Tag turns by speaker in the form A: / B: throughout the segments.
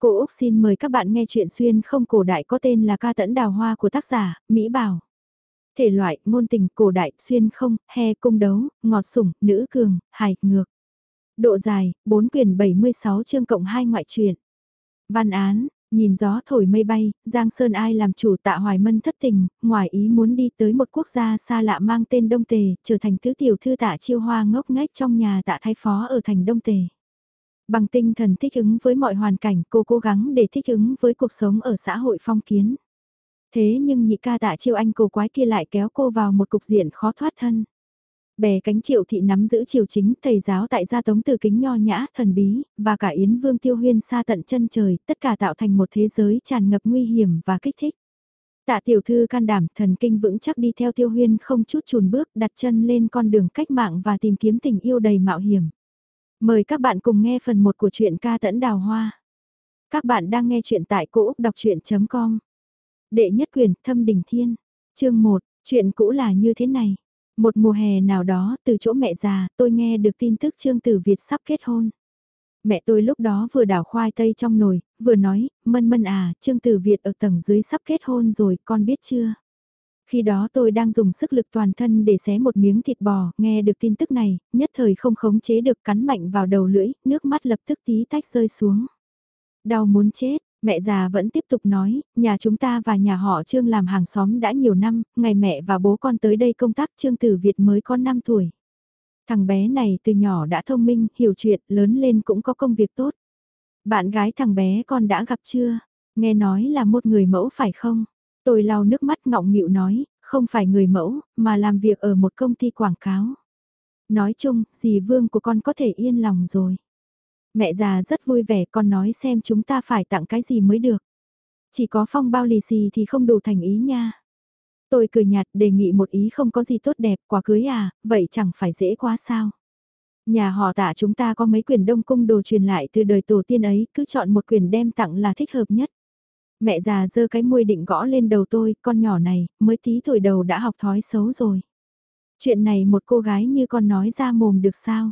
A: Cô Úc xin mời các bạn nghe chuyện xuyên không cổ đại có tên là ca tẫn đào hoa của tác giả, Mỹ Bảo. Thể loại, ngôn tình, cổ đại, xuyên không, he, cung đấu, ngọt sủng, nữ cường, hài, ngược. Độ dài, 4 quyển 76 chương cộng 2 ngoại truyện. Văn án, nhìn gió thổi mây bay, Giang Sơn ai làm chủ tạ hoài mân thất tình, ngoài ý muốn đi tới một quốc gia xa lạ mang tên Đông Tề, trở thành tứ tiểu thư tạ chiêu hoa ngốc nghếch trong nhà tạ thái phó ở thành Đông Tề. Bằng tinh thần thích ứng với mọi hoàn cảnh cô cố gắng để thích ứng với cuộc sống ở xã hội phong kiến. Thế nhưng nhị ca tạ chiêu anh cô quái kia lại kéo cô vào một cục diện khó thoát thân. Bè cánh triệu thị nắm giữ triều chính, thầy giáo tại gia tống từ kính nho nhã, thần bí, và cả Yến Vương Tiêu Huyên xa tận chân trời, tất cả tạo thành một thế giới tràn ngập nguy hiểm và kích thích. Tạ tiểu thư can đảm, thần kinh vững chắc đi theo Tiêu Huyên không chút chùn bước, đặt chân lên con đường cách mạng và tìm kiếm tình yêu đầy mạo hiểm. Mời các bạn cùng nghe phần 1 của truyện ca tẫn đào hoa. Các bạn đang nghe truyện tại cỗ đọc chuyện.com. Đệ nhất quyền thâm đình thiên. Chương 1, chuyện cũ là như thế này. Một mùa hè nào đó từ chỗ mẹ già tôi nghe được tin tức Trương Tử Việt sắp kết hôn. Mẹ tôi lúc đó vừa đảo khoai tây trong nồi, vừa nói, mân mân à, Trương Tử Việt ở tầng dưới sắp kết hôn rồi, con biết chưa? Khi đó tôi đang dùng sức lực toàn thân để xé một miếng thịt bò, nghe được tin tức này, nhất thời không khống chế được cắn mạnh vào đầu lưỡi, nước mắt lập tức tí tách rơi xuống. Đau muốn chết, mẹ già vẫn tiếp tục nói, nhà chúng ta và nhà họ Trương làm hàng xóm đã nhiều năm, ngày mẹ và bố con tới đây công tác Trương Tử Việt mới có 5 tuổi. Thằng bé này từ nhỏ đã thông minh, hiểu chuyện, lớn lên cũng có công việc tốt. Bạn gái thằng bé con đã gặp chưa? Nghe nói là một người mẫu phải không? Tôi lau nước mắt ngọng nghịu nói, không phải người mẫu, mà làm việc ở một công ty quảng cáo. Nói chung, dì Vương của con có thể yên lòng rồi. Mẹ già rất vui vẻ con nói xem chúng ta phải tặng cái gì mới được. Chỉ có phong bao lì xì thì không đủ thành ý nha. Tôi cười nhạt đề nghị một ý không có gì tốt đẹp quả cưới à, vậy chẳng phải dễ quá sao. Nhà họ tạ chúng ta có mấy quyển đông cung đồ truyền lại từ đời tổ tiên ấy, cứ chọn một quyển đem tặng là thích hợp nhất. Mẹ già giơ cái môi định gõ lên đầu tôi, con nhỏ này, mới tí tuổi đầu đã học thói xấu rồi. Chuyện này một cô gái như con nói ra mồm được sao?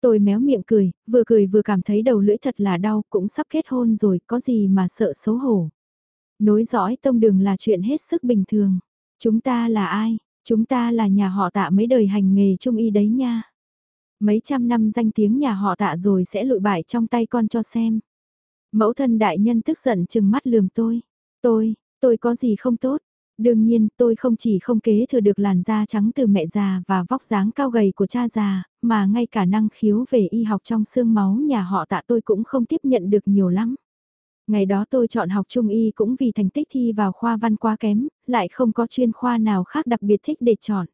A: Tôi méo miệng cười, vừa cười vừa cảm thấy đầu lưỡi thật là đau, cũng sắp kết hôn rồi, có gì mà sợ xấu hổ. Nối dõi tông đường là chuyện hết sức bình thường. Chúng ta là ai? Chúng ta là nhà họ tạ mấy đời hành nghề trung y đấy nha. Mấy trăm năm danh tiếng nhà họ tạ rồi sẽ lụi bại trong tay con cho xem. Mẫu thân đại nhân tức giận chừng mắt lườm tôi. Tôi, tôi có gì không tốt? Đương nhiên, tôi không chỉ không kế thừa được làn da trắng từ mẹ già và vóc dáng cao gầy của cha già, mà ngay cả năng khiếu về y học trong xương máu nhà họ tạ tôi cũng không tiếp nhận được nhiều lắm. Ngày đó tôi chọn học trung y cũng vì thành tích thi vào khoa văn quá kém, lại không có chuyên khoa nào khác đặc biệt thích để chọn.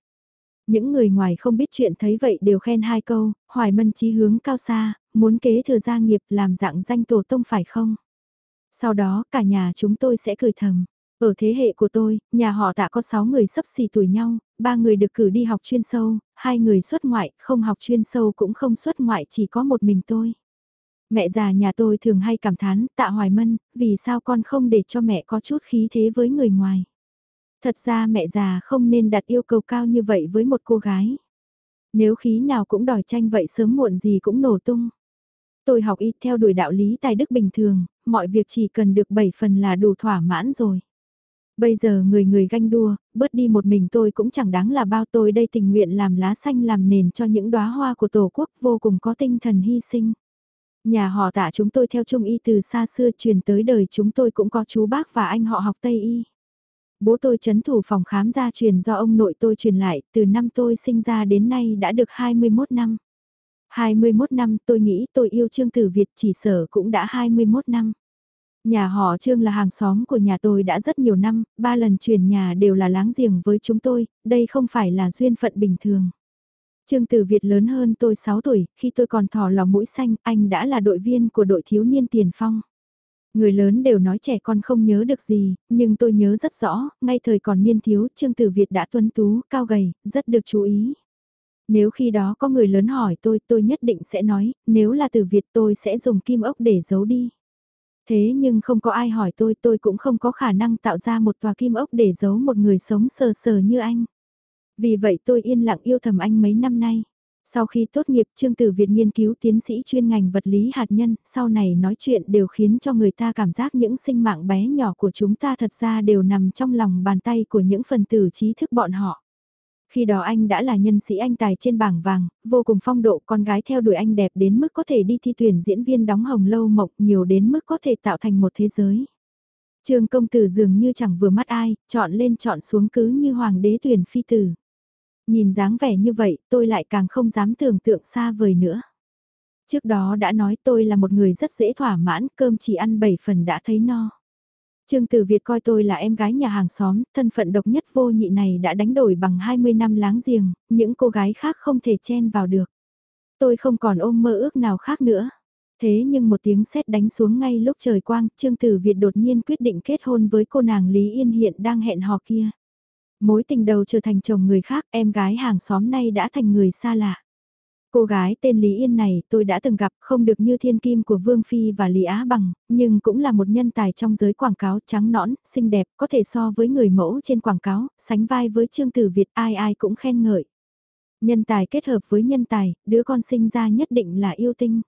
A: Những người ngoài không biết chuyện thấy vậy đều khen hai câu, hoài mân chí hướng cao xa, muốn kế thừa gia nghiệp làm dạng danh tổ tông phải không? Sau đó cả nhà chúng tôi sẽ cười thầm. Ở thế hệ của tôi, nhà họ tạ có 6 người sấp xì tuổi nhau, ba người được cử đi học chuyên sâu, hai người xuất ngoại, không học chuyên sâu cũng không xuất ngoại chỉ có một mình tôi. Mẹ già nhà tôi thường hay cảm thán, tạ hoài mân, vì sao con không để cho mẹ có chút khí thế với người ngoài. Thật ra mẹ già không nên đặt yêu cầu cao như vậy với một cô gái. Nếu khí nào cũng đòi tranh vậy sớm muộn gì cũng nổ tung. Tôi học ít theo đuổi đạo lý tài đức bình thường, mọi việc chỉ cần được 7 phần là đủ thỏa mãn rồi. Bây giờ người người ganh đua, bớt đi một mình tôi cũng chẳng đáng là bao tôi đây tình nguyện làm lá xanh làm nền cho những đóa hoa của Tổ quốc vô cùng có tinh thần hy sinh. Nhà họ tạ chúng tôi theo trung y từ xa xưa truyền tới đời chúng tôi cũng có chú bác và anh họ học Tây y. Bố tôi chấn thủ phòng khám gia truyền do ông nội tôi truyền lại, từ năm tôi sinh ra đến nay đã được 21 năm. 21 năm tôi nghĩ tôi yêu Trương Tử Việt chỉ sở cũng đã 21 năm. Nhà họ Trương là hàng xóm của nhà tôi đã rất nhiều năm, ba lần chuyển nhà đều là láng giềng với chúng tôi, đây không phải là duyên phận bình thường. Trương Tử Việt lớn hơn tôi 6 tuổi, khi tôi còn thỏ lò mũi xanh, anh đã là đội viên của đội thiếu niên tiền phong. Người lớn đều nói trẻ con không nhớ được gì, nhưng tôi nhớ rất rõ, ngay thời còn niên thiếu, Trương Tử Việt đã tuấn tú, cao gầy, rất được chú ý. Nếu khi đó có người lớn hỏi tôi, tôi nhất định sẽ nói, nếu là từ Việt tôi sẽ dùng kim ốc để giấu đi. Thế nhưng không có ai hỏi tôi, tôi cũng không có khả năng tạo ra một tòa kim ốc để giấu một người sống sờ sờ như anh. Vì vậy tôi yên lặng yêu thầm anh mấy năm nay. Sau khi tốt nghiệp Trương Tử Việt nghiên cứu tiến sĩ chuyên ngành vật lý hạt nhân, sau này nói chuyện đều khiến cho người ta cảm giác những sinh mạng bé nhỏ của chúng ta thật ra đều nằm trong lòng bàn tay của những phần tử trí thức bọn họ. Khi đó anh đã là nhân sĩ anh tài trên bảng vàng, vô cùng phong độ con gái theo đuổi anh đẹp đến mức có thể đi thi tuyển diễn viên đóng hồng lâu mộc nhiều đến mức có thể tạo thành một thế giới. Trương công tử dường như chẳng vừa mắt ai, chọn lên chọn xuống cứ như hoàng đế tuyển phi tử. Nhìn dáng vẻ như vậy, tôi lại càng không dám tưởng tượng xa vời nữa. Trước đó đã nói tôi là một người rất dễ thỏa mãn, cơm chỉ ăn 7 phần đã thấy no. Trương Tử Việt coi tôi là em gái nhà hàng xóm, thân phận độc nhất vô nhị này đã đánh đổi bằng 20 năm láng giềng, những cô gái khác không thể chen vào được. Tôi không còn ôm mơ ước nào khác nữa. Thế nhưng một tiếng sét đánh xuống ngay lúc trời quang, Trương Tử Việt đột nhiên quyết định kết hôn với cô nàng Lý Yên hiện đang hẹn hò kia. Mối tình đầu trở thành chồng người khác, em gái hàng xóm nay đã thành người xa lạ. Cô gái tên Lý Yên này tôi đã từng gặp không được như thiên kim của Vương Phi và Lý Á Bằng, nhưng cũng là một nhân tài trong giới quảng cáo trắng nõn, xinh đẹp, có thể so với người mẫu trên quảng cáo, sánh vai với Trương Tử Việt ai ai cũng khen ngợi. Nhân tài kết hợp với nhân tài, đứa con sinh ra nhất định là yêu tinh.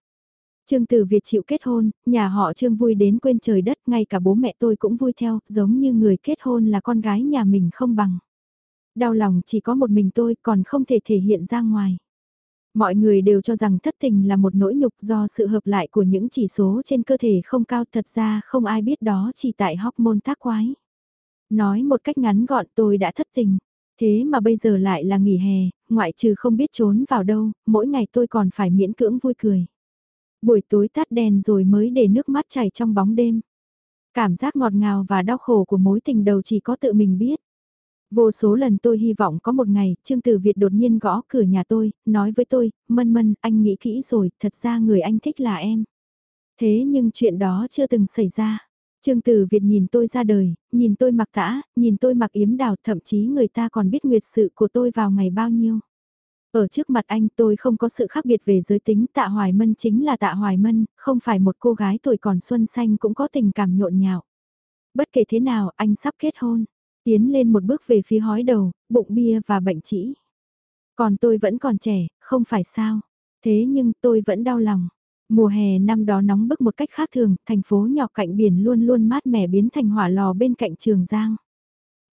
A: Trương Tử Việt chịu kết hôn, nhà họ Trương vui đến quên trời đất, ngay cả bố mẹ tôi cũng vui theo, giống như người kết hôn là con gái nhà mình không bằng. Đau lòng chỉ có một mình tôi còn không thể thể hiện ra ngoài. Mọi người đều cho rằng thất tình là một nỗi nhục do sự hợp lại của những chỉ số trên cơ thể không cao thật ra không ai biết đó chỉ tại hormone tác quái. Nói một cách ngắn gọn tôi đã thất tình. Thế mà bây giờ lại là nghỉ hè, ngoại trừ không biết trốn vào đâu, mỗi ngày tôi còn phải miễn cưỡng vui cười. Buổi tối tắt đèn rồi mới để nước mắt chảy trong bóng đêm. Cảm giác ngọt ngào và đau khổ của mối tình đầu chỉ có tự mình biết. Vô số lần tôi hy vọng có một ngày, Trương Tử Việt đột nhiên gõ cửa nhà tôi, nói với tôi, mân mân, anh nghĩ kỹ rồi, thật ra người anh thích là em. Thế nhưng chuyện đó chưa từng xảy ra. Trương Tử Việt nhìn tôi ra đời, nhìn tôi mặc tã, nhìn tôi mặc yếm đào, thậm chí người ta còn biết nguyệt sự của tôi vào ngày bao nhiêu. Ở trước mặt anh tôi không có sự khác biệt về giới tính tạ Hoài Mân chính là tạ Hoài Mân, không phải một cô gái tuổi còn xuân xanh cũng có tình cảm nhộn nhạo. Bất kể thế nào anh sắp kết hôn, tiến lên một bước về phía hói đầu, bụng bia và bệnh trĩ. Còn tôi vẫn còn trẻ, không phải sao. Thế nhưng tôi vẫn đau lòng. Mùa hè năm đó nóng bức một cách khác thường, thành phố nhỏ cạnh biển luôn luôn mát mẻ biến thành hỏa lò bên cạnh trường Giang.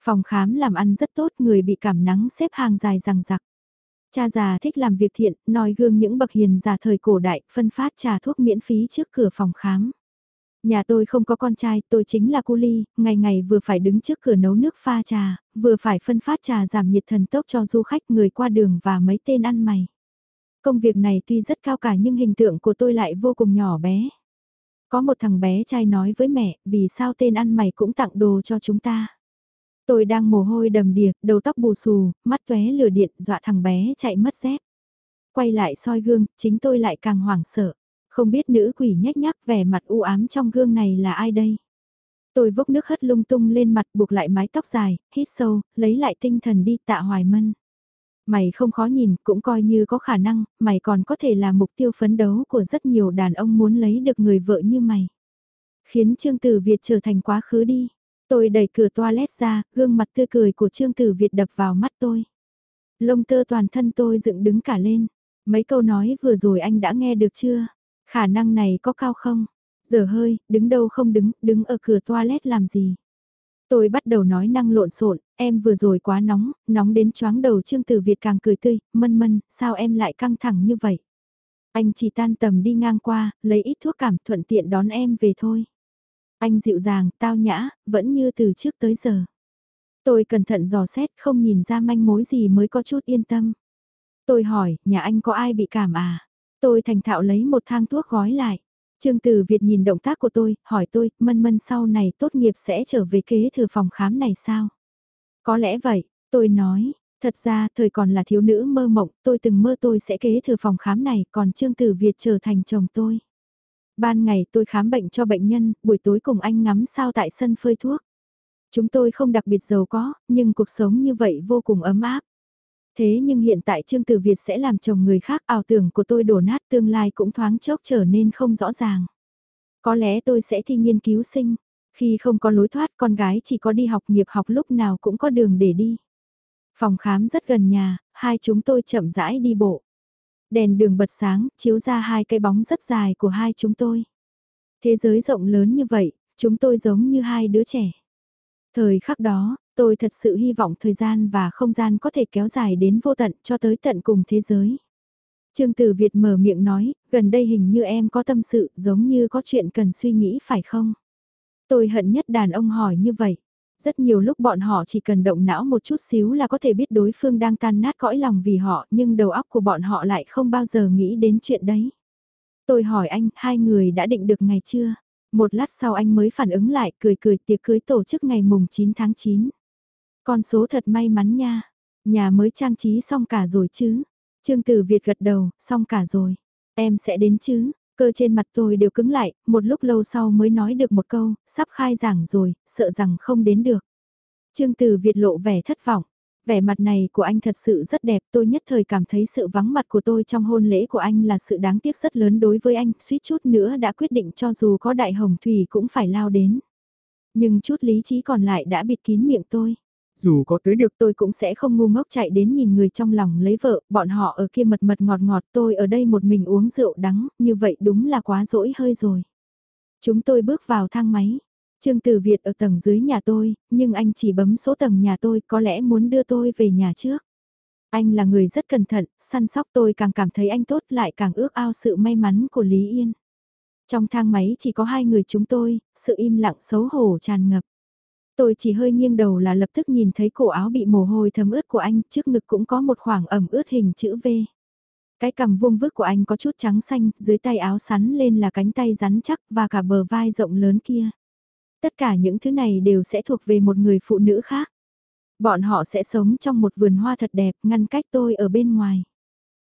A: Phòng khám làm ăn rất tốt, người bị cảm nắng xếp hàng dài rằng rặc. Cha già thích làm việc thiện, nói gương những bậc hiền già thời cổ đại, phân phát trà thuốc miễn phí trước cửa phòng khám. Nhà tôi không có con trai, tôi chính là cu ly, ngày ngày vừa phải đứng trước cửa nấu nước pha trà, vừa phải phân phát trà giảm nhiệt thần tốc cho du khách người qua đường và mấy tên ăn mày. Công việc này tuy rất cao cả nhưng hình tượng của tôi lại vô cùng nhỏ bé. Có một thằng bé trai nói với mẹ, vì sao tên ăn mày cũng tặng đồ cho chúng ta. Tôi đang mồ hôi đầm đìa, đầu tóc bù xù, mắt tóe lửa điện, dọa thằng bé chạy mất dép. Quay lại soi gương, chính tôi lại càng hoảng sợ. Không biết nữ quỷ nhếch nhác vẻ mặt u ám trong gương này là ai đây? Tôi vốc nước hất lung tung lên mặt buộc lại mái tóc dài, hít sâu, lấy lại tinh thần đi tạ hoài mân. Mày không khó nhìn, cũng coi như có khả năng, mày còn có thể là mục tiêu phấn đấu của rất nhiều đàn ông muốn lấy được người vợ như mày. Khiến Trương Tử Việt trở thành quá khứ đi. Tôi đẩy cửa toilet ra, gương mặt tươi cười của Trương Tử Việt đập vào mắt tôi. Lông tơ toàn thân tôi dựng đứng cả lên. Mấy câu nói vừa rồi anh đã nghe được chưa? Khả năng này có cao không? Giờ hơi, đứng đâu không đứng, đứng ở cửa toilet làm gì? Tôi bắt đầu nói năng lộn xộn, em vừa rồi quá nóng, nóng đến choáng đầu Trương Tử Việt càng cười tươi, mân mân, sao em lại căng thẳng như vậy? Anh chỉ tan tầm đi ngang qua, lấy ít thuốc cảm thuận tiện đón em về thôi. Anh dịu dàng, tao nhã, vẫn như từ trước tới giờ. Tôi cẩn thận dò xét không nhìn ra manh mối gì mới có chút yên tâm. Tôi hỏi, nhà anh có ai bị cảm à? Tôi thành thạo lấy một thang thuốc gói lại. Trương Tử Việt nhìn động tác của tôi, hỏi tôi, mân mân sau này tốt nghiệp sẽ trở về kế thừa phòng khám này sao? Có lẽ vậy, tôi nói, thật ra thời còn là thiếu nữ mơ mộng, tôi từng mơ tôi sẽ kế thừa phòng khám này, còn Trương Tử Việt trở thành chồng tôi. Ban ngày tôi khám bệnh cho bệnh nhân, buổi tối cùng anh ngắm sao tại sân phơi thuốc. Chúng tôi không đặc biệt giàu có, nhưng cuộc sống như vậy vô cùng ấm áp. Thế nhưng hiện tại Trương Tử Việt sẽ làm chồng người khác ảo tưởng của tôi đổ nát tương lai cũng thoáng chốc trở nên không rõ ràng. Có lẽ tôi sẽ thi nghiên cứu sinh. Khi không có lối thoát con gái chỉ có đi học nghiệp học lúc nào cũng có đường để đi. Phòng khám rất gần nhà, hai chúng tôi chậm rãi đi bộ. Đèn đường bật sáng, chiếu ra hai cái bóng rất dài của hai chúng tôi. Thế giới rộng lớn như vậy, chúng tôi giống như hai đứa trẻ. Thời khắc đó, tôi thật sự hy vọng thời gian và không gian có thể kéo dài đến vô tận cho tới tận cùng thế giới. Trương Tử Việt mở miệng nói, gần đây hình như em có tâm sự giống như có chuyện cần suy nghĩ phải không? Tôi hận nhất đàn ông hỏi như vậy. Rất nhiều lúc bọn họ chỉ cần động não một chút xíu là có thể biết đối phương đang tan nát cõi lòng vì họ nhưng đầu óc của bọn họ lại không bao giờ nghĩ đến chuyện đấy. Tôi hỏi anh, hai người đã định được ngày chưa? Một lát sau anh mới phản ứng lại cười cười tiệc cưới tổ chức ngày mùng 9 tháng 9. Con số thật may mắn nha. Nhà mới trang trí xong cả rồi chứ. Trương Tử Việt gật đầu, xong cả rồi. Em sẽ đến chứ. Cơ trên mặt tôi đều cứng lại, một lúc lâu sau mới nói được một câu, sắp khai giảng rồi, sợ rằng không đến được. Trương Tử Việt lộ vẻ thất vọng. Vẻ mặt này của anh thật sự rất đẹp, tôi nhất thời cảm thấy sự vắng mặt của tôi trong hôn lễ của anh là sự đáng tiếc rất lớn đối với anh, suýt chút nữa đã quyết định cho dù có đại hồng thủy cũng phải lao đến. Nhưng chút lý trí còn lại đã bịt kín miệng tôi. Dù có tới được tôi cũng sẽ không ngu ngốc chạy đến nhìn người trong lòng lấy vợ, bọn họ ở kia mật mật ngọt ngọt tôi ở đây một mình uống rượu đắng, như vậy đúng là quá dỗi hơi rồi. Chúng tôi bước vào thang máy. Trương Tử Việt ở tầng dưới nhà tôi, nhưng anh chỉ bấm số tầng nhà tôi có lẽ muốn đưa tôi về nhà trước. Anh là người rất cẩn thận, săn sóc tôi càng cảm thấy anh tốt lại càng ước ao sự may mắn của Lý Yên. Trong thang máy chỉ có hai người chúng tôi, sự im lặng xấu hổ tràn ngập. Tôi chỉ hơi nghiêng đầu là lập tức nhìn thấy cổ áo bị mồ hôi thấm ướt của anh, trước ngực cũng có một khoảng ẩm ướt hình chữ V. Cái cằm vuông vức của anh có chút trắng xanh, dưới tay áo sắn lên là cánh tay rắn chắc và cả bờ vai rộng lớn kia. Tất cả những thứ này đều sẽ thuộc về một người phụ nữ khác. Bọn họ sẽ sống trong một vườn hoa thật đẹp, ngăn cách tôi ở bên ngoài.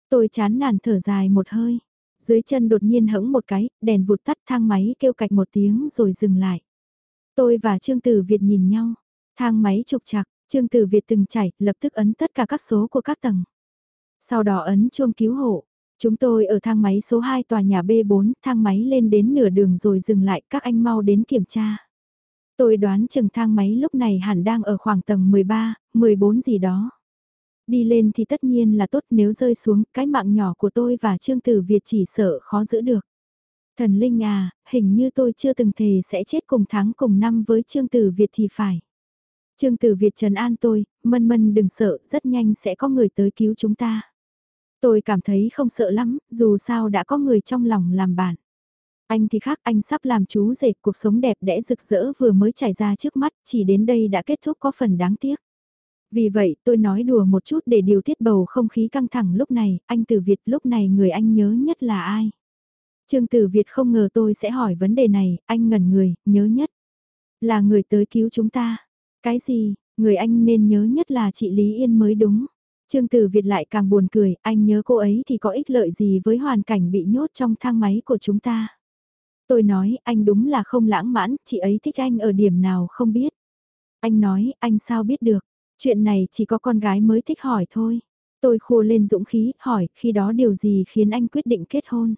A: Tôi chán nản thở dài một hơi. Dưới chân đột nhiên hững một cái, đèn vụt tắt thang máy kêu cạch một tiếng rồi dừng lại. Tôi và Trương Tử Việt nhìn nhau, thang máy trục chặt, Trương Tử Việt từng chảy, lập tức ấn tất cả các số của các tầng. Sau đó ấn chuông cứu hộ. Chúng tôi ở thang máy số 2 tòa nhà B4, thang máy lên đến nửa đường rồi dừng lại, các anh mau đến kiểm tra. Tôi đoán chừng thang máy lúc này hẳn đang ở khoảng tầng 13, 14 gì đó. Đi lên thì tất nhiên là tốt nếu rơi xuống, cái mạng nhỏ của tôi và Trương Tử Việt chỉ sợ khó giữ được. Thần Linh à, hình như tôi chưa từng thề sẽ chết cùng tháng cùng năm với Trương Tử Việt thì phải. Trương Tử Việt trần an tôi, mân mân đừng sợ, rất nhanh sẽ có người tới cứu chúng ta. Tôi cảm thấy không sợ lắm, dù sao đã có người trong lòng làm bạn. Anh thì khác, anh sắp làm chú rể, cuộc sống đẹp đẽ rực rỡ vừa mới trải ra trước mắt, chỉ đến đây đã kết thúc có phần đáng tiếc. Vì vậy, tôi nói đùa một chút để điều tiết bầu không khí căng thẳng lúc này, anh Tử Việt lúc này người anh nhớ nhất là ai? Trương Tử Việt không ngờ tôi sẽ hỏi vấn đề này, anh ngẩn người, nhớ nhất. Là người tới cứu chúng ta. Cái gì, người anh nên nhớ nhất là chị Lý Yên mới đúng. Trương Tử Việt lại càng buồn cười, anh nhớ cô ấy thì có ích lợi gì với hoàn cảnh bị nhốt trong thang máy của chúng ta. Tôi nói, anh đúng là không lãng mãn, chị ấy thích anh ở điểm nào không biết. Anh nói, anh sao biết được, chuyện này chỉ có con gái mới thích hỏi thôi. Tôi khua lên dũng khí, hỏi, khi đó điều gì khiến anh quyết định kết hôn.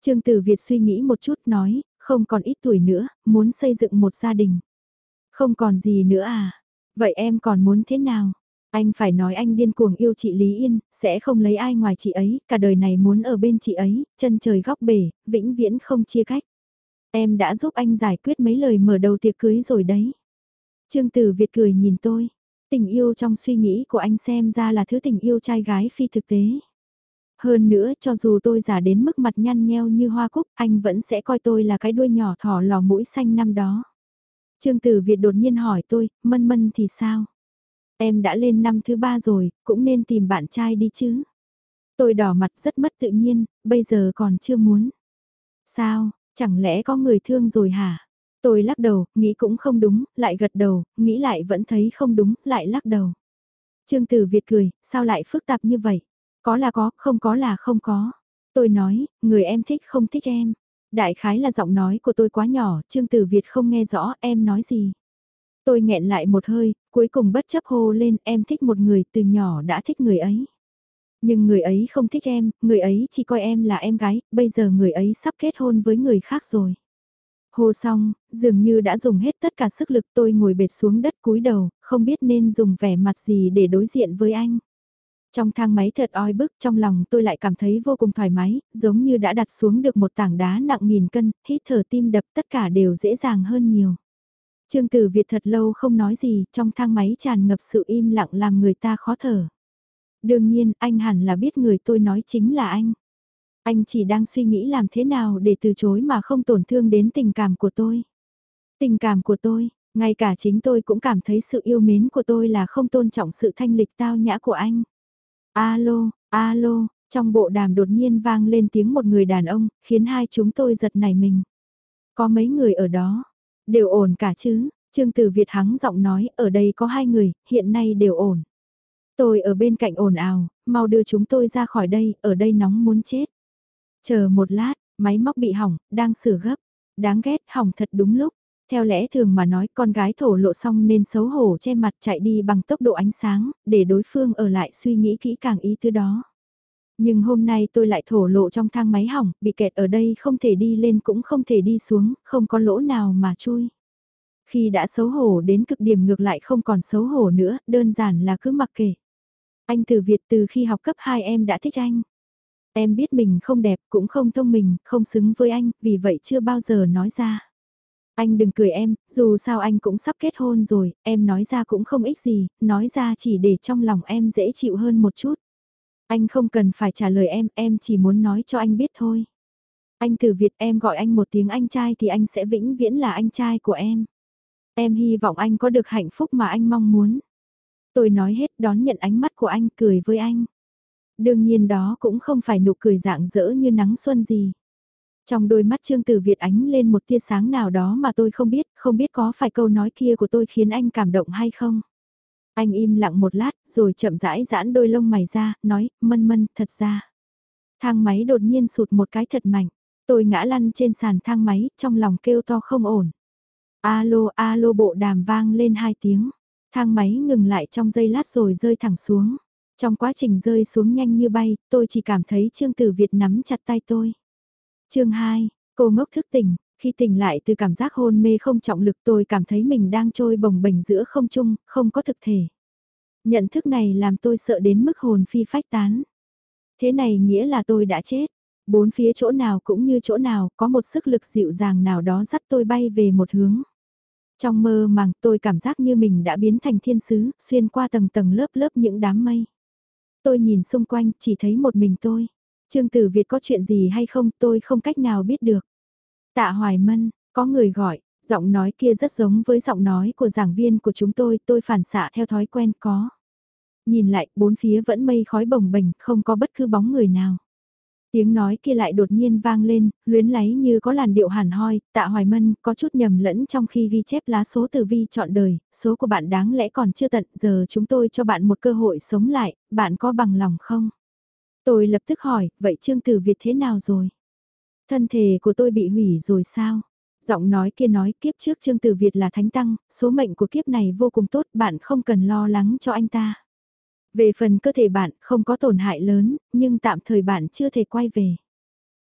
A: Trương Tử Việt suy nghĩ một chút nói, không còn ít tuổi nữa, muốn xây dựng một gia đình. Không còn gì nữa à? Vậy em còn muốn thế nào? Anh phải nói anh điên cuồng yêu chị Lý Yên, sẽ không lấy ai ngoài chị ấy, cả đời này muốn ở bên chị ấy, chân trời góc bể, vĩnh viễn không chia cách. Em đã giúp anh giải quyết mấy lời mở đầu tiệc cưới rồi đấy. Trương Tử Việt cười nhìn tôi. Tình yêu trong suy nghĩ của anh xem ra là thứ tình yêu trai gái phi thực tế. Hơn nữa cho dù tôi giả đến mức mặt nhăn nheo như hoa cúc, anh vẫn sẽ coi tôi là cái đuôi nhỏ thỏ lò mũi xanh năm đó. Trương Tử Việt đột nhiên hỏi tôi, mân mân thì sao? Em đã lên năm thứ ba rồi, cũng nên tìm bạn trai đi chứ. Tôi đỏ mặt rất mất tự nhiên, bây giờ còn chưa muốn. Sao, chẳng lẽ có người thương rồi hả? Tôi lắc đầu, nghĩ cũng không đúng, lại gật đầu, nghĩ lại vẫn thấy không đúng, lại lắc đầu. Trương Tử Việt cười, sao lại phức tạp như vậy? Có là có, không có là không có. Tôi nói, người em thích không thích em. Đại khái là giọng nói của tôi quá nhỏ, Trương Tử Việt không nghe rõ em nói gì. Tôi nghẹn lại một hơi, cuối cùng bất chấp hô lên em thích một người từ nhỏ đã thích người ấy. Nhưng người ấy không thích em, người ấy chỉ coi em là em gái, bây giờ người ấy sắp kết hôn với người khác rồi. Hô xong, dường như đã dùng hết tất cả sức lực tôi ngồi bệt xuống đất cúi đầu, không biết nên dùng vẻ mặt gì để đối diện với anh. Trong thang máy thật oi bức, trong lòng tôi lại cảm thấy vô cùng thoải mái, giống như đã đặt xuống được một tảng đá nặng nghìn cân, hít thở tim đập tất cả đều dễ dàng hơn nhiều. Trương Tử Việt thật lâu không nói gì, trong thang máy tràn ngập sự im lặng làm người ta khó thở. Đương nhiên, anh hẳn là biết người tôi nói chính là anh. Anh chỉ đang suy nghĩ làm thế nào để từ chối mà không tổn thương đến tình cảm của tôi. Tình cảm của tôi, ngay cả chính tôi cũng cảm thấy sự yêu mến của tôi là không tôn trọng sự thanh lịch tao nhã của anh. Alo, alo, trong bộ đàm đột nhiên vang lên tiếng một người đàn ông, khiến hai chúng tôi giật nảy mình. Có mấy người ở đó, đều ổn cả chứ, Trương Tử Việt hắng giọng nói, ở đây có hai người, hiện nay đều ổn. Tôi ở bên cạnh ồn ào, mau đưa chúng tôi ra khỏi đây, ở đây nóng muốn chết. Chờ một lát, máy móc bị hỏng, đang sửa gấp. Đáng ghét, hỏng thật đúng lúc. Theo lẽ thường mà nói con gái thổ lộ xong nên xấu hổ che mặt chạy đi bằng tốc độ ánh sáng, để đối phương ở lại suy nghĩ kỹ càng ý thứ đó. Nhưng hôm nay tôi lại thổ lộ trong thang máy hỏng, bị kẹt ở đây không thể đi lên cũng không thể đi xuống, không có lỗ nào mà chui. Khi đã xấu hổ đến cực điểm ngược lại không còn xấu hổ nữa, đơn giản là cứ mặc kệ. Anh từ Việt từ khi học cấp 2 em đã thích anh. Em biết mình không đẹp, cũng không thông minh, không xứng với anh, vì vậy chưa bao giờ nói ra. Anh đừng cười em, dù sao anh cũng sắp kết hôn rồi, em nói ra cũng không ích gì, nói ra chỉ để trong lòng em dễ chịu hơn một chút. Anh không cần phải trả lời em, em chỉ muốn nói cho anh biết thôi. Anh từ Việt em gọi anh một tiếng anh trai thì anh sẽ vĩnh viễn là anh trai của em. Em hy vọng anh có được hạnh phúc mà anh mong muốn. Tôi nói hết đón nhận ánh mắt của anh cười với anh. Đương nhiên đó cũng không phải nụ cười dạng dỡ như nắng xuân gì. Trong đôi mắt Trương Tử Việt ánh lên một tia sáng nào đó mà tôi không biết, không biết có phải câu nói kia của tôi khiến anh cảm động hay không. Anh im lặng một lát, rồi chậm rãi giãn đôi lông mày ra, nói, mân mân, thật ra. Thang máy đột nhiên sụt một cái thật mạnh. Tôi ngã lăn trên sàn thang máy, trong lòng kêu to không ổn. Alo, alo bộ đàm vang lên hai tiếng. Thang máy ngừng lại trong giây lát rồi rơi thẳng xuống. Trong quá trình rơi xuống nhanh như bay, tôi chỉ cảm thấy Trương Tử Việt nắm chặt tay tôi chương 2, cô ngốc thức tỉnh, khi tỉnh lại từ cảm giác hôn mê không trọng lực tôi cảm thấy mình đang trôi bồng bềnh giữa không trung, không có thực thể. Nhận thức này làm tôi sợ đến mức hồn phi phách tán. Thế này nghĩa là tôi đã chết. Bốn phía chỗ nào cũng như chỗ nào có một sức lực dịu dàng nào đó dắt tôi bay về một hướng. Trong mơ màng tôi cảm giác như mình đã biến thành thiên sứ, xuyên qua tầng tầng lớp lớp những đám mây. Tôi nhìn xung quanh, chỉ thấy một mình tôi. Trương Tử Việt có chuyện gì hay không tôi không cách nào biết được. Tạ Hoài Mân, có người gọi, giọng nói kia rất giống với giọng nói của giảng viên của chúng tôi, tôi phản xạ theo thói quen có. Nhìn lại, bốn phía vẫn mây khói bồng bềnh, không có bất cứ bóng người nào. Tiếng nói kia lại đột nhiên vang lên, luyến láy như có làn điệu hàn hoi, tạ hoài mân, có chút nhầm lẫn trong khi ghi chép lá số tử vi chọn đời, số của bạn đáng lẽ còn chưa tận, giờ chúng tôi cho bạn một cơ hội sống lại, bạn có bằng lòng không? Tôi lập tức hỏi, vậy Trương Tử Việt thế nào rồi? Thân thể của tôi bị hủy rồi sao? Giọng nói kia nói kiếp trước Trương Tử Việt là thánh tăng, số mệnh của kiếp này vô cùng tốt, bạn không cần lo lắng cho anh ta. Về phần cơ thể bạn không có tổn hại lớn, nhưng tạm thời bạn chưa thể quay về.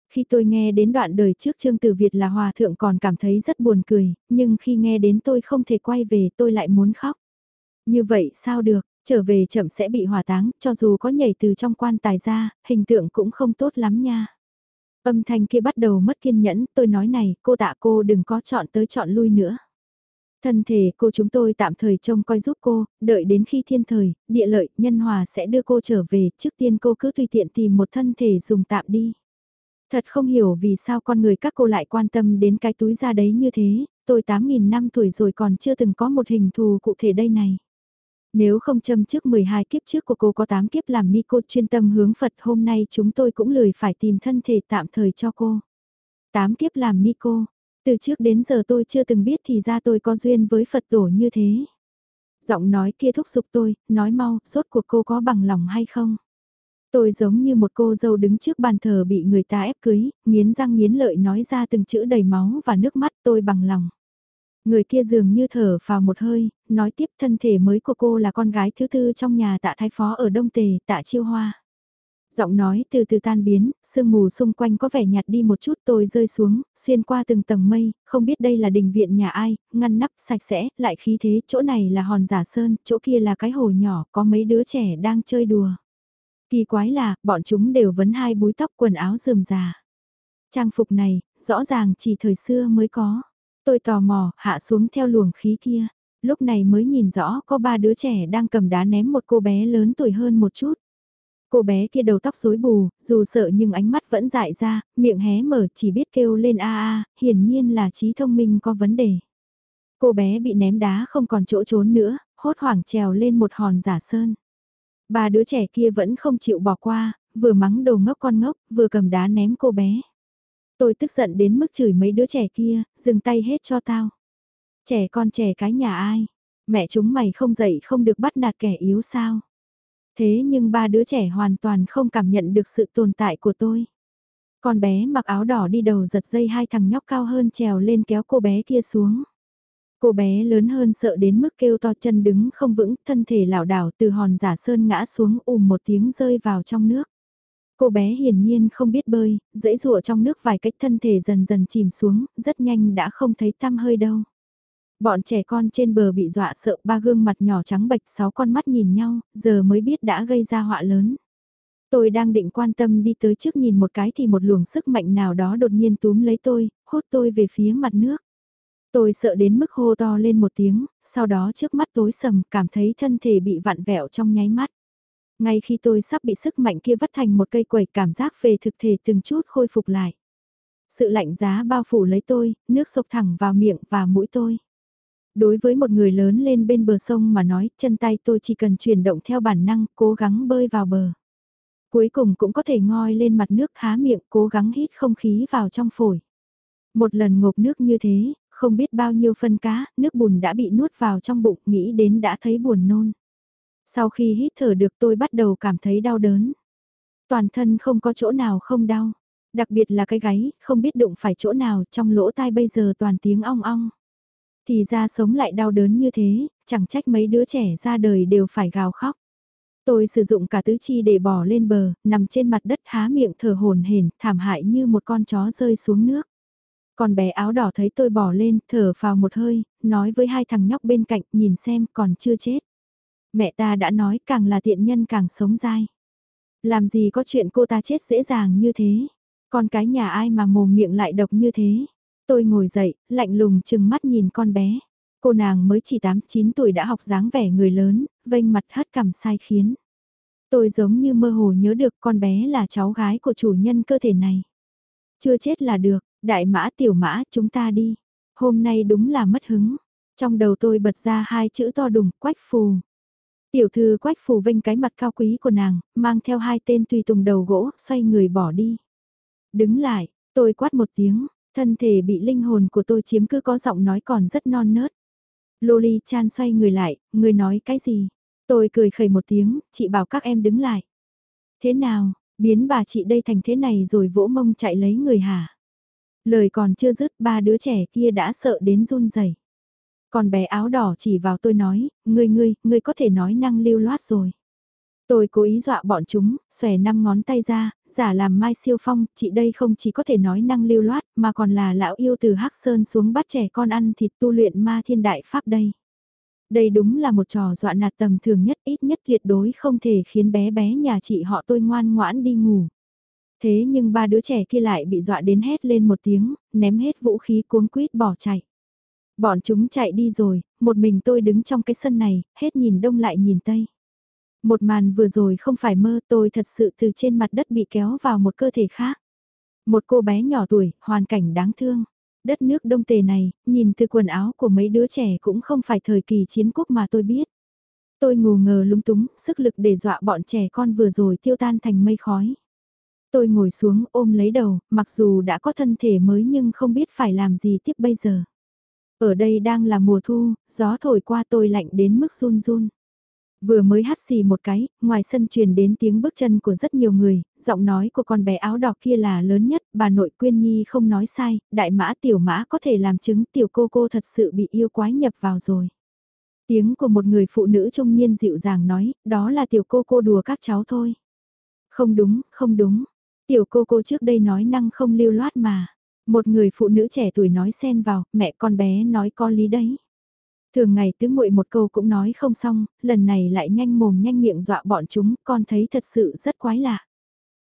A: Khi tôi nghe đến đoạn đời trước Trương Tử Việt là hòa thượng còn cảm thấy rất buồn cười, nhưng khi nghe đến tôi không thể quay về tôi lại muốn khóc. Như vậy sao được, trở về chậm sẽ bị hỏa táng, cho dù có nhảy từ trong quan tài ra, hình tượng cũng không tốt lắm nha. Âm thanh kia bắt đầu mất kiên nhẫn, tôi nói này, cô tạ cô đừng có chọn tới chọn lui nữa. Thân thể cô chúng tôi tạm thời trông coi giúp cô, đợi đến khi thiên thời, địa lợi, nhân hòa sẽ đưa cô trở về, trước tiên cô cứ tùy tiện tìm một thân thể dùng tạm đi. Thật không hiểu vì sao con người các cô lại quan tâm đến cái túi da đấy như thế, tôi 8.000 năm tuổi rồi còn chưa từng có một hình thù cụ thể đây này. Nếu không châm trước 12 kiếp trước của cô có 8 kiếp làm ni cô chuyên tâm hướng Phật hôm nay chúng tôi cũng lười phải tìm thân thể tạm thời cho cô. 8 kiếp làm ni cô, từ trước đến giờ tôi chưa từng biết thì ra tôi có duyên với Phật tổ như thế. Giọng nói kia thúc giục tôi, nói mau, rốt cuộc cô có bằng lòng hay không? Tôi giống như một cô dâu đứng trước bàn thờ bị người ta ép cưới, nghiến răng nghiến lợi nói ra từng chữ đầy máu và nước mắt tôi bằng lòng. Người kia dường như thở vào một hơi, nói tiếp thân thể mới của cô là con gái thứ tư trong nhà tạ thái phó ở Đông Tề, tạ chiêu hoa giọng nói từ từ tan biến, sương mù xung quanh có vẻ nhạt đi một chút tôi rơi xuống, xuyên qua từng tầng mây, không biết đây là đình viện nhà ai, ngăn nắp sạch sẽ, lại khí thế, chỗ này là hòn giả sơn, chỗ kia là cái hồ nhỏ, có mấy đứa trẻ đang chơi đùa. Kỳ quái là, bọn chúng đều vấn hai búi tóc quần áo rườm rà. Trang phục này, rõ ràng chỉ thời xưa mới có. Tôi tò mò, hạ xuống theo luồng khí kia. Lúc này mới nhìn rõ có ba đứa trẻ đang cầm đá ném một cô bé lớn tuổi hơn một chút. Cô bé kia đầu tóc rối bù, dù sợ nhưng ánh mắt vẫn dại ra, miệng hé mở chỉ biết kêu lên a a, hiển nhiên là trí thông minh có vấn đề. Cô bé bị ném đá không còn chỗ trốn nữa, hốt hoảng trèo lên một hòn giả sơn. Ba đứa trẻ kia vẫn không chịu bỏ qua, vừa mắng đồ ngốc con ngốc, vừa cầm đá ném cô bé. Tôi tức giận đến mức chửi mấy đứa trẻ kia, dừng tay hết cho tao. Trẻ con trẻ cái nhà ai? Mẹ chúng mày không dậy không được bắt nạt kẻ yếu sao? Thế nhưng ba đứa trẻ hoàn toàn không cảm nhận được sự tồn tại của tôi. Con bé mặc áo đỏ đi đầu giật dây hai thằng nhóc cao hơn trèo lên kéo cô bé kia xuống. Cô bé lớn hơn sợ đến mức kêu to chân đứng không vững, thân thể lảo đảo từ hòn giả sơn ngã xuống ùm một tiếng rơi vào trong nước. Cô bé hiển nhiên không biết bơi, dễ dụa trong nước vài cách thân thể dần dần chìm xuống, rất nhanh đã không thấy tăm hơi đâu. Bọn trẻ con trên bờ bị dọa sợ ba gương mặt nhỏ trắng bạch sáu con mắt nhìn nhau, giờ mới biết đã gây ra họa lớn. Tôi đang định quan tâm đi tới trước nhìn một cái thì một luồng sức mạnh nào đó đột nhiên túm lấy tôi, hút tôi về phía mặt nước. Tôi sợ đến mức hô to lên một tiếng, sau đó trước mắt tối sầm cảm thấy thân thể bị vặn vẹo trong nháy mắt. Ngay khi tôi sắp bị sức mạnh kia vắt thành một cây quẩy cảm giác về thực thể từng chút khôi phục lại. Sự lạnh giá bao phủ lấy tôi, nước sộc thẳng vào miệng và mũi tôi. Đối với một người lớn lên bên bờ sông mà nói, chân tay tôi chỉ cần chuyển động theo bản năng, cố gắng bơi vào bờ. Cuối cùng cũng có thể ngoi lên mặt nước há miệng, cố gắng hít không khí vào trong phổi. Một lần ngộp nước như thế, không biết bao nhiêu phân cá, nước bùn đã bị nuốt vào trong bụng, nghĩ đến đã thấy buồn nôn. Sau khi hít thở được tôi bắt đầu cảm thấy đau đớn. Toàn thân không có chỗ nào không đau. Đặc biệt là cái gáy, không biết đụng phải chỗ nào trong lỗ tai bây giờ toàn tiếng ong ong. Thì ra sống lại đau đớn như thế, chẳng trách mấy đứa trẻ ra đời đều phải gào khóc. Tôi sử dụng cả tứ chi để bỏ lên bờ, nằm trên mặt đất há miệng thở hồn hển, thảm hại như một con chó rơi xuống nước. Con bé áo đỏ thấy tôi bỏ lên, thở vào một hơi, nói với hai thằng nhóc bên cạnh, nhìn xem còn chưa chết. Mẹ ta đã nói càng là thiện nhân càng sống dai. Làm gì có chuyện cô ta chết dễ dàng như thế. Con cái nhà ai mà mồm miệng lại độc như thế. Tôi ngồi dậy, lạnh lùng chừng mắt nhìn con bé. Cô nàng mới chỉ 8-9 tuổi đã học dáng vẻ người lớn, vênh mặt hất cằm sai khiến. Tôi giống như mơ hồ nhớ được con bé là cháu gái của chủ nhân cơ thể này. Chưa chết là được, đại mã tiểu mã chúng ta đi. Hôm nay đúng là mất hứng. Trong đầu tôi bật ra hai chữ to đùng quách phù. Tiểu thư quách phù vinh cái mặt cao quý của nàng, mang theo hai tên tùy tùng đầu gỗ, xoay người bỏ đi. Đứng lại, tôi quát một tiếng, thân thể bị linh hồn của tôi chiếm cứ có giọng nói còn rất non nớt. Loli chan xoay người lại, người nói cái gì? Tôi cười khẩy một tiếng, chị bảo các em đứng lại. Thế nào, biến bà chị đây thành thế này rồi vỗ mông chạy lấy người hả? Lời còn chưa dứt ba đứa trẻ kia đã sợ đến run rẩy. Còn bé áo đỏ chỉ vào tôi nói, ngươi ngươi, ngươi có thể nói năng lưu loát rồi. Tôi cố ý dọa bọn chúng, xòe năm ngón tay ra, giả làm Mai Siêu Phong, chị đây không chỉ có thể nói năng lưu loát, mà còn là lão yêu từ Hắc Sơn xuống bắt trẻ con ăn thịt tu luyện ma thiên đại pháp đây. Đây đúng là một trò dọa nạt tầm thường nhất ít nhất tuyệt đối không thể khiến bé bé nhà chị họ tôi ngoan ngoãn đi ngủ. Thế nhưng ba đứa trẻ kia lại bị dọa đến hét lên một tiếng, ném hết vũ khí cuống quýt bỏ chạy. Bọn chúng chạy đi rồi, một mình tôi đứng trong cái sân này, hết nhìn đông lại nhìn tây. Một màn vừa rồi không phải mơ tôi thật sự từ trên mặt đất bị kéo vào một cơ thể khác. Một cô bé nhỏ tuổi, hoàn cảnh đáng thương. Đất nước đông tề này, nhìn từ quần áo của mấy đứa trẻ cũng không phải thời kỳ chiến quốc mà tôi biết. Tôi ngù ngờ lúng túng, sức lực để dọa bọn trẻ con vừa rồi tiêu tan thành mây khói. Tôi ngồi xuống ôm lấy đầu, mặc dù đã có thân thể mới nhưng không biết phải làm gì tiếp bây giờ. Ở đây đang là mùa thu, gió thổi qua tôi lạnh đến mức run run. Vừa mới hắt xì một cái, ngoài sân truyền đến tiếng bước chân của rất nhiều người, giọng nói của con bé áo đỏ kia là lớn nhất, bà nội quyên nhi không nói sai, đại mã tiểu mã có thể làm chứng tiểu cô cô thật sự bị yêu quái nhập vào rồi. Tiếng của một người phụ nữ trung niên dịu dàng nói, đó là tiểu cô cô đùa các cháu thôi. Không đúng, không đúng. Tiểu cô cô trước đây nói năng không lưu loát mà. Một người phụ nữ trẻ tuổi nói xen vào, mẹ con bé nói có lý đấy. Thường ngày tứ muội một câu cũng nói không xong, lần này lại nhanh mồm nhanh miệng dọa bọn chúng, con thấy thật sự rất quái lạ.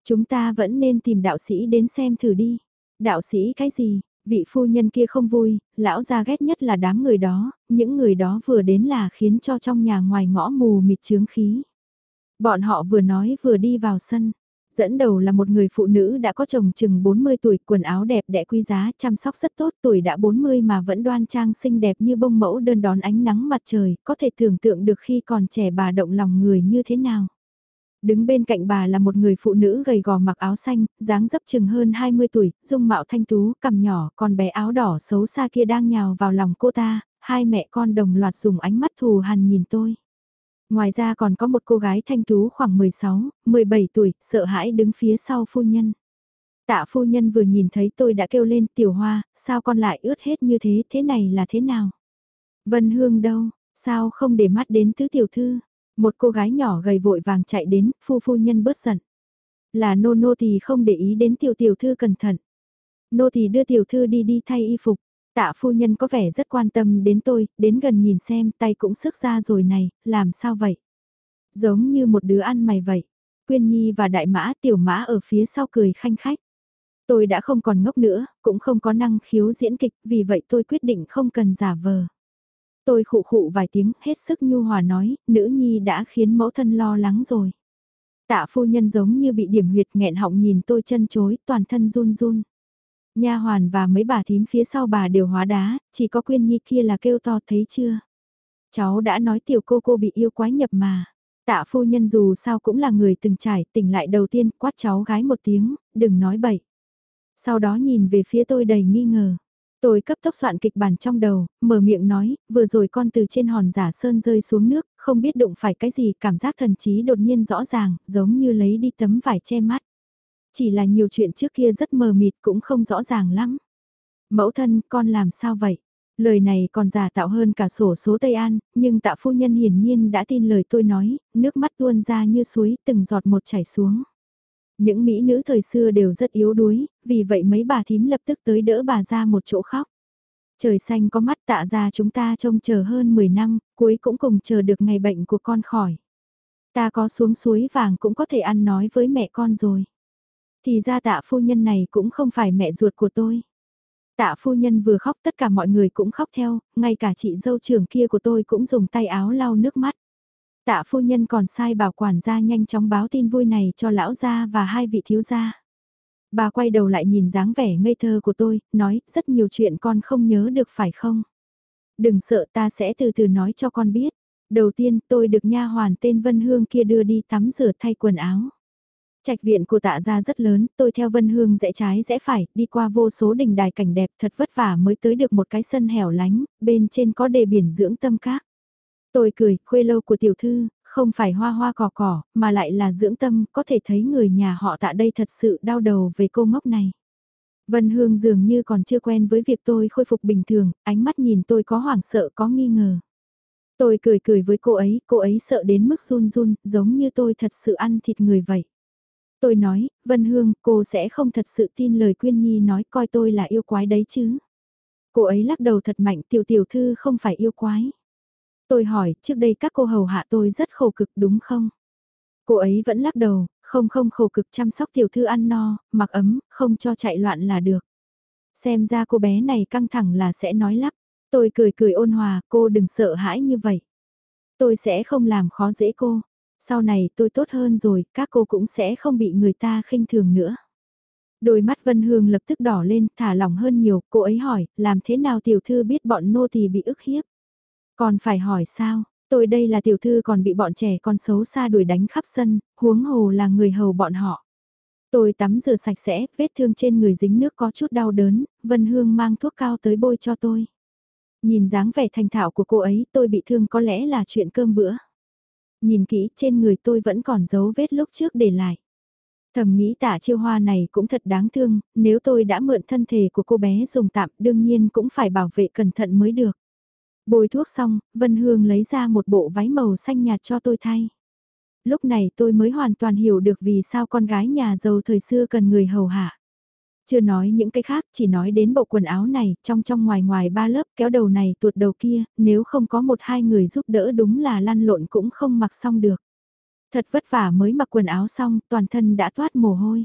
A: Chúng ta vẫn nên tìm đạo sĩ đến xem thử đi. Đạo sĩ cái gì? Vị phu nhân kia không vui, lão gia ghét nhất là đám người đó, những người đó vừa đến là khiến cho trong nhà ngoài ngõ mù mịt chướng khí. Bọn họ vừa nói vừa đi vào sân. Dẫn đầu là một người phụ nữ đã có chồng chừng 40 tuổi, quần áo đẹp đẽ quý giá, chăm sóc rất tốt, tuổi đã 40 mà vẫn đoan trang xinh đẹp như bông mẫu đơn đón ánh nắng mặt trời, có thể tưởng tượng được khi còn trẻ bà động lòng người như thế nào. Đứng bên cạnh bà là một người phụ nữ gầy gò mặc áo xanh, dáng dấp chừng hơn 20 tuổi, dung mạo thanh tú, cằm nhỏ, con bé áo đỏ xấu xa kia đang nhào vào lòng cô ta, hai mẹ con đồng loạt dùng ánh mắt thù hằn nhìn tôi. Ngoài ra còn có một cô gái thanh tú khoảng 16, 17 tuổi, sợ hãi đứng phía sau phu nhân. Tạ phu nhân vừa nhìn thấy tôi đã kêu lên tiểu hoa, sao con lại ướt hết như thế, thế này là thế nào? Vân Hương đâu, sao không để mắt đến tứ tiểu thư? Một cô gái nhỏ gầy vội vàng chạy đến, phu phu nhân bớt giận. Là nô nô thì không để ý đến tiểu tiểu thư cẩn thận. Nô thì đưa tiểu thư đi đi thay y phục. Tạ phu nhân có vẻ rất quan tâm đến tôi, đến gần nhìn xem tay cũng sức ra rồi này, làm sao vậy? Giống như một đứa ăn mày vậy. Quyên Nhi và Đại Mã Tiểu Mã ở phía sau cười khanh khách. Tôi đã không còn ngốc nữa, cũng không có năng khiếu diễn kịch, vì vậy tôi quyết định không cần giả vờ. Tôi khụ khụ vài tiếng, hết sức nhu hòa nói, nữ nhi đã khiến mẫu thân lo lắng rồi. Tạ phu nhân giống như bị điểm huyệt nghẹn họng nhìn tôi chân chối, toàn thân run run. Nha hoàn và mấy bà thím phía sau bà đều hóa đá, chỉ có quyên nhi kia là kêu to thấy chưa. Cháu đã nói tiểu cô cô bị yêu quái nhập mà. Tạ phu nhân dù sao cũng là người từng trải, tỉnh lại đầu tiên quát cháu gái một tiếng, đừng nói bậy. Sau đó nhìn về phía tôi đầy nghi ngờ. Tôi cấp tốc soạn kịch bản trong đầu, mở miệng nói, vừa rồi con từ trên hòn giả sơn rơi xuống nước, không biết đụng phải cái gì, cảm giác thần trí đột nhiên rõ ràng, giống như lấy đi tấm vải che mắt. Chỉ là nhiều chuyện trước kia rất mờ mịt cũng không rõ ràng lắm. Mẫu thân, con làm sao vậy? Lời này còn giả tạo hơn cả sổ số Tây An, nhưng tạ phu nhân hiển nhiên đã tin lời tôi nói, nước mắt tuôn ra như suối từng giọt một chảy xuống. Những mỹ nữ thời xưa đều rất yếu đuối, vì vậy mấy bà thím lập tức tới đỡ bà ra một chỗ khóc. Trời xanh có mắt tạ ra chúng ta trông chờ hơn 10 năm, cuối cũng cùng chờ được ngày bệnh của con khỏi. Ta có xuống suối vàng cũng có thể ăn nói với mẹ con rồi. Thì ra tạ phu nhân này cũng không phải mẹ ruột của tôi. Tạ phu nhân vừa khóc tất cả mọi người cũng khóc theo, ngay cả chị dâu trưởng kia của tôi cũng dùng tay áo lau nước mắt. Tạ phu nhân còn sai bảo quản gia nhanh chóng báo tin vui này cho lão gia và hai vị thiếu gia. Bà quay đầu lại nhìn dáng vẻ ngây thơ của tôi, nói rất nhiều chuyện con không nhớ được phải không? Đừng sợ ta sẽ từ từ nói cho con biết. Đầu tiên tôi được nha hoàn tên Vân Hương kia đưa đi tắm rửa thay quần áo. Trạch viện của tạ gia rất lớn, tôi theo Vân Hương rẽ trái rẽ phải, đi qua vô số đình đài cảnh đẹp thật vất vả mới tới được một cái sân hẻo lánh, bên trên có đề biển dưỡng tâm các. Tôi cười, khuê lâu của tiểu thư, không phải hoa hoa cỏ cỏ, mà lại là dưỡng tâm, có thể thấy người nhà họ tạ đây thật sự đau đầu về cô ngốc này. Vân Hương dường như còn chưa quen với việc tôi khôi phục bình thường, ánh mắt nhìn tôi có hoảng sợ có nghi ngờ. Tôi cười cười với cô ấy, cô ấy sợ đến mức run run, giống như tôi thật sự ăn thịt người vậy. Tôi nói, Vân Hương, cô sẽ không thật sự tin lời Quyên Nhi nói coi tôi là yêu quái đấy chứ. Cô ấy lắc đầu thật mạnh tiểu tiểu thư không phải yêu quái. Tôi hỏi, trước đây các cô hầu hạ tôi rất khổ cực đúng không? Cô ấy vẫn lắc đầu, không không khổ cực chăm sóc tiểu thư ăn no, mặc ấm, không cho chạy loạn là được. Xem ra cô bé này căng thẳng là sẽ nói lắp. Tôi cười cười ôn hòa, cô đừng sợ hãi như vậy. Tôi sẽ không làm khó dễ cô. Sau này tôi tốt hơn rồi, các cô cũng sẽ không bị người ta khinh thường nữa. Đôi mắt Vân Hương lập tức đỏ lên, thả lỏng hơn nhiều, cô ấy hỏi, làm thế nào tiểu thư biết bọn nô tỳ bị ức hiếp? Còn phải hỏi sao, tôi đây là tiểu thư còn bị bọn trẻ con xấu xa đuổi đánh khắp sân, huống hồ là người hầu bọn họ. Tôi tắm rửa sạch sẽ, vết thương trên người dính nước có chút đau đớn, Vân Hương mang thuốc cao tới bôi cho tôi. Nhìn dáng vẻ thành thạo của cô ấy tôi bị thương có lẽ là chuyện cơm bữa. Nhìn kỹ trên người tôi vẫn còn dấu vết lúc trước để lại. Thầm nghĩ tả chiêu hoa này cũng thật đáng thương, nếu tôi đã mượn thân thể của cô bé dùng tạm đương nhiên cũng phải bảo vệ cẩn thận mới được. Bôi thuốc xong, Vân Hương lấy ra một bộ váy màu xanh nhạt cho tôi thay. Lúc này tôi mới hoàn toàn hiểu được vì sao con gái nhà giàu thời xưa cần người hầu hạ. Chưa nói những cái khác, chỉ nói đến bộ quần áo này, trong trong ngoài ngoài ba lớp kéo đầu này tuột đầu kia, nếu không có một hai người giúp đỡ đúng là lăn lộn cũng không mặc xong được. Thật vất vả mới mặc quần áo xong, toàn thân đã toát mồ hôi.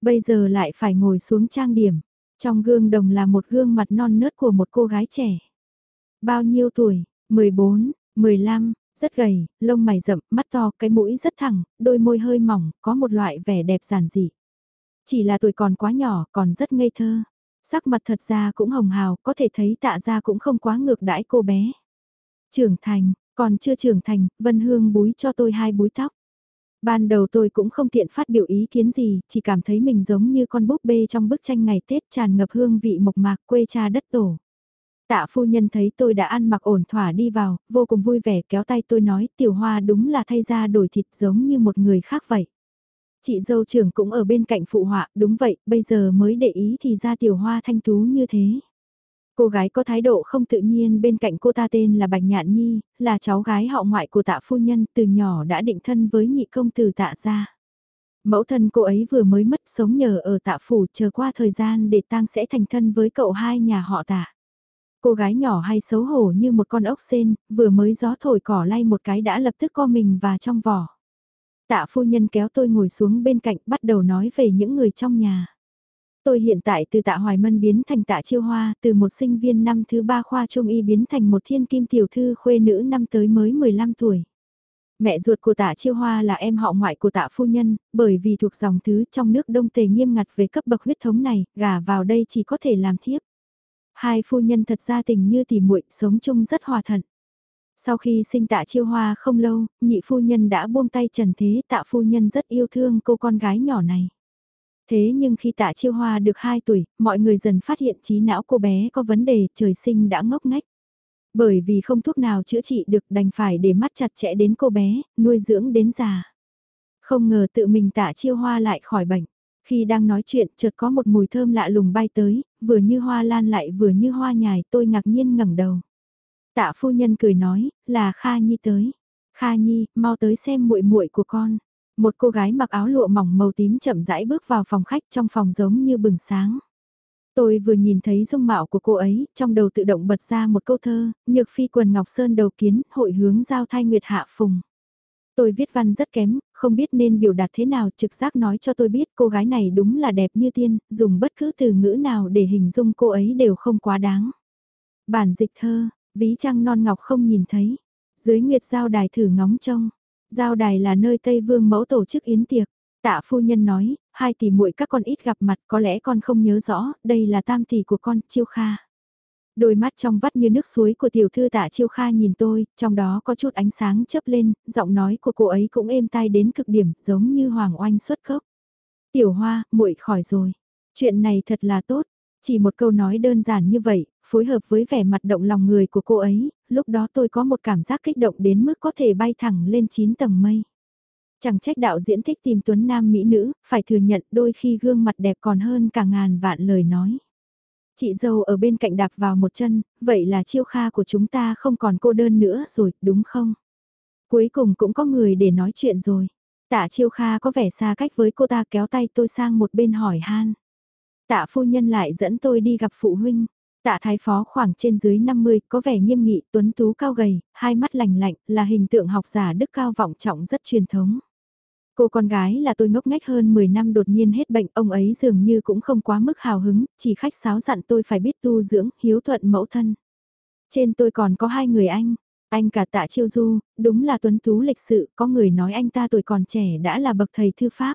A: Bây giờ lại phải ngồi xuống trang điểm. Trong gương đồng là một gương mặt non nớt của một cô gái trẻ. Bao nhiêu tuổi? 14, 15, rất gầy, lông mày rậm, mắt to, cái mũi rất thẳng, đôi môi hơi mỏng, có một loại vẻ đẹp giản dị. Chỉ là tuổi còn quá nhỏ, còn rất ngây thơ. Sắc mặt thật ra cũng hồng hào, có thể thấy tạ ra cũng không quá ngược đãi cô bé. Trưởng thành, còn chưa trưởng thành, Vân Hương búi cho tôi hai búi tóc. Ban đầu tôi cũng không tiện phát biểu ý kiến gì, chỉ cảm thấy mình giống như con búp bê trong bức tranh ngày Tết tràn ngập hương vị mộc mạc quê cha đất tổ. Tạ phu nhân thấy tôi đã ăn mặc ổn thỏa đi vào, vô cùng vui vẻ kéo tay tôi nói tiểu hoa đúng là thay ra đổi thịt giống như một người khác vậy. Chị dâu trưởng cũng ở bên cạnh phụ họa, đúng vậy, bây giờ mới để ý thì ra tiểu hoa thanh tú như thế. Cô gái có thái độ không tự nhiên bên cạnh cô ta tên là Bạch Nhạn Nhi, là cháu gái họ ngoại của tạ phu nhân từ nhỏ đã định thân với nhị công tử tạ gia. Mẫu thân cô ấy vừa mới mất sống nhờ ở tạ phủ chờ qua thời gian để tang sẽ thành thân với cậu hai nhà họ tạ. Cô gái nhỏ hay xấu hổ như một con ốc sen, vừa mới gió thổi cỏ lay một cái đã lập tức co mình và trong vỏ. Tạ phu nhân kéo tôi ngồi xuống bên cạnh bắt đầu nói về những người trong nhà. Tôi hiện tại từ tạ Hoài Mân biến thành tạ Chiêu Hoa, từ một sinh viên năm thứ ba khoa trung y biến thành một thiên kim tiểu thư khuê nữ năm tới mới 15 tuổi. Mẹ ruột của tạ Chiêu Hoa là em họ ngoại của tạ phu nhân, bởi vì thuộc dòng thứ trong nước đông tề nghiêm ngặt về cấp bậc huyết thống này, gả vào đây chỉ có thể làm thiếp. Hai phu nhân thật ra tình như tỉ muội sống chung rất hòa thuận. Sau khi sinh tạ chiêu hoa không lâu, nhị phu nhân đã buông tay trần thế tạ phu nhân rất yêu thương cô con gái nhỏ này. Thế nhưng khi tạ chiêu hoa được 2 tuổi, mọi người dần phát hiện trí não cô bé có vấn đề trời sinh đã ngốc ngách. Bởi vì không thuốc nào chữa trị được đành phải để mắt chặt chẽ đến cô bé, nuôi dưỡng đến già. Không ngờ tự mình tạ chiêu hoa lại khỏi bệnh. Khi đang nói chuyện chợt có một mùi thơm lạ lùng bay tới, vừa như hoa lan lại vừa như hoa nhài tôi ngạc nhiên ngẩng đầu. Tạ phu nhân cười nói, là Kha Nhi tới. Kha Nhi, mau tới xem muội muội của con. Một cô gái mặc áo lụa mỏng màu tím chậm rãi bước vào phòng khách trong phòng giống như bừng sáng. Tôi vừa nhìn thấy dung mạo của cô ấy, trong đầu tự động bật ra một câu thơ, nhược phi quần ngọc sơn đầu kiến, hội hướng giao thai nguyệt hạ phùng. Tôi viết văn rất kém, không biết nên biểu đạt thế nào, trực giác nói cho tôi biết cô gái này đúng là đẹp như tiên, dùng bất cứ từ ngữ nào để hình dung cô ấy đều không quá đáng. Bản dịch thơ, ví trăng non ngọc không nhìn thấy, dưới nguyệt giao đài thử ngóng trông, giao đài là nơi Tây Vương mẫu tổ chức yến tiệc. Tạ phu nhân nói, hai tỷ muội các con ít gặp mặt có lẽ con không nhớ rõ, đây là tam tỷ của con, chiêu kha. Đôi mắt trong vắt như nước suối của tiểu thư tạ chiêu kha nhìn tôi, trong đó có chút ánh sáng chớp lên, giọng nói của cô ấy cũng êm tai đến cực điểm, giống như hoàng oanh xuất cốc. Tiểu hoa, muội khỏi rồi. Chuyện này thật là tốt. Chỉ một câu nói đơn giản như vậy, phối hợp với vẻ mặt động lòng người của cô ấy, lúc đó tôi có một cảm giác kích động đến mức có thể bay thẳng lên 9 tầng mây. Chẳng trách đạo diễn thích tìm tuấn nam mỹ nữ, phải thừa nhận đôi khi gương mặt đẹp còn hơn cả ngàn vạn lời nói. Chị dâu ở bên cạnh đạp vào một chân, vậy là chiêu kha của chúng ta không còn cô đơn nữa rồi, đúng không? Cuối cùng cũng có người để nói chuyện rồi. Tạ chiêu kha có vẻ xa cách với cô ta kéo tay tôi sang một bên hỏi han. Tạ phu nhân lại dẫn tôi đi gặp phụ huynh. Tạ thái phó khoảng trên dưới 50, có vẻ nghiêm nghị, tuấn tú cao gầy, hai mắt lành lạnh, là hình tượng học giả đức cao vọng trọng rất truyền thống. Cô con gái là tôi ngốc ngách hơn 10 năm đột nhiên hết bệnh, ông ấy dường như cũng không quá mức hào hứng, chỉ khách sáo dặn tôi phải biết tu dưỡng, hiếu thuận mẫu thân. Trên tôi còn có hai người anh, anh cả tạ chiêu du, đúng là tuấn tú lịch sự, có người nói anh ta tuổi còn trẻ đã là bậc thầy thư pháp.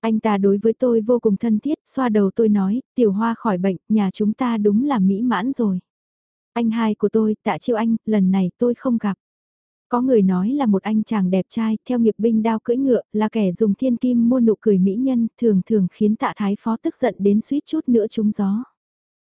A: Anh ta đối với tôi vô cùng thân thiết, xoa đầu tôi nói, tiểu hoa khỏi bệnh, nhà chúng ta đúng là mỹ mãn rồi. Anh hai của tôi, tạ chiêu anh, lần này tôi không gặp. Có người nói là một anh chàng đẹp trai, theo nghiệp binh đao cưỡi ngựa, là kẻ dùng thiên kim mua nụ cười mỹ nhân, thường thường khiến tạ thái phó tức giận đến suýt chút nữa trúng gió.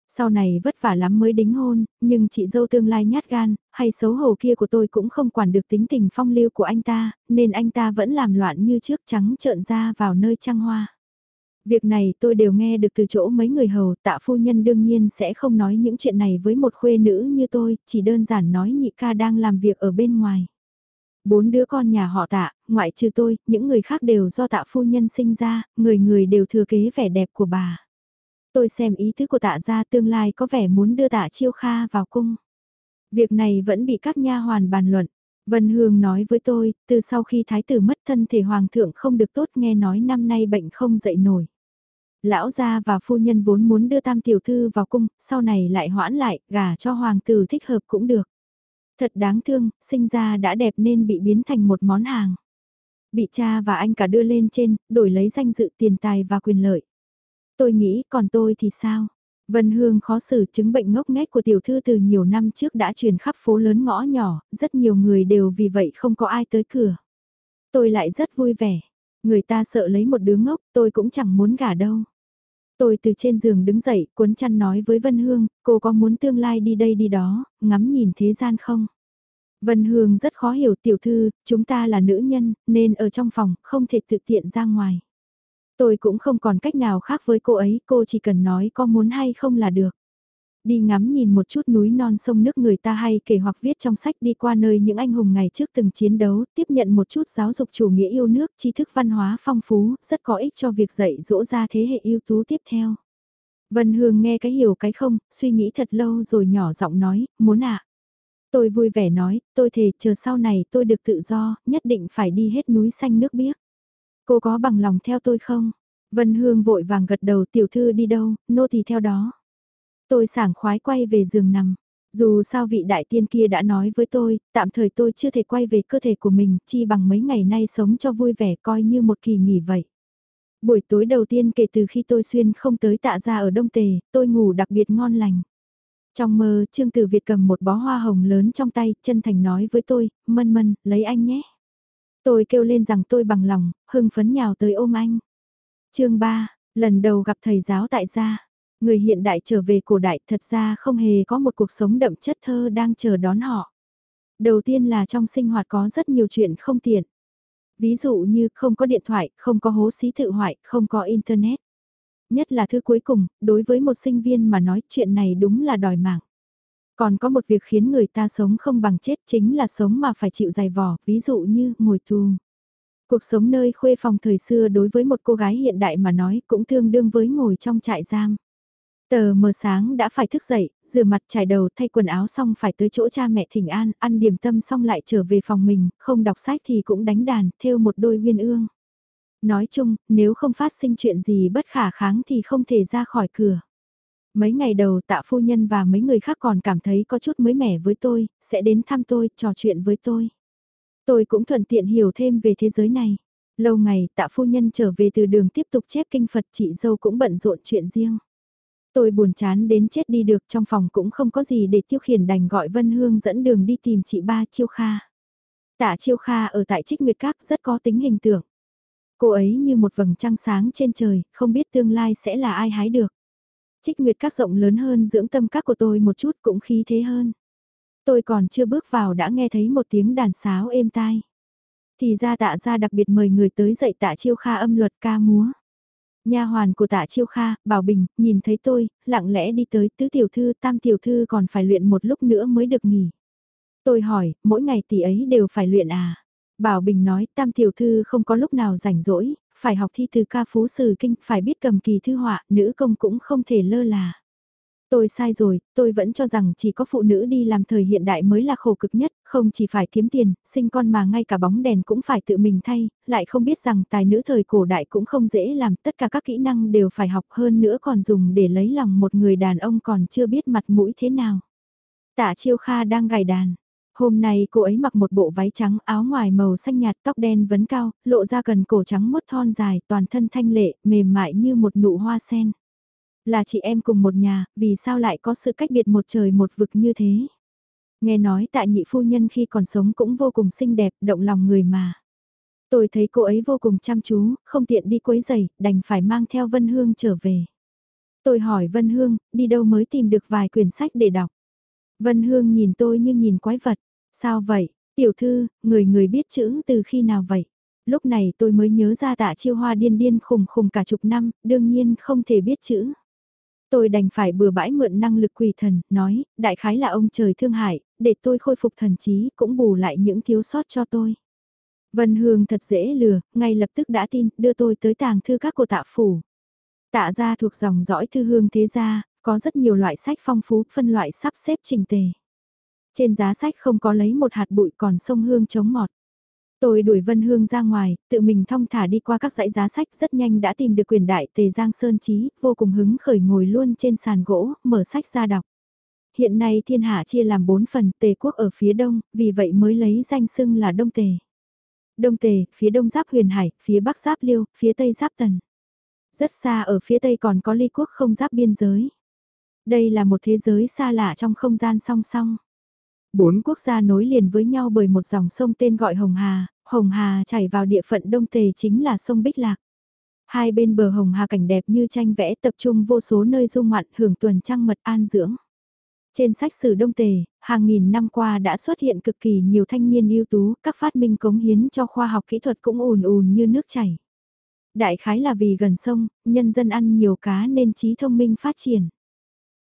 A: Sau này vất vả lắm mới đính hôn, nhưng chị dâu tương lai nhát gan, hay xấu hổ kia của tôi cũng không quản được tính tình phong lưu của anh ta, nên anh ta vẫn làm loạn như trước trắng trợn ra vào nơi trăng hoa. Việc này tôi đều nghe được từ chỗ mấy người hầu, tạ phu nhân đương nhiên sẽ không nói những chuyện này với một khuê nữ như tôi, chỉ đơn giản nói nhị ca đang làm việc ở bên ngoài. Bốn đứa con nhà họ tạ, ngoại trừ tôi, những người khác đều do tạ phu nhân sinh ra, người người đều thừa kế vẻ đẹp của bà. Tôi xem ý tứ của tạ gia tương lai có vẻ muốn đưa tạ chiêu kha vào cung. Việc này vẫn bị các nha hoàn bàn luận. Vân Hương nói với tôi, từ sau khi thái tử mất thân thể hoàng thượng không được tốt nghe nói năm nay bệnh không dậy nổi. Lão gia và phu nhân vốn muốn đưa tam tiểu thư vào cung, sau này lại hoãn lại, gả cho hoàng tử thích hợp cũng được. Thật đáng thương, sinh ra đã đẹp nên bị biến thành một món hàng. Bị cha và anh cả đưa lên trên, đổi lấy danh dự tiền tài và quyền lợi. Tôi nghĩ còn tôi thì sao? Vân Hương khó xử chứng bệnh ngốc nghếch của tiểu thư từ nhiều năm trước đã truyền khắp phố lớn ngõ nhỏ, rất nhiều người đều vì vậy không có ai tới cửa. Tôi lại rất vui vẻ. Người ta sợ lấy một đứa ngốc, tôi cũng chẳng muốn gả đâu. Tôi từ trên giường đứng dậy, cuốn chăn nói với Vân Hương, cô có muốn tương lai đi đây đi đó, ngắm nhìn thế gian không? Vân Hương rất khó hiểu tiểu thư, chúng ta là nữ nhân, nên ở trong phòng, không thể tự tiện ra ngoài. Tôi cũng không còn cách nào khác với cô ấy, cô chỉ cần nói có muốn hay không là được. Đi ngắm nhìn một chút núi non sông nước người ta hay kể hoặc viết trong sách đi qua nơi những anh hùng ngày trước từng chiến đấu, tiếp nhận một chút giáo dục chủ nghĩa yêu nước, tri thức văn hóa phong phú, rất có ích cho việc dạy dỗ ra thế hệ ưu tú tiếp theo. Vân Hương nghe cái hiểu cái không, suy nghĩ thật lâu rồi nhỏ giọng nói, muốn ạ. Tôi vui vẻ nói, tôi thề chờ sau này tôi được tự do, nhất định phải đi hết núi xanh nước biếc. Cô có bằng lòng theo tôi không? Vân Hương vội vàng gật đầu tiểu thư đi đâu, nô thì theo đó. Tôi sảng khoái quay về giường nằm. Dù sao vị đại tiên kia đã nói với tôi, tạm thời tôi chưa thể quay về cơ thể của mình, chi bằng mấy ngày nay sống cho vui vẻ coi như một kỳ nghỉ vậy. Buổi tối đầu tiên kể từ khi tôi xuyên không tới tạ ra ở Đông Tề, tôi ngủ đặc biệt ngon lành. Trong mơ, Trương Tử Việt cầm một bó hoa hồng lớn trong tay, chân thành nói với tôi, mân mân, lấy anh nhé. Tôi kêu lên rằng tôi bằng lòng, hưng phấn nhào tới ôm anh. chương 3, lần đầu gặp thầy giáo tại gia. Người hiện đại trở về cổ đại thật ra không hề có một cuộc sống đậm chất thơ đang chờ đón họ. Đầu tiên là trong sinh hoạt có rất nhiều chuyện không tiện. Ví dụ như không có điện thoại, không có hố xí tự hoại, không có internet. Nhất là thứ cuối cùng, đối với một sinh viên mà nói chuyện này đúng là đòi mạng. Còn có một việc khiến người ta sống không bằng chết chính là sống mà phải chịu dày vò, ví dụ như ngồi tù. Cuộc sống nơi khuê phòng thời xưa đối với một cô gái hiện đại mà nói cũng tương đương với ngồi trong trại giam. Tờ mờ sáng đã phải thức dậy, rửa mặt trải đầu thay quần áo xong phải tới chỗ cha mẹ thỉnh an, ăn điểm tâm xong lại trở về phòng mình, không đọc sách thì cũng đánh đàn, theo một đôi viên ương. Nói chung, nếu không phát sinh chuyện gì bất khả kháng thì không thể ra khỏi cửa. Mấy ngày đầu tạ phu nhân và mấy người khác còn cảm thấy có chút mới mẻ với tôi, sẽ đến thăm tôi, trò chuyện với tôi. Tôi cũng thuận tiện hiểu thêm về thế giới này. Lâu ngày tạ phu nhân trở về từ đường tiếp tục chép kinh Phật chị dâu cũng bận rộn chuyện riêng. Tôi buồn chán đến chết đi được trong phòng cũng không có gì để tiêu khiển đành gọi Vân Hương dẫn đường đi tìm chị ba Chiêu Kha. Tạ Chiêu Kha ở tại Trích Nguyệt Các rất có tính hình tượng. Cô ấy như một vầng trăng sáng trên trời, không biết tương lai sẽ là ai hái được. Trích Nguyệt Các rộng lớn hơn dưỡng tâm các của tôi một chút cũng khí thế hơn. Tôi còn chưa bước vào đã nghe thấy một tiếng đàn sáo êm tai. Thì ra tạ ra đặc biệt mời người tới dạy tạ chiêu kha âm luật ca múa. Nha hoàn của tạ chiêu kha, Bảo Bình, nhìn thấy tôi, lặng lẽ đi tới tứ tiểu thư tam tiểu thư còn phải luyện một lúc nữa mới được nghỉ. Tôi hỏi, mỗi ngày tỷ ấy đều phải luyện à? Bảo Bình nói, tam tiểu thư không có lúc nào rảnh rỗi, phải học thi từ ca phú sử kinh, phải biết cầm kỳ thư họa, nữ công cũng không thể lơ là. Tôi sai rồi, tôi vẫn cho rằng chỉ có phụ nữ đi làm thời hiện đại mới là khổ cực nhất, không chỉ phải kiếm tiền, sinh con mà ngay cả bóng đèn cũng phải tự mình thay, lại không biết rằng tài nữ thời cổ đại cũng không dễ làm, tất cả các kỹ năng đều phải học hơn nữa còn dùng để lấy lòng một người đàn ông còn chưa biết mặt mũi thế nào. Tạ Chiêu Kha đang gảy đàn. Hôm nay cô ấy mặc một bộ váy trắng áo ngoài màu xanh nhạt tóc đen vấn cao, lộ ra gần cổ trắng mốt thon dài toàn thân thanh lệ, mềm mại như một nụ hoa sen. Là chị em cùng một nhà, vì sao lại có sự cách biệt một trời một vực như thế? Nghe nói tại nhị phu nhân khi còn sống cũng vô cùng xinh đẹp, động lòng người mà. Tôi thấy cô ấy vô cùng chăm chú, không tiện đi quấy giày, đành phải mang theo Vân Hương trở về. Tôi hỏi Vân Hương, đi đâu mới tìm được vài quyển sách để đọc. Vân Hương nhìn tôi như nhìn quái vật. Sao vậy, tiểu thư, người người biết chữ từ khi nào vậy? Lúc này tôi mới nhớ ra tạ chiêu hoa điên điên khùng khùng cả chục năm, đương nhiên không thể biết chữ. Tôi đành phải bừa bãi mượn năng lực quỷ thần, nói, đại khái là ông trời thương hại, để tôi khôi phục thần trí, cũng bù lại những thiếu sót cho tôi. Vân Hương thật dễ lừa, ngay lập tức đã tin, đưa tôi tới tàng thư các của tạ phủ. Tạ gia thuộc dòng dõi thư hương thế gia, có rất nhiều loại sách phong phú, phân loại sắp xếp trình tề. Trên giá sách không có lấy một hạt bụi còn sông hương chống mọt. Tôi đuổi Vân Hương ra ngoài, tự mình thong thả đi qua các dãy giá sách rất nhanh đã tìm được quyền đại tề Giang Sơn Trí, vô cùng hứng khởi ngồi luôn trên sàn gỗ, mở sách ra đọc. Hiện nay thiên hạ chia làm bốn phần, tề quốc ở phía đông, vì vậy mới lấy danh xưng là đông tề. Đông tề, phía đông giáp huyền hải, phía bắc giáp liêu, phía tây giáp tần. Rất xa ở phía tây còn có ly quốc không giáp biên giới. Đây là một thế giới xa lạ trong không gian song song. Bốn quốc gia nối liền với nhau bởi một dòng sông tên gọi Hồng Hà, Hồng Hà chảy vào địa phận Đông Tề chính là sông Bích Lạc. Hai bên bờ Hồng Hà cảnh đẹp như tranh vẽ tập trung vô số nơi du ngoạn hưởng tuần trăng mật an dưỡng. Trên sách sử Đông Tề, hàng nghìn năm qua đã xuất hiện cực kỳ nhiều thanh niên ưu tú, các phát minh cống hiến cho khoa học kỹ thuật cũng ùn ùn như nước chảy. Đại khái là vì gần sông, nhân dân ăn nhiều cá nên trí thông minh phát triển.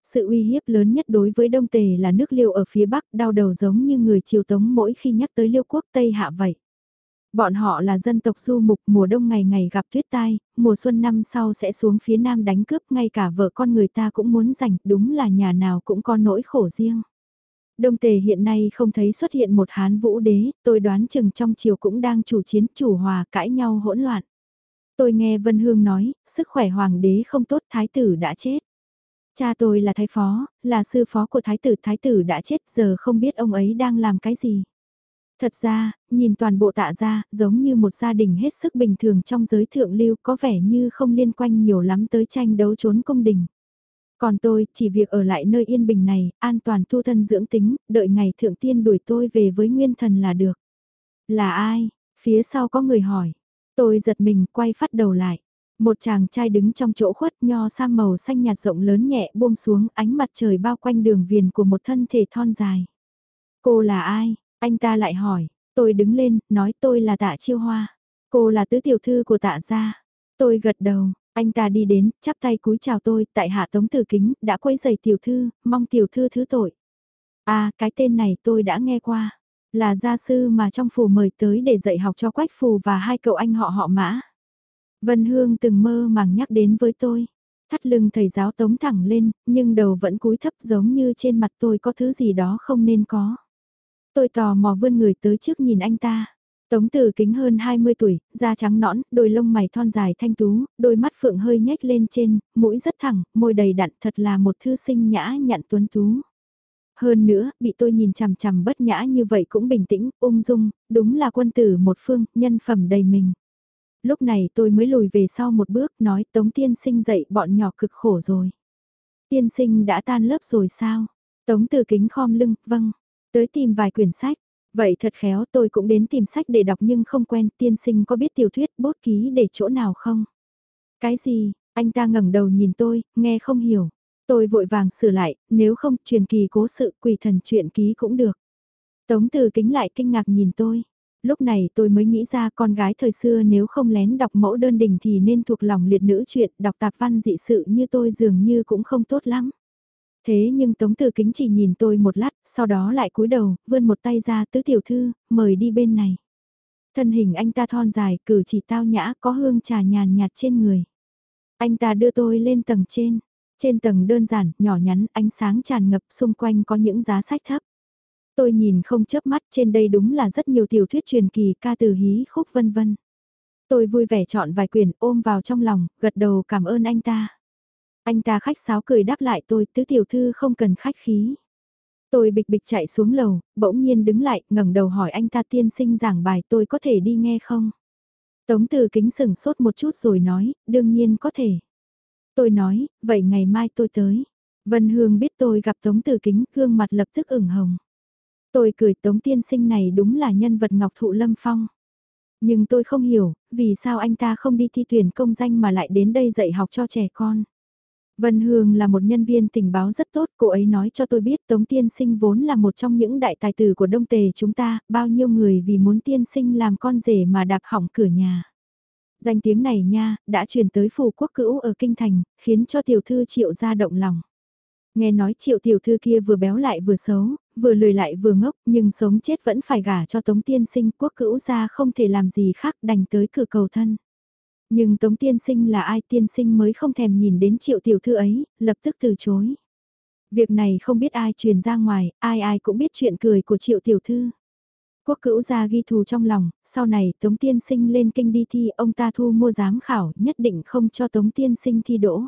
A: Sự uy hiếp lớn nhất đối với Đông Tề là nước liêu ở phía Bắc đau đầu giống như người triều tống mỗi khi nhắc tới liêu quốc Tây Hạ vậy. Bọn họ là dân tộc du mục mùa đông ngày ngày gặp tuyết tai, mùa xuân năm sau sẽ xuống phía nam đánh cướp ngay cả vợ con người ta cũng muốn giành, đúng là nhà nào cũng có nỗi khổ riêng. Đông tề hiện nay không thấy xuất hiện một hán vũ đế, tôi đoán chừng trong triều cũng đang chủ chiến chủ hòa cãi nhau hỗn loạn. Tôi nghe Vân Hương nói, sức khỏe hoàng đế không tốt thái tử đã chết. Cha tôi là thái phó, là sư phó của thái tử, thái tử đã chết giờ không biết ông ấy đang làm cái gì. Thật ra, nhìn toàn bộ tạ gia, giống như một gia đình hết sức bình thường trong giới thượng lưu có vẻ như không liên quan nhiều lắm tới tranh đấu trốn cung đình. Còn tôi, chỉ việc ở lại nơi yên bình này, an toàn thu thân dưỡng tính, đợi ngày thượng tiên đuổi tôi về với nguyên thần là được. Là ai? Phía sau có người hỏi. Tôi giật mình quay phát đầu lại. Một chàng trai đứng trong chỗ khuất nho sam màu xanh nhạt rộng lớn nhẹ buông xuống ánh mặt trời bao quanh đường viền của một thân thể thon dài. Cô là ai? Anh ta lại hỏi, tôi đứng lên, nói tôi là tạ chiêu hoa. Cô là tứ tiểu thư của tạ gia. Tôi gật đầu, anh ta đi đến, chắp tay cúi chào tôi, tại hạ tống tử kính, đã quấy giày tiểu thư, mong tiểu thư thứ tội. À, cái tên này tôi đã nghe qua. Là gia sư mà trong phủ mời tới để dạy học cho quách phù và hai cậu anh họ họ mã. Vân Hương từng mơ màng nhắc đến với tôi. Thắt lưng thầy giáo tống thẳng lên, nhưng đầu vẫn cúi thấp giống như trên mặt tôi có thứ gì đó không nên có. Tôi tò mò vươn người tới trước nhìn anh ta. Tống tử kính hơn 20 tuổi, da trắng nõn, đôi lông mày thon dài thanh tú, đôi mắt phượng hơi nhếch lên trên, mũi rất thẳng, môi đầy đặn thật là một thư sinh nhã nhặn tuấn tú. Hơn nữa, bị tôi nhìn chằm chằm bất nhã như vậy cũng bình tĩnh, ung dung, đúng là quân tử một phương, nhân phẩm đầy mình. Lúc này tôi mới lùi về sau một bước nói Tống tiên sinh dậy bọn nhỏ cực khổ rồi. Tiên sinh đã tan lớp rồi sao? Tống từ kính khom lưng, vâng. Tới tìm vài quyển sách. Vậy thật khéo tôi cũng đến tìm sách để đọc nhưng không quen tiên sinh có biết tiểu thuyết bút ký để chỗ nào không? Cái gì? Anh ta ngẩng đầu nhìn tôi, nghe không hiểu. Tôi vội vàng sửa lại, nếu không truyền kỳ cố sự quỷ thần chuyện ký cũng được. Tống từ kính lại kinh ngạc nhìn tôi. Lúc này tôi mới nghĩ ra con gái thời xưa nếu không lén đọc mẫu đơn đình thì nên thuộc lòng liệt nữ chuyện đọc tạp văn dị sự như tôi dường như cũng không tốt lắm. Thế nhưng Tống Từ Kính chỉ nhìn tôi một lát, sau đó lại cúi đầu, vươn một tay ra tứ tiểu thư, mời đi bên này. Thân hình anh ta thon dài, cử chỉ tao nhã, có hương trà nhàn nhạt trên người. Anh ta đưa tôi lên tầng trên. Trên tầng đơn giản, nhỏ nhắn, ánh sáng tràn ngập, xung quanh có những giá sách thấp. Tôi nhìn không chớp mắt, trên đây đúng là rất nhiều tiểu thuyết truyền kỳ, ca từ hí khúc vân vân. Tôi vui vẻ chọn vài quyển ôm vào trong lòng, gật đầu cảm ơn anh ta. Anh ta khách sáo cười đáp lại tôi, tứ tiểu thư không cần khách khí. Tôi bịch bịch chạy xuống lầu, bỗng nhiên đứng lại, ngẩng đầu hỏi anh ta tiên sinh giảng bài tôi có thể đi nghe không? Tống từ kính sừng sốt một chút rồi nói, đương nhiên có thể. Tôi nói, vậy ngày mai tôi tới. Vân Hương biết tôi gặp Tống từ kính, gương mặt lập tức ửng hồng. Tôi cười Tống tiên sinh này đúng là nhân vật ngọc thụ lâm phong. Nhưng tôi không hiểu, vì sao anh ta không đi thi tuyển công danh mà lại đến đây dạy học cho trẻ con. Vân Hương là một nhân viên tình báo rất tốt, cô ấy nói cho tôi biết Tống Tiên Sinh vốn là một trong những đại tài tử của Đông Tề chúng ta, bao nhiêu người vì muốn Tiên Sinh làm con rể mà đạp hỏng cửa nhà. Danh tiếng này nha, đã truyền tới phủ quốc cữu ở Kinh Thành, khiến cho tiểu thư triệu ra động lòng. Nghe nói triệu tiểu thư kia vừa béo lại vừa xấu, vừa lười lại vừa ngốc, nhưng sống chết vẫn phải gả cho Tống Tiên Sinh quốc cữu ra không thể làm gì khác đành tới cửa cầu thân. Nhưng Tống Tiên Sinh là ai tiên sinh mới không thèm nhìn đến triệu tiểu thư ấy, lập tức từ chối. Việc này không biết ai truyền ra ngoài, ai ai cũng biết chuyện cười của triệu tiểu thư. Quốc cữu gia ghi thù trong lòng, sau này Tống Tiên Sinh lên kinh đi thi ông ta thu mua giám khảo nhất định không cho Tống Tiên Sinh thi đỗ.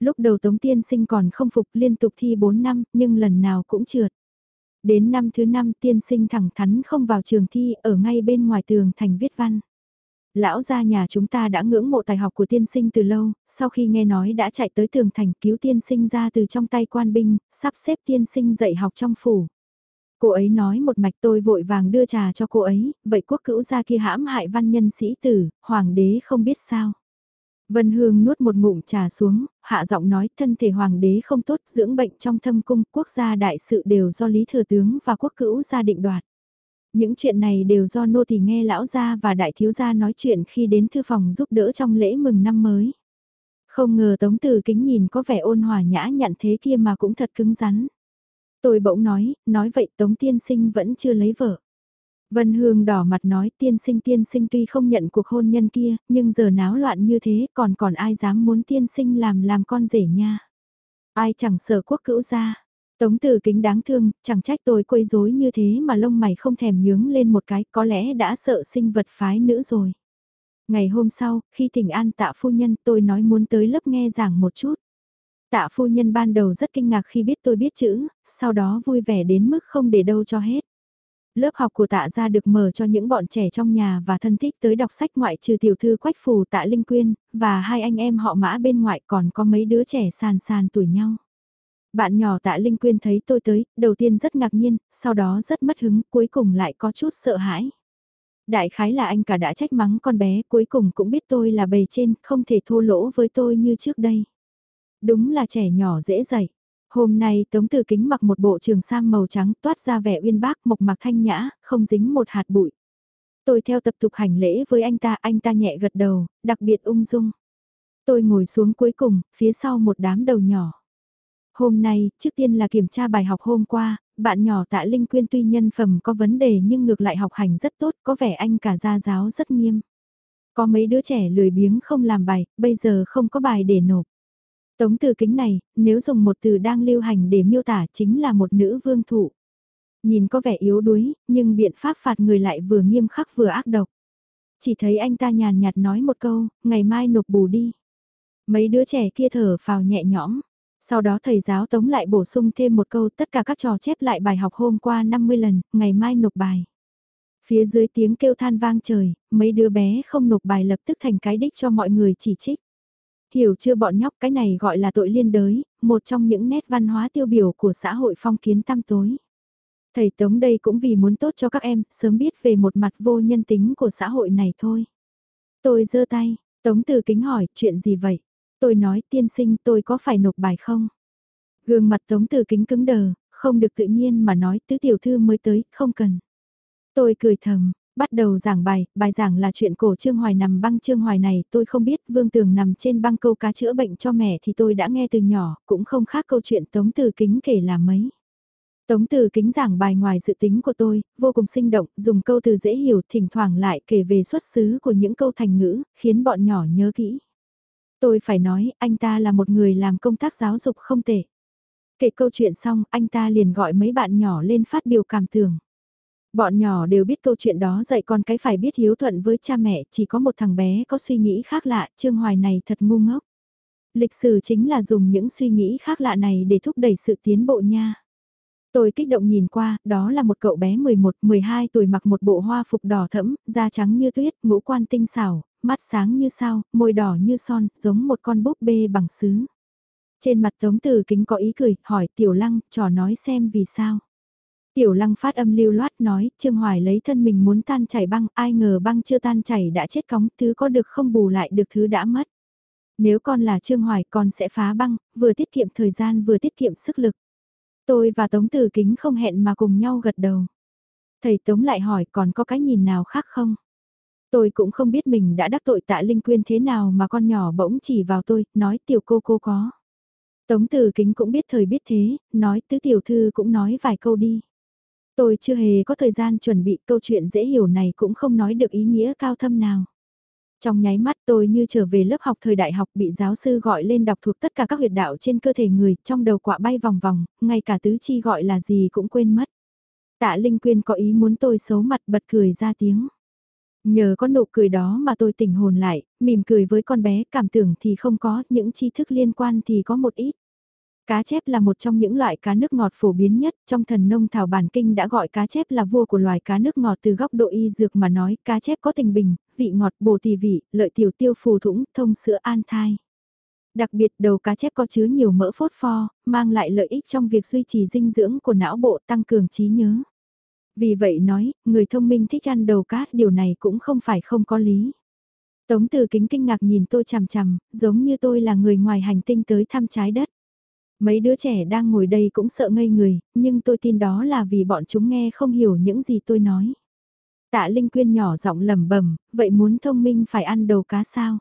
A: Lúc đầu Tống Tiên Sinh còn không phục liên tục thi 4 năm nhưng lần nào cũng trượt. Đến năm thứ năm tiên sinh thẳng thắn không vào trường thi ở ngay bên ngoài tường thành viết văn. Lão gia nhà chúng ta đã ngưỡng mộ tài học của tiên sinh từ lâu, sau khi nghe nói đã chạy tới tường thành cứu tiên sinh ra từ trong tay quan binh, sắp xếp tiên sinh dạy học trong phủ. Cô ấy nói một mạch tôi vội vàng đưa trà cho cô ấy, vậy quốc cữu gia kia hãm hại văn nhân sĩ tử, hoàng đế không biết sao. Vân Hương nuốt một ngụm trà xuống, hạ giọng nói thân thể hoàng đế không tốt dưỡng bệnh trong thâm cung quốc gia đại sự đều do Lý Thừa Tướng và quốc cữu gia định đoạt. Những chuyện này đều do nô tỳ nghe lão gia và đại thiếu gia nói chuyện khi đến thư phòng giúp đỡ trong lễ mừng năm mới. Không ngờ Tống Từ Kính nhìn có vẻ ôn hòa nhã nhặn thế kia mà cũng thật cứng rắn. Tôi bỗng nói, nói vậy Tống Tiên Sinh vẫn chưa lấy vợ. Vân Hương đỏ mặt nói tiên sinh tiên sinh tuy không nhận cuộc hôn nhân kia, nhưng giờ náo loạn như thế còn còn ai dám muốn tiên sinh làm làm con rể nha. Ai chẳng sợ quốc cữu ra. Tống Tử kính đáng thương, chẳng trách tôi quấy rối như thế mà lông mày không thèm nhướng lên một cái, có lẽ đã sợ sinh vật phái nữ rồi. Ngày hôm sau, khi thỉnh an tạ phu nhân tôi nói muốn tới lớp nghe giảng một chút. Tạ phu nhân ban đầu rất kinh ngạc khi biết tôi biết chữ, sau đó vui vẻ đến mức không để đâu cho hết. Lớp học của tạ gia được mở cho những bọn trẻ trong nhà và thân thích tới đọc sách ngoại trừ tiểu thư quách phù tạ Linh Quyên, và hai anh em họ mã bên ngoại còn có mấy đứa trẻ sàn sàn tuổi nhau. Bạn nhỏ tạ Linh Quyên thấy tôi tới, đầu tiên rất ngạc nhiên, sau đó rất mất hứng, cuối cùng lại có chút sợ hãi. Đại khái là anh cả đã trách mắng con bé, cuối cùng cũng biết tôi là bề trên, không thể thô lỗ với tôi như trước đây. Đúng là trẻ nhỏ dễ dạy. Hôm nay Tống Từ Kính mặc một bộ trường sam màu trắng toát ra vẻ uyên bác mộc mạc thanh nhã, không dính một hạt bụi. Tôi theo tập tục hành lễ với anh ta, anh ta nhẹ gật đầu, đặc biệt ung dung. Tôi ngồi xuống cuối cùng, phía sau một đám đầu nhỏ. Hôm nay, trước tiên là kiểm tra bài học hôm qua, bạn nhỏ tạ Linh Quyên tuy nhân phẩm có vấn đề nhưng ngược lại học hành rất tốt, có vẻ anh cả gia giáo rất nghiêm. Có mấy đứa trẻ lười biếng không làm bài, bây giờ không có bài để nộp. Tống từ kính này, nếu dùng một từ đang lưu hành để miêu tả chính là một nữ vương thụ. Nhìn có vẻ yếu đuối, nhưng biện pháp phạt người lại vừa nghiêm khắc vừa ác độc. Chỉ thấy anh ta nhàn nhạt nói một câu, ngày mai nộp bù đi. Mấy đứa trẻ kia thở phào nhẹ nhõm. Sau đó thầy giáo tống lại bổ sung thêm một câu tất cả các trò chép lại bài học hôm qua 50 lần, ngày mai nộp bài. Phía dưới tiếng kêu than vang trời, mấy đứa bé không nộp bài lập tức thành cái đích cho mọi người chỉ trích. Hiểu chưa bọn nhóc cái này gọi là tội liên đới, một trong những nét văn hóa tiêu biểu của xã hội phong kiến tăm tối. Thầy Tống đây cũng vì muốn tốt cho các em, sớm biết về một mặt vô nhân tính của xã hội này thôi. Tôi giơ tay, Tống từ kính hỏi, chuyện gì vậy? Tôi nói, tiên sinh tôi có phải nộp bài không? Gương mặt Tống từ kính cứng đờ, không được tự nhiên mà nói tứ tiểu thư mới tới, không cần. Tôi cười thầm, bắt đầu giảng bài, bài giảng là chuyện cổ Trương Hoài nằm băng Trương Hoài này, tôi không biết Vương Tường nằm trên băng câu cá chữa bệnh cho mẹ thì tôi đã nghe từ nhỏ, cũng không khác câu chuyện Tống Từ Kính kể là mấy. Tống Từ Kính giảng bài ngoài dự tính của tôi, vô cùng sinh động, dùng câu từ dễ hiểu, thỉnh thoảng lại kể về xuất xứ của những câu thành ngữ, khiến bọn nhỏ nhớ kỹ. Tôi phải nói, anh ta là một người làm công tác giáo dục không tệ. Kể câu chuyện xong, anh ta liền gọi mấy bạn nhỏ lên phát biểu cảm tưởng. Bọn nhỏ đều biết câu chuyện đó dạy con cái phải biết hiếu thuận với cha mẹ, chỉ có một thằng bé có suy nghĩ khác lạ, Trương Hoài này thật ngu ngốc. Lịch sử chính là dùng những suy nghĩ khác lạ này để thúc đẩy sự tiến bộ nha. Tôi kích động nhìn qua, đó là một cậu bé 11-12 tuổi mặc một bộ hoa phục đỏ thẫm, da trắng như tuyết, ngũ quan tinh xảo, mắt sáng như sao, môi đỏ như son, giống một con búp bê bằng sứ. Trên mặt Tống Từ Kính có ý cười, hỏi Tiểu Lăng, trò nói xem vì sao. Tiểu lăng phát âm lưu loát nói, Trương Hoài lấy thân mình muốn tan chảy băng, ai ngờ băng chưa tan chảy đã chết cóng, thứ có được không bù lại được thứ đã mất. Nếu con là Trương Hoài con sẽ phá băng, vừa tiết kiệm thời gian vừa tiết kiệm sức lực. Tôi và Tống Tử Kính không hẹn mà cùng nhau gật đầu. Thầy Tống lại hỏi còn có cái nhìn nào khác không? Tôi cũng không biết mình đã đắc tội tạ Linh Quyên thế nào mà con nhỏ bỗng chỉ vào tôi, nói tiểu cô cô có. Tống Tử Kính cũng biết thời biết thế, nói tứ tiểu thư cũng nói vài câu đi. Tôi chưa hề có thời gian chuẩn bị câu chuyện dễ hiểu này cũng không nói được ý nghĩa cao thâm nào. Trong nháy mắt tôi như trở về lớp học thời đại học bị giáo sư gọi lên đọc thuộc tất cả các huyệt đạo trên cơ thể người, trong đầu quạ bay vòng vòng, ngay cả tứ chi gọi là gì cũng quên mất. Tạ Linh Quyên có ý muốn tôi xấu mặt bật cười ra tiếng. Nhờ có nụ cười đó mà tôi tỉnh hồn lại, mỉm cười với con bé, cảm tưởng thì không có, những tri thức liên quan thì có một ít. Cá chép là một trong những loại cá nước ngọt phổ biến nhất, trong thần nông thảo bản kinh đã gọi cá chép là vua của loài cá nước ngọt từ góc độ y dược mà nói, cá chép có tình bình, vị ngọt bổ tỳ vị, lợi tiểu tiêu phù thủng, thông sữa an thai. Đặc biệt đầu cá chép có chứa nhiều mỡ phốt pho, mang lại lợi ích trong việc duy trì dinh dưỡng của não bộ tăng cường trí nhớ. Vì vậy nói, người thông minh thích ăn đầu cá, điều này cũng không phải không có lý. Tống từ kính kinh ngạc nhìn tôi chằm chằm, giống như tôi là người ngoài hành tinh tới thăm trái đất. Mấy đứa trẻ đang ngồi đây cũng sợ ngây người, nhưng tôi tin đó là vì bọn chúng nghe không hiểu những gì tôi nói. Tạ Linh Quyên nhỏ giọng lẩm bẩm, vậy muốn thông minh phải ăn đầu cá sao?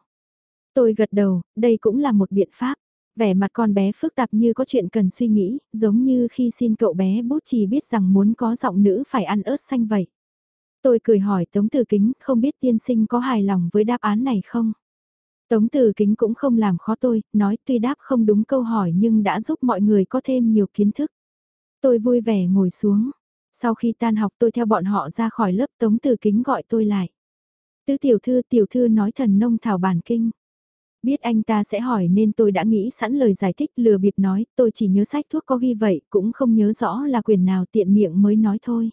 A: Tôi gật đầu, đây cũng là một biện pháp. Vẻ mặt con bé phức tạp như có chuyện cần suy nghĩ, giống như khi xin cậu bé bút chỉ biết rằng muốn có giọng nữ phải ăn ớt xanh vậy. Tôi cười hỏi Tống Tử Kính, không biết tiên sinh có hài lòng với đáp án này không? Tống từ Kính cũng không làm khó tôi, nói tuy đáp không đúng câu hỏi nhưng đã giúp mọi người có thêm nhiều kiến thức. Tôi vui vẻ ngồi xuống. Sau khi tan học tôi theo bọn họ ra khỏi lớp Tống từ Kính gọi tôi lại. Tứ tiểu thư tiểu thư nói thần nông thảo bản kinh. Biết anh ta sẽ hỏi nên tôi đã nghĩ sẵn lời giải thích lừa bịp nói, tôi chỉ nhớ sách thuốc có ghi vậy, cũng không nhớ rõ là quyền nào tiện miệng mới nói thôi.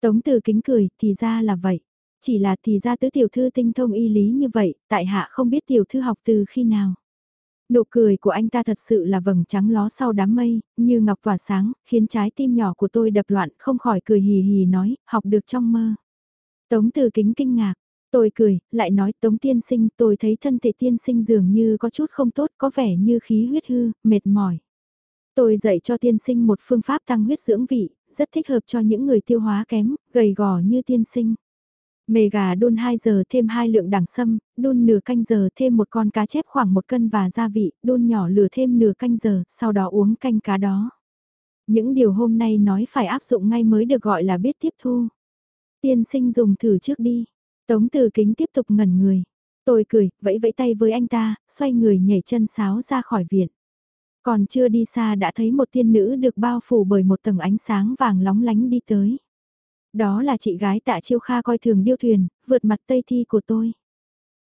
A: Tống từ kính cười, thì ra là vậy. Chỉ là thì ra tứ tiểu thư tinh thông y lý như vậy, tại hạ không biết tiểu thư học từ khi nào. Nụ cười của anh ta thật sự là vầng trắng ló sau đám mây, như ngọc tỏa sáng, khiến trái tim nhỏ của tôi đập loạn không khỏi cười hì hì nói, học được trong mơ. Tống từ kính kinh ngạc, Tôi cười, lại nói Tống tiên sinh tôi thấy thân thể tiên sinh dường như có chút không tốt có vẻ như khí huyết hư, mệt mỏi. Tôi dạy cho tiên sinh một phương pháp tăng huyết dưỡng vị, rất thích hợp cho những người tiêu hóa kém, gầy gò như tiên sinh. Mề gà đun 2 giờ thêm 2 lượng đẳng sâm, đun nửa canh giờ thêm một con cá chép khoảng một cân và gia vị, đun nhỏ lửa thêm nửa canh giờ, sau đó uống canh cá đó. Những điều hôm nay nói phải áp dụng ngay mới được gọi là biết tiếp thu. Tiên sinh dùng thử trước đi. Tống từ kính tiếp tục ngẩn người. Tôi cười, vẫy vẫy tay với anh ta, xoay người nhảy chân sáo ra khỏi viện. Còn chưa đi xa đã thấy một tiên nữ được bao phủ bởi một tầng ánh sáng vàng lóng lánh đi tới. Đó là chị gái tạ chiêu kha coi thường điêu thuyền, vượt mặt tây thi của tôi.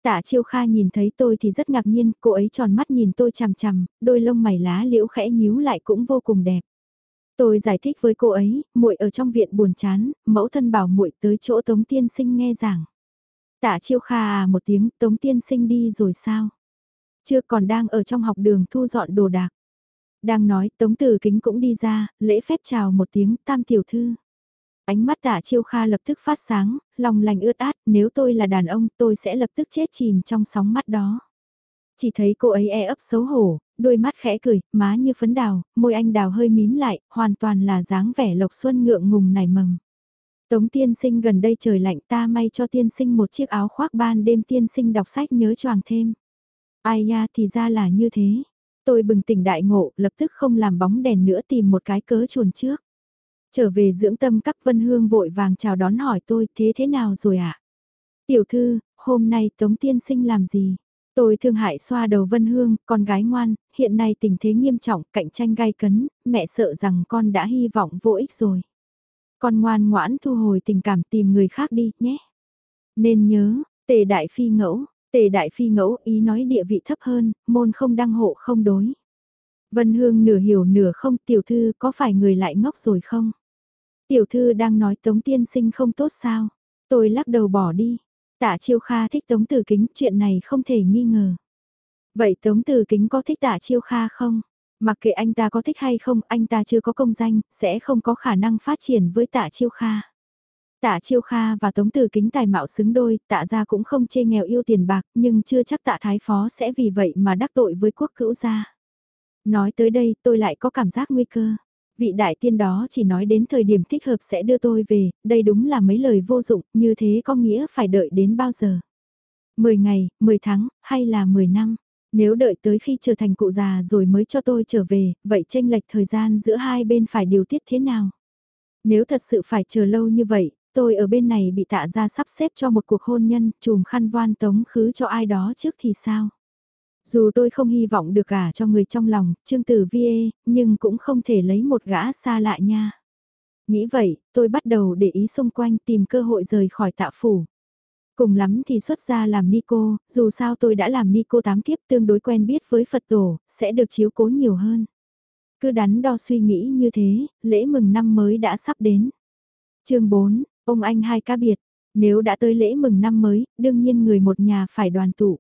A: Tạ chiêu kha nhìn thấy tôi thì rất ngạc nhiên, cô ấy tròn mắt nhìn tôi chằm chằm, đôi lông mày lá liễu khẽ nhíu lại cũng vô cùng đẹp. Tôi giải thích với cô ấy, muội ở trong viện buồn chán, mẫu thân bảo muội tới chỗ Tống Tiên Sinh nghe giảng. Tạ chiêu kha à một tiếng, Tống Tiên Sinh đi rồi sao? Chưa còn đang ở trong học đường thu dọn đồ đạc. Đang nói, Tống Tử Kính cũng đi ra, lễ phép chào một tiếng, tam tiểu thư. Ánh mắt tạ chiêu kha lập tức phát sáng, lòng lành ướt át, nếu tôi là đàn ông tôi sẽ lập tức chết chìm trong sóng mắt đó. Chỉ thấy cô ấy e ấp xấu hổ, đôi mắt khẽ cười, má như phấn đào, môi anh đào hơi mím lại, hoàn toàn là dáng vẻ lộc xuân ngượng ngùng nảy mầm. Tống tiên sinh gần đây trời lạnh ta may cho tiên sinh một chiếc áo khoác ban đêm tiên sinh đọc sách nhớ choàng thêm. Ai ya thì ra là như thế. Tôi bừng tỉnh đại ngộ, lập tức không làm bóng đèn nữa tìm một cái cớ chuồn trước. Trở về dưỡng tâm các vân hương vội vàng chào đón hỏi tôi thế thế nào rồi ạ? À? Tiểu thư, hôm nay Tống tiên sinh làm gì? Tôi thương hại xoa đầu Vân Hương, con gái ngoan, hiện nay tình thế nghiêm trọng, cạnh tranh gai cấn, mẹ sợ rằng con đã hy vọng vô ích rồi. Con ngoan ngoãn thu hồi tình cảm tìm người khác đi nhé. Nên nhớ, tề đại phi ngẫu, tề đại phi ngẫu ý nói địa vị thấp hơn, môn không đăng hộ không đối. Vân Hương nửa hiểu nửa không tiểu thư có phải người lại ngốc rồi không? Tiểu thư đang nói tống tiên sinh không tốt sao? Tôi lắc đầu bỏ đi. Tạ chiêu kha thích tống tử kính chuyện này không thể nghi ngờ. Vậy tống tử kính có thích tạ chiêu kha không? Mặc kệ anh ta có thích hay không, anh ta chưa có công danh, sẽ không có khả năng phát triển với tạ chiêu kha. Tạ Chiêu Kha và Tống Từ Kính tài mạo xứng đôi, tạ gia cũng không chê nghèo yêu tiền bạc, nhưng chưa chắc tạ Thái Phó sẽ vì vậy mà đắc tội với quốc cữu gia. Nói tới đây tôi lại có cảm giác nguy cơ. Vị đại tiên đó chỉ nói đến thời điểm thích hợp sẽ đưa tôi về, đây đúng là mấy lời vô dụng, như thế có nghĩa phải đợi đến bao giờ. 10 ngày, 10 tháng, hay là 10 năm? Nếu đợi tới khi trở thành cụ già rồi mới cho tôi trở về, vậy tranh lệch thời gian giữa hai bên phải điều tiết thế nào? Nếu thật sự phải chờ lâu như vậy, tôi ở bên này bị tạ ra sắp xếp cho một cuộc hôn nhân, chùm khăn voan tống khứ cho ai đó trước thì sao? Dù tôi không hy vọng được cả cho người trong lòng, Trương Tử Vi nhưng cũng không thể lấy một gã xa lạ nha. Nghĩ vậy, tôi bắt đầu để ý xung quanh tìm cơ hội rời khỏi tạ phủ. Cùng lắm thì xuất ra làm Nico, dù sao tôi đã làm Nico tám kiếp tương đối quen biết với Phật tổ, sẽ được chiếu cố nhiều hơn. Cứ đắn đo suy nghĩ như thế, lễ mừng năm mới đã sắp đến. chương 4, ông anh hai ca biệt, nếu đã tới lễ mừng năm mới, đương nhiên người một nhà phải đoàn tụ.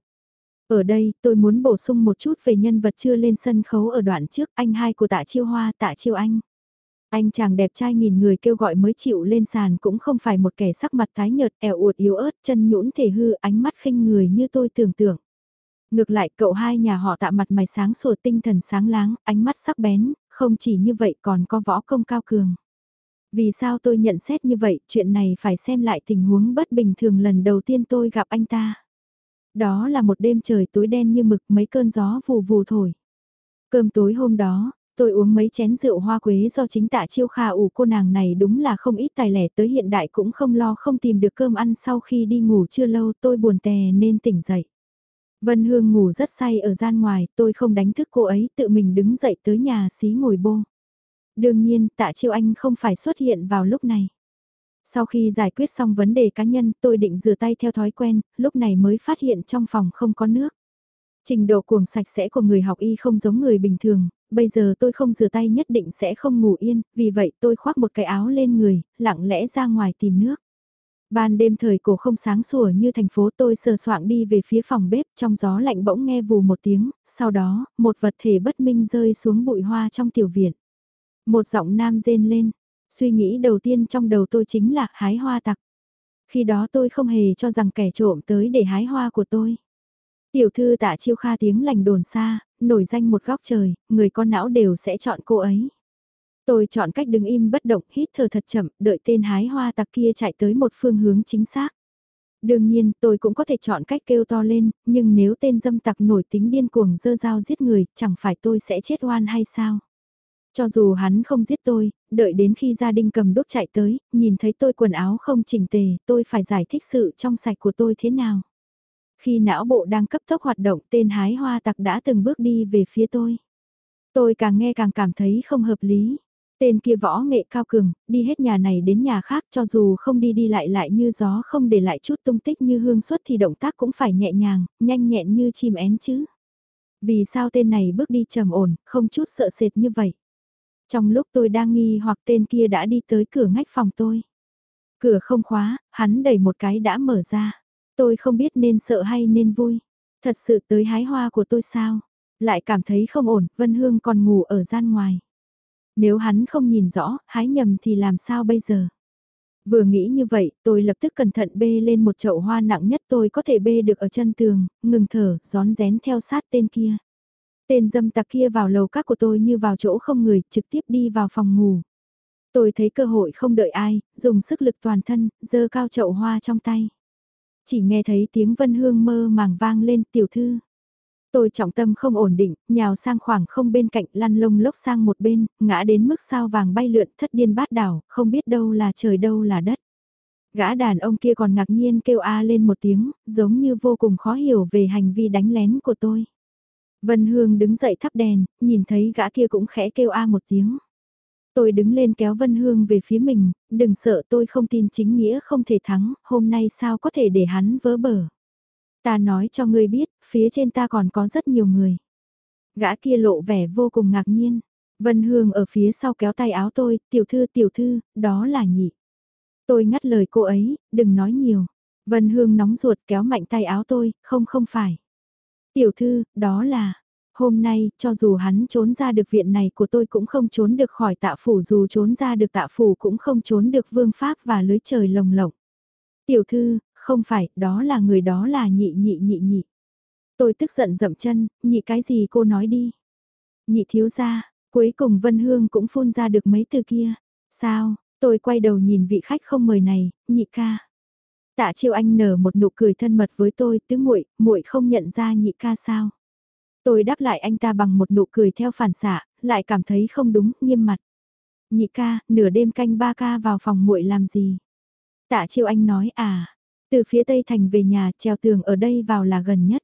A: Ở đây, tôi muốn bổ sung một chút về nhân vật chưa lên sân khấu ở đoạn trước, anh hai của tạ chiêu hoa, tạ chiêu anh. Anh chàng đẹp trai nghìn người kêu gọi mới chịu lên sàn cũng không phải một kẻ sắc mặt tái nhợt, eo uột yếu ớt, chân nhũn thể hư, ánh mắt khinh người như tôi tưởng tượng. Ngược lại cậu hai nhà họ tạ mặt mày sáng sủa tinh thần sáng láng, ánh mắt sắc bén, không chỉ như vậy còn có võ công cao cường. Vì sao tôi nhận xét như vậy, chuyện này phải xem lại tình huống bất bình thường lần đầu tiên tôi gặp anh ta. Đó là một đêm trời tối đen như mực mấy cơn gió vù vù thổi. Cơm tối hôm đó, tôi uống mấy chén rượu hoa quế do chính tạ chiêu kha ủ cô nàng này đúng là không ít tài lẻ tới hiện đại cũng không lo không tìm được cơm ăn sau khi đi ngủ chưa lâu tôi buồn tè nên tỉnh dậy. Vân Hương ngủ rất say ở gian ngoài, tôi không đánh thức cô ấy, tự mình đứng dậy tới nhà xí ngồi bô. Đương nhiên, tạ chiêu anh không phải xuất hiện vào lúc này. Sau khi giải quyết xong vấn đề cá nhân, tôi định rửa tay theo thói quen, lúc này mới phát hiện trong phòng không có nước. Trình độ cuồng sạch sẽ của người học y không giống người bình thường, bây giờ tôi không rửa tay nhất định sẽ không ngủ yên, vì vậy tôi khoác một cái áo lên người, lặng lẽ ra ngoài tìm nước. Ban đêm thời cổ không sáng sủa như thành phố tôi sờ soạng đi về phía phòng bếp trong gió lạnh bỗng nghe vù một tiếng, sau đó, một vật thể bất minh rơi xuống bụi hoa trong tiểu viện. Một giọng nam rên lên, suy nghĩ đầu tiên trong đầu tôi chính là hái hoa tặc. Khi đó tôi không hề cho rằng kẻ trộm tới để hái hoa của tôi. Tiểu thư tạ chiêu kha tiếng lành đồn xa, nổi danh một góc trời, người con não đều sẽ chọn cô ấy. Tôi chọn cách đứng im bất động, hít thở thật chậm, đợi tên hái hoa tặc kia chạy tới một phương hướng chính xác. Đương nhiên, tôi cũng có thể chọn cách kêu to lên, nhưng nếu tên dâm tặc nổi tính điên cuồng dơ dao giết người, chẳng phải tôi sẽ chết oan hay sao? Cho dù hắn không giết tôi, đợi đến khi gia đình cầm đốt chạy tới, nhìn thấy tôi quần áo không chỉnh tề, tôi phải giải thích sự trong sạch của tôi thế nào. Khi não bộ đang cấp tốc hoạt động tên hái hoa tặc đã từng bước đi về phía tôi. Tôi càng nghe càng cảm thấy không hợp lý. Tên kia võ nghệ cao cường, đi hết nhà này đến nhà khác cho dù không đi đi lại lại như gió không để lại chút tung tích như hương suất thì động tác cũng phải nhẹ nhàng, nhanh nhẹn như chim én chứ. Vì sao tên này bước đi trầm ổn, không chút sợ sệt như vậy? Trong lúc tôi đang nghi hoặc tên kia đã đi tới cửa ngách phòng tôi. Cửa không khóa, hắn đẩy một cái đã mở ra. Tôi không biết nên sợ hay nên vui. Thật sự tới hái hoa của tôi sao? Lại cảm thấy không ổn, Vân Hương còn ngủ ở gian ngoài. Nếu hắn không nhìn rõ, hái nhầm thì làm sao bây giờ? Vừa nghĩ như vậy, tôi lập tức cẩn thận bê lên một chậu hoa nặng nhất tôi có thể bê được ở chân tường, ngừng thở, gión rén theo sát tên kia. Tên dâm tặc kia vào lầu các của tôi như vào chỗ không người, trực tiếp đi vào phòng ngủ. Tôi thấy cơ hội không đợi ai, dùng sức lực toàn thân, dơ cao chậu hoa trong tay. Chỉ nghe thấy tiếng Vân Hương mơ màng vang lên tiểu thư. Tôi trọng tâm không ổn định, nhào sang khoảng không bên cạnh lăn lông lốc sang một bên, ngã đến mức sao vàng bay lượn thất điên bát đảo, không biết đâu là trời đâu là đất. Gã đàn ông kia còn ngạc nhiên kêu a lên một tiếng, giống như vô cùng khó hiểu về hành vi đánh lén của tôi. Vân Hương đứng dậy thắp đèn, nhìn thấy gã kia cũng khẽ kêu a một tiếng. Tôi đứng lên kéo Vân Hương về phía mình, đừng sợ tôi không tin chính nghĩa không thể thắng, hôm nay sao có thể để hắn vỡ bờ. Ta nói cho ngươi biết, phía trên ta còn có rất nhiều người. Gã kia lộ vẻ vô cùng ngạc nhiên. Vân Hương ở phía sau kéo tay áo tôi, tiểu thư tiểu thư, đó là nhị. Tôi ngắt lời cô ấy, đừng nói nhiều. Vân Hương nóng ruột kéo mạnh tay áo tôi, không không phải. Tiểu thư, đó là, hôm nay, cho dù hắn trốn ra được viện này của tôi cũng không trốn được khỏi tạ phủ dù trốn ra được tạ phủ cũng không trốn được vương pháp và lưới trời lồng lộng. Tiểu thư, không phải, đó là người đó là nhị nhị nhị nhị. Tôi tức giận dậm chân, nhị cái gì cô nói đi. Nhị thiếu ra, cuối cùng Vân Hương cũng phun ra được mấy từ kia. Sao, tôi quay đầu nhìn vị khách không mời này, nhị ca. Tạ chiêu anh nở một nụ cười thân mật với tôi, tứ muội, muội không nhận ra nhị ca sao. Tôi đáp lại anh ta bằng một nụ cười theo phản xạ, lại cảm thấy không đúng, nghiêm mặt. Nhị ca, nửa đêm canh ba ca vào phòng muội làm gì? Tạ Chiêu Anh nói à, từ phía Tây Thành về nhà treo tường ở đây vào là gần nhất.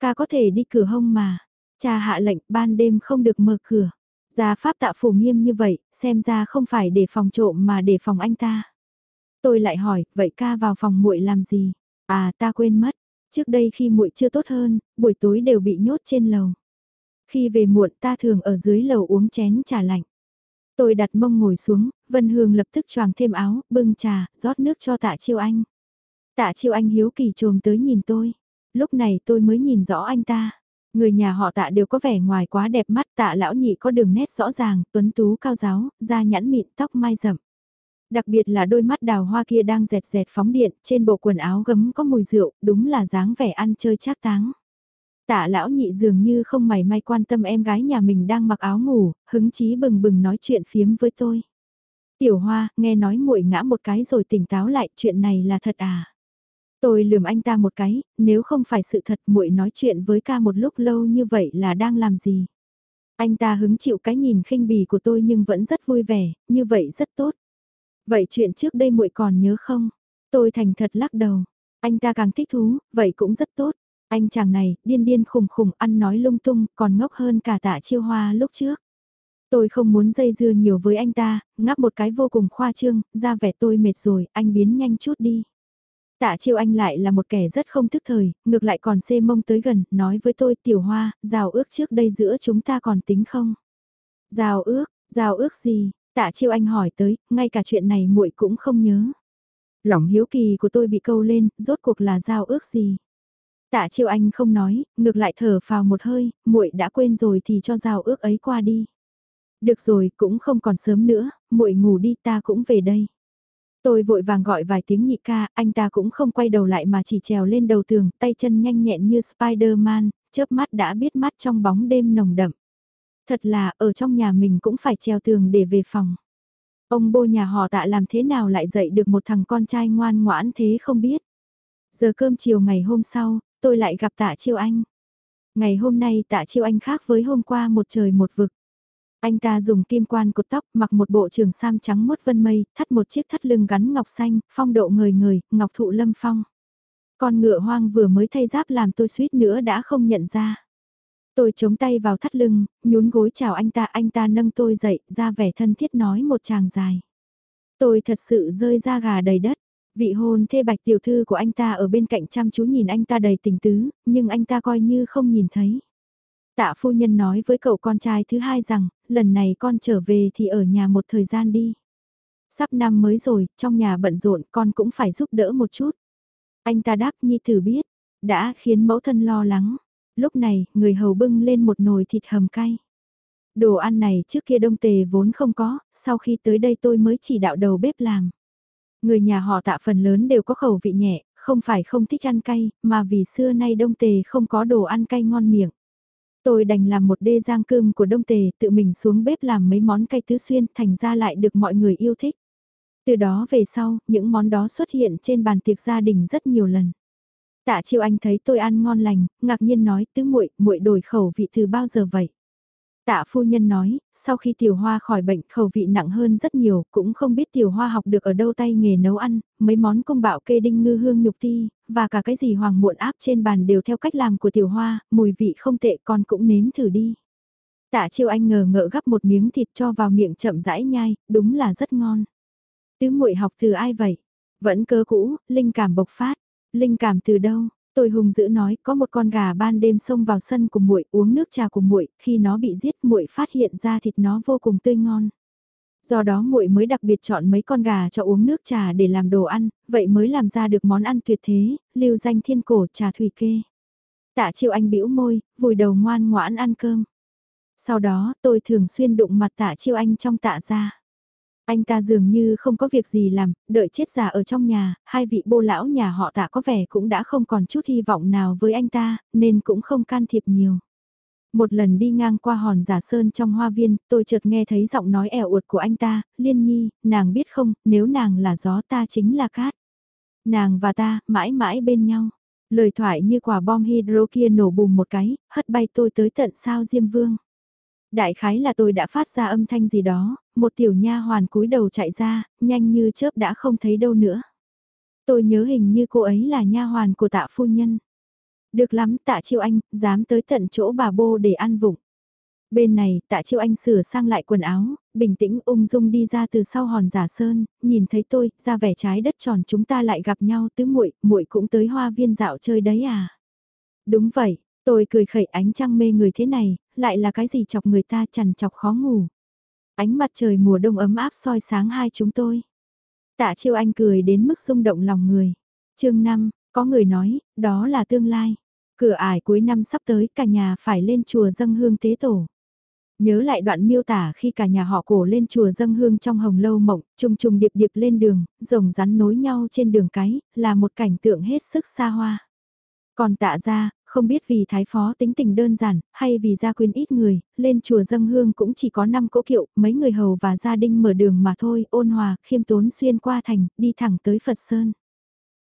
A: Ca có thể đi cửa hông mà. Cha hạ lệnh ban đêm không được mở cửa. Gia pháp tạ phủ nghiêm như vậy, xem ra không phải để phòng trộm mà để phòng anh ta. Tôi lại hỏi, vậy ca vào phòng muội làm gì? À ta quên mất, trước đây khi muội chưa tốt hơn, buổi tối đều bị nhốt trên lầu. Khi về muộn ta thường ở dưới lầu uống chén trà lạnh. Tôi đặt mông ngồi xuống, Vân Hương lập tức choàng thêm áo, bưng trà, rót nước cho tạ chiêu anh. Tạ chiêu anh hiếu kỳ trồm tới nhìn tôi. Lúc này tôi mới nhìn rõ anh ta. Người nhà họ tạ đều có vẻ ngoài quá đẹp mắt tạ lão nhị có đường nét rõ ràng, tuấn tú cao giáo, da nhẵn mịn tóc mai rậm. Đặc biệt là đôi mắt đào hoa kia đang dẹt dẹt phóng điện, trên bộ quần áo gấm có mùi rượu, đúng là dáng vẻ ăn chơi trác táng. Tạ lão nhị dường như không mảy may quan tâm em gái nhà mình đang mặc áo ngủ, hứng chí bừng bừng nói chuyện phiếm với tôi. Tiểu hoa, nghe nói muội ngã một cái rồi tỉnh táo lại, chuyện này là thật à? Tôi lườm anh ta một cái, nếu không phải sự thật muội nói chuyện với ca một lúc lâu như vậy là đang làm gì? Anh ta hứng chịu cái nhìn khinh bỉ của tôi nhưng vẫn rất vui vẻ, như vậy rất tốt. Vậy chuyện trước đây muội còn nhớ không? Tôi thành thật lắc đầu. Anh ta càng thích thú, vậy cũng rất tốt. Anh chàng này, điên điên khùng khùng ăn nói lung tung, còn ngốc hơn cả tạ chiêu hoa lúc trước. Tôi không muốn dây dưa nhiều với anh ta, ngáp một cái vô cùng khoa trương, ra vẻ tôi mệt rồi, anh biến nhanh chút đi. Tạ chiêu anh lại là một kẻ rất không thức thời, ngược lại còn xê mông tới gần, nói với tôi tiểu hoa, rào ước trước đây giữa chúng ta còn tính không? Rào ước, rào ước gì? Tạ chiêu anh hỏi tới, ngay cả chuyện này muội cũng không nhớ. Lòng hiếu kỳ của tôi bị câu lên, rốt cuộc là giao ước gì? Tạ chiêu anh không nói, ngược lại thở phào một hơi, muội đã quên rồi thì cho giao ước ấy qua đi. Được rồi, cũng không còn sớm nữa, muội ngủ đi ta cũng về đây. Tôi vội vàng gọi vài tiếng nhị ca, anh ta cũng không quay đầu lại mà chỉ trèo lên đầu tường, tay chân nhanh nhẹn như Spider-Man, chớp mắt đã biết mắt trong bóng đêm nồng đậm. Thật là, ở trong nhà mình cũng phải treo tường để về phòng. Ông bô nhà họ tạ làm thế nào lại dạy được một thằng con trai ngoan ngoãn thế không biết. Giờ cơm chiều ngày hôm sau, tôi lại gặp tạ chiêu anh. Ngày hôm nay tạ chiêu anh khác với hôm qua một trời một vực. Anh ta dùng kim quan cột tóc, mặc một bộ trường sam trắng mốt vân mây, thắt một chiếc thắt lưng gắn ngọc xanh, phong độ người người, ngọc thụ lâm phong. Con ngựa hoang vừa mới thay giáp làm tôi suýt nữa đã không nhận ra. Tôi chống tay vào thắt lưng, nhún gối chào anh ta, anh ta nâng tôi dậy, ra vẻ thân thiết nói một chàng dài. Tôi thật sự rơi ra gà đầy đất. Vị hôn thê bạch tiểu thư của anh ta ở bên cạnh chăm chú nhìn anh ta đầy tình tứ, nhưng anh ta coi như không nhìn thấy. Tạ phu nhân nói với cậu con trai thứ hai rằng, lần này con trở về thì ở nhà một thời gian đi. Sắp năm mới rồi, trong nhà bận rộn con cũng phải giúp đỡ một chút. Anh ta đáp nhi thử biết, đã khiến mẫu thân lo lắng. Lúc này, người hầu bưng lên một nồi thịt hầm cay. Đồ ăn này trước kia đông tề vốn không có, sau khi tới đây tôi mới chỉ đạo đầu bếp làm. Người nhà họ tạ phần lớn đều có khẩu vị nhẹ, không phải không thích ăn cay, mà vì xưa nay đông tề không có đồ ăn cay ngon miệng. Tôi đành làm một đê giang cơm của đông tề, tự mình xuống bếp làm mấy món cay tứ xuyên, thành ra lại được mọi người yêu thích. Từ đó về sau, những món đó xuất hiện trên bàn tiệc gia đình rất nhiều lần. Tạ Chiêu Anh thấy tôi ăn ngon lành, ngạc nhiên nói tứ muội, muội đổi khẩu vị từ bao giờ vậy? Tạ phu nhân nói, sau khi tiểu hoa khỏi bệnh khẩu vị nặng hơn rất nhiều, cũng không biết tiểu hoa học được ở đâu tay nghề nấu ăn, mấy món công bạo kê đinh ngư hương nhục ti, và cả cái gì hoàng muộn áp trên bàn đều theo cách làm của tiểu hoa, mùi vị không tệ con cũng nếm thử đi. Tạ chiêu anh ngờ ngỡ gắp một miếng thịt cho vào miệng chậm rãi nhai, đúng là rất ngon. Tứ muội học từ ai vậy? Vẫn cơ cũ, linh cảm bộc phát. Linh cảm từ đâu? Tôi hùng dữ nói, có một con gà ban đêm xông vào sân của muội, uống nước trà của muội, khi nó bị giết, muội phát hiện ra thịt nó vô cùng tươi ngon. Do đó muội mới đặc biệt chọn mấy con gà cho uống nước trà để làm đồ ăn, vậy mới làm ra được món ăn tuyệt thế, lưu danh thiên cổ trà thủy kê. Tạ Chiêu Anh bĩu môi, vùi đầu ngoan ngoãn ăn cơm. Sau đó, tôi thường xuyên đụng mặt Tạ Chiêu Anh trong tạ ra. Anh ta dường như không có việc gì làm, đợi chết già ở trong nhà, hai vị bô lão nhà họ tạ có vẻ cũng đã không còn chút hy vọng nào với anh ta, nên cũng không can thiệp nhiều. Một lần đi ngang qua hòn giả sơn trong hoa viên, tôi chợt nghe thấy giọng nói ẻo uột của anh ta, liên nhi, nàng biết không, nếu nàng là gió ta chính là cát. Nàng và ta, mãi mãi bên nhau. Lời thoại như quả bom hydro kia nổ bùm một cái, hất bay tôi tới tận sao Diêm Vương. Đại khái là tôi đã phát ra âm thanh gì đó, một tiểu nha hoàn cúi đầu chạy ra, nhanh như chớp đã không thấy đâu nữa. Tôi nhớ hình như cô ấy là nha hoàn của tạ phu nhân. Được lắm tạ chiêu anh, dám tới tận chỗ bà bô để ăn vụng. Bên này, tạ chiêu anh sửa sang lại quần áo, bình tĩnh ung dung đi ra từ sau hòn giả sơn, nhìn thấy tôi, ra vẻ trái đất tròn chúng ta lại gặp nhau tứ muội muội cũng tới hoa viên dạo chơi đấy à. Đúng vậy, tôi cười khẩy ánh trăng mê người thế này, lại là cái gì chọc người ta chằn chọc khó ngủ. Ánh mặt trời mùa đông ấm áp soi sáng hai chúng tôi. Tạ chiêu anh cười đến mức rung động lòng người. chương 5, có người nói, đó là tương lai. Cửa ải cuối năm sắp tới cả nhà phải lên chùa dâng hương tế tổ. Nhớ lại đoạn miêu tả khi cả nhà họ cổ lên chùa dâng hương trong hồng lâu mộng, trùng trùng điệp điệp lên đường, rồng rắn nối nhau trên đường cái, là một cảnh tượng hết sức xa hoa. Còn tạ ra, không biết vì thái phó tính tình đơn giản, hay vì gia quyến ít người, lên chùa dâng hương cũng chỉ có 5 cỗ kiệu, mấy người hầu và gia đình mở đường mà thôi, ôn hòa, khiêm tốn xuyên qua thành, đi thẳng tới Phật Sơn.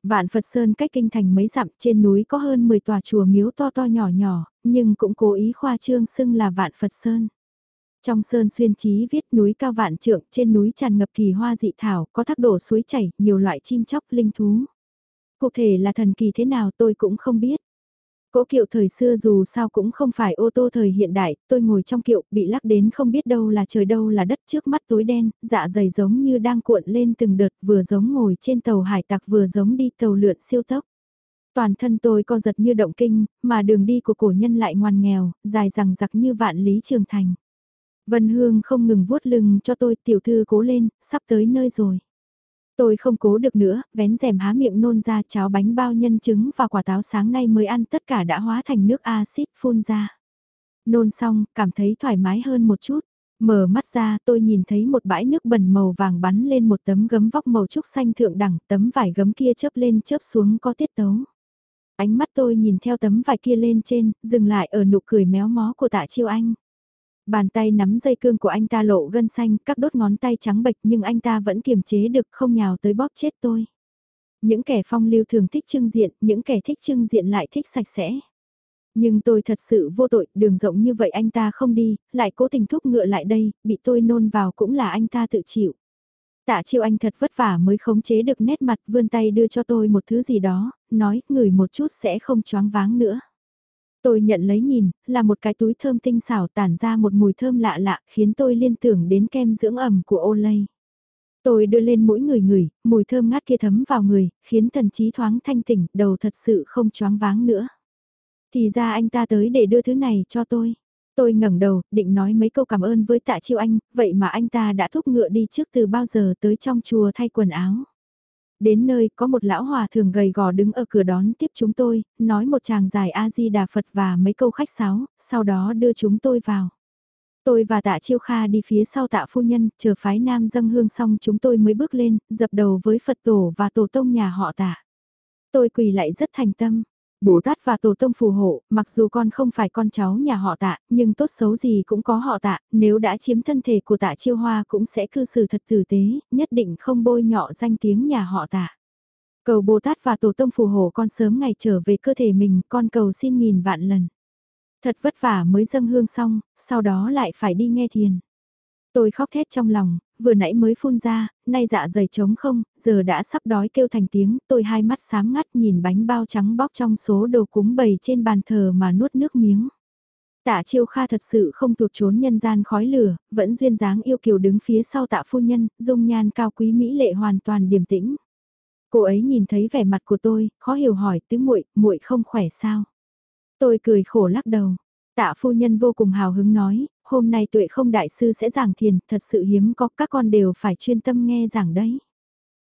A: Vạn Phật Sơn cách kinh thành mấy dặm trên núi có hơn 10 tòa chùa miếu to to nhỏ nhỏ, nhưng cũng cố ý khoa trương xưng là Vạn Phật Sơn. Trong sơn xuyên trí viết núi cao vạn trượng, trên núi tràn ngập kỳ hoa dị thảo, có thác đổ suối chảy, nhiều loại chim chóc linh thú. Cụ thể là thần kỳ thế nào tôi cũng không biết. Cỗ kiệu thời xưa dù sao cũng không phải ô tô thời hiện đại, tôi ngồi trong kiệu bị lắc đến không biết đâu là trời đâu là đất trước mắt tối đen, dạ dày giống như đang cuộn lên từng đợt vừa giống ngồi trên tàu hải tặc vừa giống đi tàu lượn siêu tốc. Toàn thân tôi co giật như động kinh, mà đường đi của cổ nhân lại ngoan nghèo, dài rằng giặc như vạn lý trường thành. Vân Hương không ngừng vuốt lưng cho tôi tiểu thư cố lên, sắp tới nơi rồi. Tôi không cố được nữa, vén rèm há miệng nôn ra cháo bánh bao nhân trứng và quả táo sáng nay mới ăn tất cả đã hóa thành nước axit phun ra. Nôn xong, cảm thấy thoải mái hơn một chút. Mở mắt ra tôi nhìn thấy một bãi nước bẩn màu vàng bắn lên một tấm gấm vóc màu trúc xanh thượng đẳng, tấm vải gấm kia chớp lên chớp xuống có tiết tấu. Ánh mắt tôi nhìn theo tấm vải kia lên trên, dừng lại ở nụ cười méo mó của tạ chiêu anh. Bàn tay nắm dây cương của anh ta lộ gân xanh, các đốt ngón tay trắng bệch nhưng anh ta vẫn kiềm chế được không nhào tới bóp chết tôi. Những kẻ phong lưu thường thích trưng diện, những kẻ thích trưng diện lại thích sạch sẽ. Nhưng tôi thật sự vô tội, đường rộng như vậy anh ta không đi, lại cố tình thúc ngựa lại đây, bị tôi nôn vào cũng là anh ta tự chịu. Tạ chiêu anh thật vất vả mới khống chế được nét mặt vươn tay đưa cho tôi một thứ gì đó, nói ngửi một chút sẽ không choáng váng nữa. Tôi nhận lấy nhìn, là một cái túi thơm tinh xảo tản ra một mùi thơm lạ lạ khiến tôi liên tưởng đến kem dưỡng ẩm của Olay. Tôi đưa lên mỗi người người, mùi thơm ngát kia thấm vào người, khiến thần trí thoáng thanh tỉnh, đầu thật sự không choáng váng nữa. Thì ra anh ta tới để đưa thứ này cho tôi. Tôi ngẩng đầu, định nói mấy câu cảm ơn với tạ chiêu anh, vậy mà anh ta đã thúc ngựa đi trước từ bao giờ tới trong chùa thay quần áo. Đến nơi có một lão hòa thường gầy gò đứng ở cửa đón tiếp chúng tôi, nói một chàng dài A-di-đà Phật và mấy câu khách sáo, sau đó đưa chúng tôi vào. Tôi và tạ chiêu kha đi phía sau tạ phu nhân, chờ phái nam dâng hương xong chúng tôi mới bước lên, dập đầu với Phật tổ và tổ tông nhà họ tạ. Tôi quỳ lại rất thành tâm. Bồ Tát và Tổ Tông phù hộ, mặc dù con không phải con cháu nhà họ tạ, nhưng tốt xấu gì cũng có họ tạ, nếu đã chiếm thân thể của tạ chiêu hoa cũng sẽ cư xử thật tử tế, nhất định không bôi nhọ danh tiếng nhà họ tạ. Cầu Bồ Tát và Tổ Tông phù hộ con sớm ngày trở về cơ thể mình, con cầu xin nghìn vạn lần. Thật vất vả mới dâng hương xong, sau đó lại phải đi nghe thiền. Tôi khóc thét trong lòng, vừa nãy mới phun ra, nay dạ dày trống không, giờ đã sắp đói kêu thành tiếng, tôi hai mắt sám ngắt nhìn bánh bao trắng bóc trong số đồ cúng bày trên bàn thờ mà nuốt nước miếng. Tạ chiêu kha thật sự không thuộc trốn nhân gian khói lửa, vẫn duyên dáng yêu kiều đứng phía sau tạ phu nhân, dung nhan cao quý mỹ lệ hoàn toàn điềm tĩnh. Cô ấy nhìn thấy vẻ mặt của tôi, khó hiểu hỏi tứ muội, muội không khỏe sao? Tôi cười khổ lắc đầu. Tạ phu nhân vô cùng hào hứng nói, hôm nay tuệ không đại sư sẽ giảng thiền, thật sự hiếm có các con đều phải chuyên tâm nghe giảng đấy.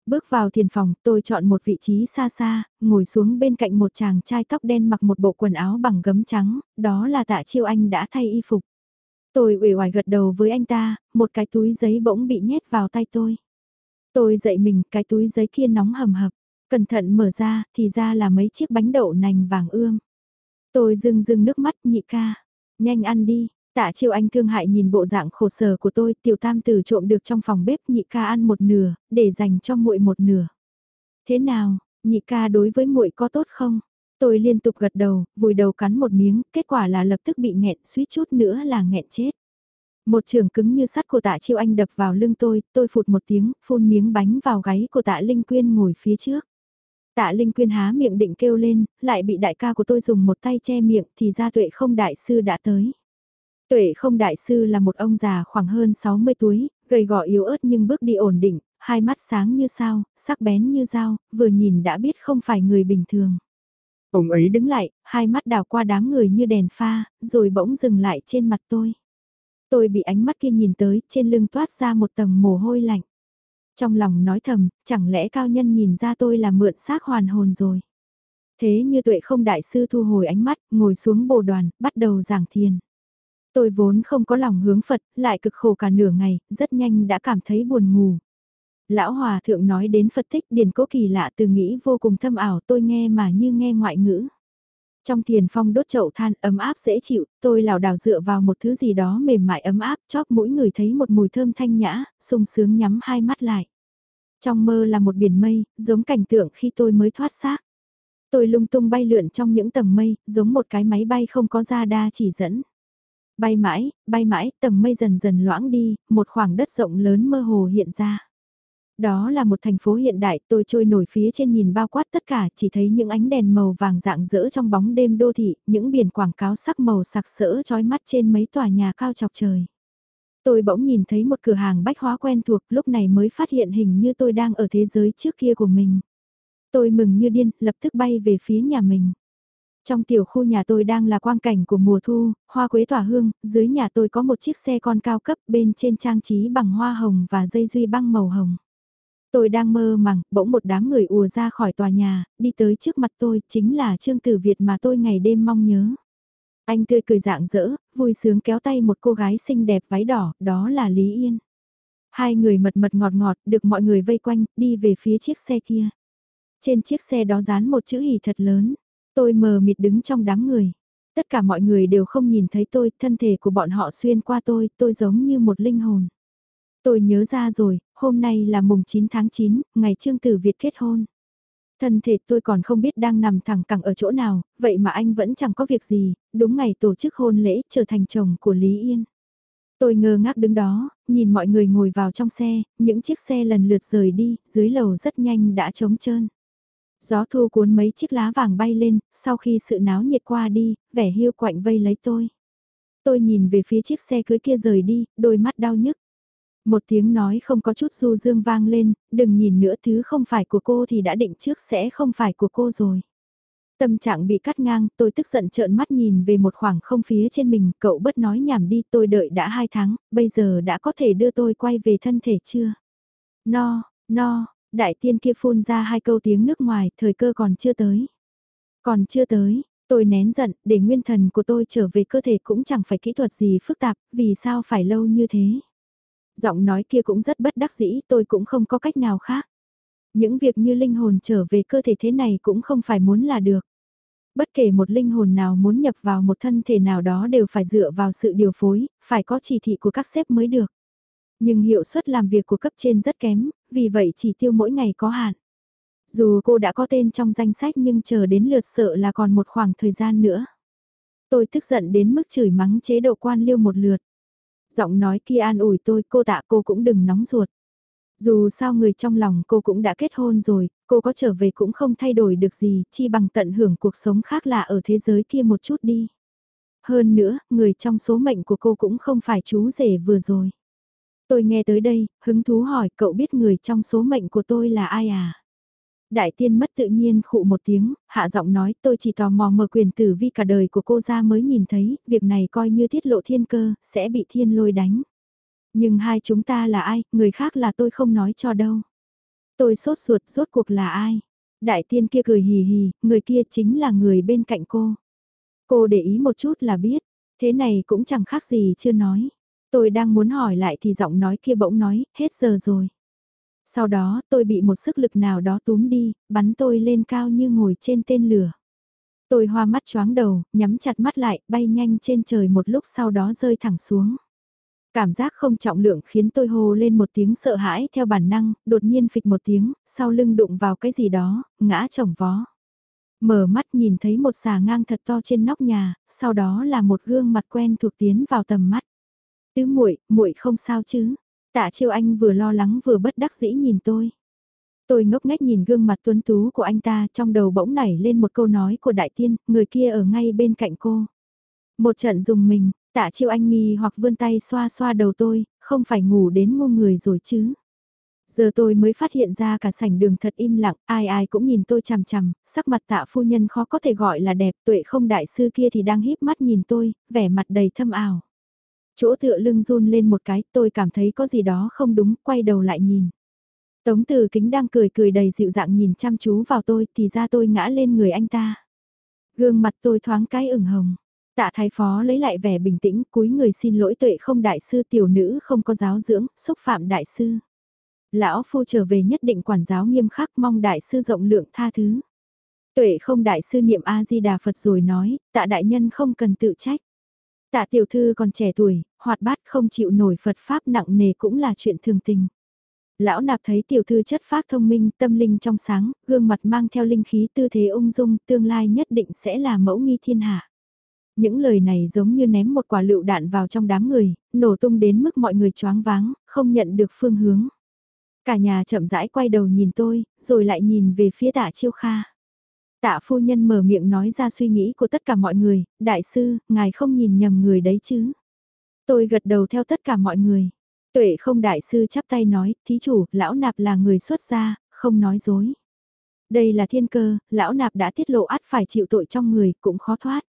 A: Bước vào thiền phòng, tôi chọn một vị trí xa xa, ngồi xuống bên cạnh một chàng trai tóc đen mặc một bộ quần áo bằng gấm trắng, đó là tạ chiêu anh đã thay y phục. Tôi uể oải gật đầu với anh ta, một cái túi giấy bỗng bị nhét vào tay tôi. Tôi dậy mình, cái túi giấy kia nóng hầm hập, cẩn thận mở ra, thì ra là mấy chiếc bánh đậu nành vàng ươm. Tôi rưng rưng nước mắt nhị ca, nhanh ăn đi, Tạ chiêu anh thương hại nhìn bộ dạng khổ sở của tôi, tiểu tam tử trộm được trong phòng bếp nhị ca ăn một nửa, để dành cho muội một nửa. Thế nào, nhị ca đối với muội có tốt không? Tôi liên tục gật đầu, vùi đầu cắn một miếng, kết quả là lập tức bị nghẹn, suýt chút nữa là nghẹn chết. Một trường cứng như sắt của tạ chiêu anh đập vào lưng tôi, tôi phụt một tiếng, phun miếng bánh vào gáy của tạ Linh Quyên ngồi phía trước. Tạ Linh Quyên há miệng định kêu lên, lại bị đại ca của tôi dùng một tay che miệng thì ra tuệ không đại sư đã tới. Tuệ không đại sư là một ông già khoảng hơn 60 tuổi, gầy gò yếu ớt nhưng bước đi ổn định, hai mắt sáng như sao, sắc bén như dao, vừa nhìn đã biết không phải người bình thường. Ông ấy đứng lại, hai mắt đào qua đám người như đèn pha, rồi bỗng dừng lại trên mặt tôi. Tôi bị ánh mắt kia nhìn tới, trên lưng toát ra một tầng mồ hôi lạnh. Trong lòng nói thầm, chẳng lẽ cao nhân nhìn ra tôi là mượn xác hoàn hồn rồi. Thế như tuệ không đại sư thu hồi ánh mắt, ngồi xuống bồ đoàn, bắt đầu giảng thiền. Tôi vốn không có lòng hướng Phật, lại cực khổ cả nửa ngày, rất nhanh đã cảm thấy buồn ngủ. Lão Hòa Thượng nói đến Phật thích điển cố kỳ lạ từ nghĩ vô cùng thâm ảo tôi nghe mà như nghe ngoại ngữ. Trong thiền phong đốt chậu than ấm áp dễ chịu, tôi lảo đảo dựa vào một thứ gì đó mềm mại ấm áp chóp mũi người thấy một mùi thơm thanh nhã, sung sướng nhắm hai mắt lại. Trong mơ là một biển mây, giống cảnh tượng khi tôi mới thoát xác. Tôi lung tung bay lượn trong những tầng mây, giống một cái máy bay không có ra đa chỉ dẫn. Bay mãi, bay mãi, tầng mây dần dần loãng đi, một khoảng đất rộng lớn mơ hồ hiện ra. Đó là một thành phố hiện đại, tôi trôi nổi phía trên nhìn bao quát tất cả, chỉ thấy những ánh đèn màu vàng dạng rỡ trong bóng đêm đô thị, những biển quảng cáo sắc màu sặc sỡ trói mắt trên mấy tòa nhà cao chọc trời. Tôi bỗng nhìn thấy một cửa hàng bách hóa quen thuộc, lúc này mới phát hiện hình như tôi đang ở thế giới trước kia của mình. Tôi mừng như điên, lập tức bay về phía nhà mình. Trong tiểu khu nhà tôi đang là quang cảnh của mùa thu, hoa quế tỏa hương, dưới nhà tôi có một chiếc xe con cao cấp bên trên trang trí bằng hoa hồng và dây duy băng màu hồng. Tôi đang mơ màng, bỗng một đám người ùa ra khỏi tòa nhà, đi tới trước mặt tôi, chính là Trương Tử Việt mà tôi ngày đêm mong nhớ. Anh tươi cười dạng dỡ, vui sướng kéo tay một cô gái xinh đẹp váy đỏ, đó là Lý Yên. Hai người mật mật ngọt ngọt, được mọi người vây quanh, đi về phía chiếc xe kia. Trên chiếc xe đó dán một chữ hỉ thật lớn. Tôi mờ mịt đứng trong đám người. Tất cả mọi người đều không nhìn thấy tôi, thân thể của bọn họ xuyên qua tôi, tôi giống như một linh hồn. Tôi nhớ ra rồi, hôm nay là mùng 9 tháng 9, ngày Trương Tử Việt kết hôn. Thân thể tôi còn không biết đang nằm thẳng cẳng ở chỗ nào, vậy mà anh vẫn chẳng có việc gì, đúng ngày tổ chức hôn lễ trở thành chồng của Lý Yên. Tôi ngơ ngác đứng đó, nhìn mọi người ngồi vào trong xe, những chiếc xe lần lượt rời đi, dưới lầu rất nhanh đã trống trơn. Gió thu cuốn mấy chiếc lá vàng bay lên, sau khi sự náo nhiệt qua đi, vẻ hiu quạnh vây lấy tôi. Tôi nhìn về phía chiếc xe cưới kia rời đi, đôi mắt đau nhức. Một tiếng nói không có chút du dương vang lên, đừng nhìn nữa thứ không phải của cô thì đã định trước sẽ không phải của cô rồi. Tâm trạng bị cắt ngang, tôi tức giận trợn mắt nhìn về một khoảng không phía trên mình, cậu bất nói nhảm đi, tôi đợi đã hai tháng, bây giờ đã có thể đưa tôi quay về thân thể chưa? No, no, đại tiên kia phun ra hai câu tiếng nước ngoài, thời cơ còn chưa tới. Còn chưa tới, tôi nén giận, để nguyên thần của tôi trở về cơ thể cũng chẳng phải kỹ thuật gì phức tạp, vì sao phải lâu như thế? Giọng nói kia cũng rất bất đắc dĩ, tôi cũng không có cách nào khác. Những việc như linh hồn trở về cơ thể thế này cũng không phải muốn là được. Bất kể một linh hồn nào muốn nhập vào một thân thể nào đó đều phải dựa vào sự điều phối, phải có chỉ thị của các sếp mới được. Nhưng hiệu suất làm việc của cấp trên rất kém, vì vậy chỉ tiêu mỗi ngày có hạn. Dù cô đã có tên trong danh sách nhưng chờ đến lượt sợ là còn một khoảng thời gian nữa. Tôi tức giận đến mức chửi mắng chế độ quan liêu một lượt. Giọng nói kia an ủi tôi cô tạ cô cũng đừng nóng ruột. Dù sao người trong lòng cô cũng đã kết hôn rồi, cô có trở về cũng không thay đổi được gì, chi bằng tận hưởng cuộc sống khác lạ ở thế giới kia một chút đi. Hơn nữa, người trong số mệnh của cô cũng không phải chú rể vừa rồi. Tôi nghe tới đây, hứng thú hỏi cậu biết người trong số mệnh của tôi là ai à? Đại tiên mất tự nhiên khụ một tiếng, hạ giọng nói tôi chỉ tò mò mở quyền tử vi cả đời của cô ra mới nhìn thấy, việc này coi như tiết lộ thiên cơ, sẽ bị thiên lôi đánh. Nhưng hai chúng ta là ai, người khác là tôi không nói cho đâu. Tôi sốt ruột rốt cuộc là ai? Đại tiên kia cười hì hì, người kia chính là người bên cạnh cô. Cô để ý một chút là biết, thế này cũng chẳng khác gì chưa nói. Tôi đang muốn hỏi lại thì giọng nói kia bỗng nói, hết giờ rồi. Sau đó tôi bị một sức lực nào đó túm đi, bắn tôi lên cao như ngồi trên tên lửa. Tôi hoa mắt choáng đầu, nhắm chặt mắt lại, bay nhanh trên trời một lúc sau đó rơi thẳng xuống. Cảm giác không trọng lượng khiến tôi hô lên một tiếng sợ hãi theo bản năng, đột nhiên phịch một tiếng, sau lưng đụng vào cái gì đó, ngã chồng vó. Mở mắt nhìn thấy một xà ngang thật to trên nóc nhà, sau đó là một gương mặt quen thuộc tiến vào tầm mắt. Tứ muội, muội không sao chứ? Tạ Chiêu Anh vừa lo lắng vừa bất đắc dĩ nhìn tôi. Tôi ngốc nghếch nhìn gương mặt tuấn tú của anh ta trong đầu bỗng nảy lên một câu nói của đại tiên, người kia ở ngay bên cạnh cô. Một trận dùng mình, tạ chiêu anh nghi hoặc vươn tay xoa xoa đầu tôi, không phải ngủ đến ngu người rồi chứ. Giờ tôi mới phát hiện ra cả sảnh đường thật im lặng, ai ai cũng nhìn tôi chằm chằm, sắc mặt tạ phu nhân khó có thể gọi là đẹp, tuệ không đại sư kia thì đang híp mắt nhìn tôi, vẻ mặt đầy thâm ảo. Chỗ tựa lưng run lên một cái, tôi cảm thấy có gì đó không đúng, quay đầu lại nhìn. Tống từ kính đang cười cười đầy dịu dàng nhìn chăm chú vào tôi, thì ra tôi ngã lên người anh ta. Gương mặt tôi thoáng cái ửng hồng. Tạ thái phó lấy lại vẻ bình tĩnh, cúi người xin lỗi tuệ không đại sư tiểu nữ không có giáo dưỡng, xúc phạm đại sư. Lão phu trở về nhất định quản giáo nghiêm khắc mong đại sư rộng lượng tha thứ. Tuệ không đại sư niệm A-di-đà Phật rồi nói, tạ đại nhân không cần tự trách. Tạ tiểu thư còn trẻ tuổi, hoạt bát không chịu nổi Phật Pháp nặng nề cũng là chuyện thường tình. Lão nạp thấy tiểu thư chất phác thông minh, tâm linh trong sáng, gương mặt mang theo linh khí tư thế ung dung, tương lai nhất định sẽ là mẫu nghi thiên hạ. Những lời này giống như ném một quả lựu đạn vào trong đám người, nổ tung đến mức mọi người choáng váng, không nhận được phương hướng. Cả nhà chậm rãi quay đầu nhìn tôi, rồi lại nhìn về phía tạ chiêu kha. Tạ phu nhân mở miệng nói ra suy nghĩ của tất cả mọi người, đại sư, ngài không nhìn nhầm người đấy chứ. Tôi gật đầu theo tất cả mọi người. Tuệ không đại sư chắp tay nói, thí chủ, lão nạp là người xuất gia, không nói dối. Đây là thiên cơ, lão nạp đã tiết lộ át phải chịu tội trong người, cũng khó thoát.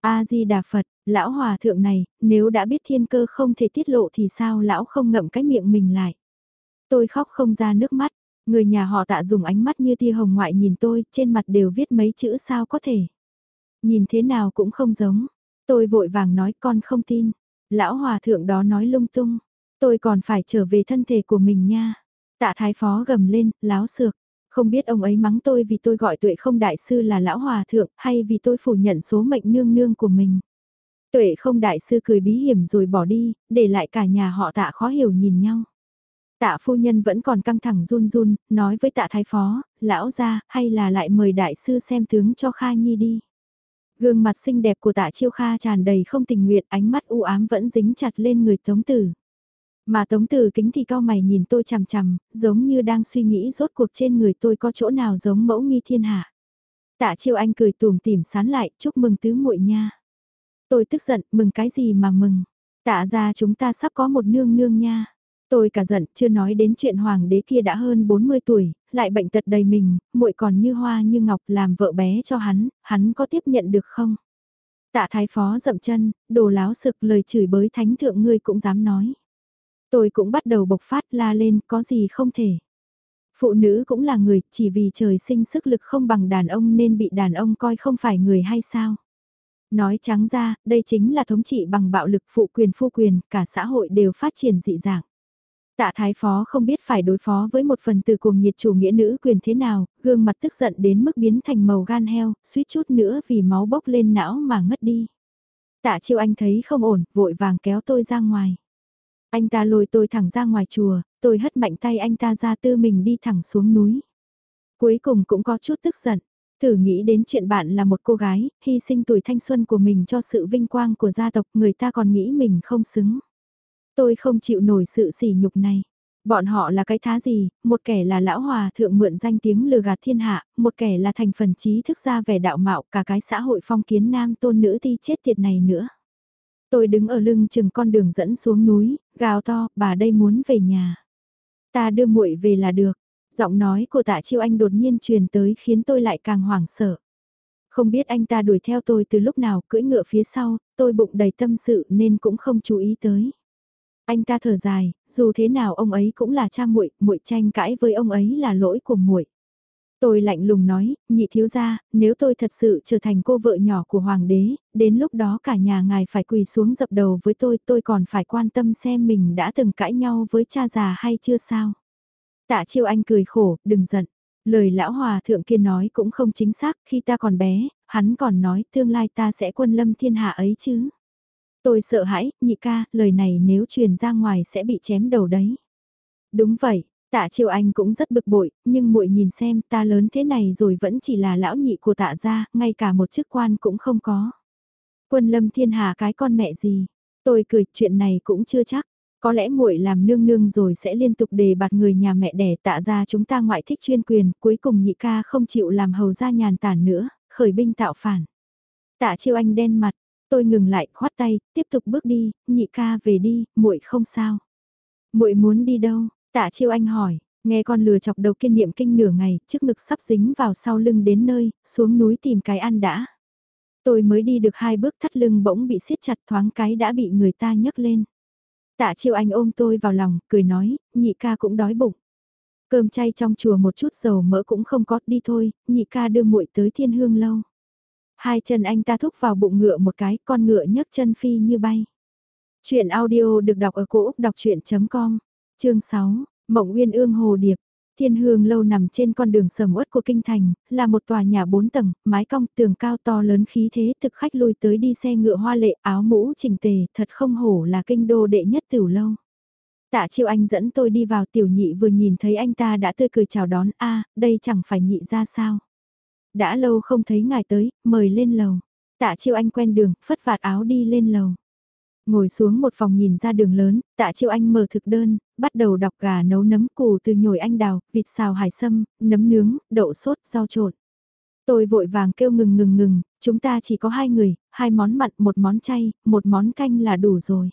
A: A-di-đà Phật, lão hòa thượng này, nếu đã biết thiên cơ không thể tiết lộ thì sao lão không ngậm cái miệng mình lại. Tôi khóc không ra nước mắt, người nhà họ tạ dùng ánh mắt như tia hồng ngoại nhìn tôi, trên mặt đều viết mấy chữ sao có thể. Nhìn thế nào cũng không giống, tôi vội vàng nói con không tin, lão hòa thượng đó nói lung tung, tôi còn phải trở về thân thể của mình nha. Tạ thái phó gầm lên, láo sược. Không biết ông ấy mắng tôi vì tôi gọi tuệ không đại sư là lão hòa thượng hay vì tôi phủ nhận số mệnh nương nương của mình. Tuệ không đại sư cười bí hiểm rồi bỏ đi, để lại cả nhà họ tạ khó hiểu nhìn nhau. Tạ phu nhân vẫn còn căng thẳng run run, nói với tạ thái phó, lão ra, hay là lại mời đại sư xem tướng cho Kha Nhi đi. Gương mặt xinh đẹp của tạ chiêu Kha tràn đầy không tình nguyện, ánh mắt u ám vẫn dính chặt lên người tống tử. Mà tống tử kính thì cao mày nhìn tôi chằm chằm, giống như đang suy nghĩ rốt cuộc trên người tôi có chỗ nào giống mẫu nghi thiên hạ. Tạ chiêu anh cười tùm tìm sán lại, chúc mừng tứ muội nha. Tôi tức giận, mừng cái gì mà mừng. Tạ ra chúng ta sắp có một nương nương nha. Tôi cả giận, chưa nói đến chuyện hoàng đế kia đã hơn 40 tuổi, lại bệnh tật đầy mình, muội còn như hoa như ngọc làm vợ bé cho hắn, hắn có tiếp nhận được không? Tạ thái phó dậm chân, đồ láo sực lời chửi bới thánh thượng ngươi cũng dám nói. Tôi cũng bắt đầu bộc phát la lên, có gì không thể. Phụ nữ cũng là người, chỉ vì trời sinh sức lực không bằng đàn ông nên bị đàn ông coi không phải người hay sao. Nói trắng ra, đây chính là thống trị bằng bạo lực phụ quyền phu quyền, cả xã hội đều phát triển dị dạng. Tạ Thái Phó không biết phải đối phó với một phần từ cuồng nhiệt chủ nghĩa nữ quyền thế nào, gương mặt tức giận đến mức biến thành màu gan heo, suýt chút nữa vì máu bốc lên não mà ngất đi. Tạ Chiêu Anh thấy không ổn, vội vàng kéo tôi ra ngoài. Anh ta lôi tôi thẳng ra ngoài chùa, tôi hất mạnh tay anh ta ra tư mình đi thẳng xuống núi. Cuối cùng cũng có chút tức giận. Thử nghĩ đến chuyện bạn là một cô gái, hy sinh tuổi thanh xuân của mình cho sự vinh quang của gia tộc người ta còn nghĩ mình không xứng. Tôi không chịu nổi sự sỉ nhục này. Bọn họ là cái thá gì, một kẻ là lão hòa thượng mượn danh tiếng lừa gạt thiên hạ, một kẻ là thành phần trí thức ra vẻ đạo mạo cả cái xã hội phong kiến nam tôn nữ thi chết tiệt này nữa. Tôi đứng ở lưng chừng con đường dẫn xuống núi, gào to, bà đây muốn về nhà. Ta đưa muội về là được. Giọng nói của tạ chiêu anh đột nhiên truyền tới khiến tôi lại càng hoảng sợ. Không biết anh ta đuổi theo tôi từ lúc nào cưỡi ngựa phía sau, tôi bụng đầy tâm sự nên cũng không chú ý tới. Anh ta thở dài, dù thế nào ông ấy cũng là cha muội, muội tranh cãi với ông ấy là lỗi của muội. Tôi lạnh lùng nói, nhị thiếu gia, nếu tôi thật sự trở thành cô vợ nhỏ của hoàng đế, đến lúc đó cả nhà ngài phải quỳ xuống dập đầu với tôi, tôi còn phải quan tâm xem mình đã từng cãi nhau với cha già hay chưa sao. Tạ chiêu anh cười khổ, đừng giận. Lời lão hòa thượng kia nói cũng không chính xác, khi ta còn bé, hắn còn nói tương lai ta sẽ quân lâm thiên hạ ấy chứ. Tôi sợ hãi, nhị ca, lời này nếu truyền ra ngoài sẽ bị chém đầu đấy. Đúng vậy, tạ triều anh cũng rất bực bội, nhưng muội nhìn xem ta lớn thế này rồi vẫn chỉ là lão nhị của tạ gia, ngay cả một chức quan cũng không có. Quân lâm thiên hà cái con mẹ gì? Tôi cười, chuyện này cũng chưa chắc. Có lẽ muội làm nương nương rồi sẽ liên tục đề bạt người nhà mẹ đẻ tạ ra chúng ta ngoại thích chuyên quyền, cuối cùng nhị ca không chịu làm hầu gia nhàn tản nữa, khởi binh tạo phản. Tạ chiêu anh đen mặt, tôi ngừng lại khoát tay, tiếp tục bước đi, nhị ca về đi, muội không sao. muội muốn đi đâu? Tạ chiêu anh hỏi, nghe con lừa chọc đầu kiên niệm kinh nửa ngày, trước ngực sắp dính vào sau lưng đến nơi, xuống núi tìm cái ăn đã. Tôi mới đi được hai bước thắt lưng bỗng bị siết chặt thoáng cái đã bị người ta nhấc lên. Tạ chiêu anh ôm tôi vào lòng, cười nói, nhị ca cũng đói bụng. Cơm chay trong chùa một chút dầu mỡ cũng không có, đi thôi, nhị ca đưa muội tới thiên hương lâu. Hai chân anh ta thúc vào bụng ngựa một cái, con ngựa nhấc chân phi như bay. Chuyện audio được đọc ở cổ Úc đọc chuyện.com, chương 6, Mộng Uyên Ương Hồ Điệp. Thiên Hương lâu nằm trên con đường sầm uất của kinh thành, là một tòa nhà bốn tầng, mái cong, tường cao to lớn khí thế, thực khách lui tới đi xe ngựa hoa lệ, áo mũ chỉnh tề, thật không hổ là kinh đô đệ nhất tiểu lâu. Tạ Chiêu Anh dẫn tôi đi vào tiểu nhị vừa nhìn thấy anh ta đã tươi cười chào đón, a, đây chẳng phải nhị ra sao. Đã lâu không thấy ngài tới, mời lên lầu. Tạ Chiêu Anh quen đường, phất vạt áo đi lên lầu. Ngồi xuống một phòng nhìn ra đường lớn, tạ chiêu anh mở thực đơn, bắt đầu đọc gà nấu nấm củ từ nhồi anh đào, vịt xào hải sâm, nấm nướng, đậu sốt, rau trộn. Tôi vội vàng kêu ngừng ngừng ngừng, chúng ta chỉ có hai người, hai món mặn, một món chay, một món canh là đủ rồi.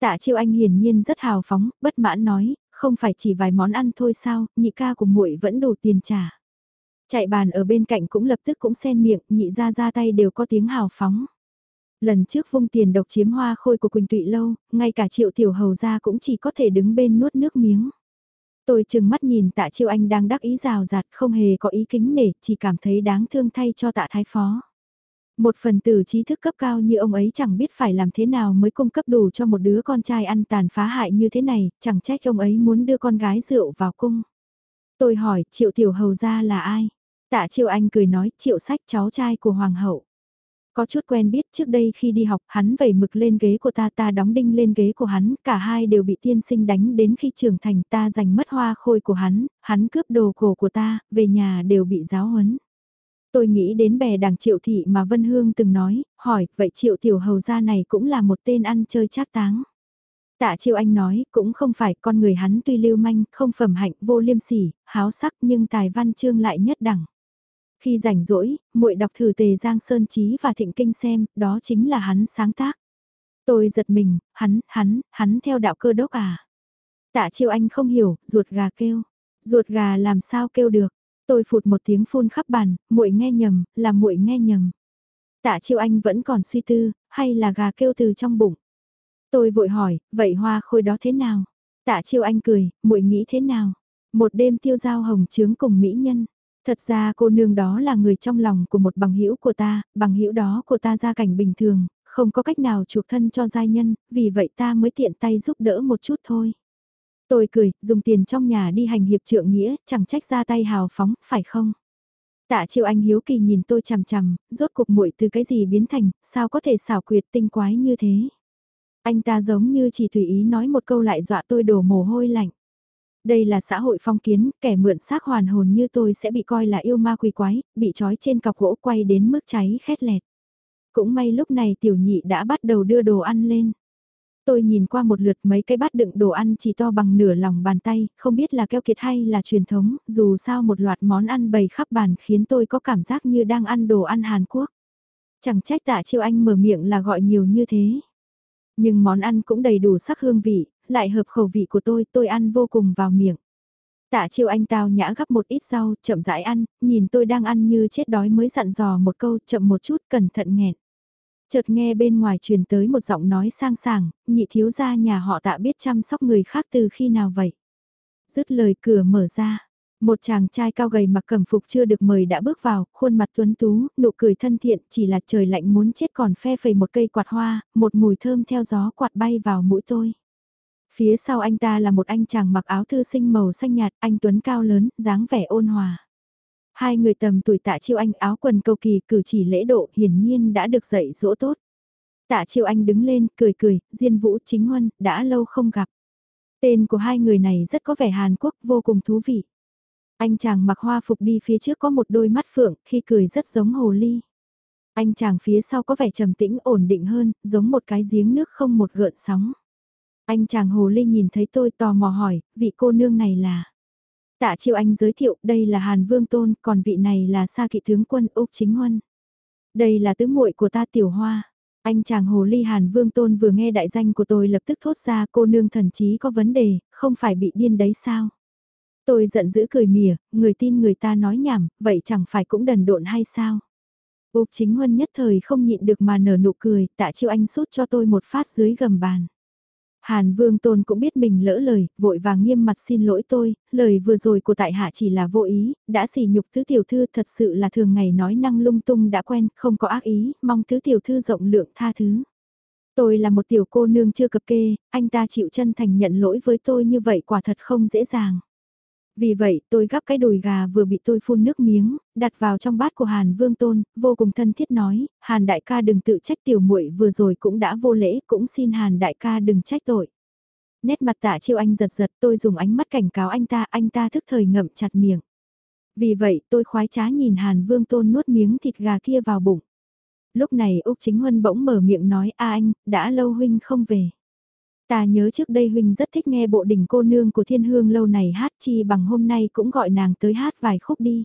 A: Tạ chiêu anh hiển nhiên rất hào phóng, bất mãn nói, không phải chỉ vài món ăn thôi sao, nhị ca của muội vẫn đủ tiền trả. Chạy bàn ở bên cạnh cũng lập tức cũng xen miệng, nhị ra ra tay đều có tiếng hào phóng. Lần trước vung tiền độc chiếm hoa khôi của Quỳnh Tụy Lâu, ngay cả triệu tiểu hầu ra cũng chỉ có thể đứng bên nuốt nước miếng. Tôi chừng mắt nhìn tạ chiêu anh đang đắc ý rào rạt không hề có ý kính nể, chỉ cảm thấy đáng thương thay cho tạ thái phó. Một phần tử trí thức cấp cao như ông ấy chẳng biết phải làm thế nào mới cung cấp đủ cho một đứa con trai ăn tàn phá hại như thế này, chẳng trách ông ấy muốn đưa con gái rượu vào cung. Tôi hỏi triệu tiểu hầu ra là ai? Tạ triệu anh cười nói triệu sách cháu trai của hoàng hậu. Có chút quen biết trước đây khi đi học hắn vẩy mực lên ghế của ta ta đóng đinh lên ghế của hắn, cả hai đều bị tiên sinh đánh đến khi trưởng thành ta giành mất hoa khôi của hắn, hắn cướp đồ cổ của ta, về nhà đều bị giáo huấn. Tôi nghĩ đến bè đảng triệu thị mà Vân Hương từng nói, hỏi, vậy triệu tiểu hầu gia này cũng là một tên ăn chơi trác táng. Tạ Chiêu Anh nói, cũng không phải con người hắn tuy lưu manh, không phẩm hạnh, vô liêm sỉ, háo sắc nhưng tài văn chương lại nhất đẳng. Khi rảnh rỗi, muội đọc thử tề Giang Sơn Trí và Thịnh Kinh xem, đó chính là hắn sáng tác. Tôi giật mình, hắn, hắn, hắn theo đạo cơ đốc à. Tạ chiêu anh không hiểu, ruột gà kêu. Ruột gà làm sao kêu được. Tôi phụt một tiếng phun khắp bàn, muội nghe nhầm, là muội nghe nhầm. Tạ chiêu anh vẫn còn suy tư, hay là gà kêu từ trong bụng. Tôi vội hỏi, vậy hoa khôi đó thế nào? Tạ chiêu anh cười, muội nghĩ thế nào? Một đêm tiêu giao hồng trướng cùng mỹ nhân. Thật ra cô nương đó là người trong lòng của một bằng hữu của ta, bằng hữu đó của ta gia cảnh bình thường, không có cách nào chuộc thân cho giai nhân, vì vậy ta mới tiện tay giúp đỡ một chút thôi. Tôi cười, dùng tiền trong nhà đi hành hiệp trượng nghĩa, chẳng trách ra tay hào phóng, phải không? Tạ chiêu Anh hiếu kỳ nhìn tôi chằm chằm, rốt cuộc muội từ cái gì biến thành, sao có thể xảo quyệt tinh quái như thế? Anh ta giống như chỉ tùy ý nói một câu lại dọa tôi đổ mồ hôi lạnh. Đây là xã hội phong kiến, kẻ mượn xác hoàn hồn như tôi sẽ bị coi là yêu ma quỷ quái, bị trói trên cọc gỗ quay đến mức cháy khét lẹt. Cũng may lúc này tiểu nhị đã bắt đầu đưa đồ ăn lên. Tôi nhìn qua một lượt mấy cái bát đựng đồ ăn chỉ to bằng nửa lòng bàn tay, không biết là keo kiệt hay là truyền thống, dù sao một loạt món ăn bày khắp bàn khiến tôi có cảm giác như đang ăn đồ ăn Hàn Quốc. Chẳng trách tạ chiêu anh mở miệng là gọi nhiều như thế. Nhưng món ăn cũng đầy đủ sắc hương vị, lại hợp khẩu vị của tôi, tôi ăn vô cùng vào miệng. Tạ chiêu anh tao nhã gắp một ít rau, chậm rãi ăn, nhìn tôi đang ăn như chết đói mới dặn dò một câu, chậm một chút, cẩn thận nghẹn. Chợt nghe bên ngoài truyền tới một giọng nói sang sảng, nhị thiếu gia nhà họ tạ biết chăm sóc người khác từ khi nào vậy. Dứt lời cửa mở ra, một chàng trai cao gầy mặc cẩm phục chưa được mời đã bước vào, khuôn mặt tuấn tú, nụ cười thân thiện, chỉ là trời lạnh muốn chết còn phe phẩy một cây quạt hoa, một mùi thơm theo gió quạt bay vào mũi tôi. Phía sau anh ta là một anh chàng mặc áo thư sinh màu xanh nhạt, anh Tuấn cao lớn, dáng vẻ ôn hòa. Hai người tầm tuổi tạ chiêu anh áo quần cầu kỳ cử chỉ lễ độ hiển nhiên đã được dạy dỗ tốt. Tạ chiêu anh đứng lên, cười cười, Diên Vũ Chính Huân, đã lâu không gặp. Tên của hai người này rất có vẻ Hàn Quốc vô cùng thú vị. Anh chàng mặc hoa phục đi phía trước có một đôi mắt phượng, khi cười rất giống hồ ly. Anh chàng phía sau có vẻ trầm tĩnh ổn định hơn, giống một cái giếng nước không một gợn sóng. Anh chàng hồ ly nhìn thấy tôi tò mò hỏi, vị cô nương này là... Tạ chiêu anh giới thiệu, đây là Hàn Vương Tôn, còn vị này là Sa Kỵ Tướng Quân Úc Chính Huân. Đây là tứ muội của ta Tiểu Hoa. Anh chàng hồ ly Hàn Vương Tôn vừa nghe đại danh của tôi lập tức thốt ra cô nương thần trí có vấn đề, không phải bị điên đấy sao? Tôi giận dữ cười mỉa, người tin người ta nói nhảm, vậy chẳng phải cũng đần độn hay sao? Úc chính huân nhất thời không nhịn được mà nở nụ cười, tạ chiêu anh sút cho tôi một phát dưới gầm bàn. Hàn Vương Tôn cũng biết mình lỡ lời, vội vàng nghiêm mặt xin lỗi tôi, lời vừa rồi của tại hạ chỉ là vô ý, đã xỉ nhục thứ tiểu thư thật sự là thường ngày nói năng lung tung đã quen, không có ác ý, mong thứ tiểu thư rộng lượng tha thứ. Tôi là một tiểu cô nương chưa cập kê, anh ta chịu chân thành nhận lỗi với tôi như vậy quả thật không dễ dàng. Vì vậy tôi gắp cái đùi gà vừa bị tôi phun nước miếng, đặt vào trong bát của Hàn Vương Tôn, vô cùng thân thiết nói, Hàn đại ca đừng tự trách tiểu muội vừa rồi cũng đã vô lễ, cũng xin Hàn đại ca đừng trách tội. Nét mặt tạ chiêu anh giật giật tôi dùng ánh mắt cảnh cáo anh ta, anh ta thức thời ngậm chặt miệng. Vì vậy tôi khoái trá nhìn Hàn Vương Tôn nuốt miếng thịt gà kia vào bụng. Lúc này Úc Chính Huân bỗng mở miệng nói a anh, đã lâu huynh không về. Ta nhớ trước đây huynh rất thích nghe bộ đỉnh cô nương của thiên hương lâu này hát chi bằng hôm nay cũng gọi nàng tới hát vài khúc đi.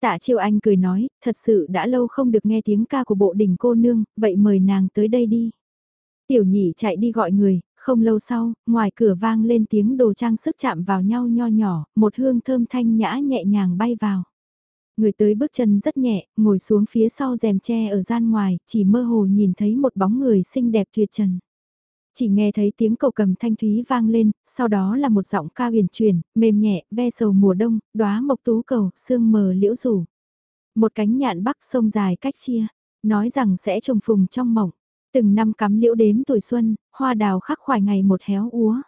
A: Tạ Chiêu Anh cười nói, thật sự đã lâu không được nghe tiếng ca của bộ đỉnh cô nương, vậy mời nàng tới đây đi. Tiểu nhị chạy đi gọi người, không lâu sau, ngoài cửa vang lên tiếng đồ trang sức chạm vào nhau nho nhỏ, một hương thơm thanh nhã nhẹ nhàng bay vào. Người tới bước chân rất nhẹ, ngồi xuống phía sau rèm tre ở gian ngoài, chỉ mơ hồ nhìn thấy một bóng người xinh đẹp tuyệt trần. Chỉ nghe thấy tiếng cầu cầm thanh thúy vang lên, sau đó là một giọng ca huyền truyền, mềm nhẹ, ve sầu mùa đông, đóa mộc tú cầu, sương mờ liễu rủ. Một cánh nhạn bắc sông dài cách chia, nói rằng sẽ trồng phùng trong mộng. Từng năm cắm liễu đếm tuổi xuân, hoa đào khắc khoải ngày một héo úa.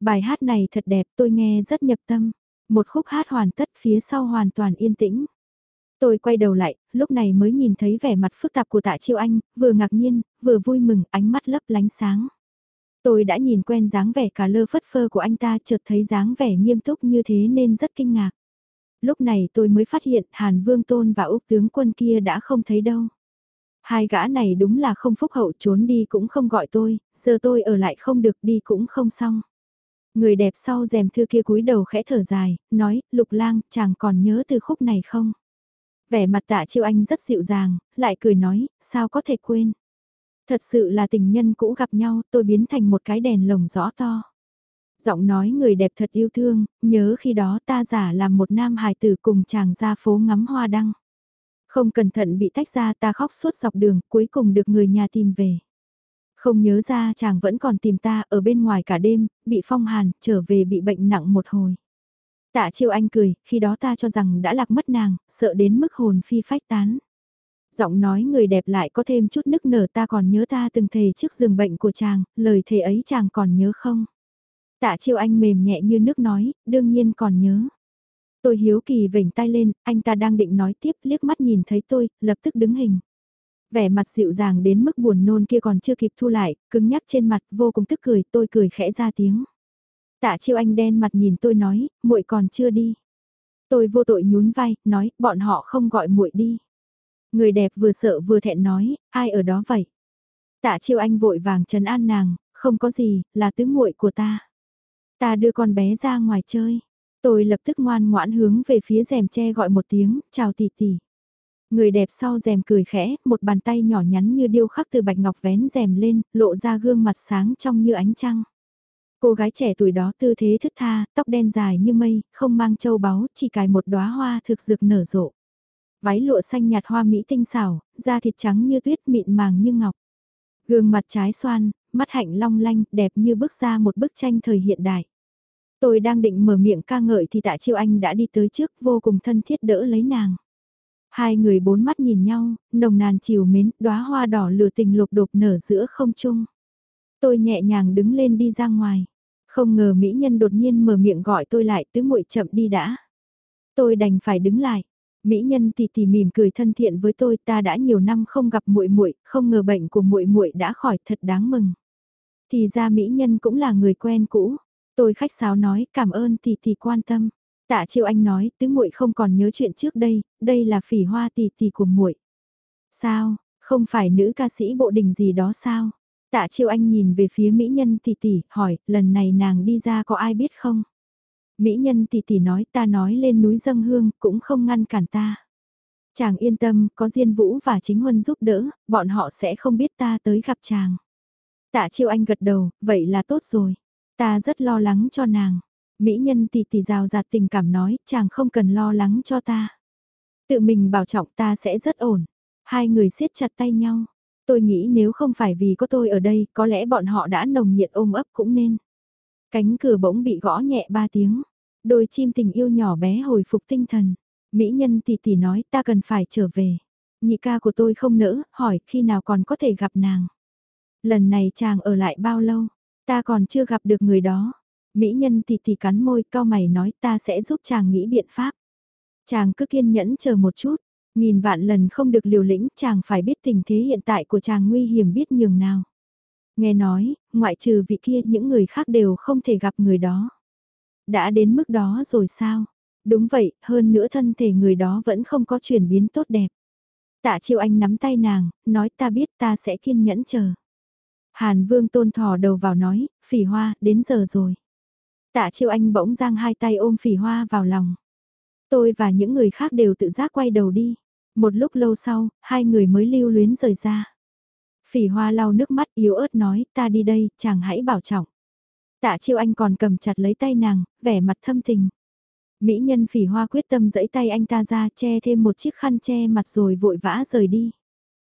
A: Bài hát này thật đẹp tôi nghe rất nhập tâm. Một khúc hát hoàn tất phía sau hoàn toàn yên tĩnh. Tôi quay đầu lại, lúc này mới nhìn thấy vẻ mặt phức tạp của tạ chiêu anh, vừa ngạc nhiên, vừa vui mừng, ánh mắt lấp lánh sáng. Tôi đã nhìn quen dáng vẻ cả lơ phất phơ của anh ta chợt thấy dáng vẻ nghiêm túc như thế nên rất kinh ngạc. Lúc này tôi mới phát hiện Hàn Vương Tôn và Úc tướng quân kia đã không thấy đâu. Hai gã này đúng là không phúc hậu trốn đi cũng không gọi tôi, giờ tôi ở lại không được đi cũng không xong. Người đẹp sau rèm thư kia cúi đầu khẽ thở dài, nói, lục lang, chàng còn nhớ từ khúc này không? Vẻ mặt tạ chiêu anh rất dịu dàng, lại cười nói, sao có thể quên? Thật sự là tình nhân cũ gặp nhau, tôi biến thành một cái đèn lồng rõ to. Giọng nói người đẹp thật yêu thương, nhớ khi đó ta giả làm một nam hài tử cùng chàng ra phố ngắm hoa đăng. Không cẩn thận bị tách ra ta khóc suốt dọc đường, cuối cùng được người nhà tìm về. Không nhớ ra chàng vẫn còn tìm ta ở bên ngoài cả đêm, bị phong hàn, trở về bị bệnh nặng một hồi. Tạ chiêu anh cười, khi đó ta cho rằng đã lạc mất nàng, sợ đến mức hồn phi phách tán. Giọng nói người đẹp lại có thêm chút nức nở ta còn nhớ ta từng thề trước giường bệnh của chàng, lời thề ấy chàng còn nhớ không? Tạ chiêu anh mềm nhẹ như nước nói, đương nhiên còn nhớ. Tôi hiếu kỳ vểnh tay lên, anh ta đang định nói tiếp liếc mắt nhìn thấy tôi, lập tức đứng hình. Vẻ mặt dịu dàng đến mức buồn nôn kia còn chưa kịp thu lại, cứng nhắc trên mặt vô cùng tức cười, tôi cười khẽ ra tiếng. Tạ chiêu anh đen mặt nhìn tôi nói, muội còn chưa đi. Tôi vô tội nhún vai, nói, bọn họ không gọi muội đi. Người đẹp vừa sợ vừa thẹn nói, ai ở đó vậy? Tạ chiêu anh vội vàng trấn an nàng, không có gì, là tứ muội của ta. Ta đưa con bé ra ngoài chơi. Tôi lập tức ngoan ngoãn hướng về phía rèm che gọi một tiếng, chào tỷ tỷ. Người đẹp sau rèm cười khẽ, một bàn tay nhỏ nhắn như điêu khắc từ bạch ngọc vén rèm lên, lộ ra gương mặt sáng trong như ánh trăng. Cô gái trẻ tuổi đó tư thế thức tha, tóc đen dài như mây, không mang châu báu, chỉ cài một đóa hoa thực dược nở rộ. Váy lụa xanh nhạt hoa mỹ tinh xảo, da thịt trắng như tuyết mịn màng như ngọc. Gương mặt trái xoan, mắt hạnh long lanh, đẹp như bước ra một bức tranh thời hiện đại. Tôi đang định mở miệng ca ngợi thì tạ chiêu anh đã đi tới trước vô cùng thân thiết đỡ lấy nàng. Hai người bốn mắt nhìn nhau, nồng nàn chiều mến, đóa hoa đỏ lửa tình lục đột nở giữa không trung. Tôi nhẹ nhàng đứng lên đi ra ngoài. Không ngờ mỹ nhân đột nhiên mở miệng gọi tôi lại tứ muội chậm đi đã. Tôi đành phải đứng lại. Mỹ nhân tì tì mỉm cười thân thiện với tôi, ta đã nhiều năm không gặp muội muội, không ngờ bệnh của muội muội đã khỏi, thật đáng mừng. Thì ra mỹ nhân cũng là người quen cũ. Tôi khách sáo nói, cảm ơn tì tì quan tâm. Tạ Chiêu Anh nói, tứ muội không còn nhớ chuyện trước đây, đây là phỉ hoa tì tì của muội. Sao, không phải nữ ca sĩ bộ đình gì đó sao? Tạ Chiêu Anh nhìn về phía mỹ nhân tỷ tỷ, hỏi, lần này nàng đi ra có ai biết không? Mỹ nhân tỷ tỷ nói ta nói lên núi dâng hương, cũng không ngăn cản ta. Chàng yên tâm, có Diên Vũ và Chính Huân giúp đỡ, bọn họ sẽ không biết ta tới gặp chàng. Tạ Chiêu Anh gật đầu, vậy là tốt rồi. Ta rất lo lắng cho nàng. Mỹ nhân tỷ tỷ rào rạt tình cảm nói, chàng không cần lo lắng cho ta. Tự mình bảo trọng ta sẽ rất ổn. Hai người siết chặt tay nhau. Tôi nghĩ nếu không phải vì có tôi ở đây, có lẽ bọn họ đã nồng nhiệt ôm ấp cũng nên. Cánh cửa bỗng bị gõ nhẹ ba tiếng. Đôi chim tình yêu nhỏ bé hồi phục tinh thần. Mỹ nhân tỷ tỷ nói ta cần phải trở về. Nhị ca của tôi không nỡ, hỏi khi nào còn có thể gặp nàng. Lần này chàng ở lại bao lâu? Ta còn chưa gặp được người đó. Mỹ nhân tỷ tỷ cắn môi cao mày nói ta sẽ giúp chàng nghĩ biện pháp. Chàng cứ kiên nhẫn chờ một chút. Nghìn vạn lần không được liều lĩnh chàng phải biết tình thế hiện tại của chàng nguy hiểm biết nhường nào. Nghe nói, ngoại trừ vị kia những người khác đều không thể gặp người đó. Đã đến mức đó rồi sao? Đúng vậy, hơn nữa thân thể người đó vẫn không có chuyển biến tốt đẹp. Tạ Chiêu Anh nắm tay nàng, nói ta biết ta sẽ kiên nhẫn chờ. Hàn Vương tôn thò đầu vào nói, phỉ hoa, đến giờ rồi. Tạ Chiêu Anh bỗng giang hai tay ôm phỉ hoa vào lòng. Tôi và những người khác đều tự giác quay đầu đi. Một lúc lâu sau, hai người mới lưu luyến rời ra. Phỉ hoa lau nước mắt yếu ớt nói, ta đi đây, chàng hãy bảo trọng. Tạ Chiêu Anh còn cầm chặt lấy tay nàng, vẻ mặt thâm tình. Mỹ nhân phỉ hoa quyết tâm dẫy tay anh ta ra che thêm một chiếc khăn che mặt rồi vội vã rời đi.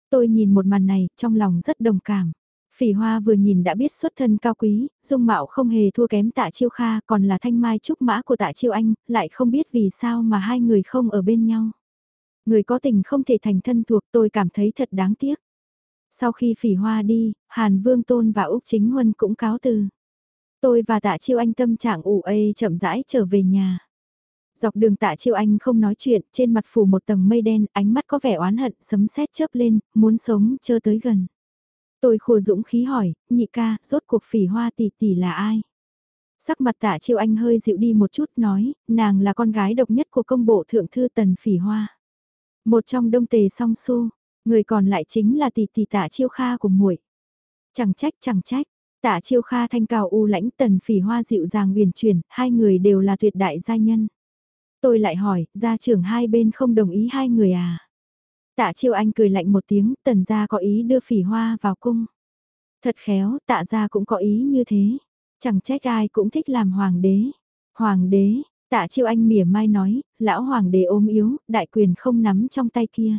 A: Tôi nhìn một màn này, trong lòng rất đồng cảm. Phỉ hoa vừa nhìn đã biết xuất thân cao quý, dung mạo không hề thua kém tạ chiêu kha còn là thanh mai trúc mã của tạ chiêu anh, lại không biết vì sao mà hai người không ở bên nhau. Người có tình không thể thành thân thuộc tôi cảm thấy thật đáng tiếc. Sau khi phỉ hoa đi, Hàn Vương Tôn và Úc Chính Huân cũng cáo từ. Tôi và tạ chiêu anh tâm trạng ủ ê chậm rãi trở về nhà. Dọc đường tạ chiêu anh không nói chuyện, trên mặt phủ một tầng mây đen, ánh mắt có vẻ oán hận, sấm sét chớp lên, muốn sống, chơ tới gần. Tôi khua dũng khí hỏi, nhị ca, rốt cuộc phỉ hoa tỷ tỷ là ai? Sắc mặt tạ chiêu anh hơi dịu đi một chút nói, nàng là con gái độc nhất của công bộ thượng thư tần phỉ hoa. Một trong đông tề song su, người còn lại chính là tỷ tỷ tạ chiêu kha của muội. Chẳng trách chẳng trách, tạ chiêu kha thanh cao u lãnh tần phỉ hoa dịu dàng uyển chuyển, hai người đều là tuyệt đại gia nhân. Tôi lại hỏi, gia trưởng hai bên không đồng ý hai người à? Tạ chiêu anh cười lạnh một tiếng, tần gia có ý đưa phỉ hoa vào cung. Thật khéo, tạ gia cũng có ý như thế. Chẳng trách ai cũng thích làm hoàng đế. Hoàng đế, tạ chiêu anh mỉa mai nói, lão hoàng đế ôm yếu, đại quyền không nắm trong tay kia.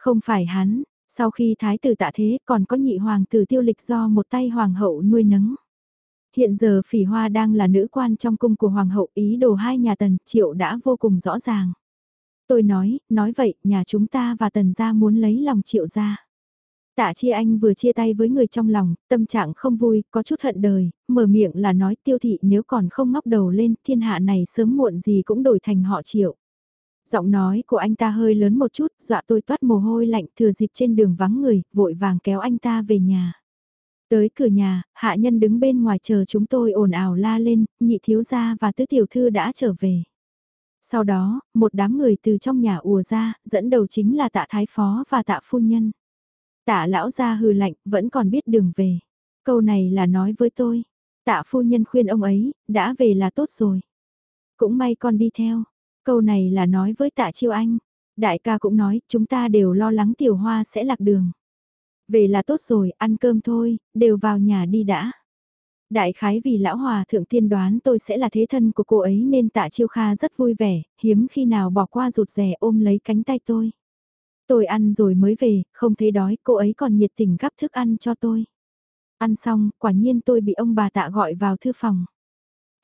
A: Không phải hắn, sau khi thái tử tạ thế còn có nhị hoàng tử tiêu lịch do một tay hoàng hậu nuôi nấng. Hiện giờ phỉ hoa đang là nữ quan trong cung của hoàng hậu ý đồ hai nhà tần triệu đã vô cùng rõ ràng. Tôi nói, nói vậy, nhà chúng ta và tần gia muốn lấy lòng triệu gia. Tạ Chi Anh vừa chia tay với người trong lòng, tâm trạng không vui, có chút hận đời, mở miệng là nói tiêu thị nếu còn không ngóc đầu lên, thiên hạ này sớm muộn gì cũng đổi thành họ triệu. Giọng nói của anh ta hơi lớn một chút, dọa tôi toát mồ hôi lạnh thừa dịp trên đường vắng người, vội vàng kéo anh ta về nhà. Tới cửa nhà, hạ nhân đứng bên ngoài chờ chúng tôi ồn ào la lên, nhị thiếu gia và tứ tiểu thư đã trở về. Sau đó, một đám người từ trong nhà ùa ra, dẫn đầu chính là tạ thái phó và tạ phu nhân. Tạ lão gia hừ lạnh, vẫn còn biết đường về. Câu này là nói với tôi. Tạ phu nhân khuyên ông ấy, đã về là tốt rồi. Cũng may con đi theo. Câu này là nói với tạ chiêu anh. Đại ca cũng nói, chúng ta đều lo lắng tiểu hoa sẽ lạc đường. Về là tốt rồi, ăn cơm thôi, đều vào nhà đi đã. Đại khái vì lão hòa thượng tiên đoán tôi sẽ là thế thân của cô ấy nên tạ chiêu kha rất vui vẻ, hiếm khi nào bỏ qua rụt rè ôm lấy cánh tay tôi. Tôi ăn rồi mới về, không thấy đói, cô ấy còn nhiệt tình gắp thức ăn cho tôi. Ăn xong, quả nhiên tôi bị ông bà tạ gọi vào thư phòng.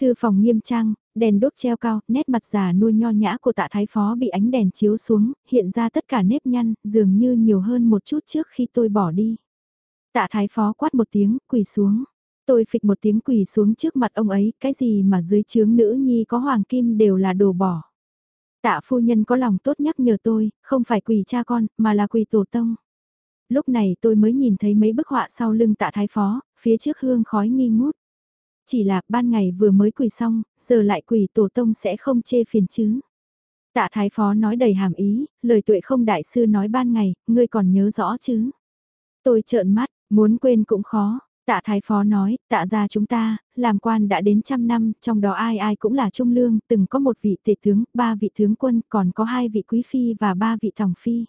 A: Thư phòng nghiêm trang, đèn đốt treo cao, nét mặt già nuôi nho nhã của tạ thái phó bị ánh đèn chiếu xuống, hiện ra tất cả nếp nhăn, dường như nhiều hơn một chút trước khi tôi bỏ đi. Tạ thái phó quát một tiếng, quỳ xuống. Tôi phịch một tiếng quỳ xuống trước mặt ông ấy, cái gì mà dưới chướng nữ nhi có hoàng kim đều là đồ bỏ. Tạ phu nhân có lòng tốt nhắc nhở tôi, không phải quỳ cha con, mà là quỳ tổ tông. Lúc này tôi mới nhìn thấy mấy bức họa sau lưng tạ thái phó, phía trước hương khói nghi ngút. Chỉ là ban ngày vừa mới quỳ xong, giờ lại quỳ tổ tông sẽ không chê phiền chứ. Tạ thái phó nói đầy hàm ý, lời tuệ không đại sư nói ban ngày, ngươi còn nhớ rõ chứ. Tôi trợn mắt, Muốn quên cũng khó, tạ thái phó nói, tạ ra chúng ta, làm quan đã đến trăm năm, trong đó ai ai cũng là trung lương, từng có một vị tể tướng, ba vị tướng quân, còn có hai vị quý phi và ba vị thòng phi.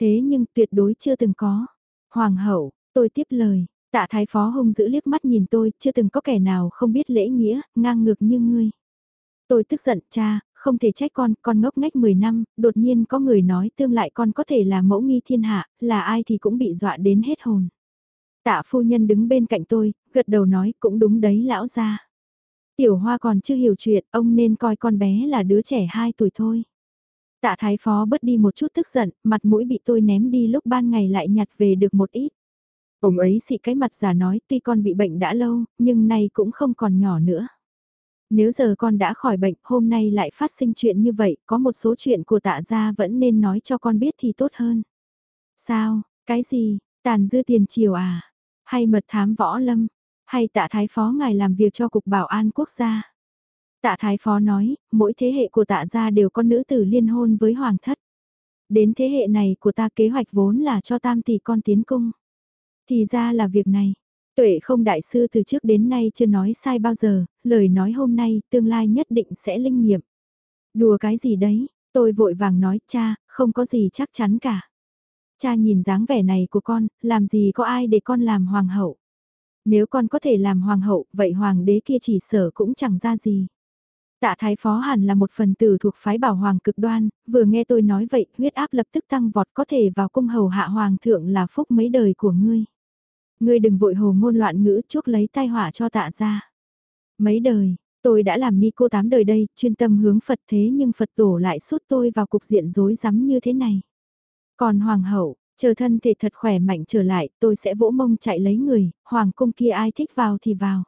A: Thế nhưng tuyệt đối chưa từng có. Hoàng hậu, tôi tiếp lời, tạ thái phó hung giữ liếc mắt nhìn tôi, chưa từng có kẻ nào không biết lễ nghĩa, ngang ngược như ngươi. Tôi tức giận, cha, không thể trách con, con ngốc ngách 10 năm, đột nhiên có người nói tương lại con có thể là mẫu nghi thiên hạ, là ai thì cũng bị dọa đến hết hồn. Tạ phu nhân đứng bên cạnh tôi, gật đầu nói cũng đúng đấy lão gia Tiểu hoa còn chưa hiểu chuyện, ông nên coi con bé là đứa trẻ 2 tuổi thôi. Tạ thái phó bớt đi một chút tức giận, mặt mũi bị tôi ném đi lúc ban ngày lại nhặt về được một ít. Ông ấy xị cái mặt giả nói tuy con bị bệnh đã lâu, nhưng nay cũng không còn nhỏ nữa. Nếu giờ con đã khỏi bệnh, hôm nay lại phát sinh chuyện như vậy, có một số chuyện của tạ gia vẫn nên nói cho con biết thì tốt hơn. Sao, cái gì, tàn dư tiền triều à? Hay mật thám võ lâm? Hay tạ thái phó ngài làm việc cho Cục Bảo an Quốc gia? Tạ thái phó nói, mỗi thế hệ của tạ gia đều có nữ tử liên hôn với hoàng thất. Đến thế hệ này của ta kế hoạch vốn là cho tam tỷ con tiến cung. Thì ra là việc này. Tuệ không đại sư từ trước đến nay chưa nói sai bao giờ, lời nói hôm nay tương lai nhất định sẽ linh nghiệm. Đùa cái gì đấy, tôi vội vàng nói cha, không có gì chắc chắn cả. Cha nhìn dáng vẻ này của con, làm gì có ai để con làm hoàng hậu. Nếu con có thể làm hoàng hậu, vậy hoàng đế kia chỉ sở cũng chẳng ra gì. Tạ thái phó hẳn là một phần tử thuộc phái bảo hoàng cực đoan, vừa nghe tôi nói vậy, huyết áp lập tức tăng vọt có thể vào cung hầu hạ hoàng thượng là phúc mấy đời của ngươi. Ngươi đừng vội hồ ngôn loạn ngữ chuốc lấy tai họa cho tạ ra. Mấy đời, tôi đã làm ni cô tám đời đây, chuyên tâm hướng Phật thế nhưng Phật tổ lại sút tôi vào cục diện rối rắm như thế này. Còn hoàng hậu, chờ thân thể thật khỏe mạnh trở lại, tôi sẽ vỗ mông chạy lấy người, hoàng cung kia ai thích vào thì vào.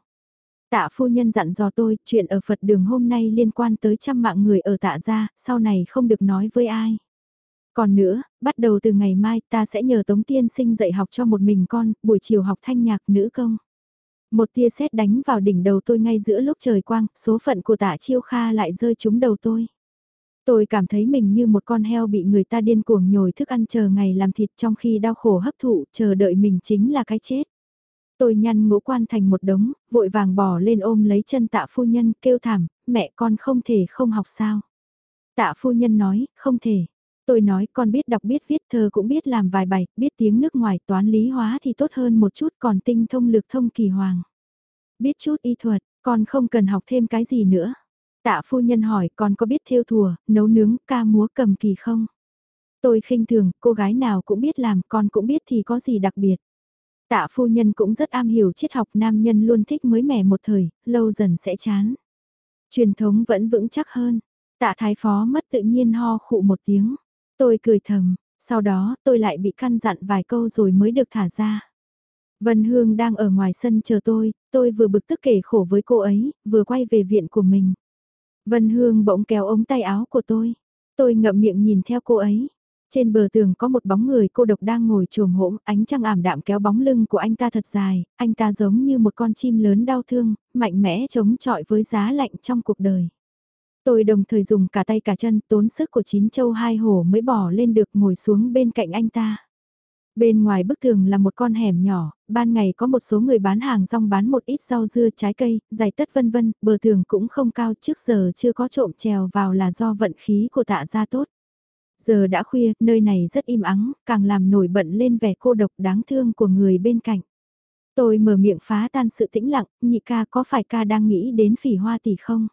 A: Tạ phu nhân dặn dò tôi, chuyện ở Phật đường hôm nay liên quan tới trăm mạng người ở tạ gia, sau này không được nói với ai. Còn nữa, bắt đầu từ ngày mai ta sẽ nhờ Tống Tiên sinh dạy học cho một mình con, buổi chiều học thanh nhạc nữ công. Một tia sét đánh vào đỉnh đầu tôi ngay giữa lúc trời quang, số phận của tạ chiêu kha lại rơi trúng đầu tôi. Tôi cảm thấy mình như một con heo bị người ta điên cuồng nhồi thức ăn chờ ngày làm thịt trong khi đau khổ hấp thụ, chờ đợi mình chính là cái chết. Tôi nhăn ngũ quan thành một đống, vội vàng bỏ lên ôm lấy chân tạ phu nhân, kêu thảm, mẹ con không thể không học sao. Tạ phu nhân nói, không thể. Tôi nói con biết đọc biết viết thơ cũng biết làm vài bài, biết tiếng nước ngoài toán lý hóa thì tốt hơn một chút còn tinh thông lực thông kỳ hoàng. Biết chút y thuật, con không cần học thêm cái gì nữa. Tạ phu nhân hỏi con có biết thêu thùa, nấu nướng, ca múa cầm kỳ không? Tôi khinh thường, cô gái nào cũng biết làm, con cũng biết thì có gì đặc biệt. Tạ phu nhân cũng rất am hiểu triết học nam nhân luôn thích mới mẻ một thời, lâu dần sẽ chán. Truyền thống vẫn vững chắc hơn. Tạ thái phó mất tự nhiên ho khụ một tiếng. Tôi cười thầm, sau đó tôi lại bị căn dặn vài câu rồi mới được thả ra. Vân Hương đang ở ngoài sân chờ tôi, tôi vừa bực tức kể khổ với cô ấy, vừa quay về viện của mình. Vân Hương bỗng kéo ống tay áo của tôi. Tôi ngậm miệng nhìn theo cô ấy. Trên bờ tường có một bóng người cô độc đang ngồi trồm hỗn, ánh trăng ảm đạm kéo bóng lưng của anh ta thật dài, anh ta giống như một con chim lớn đau thương, mạnh mẽ chống chọi với giá lạnh trong cuộc đời. Tôi đồng thời dùng cả tay cả chân tốn sức của chín châu hai hổ mới bỏ lên được ngồi xuống bên cạnh anh ta. Bên ngoài bức tường là một con hẻm nhỏ, ban ngày có một số người bán hàng rong bán một ít rau dưa trái cây, giải tất vân vân, bờ tường cũng không cao trước giờ chưa có trộm trèo vào là do vận khí của tạ gia tốt. Giờ đã khuya, nơi này rất im ắng, càng làm nổi bận lên vẻ cô độc đáng thương của người bên cạnh. Tôi mở miệng phá tan sự tĩnh lặng, nhị ca có phải ca đang nghĩ đến phỉ hoa tỷ không?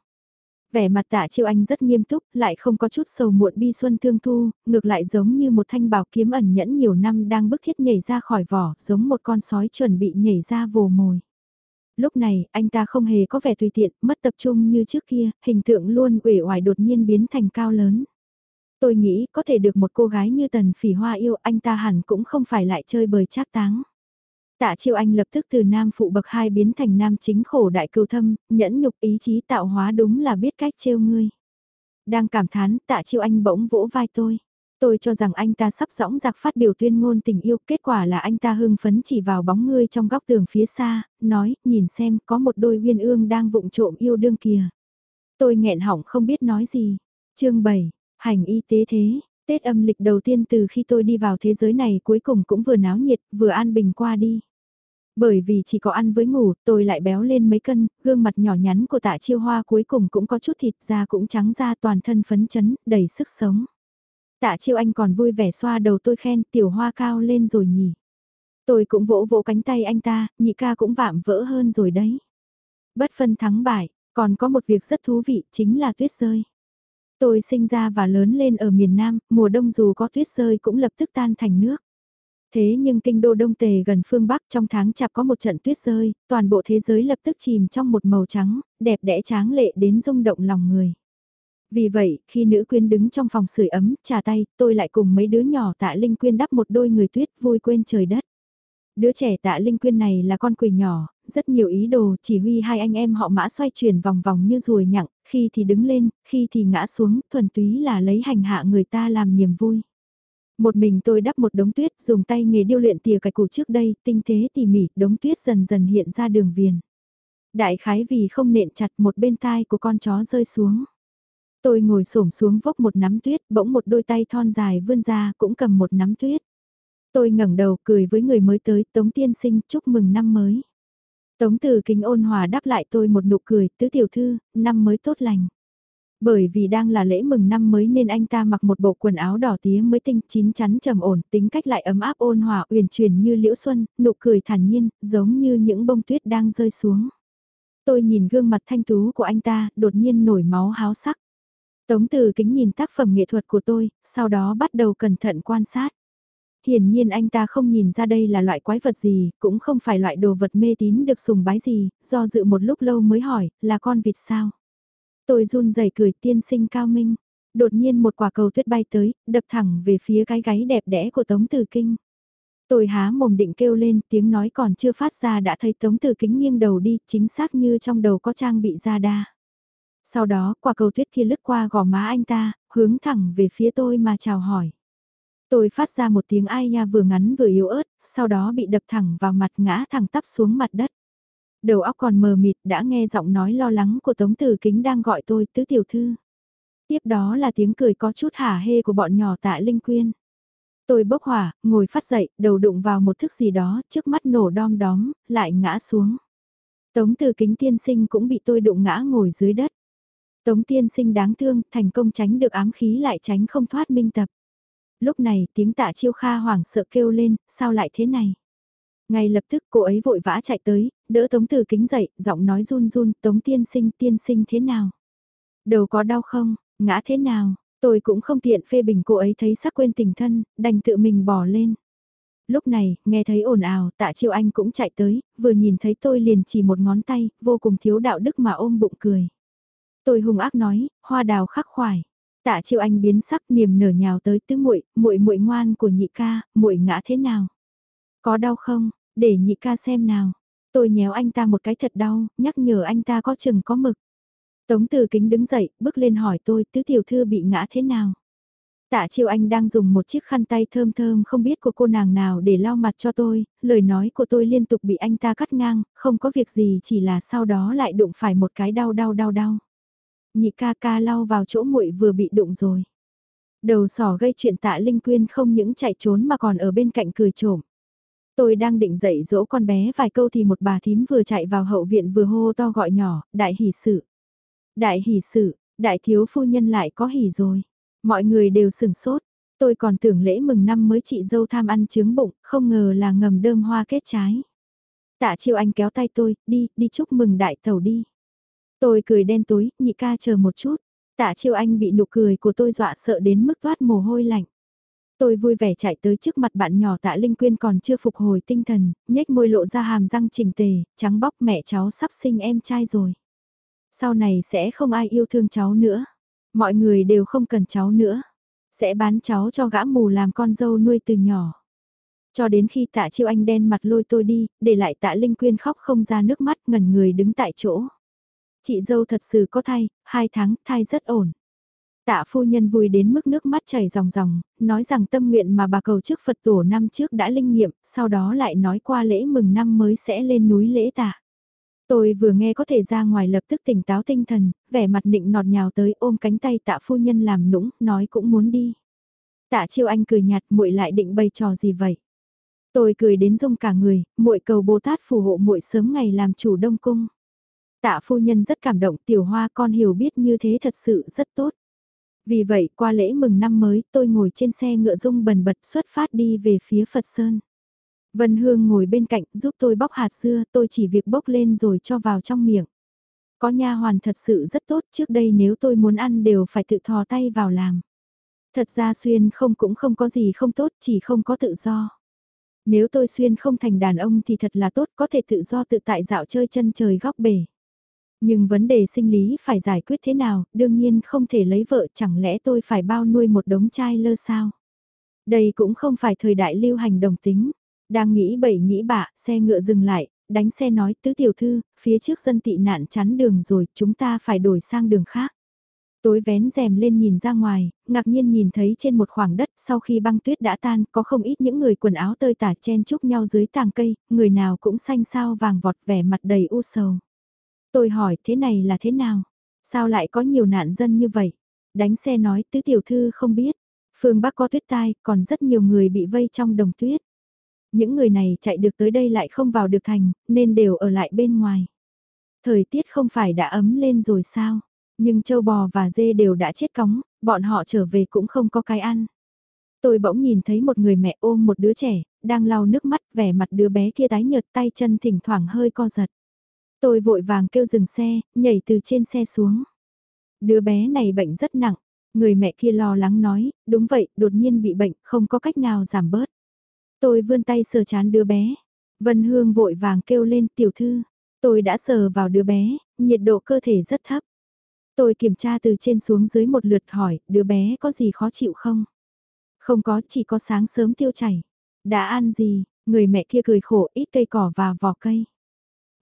A: Vẻ mặt tạ chiêu anh rất nghiêm túc, lại không có chút sầu muộn bi xuân thương thu, ngược lại giống như một thanh bảo kiếm ẩn nhẫn nhiều năm đang bức thiết nhảy ra khỏi vỏ, giống một con sói chuẩn bị nhảy ra vồ mồi. Lúc này, anh ta không hề có vẻ tùy tiện, mất tập trung như trước kia, hình tượng luôn uể oải đột nhiên biến thành cao lớn. Tôi nghĩ có thể được một cô gái như tần phỉ hoa yêu anh ta hẳn cũng không phải lại chơi bời trác táng. Tạ Chiêu Anh lập tức từ nam phụ bậc hai biến thành nam chính khổ đại cưu thâm, nhẫn nhục ý chí tạo hóa đúng là biết cách trêu ngươi. Đang cảm thán, Tạ Chiêu Anh bỗng vỗ vai tôi. Tôi cho rằng anh ta sắp dõng giặc phát biểu tuyên ngôn tình yêu, kết quả là anh ta hưng phấn chỉ vào bóng ngươi trong góc tường phía xa, nói, nhìn xem, có một đôi uyên ương đang vụng trộm yêu đương kìa. Tôi nghẹn hỏng không biết nói gì. chương 7, hành y tế thế, Tết âm lịch đầu tiên từ khi tôi đi vào thế giới này cuối cùng cũng vừa náo nhiệt, vừa an bình qua đi. Bởi vì chỉ có ăn với ngủ, tôi lại béo lên mấy cân, gương mặt nhỏ nhắn của tạ chiêu hoa cuối cùng cũng có chút thịt da cũng trắng da toàn thân phấn chấn, đầy sức sống. Tạ chiêu anh còn vui vẻ xoa đầu tôi khen tiểu hoa cao lên rồi nhỉ. Tôi cũng vỗ vỗ cánh tay anh ta, nhị ca cũng vạm vỡ hơn rồi đấy. Bất phân thắng bại, còn có một việc rất thú vị chính là tuyết rơi. Tôi sinh ra và lớn lên ở miền Nam, mùa đông dù có tuyết rơi cũng lập tức tan thành nước. Thế nhưng kinh đô Đông Tề gần phương Bắc trong tháng chạp có một trận tuyết rơi, toàn bộ thế giới lập tức chìm trong một màu trắng, đẹp đẽ tráng lệ đến rung động lòng người. Vì vậy, khi nữ quyên đứng trong phòng sưởi ấm, trà tay, tôi lại cùng mấy đứa nhỏ tạ Linh Quyên đắp một đôi người tuyết vui quên trời đất. Đứa trẻ tạ Linh Quyên này là con quỷ nhỏ, rất nhiều ý đồ, chỉ huy hai anh em họ mã xoay chuyển vòng vòng như ruồi nhặng, khi thì đứng lên, khi thì ngã xuống, thuần túy là lấy hành hạ người ta làm niềm vui. Một mình tôi đắp một đống tuyết, dùng tay nghề điêu luyện tìa cải củ trước đây, tinh tế tỉ mỉ, đống tuyết dần dần hiện ra đường viền. Đại khái vì không nện chặt một bên tai của con chó rơi xuống. Tôi ngồi xổm xuống vốc một nắm tuyết, bỗng một đôi tay thon dài vươn ra cũng cầm một nắm tuyết. Tôi ngẩng đầu cười với người mới tới, Tống Tiên Sinh chúc mừng năm mới. Tống Từ Kính ôn hòa đáp lại tôi một nụ cười, tứ tiểu thư, năm mới tốt lành. Bởi vì đang là lễ mừng năm mới nên anh ta mặc một bộ quần áo đỏ tía mới tinh chín chắn trầm ổn, tính cách lại ấm áp ôn hòa uyển chuyển như liễu xuân, nụ cười thản nhiên, giống như những bông tuyết đang rơi xuống. Tôi nhìn gương mặt thanh tú của anh ta, đột nhiên nổi máu háo sắc. Tống từ kính nhìn tác phẩm nghệ thuật của tôi, sau đó bắt đầu cẩn thận quan sát. Hiển nhiên anh ta không nhìn ra đây là loại quái vật gì, cũng không phải loại đồ vật mê tín được sùng bái gì, do dự một lúc lâu mới hỏi, là con vịt sao? Tôi run rẩy cười tiên sinh cao minh. Đột nhiên một quả cầu tuyết bay tới, đập thẳng về phía cái gáy đẹp đẽ của Tống Tử Kinh. Tôi há mồm định kêu lên, tiếng nói còn chưa phát ra đã thấy Tống Tử Kính nghiêng đầu đi, chính xác như trong đầu có trang bị ra đa. Sau đó, quả cầu tuyết kia lướt qua gò má anh ta, hướng thẳng về phía tôi mà chào hỏi. Tôi phát ra một tiếng ai nha vừa ngắn vừa yếu ớt, sau đó bị đập thẳng vào mặt ngã thẳng tắp xuống mặt đất. Đầu óc còn mờ mịt đã nghe giọng nói lo lắng của Tống Tử Kính đang gọi tôi tứ tiểu thư. Tiếp đó là tiếng cười có chút hả hê của bọn nhỏ tạ Linh Quyên. Tôi bốc hỏa, ngồi phát dậy, đầu đụng vào một thức gì đó, trước mắt nổ đom đóm, lại ngã xuống. Tống Tử Kính tiên sinh cũng bị tôi đụng ngã ngồi dưới đất. Tống tiên sinh đáng thương, thành công tránh được ám khí lại tránh không thoát minh tập. Lúc này tiếng tạ chiêu kha hoảng sợ kêu lên, sao lại thế này? Ngay lập tức cô ấy vội vã chạy tới, đỡ Tống Từ Kính dậy, giọng nói run run, Tống tiên sinh tiên sinh thế nào? Đầu có đau không? Ngã thế nào? Tôi cũng không tiện phê bình cô ấy thấy sắc quên tình thân, đành tự mình bỏ lên. Lúc này, nghe thấy ồn ào, tạ chiêu anh cũng chạy tới, vừa nhìn thấy tôi liền chỉ một ngón tay, vô cùng thiếu đạo đức mà ôm bụng cười. Tôi hung ác nói, hoa đào khắc khoải. Tạ chiêu anh biến sắc niềm nở nhào tới tứ muội, muội muội ngoan của nhị ca, muội ngã thế nào? Có đau không? Để nhị ca xem nào. Tôi nhéo anh ta một cái thật đau, nhắc nhở anh ta có chừng có mực. Tống từ kính đứng dậy, bước lên hỏi tôi tứ tiểu thư bị ngã thế nào. Tạ chiêu anh đang dùng một chiếc khăn tay thơm thơm không biết của cô nàng nào để lau mặt cho tôi, lời nói của tôi liên tục bị anh ta cắt ngang, không có việc gì chỉ là sau đó lại đụng phải một cái đau đau đau đau. Nhị ca ca lau vào chỗ muội vừa bị đụng rồi. Đầu sỏ gây chuyện tạ Linh Quyên không những chạy trốn mà còn ở bên cạnh cười trộm. Tôi đang định dạy dỗ con bé vài câu thì một bà thím vừa chạy vào hậu viện vừa hô to gọi nhỏ, đại hỷ sự. Đại hỷ sự, đại thiếu phu nhân lại có hỷ rồi. Mọi người đều sừng sốt. Tôi còn tưởng lễ mừng năm mới chị dâu tham ăn trứng bụng, không ngờ là ngầm đơm hoa kết trái. Tạ chiêu anh kéo tay tôi, đi, đi chúc mừng đại tàu đi. Tôi cười đen tối, nhị ca chờ một chút. Tạ chiêu anh bị nụ cười của tôi dọa sợ đến mức toát mồ hôi lạnh. Tôi vui vẻ chạy tới trước mặt bạn nhỏ tạ Linh Quyên còn chưa phục hồi tinh thần, nhếch môi lộ ra hàm răng trình tề, trắng bóc mẹ cháu sắp sinh em trai rồi. Sau này sẽ không ai yêu thương cháu nữa. Mọi người đều không cần cháu nữa. Sẽ bán cháu cho gã mù làm con dâu nuôi từ nhỏ. Cho đến khi tạ chiêu anh đen mặt lôi tôi đi, để lại tạ Linh Quyên khóc không ra nước mắt ngẩn người đứng tại chỗ. Chị dâu thật sự có thai, hai tháng, thai rất ổn. Tạ phu nhân vui đến mức nước mắt chảy ròng ròng, nói rằng tâm nguyện mà bà cầu trước Phật tổ năm trước đã linh nghiệm, sau đó lại nói qua lễ mừng năm mới sẽ lên núi lễ tạ. Tôi vừa nghe có thể ra ngoài lập tức tỉnh táo tinh thần, vẻ mặt nịnh nọt nhào tới ôm cánh tay tạ phu nhân làm nũng, nói cũng muốn đi. Tạ chiêu anh cười nhạt muội lại định bày trò gì vậy? Tôi cười đến rung cả người, muội cầu Bồ Tát phù hộ muội sớm ngày làm chủ đông cung. Tạ phu nhân rất cảm động, tiểu hoa, con hiểu biết như thế thật sự rất tốt. Vì vậy, qua lễ mừng năm mới, tôi ngồi trên xe ngựa rung bần bật xuất phát đi về phía Phật Sơn. Vân Hương ngồi bên cạnh, giúp tôi bóc hạt dưa, tôi chỉ việc bốc lên rồi cho vào trong miệng. Có nha hoàn thật sự rất tốt, trước đây nếu tôi muốn ăn đều phải tự thò tay vào làm. Thật ra xuyên không cũng không có gì không tốt, chỉ không có tự do. Nếu tôi xuyên không thành đàn ông thì thật là tốt, có thể tự do tự tại dạo chơi chân trời góc bể. Nhưng vấn đề sinh lý phải giải quyết thế nào, đương nhiên không thể lấy vợ chẳng lẽ tôi phải bao nuôi một đống trai lơ sao. Đây cũng không phải thời đại lưu hành đồng tính. Đang nghĩ bậy nghĩ bạ, xe ngựa dừng lại, đánh xe nói tứ tiểu thư, phía trước dân tị nạn chắn đường rồi, chúng ta phải đổi sang đường khác. Tối vén rèm lên nhìn ra ngoài, ngạc nhiên nhìn thấy trên một khoảng đất sau khi băng tuyết đã tan có không ít những người quần áo tơi tả chen chúc nhau dưới tàng cây, người nào cũng xanh sao vàng vọt vẻ mặt đầy u sầu. Tôi hỏi thế này là thế nào? Sao lại có nhiều nạn dân như vậy? Đánh xe nói tứ tiểu thư không biết. Phương Bắc có tuyết tai, còn rất nhiều người bị vây trong đồng tuyết. Những người này chạy được tới đây lại không vào được thành, nên đều ở lại bên ngoài. Thời tiết không phải đã ấm lên rồi sao? Nhưng châu bò và dê đều đã chết cóng, bọn họ trở về cũng không có cái ăn. Tôi bỗng nhìn thấy một người mẹ ôm một đứa trẻ, đang lau nước mắt vẻ mặt đứa bé kia tái nhợt tay chân thỉnh thoảng hơi co giật. Tôi vội vàng kêu dừng xe, nhảy từ trên xe xuống. Đứa bé này bệnh rất nặng, người mẹ kia lo lắng nói, đúng vậy, đột nhiên bị bệnh, không có cách nào giảm bớt. Tôi vươn tay sờ chán đứa bé. Vân Hương vội vàng kêu lên tiểu thư. Tôi đã sờ vào đứa bé, nhiệt độ cơ thể rất thấp. Tôi kiểm tra từ trên xuống dưới một lượt hỏi, đứa bé có gì khó chịu không? Không có, chỉ có sáng sớm tiêu chảy. Đã ăn gì? Người mẹ kia cười khổ ít cây cỏ và vỏ cây.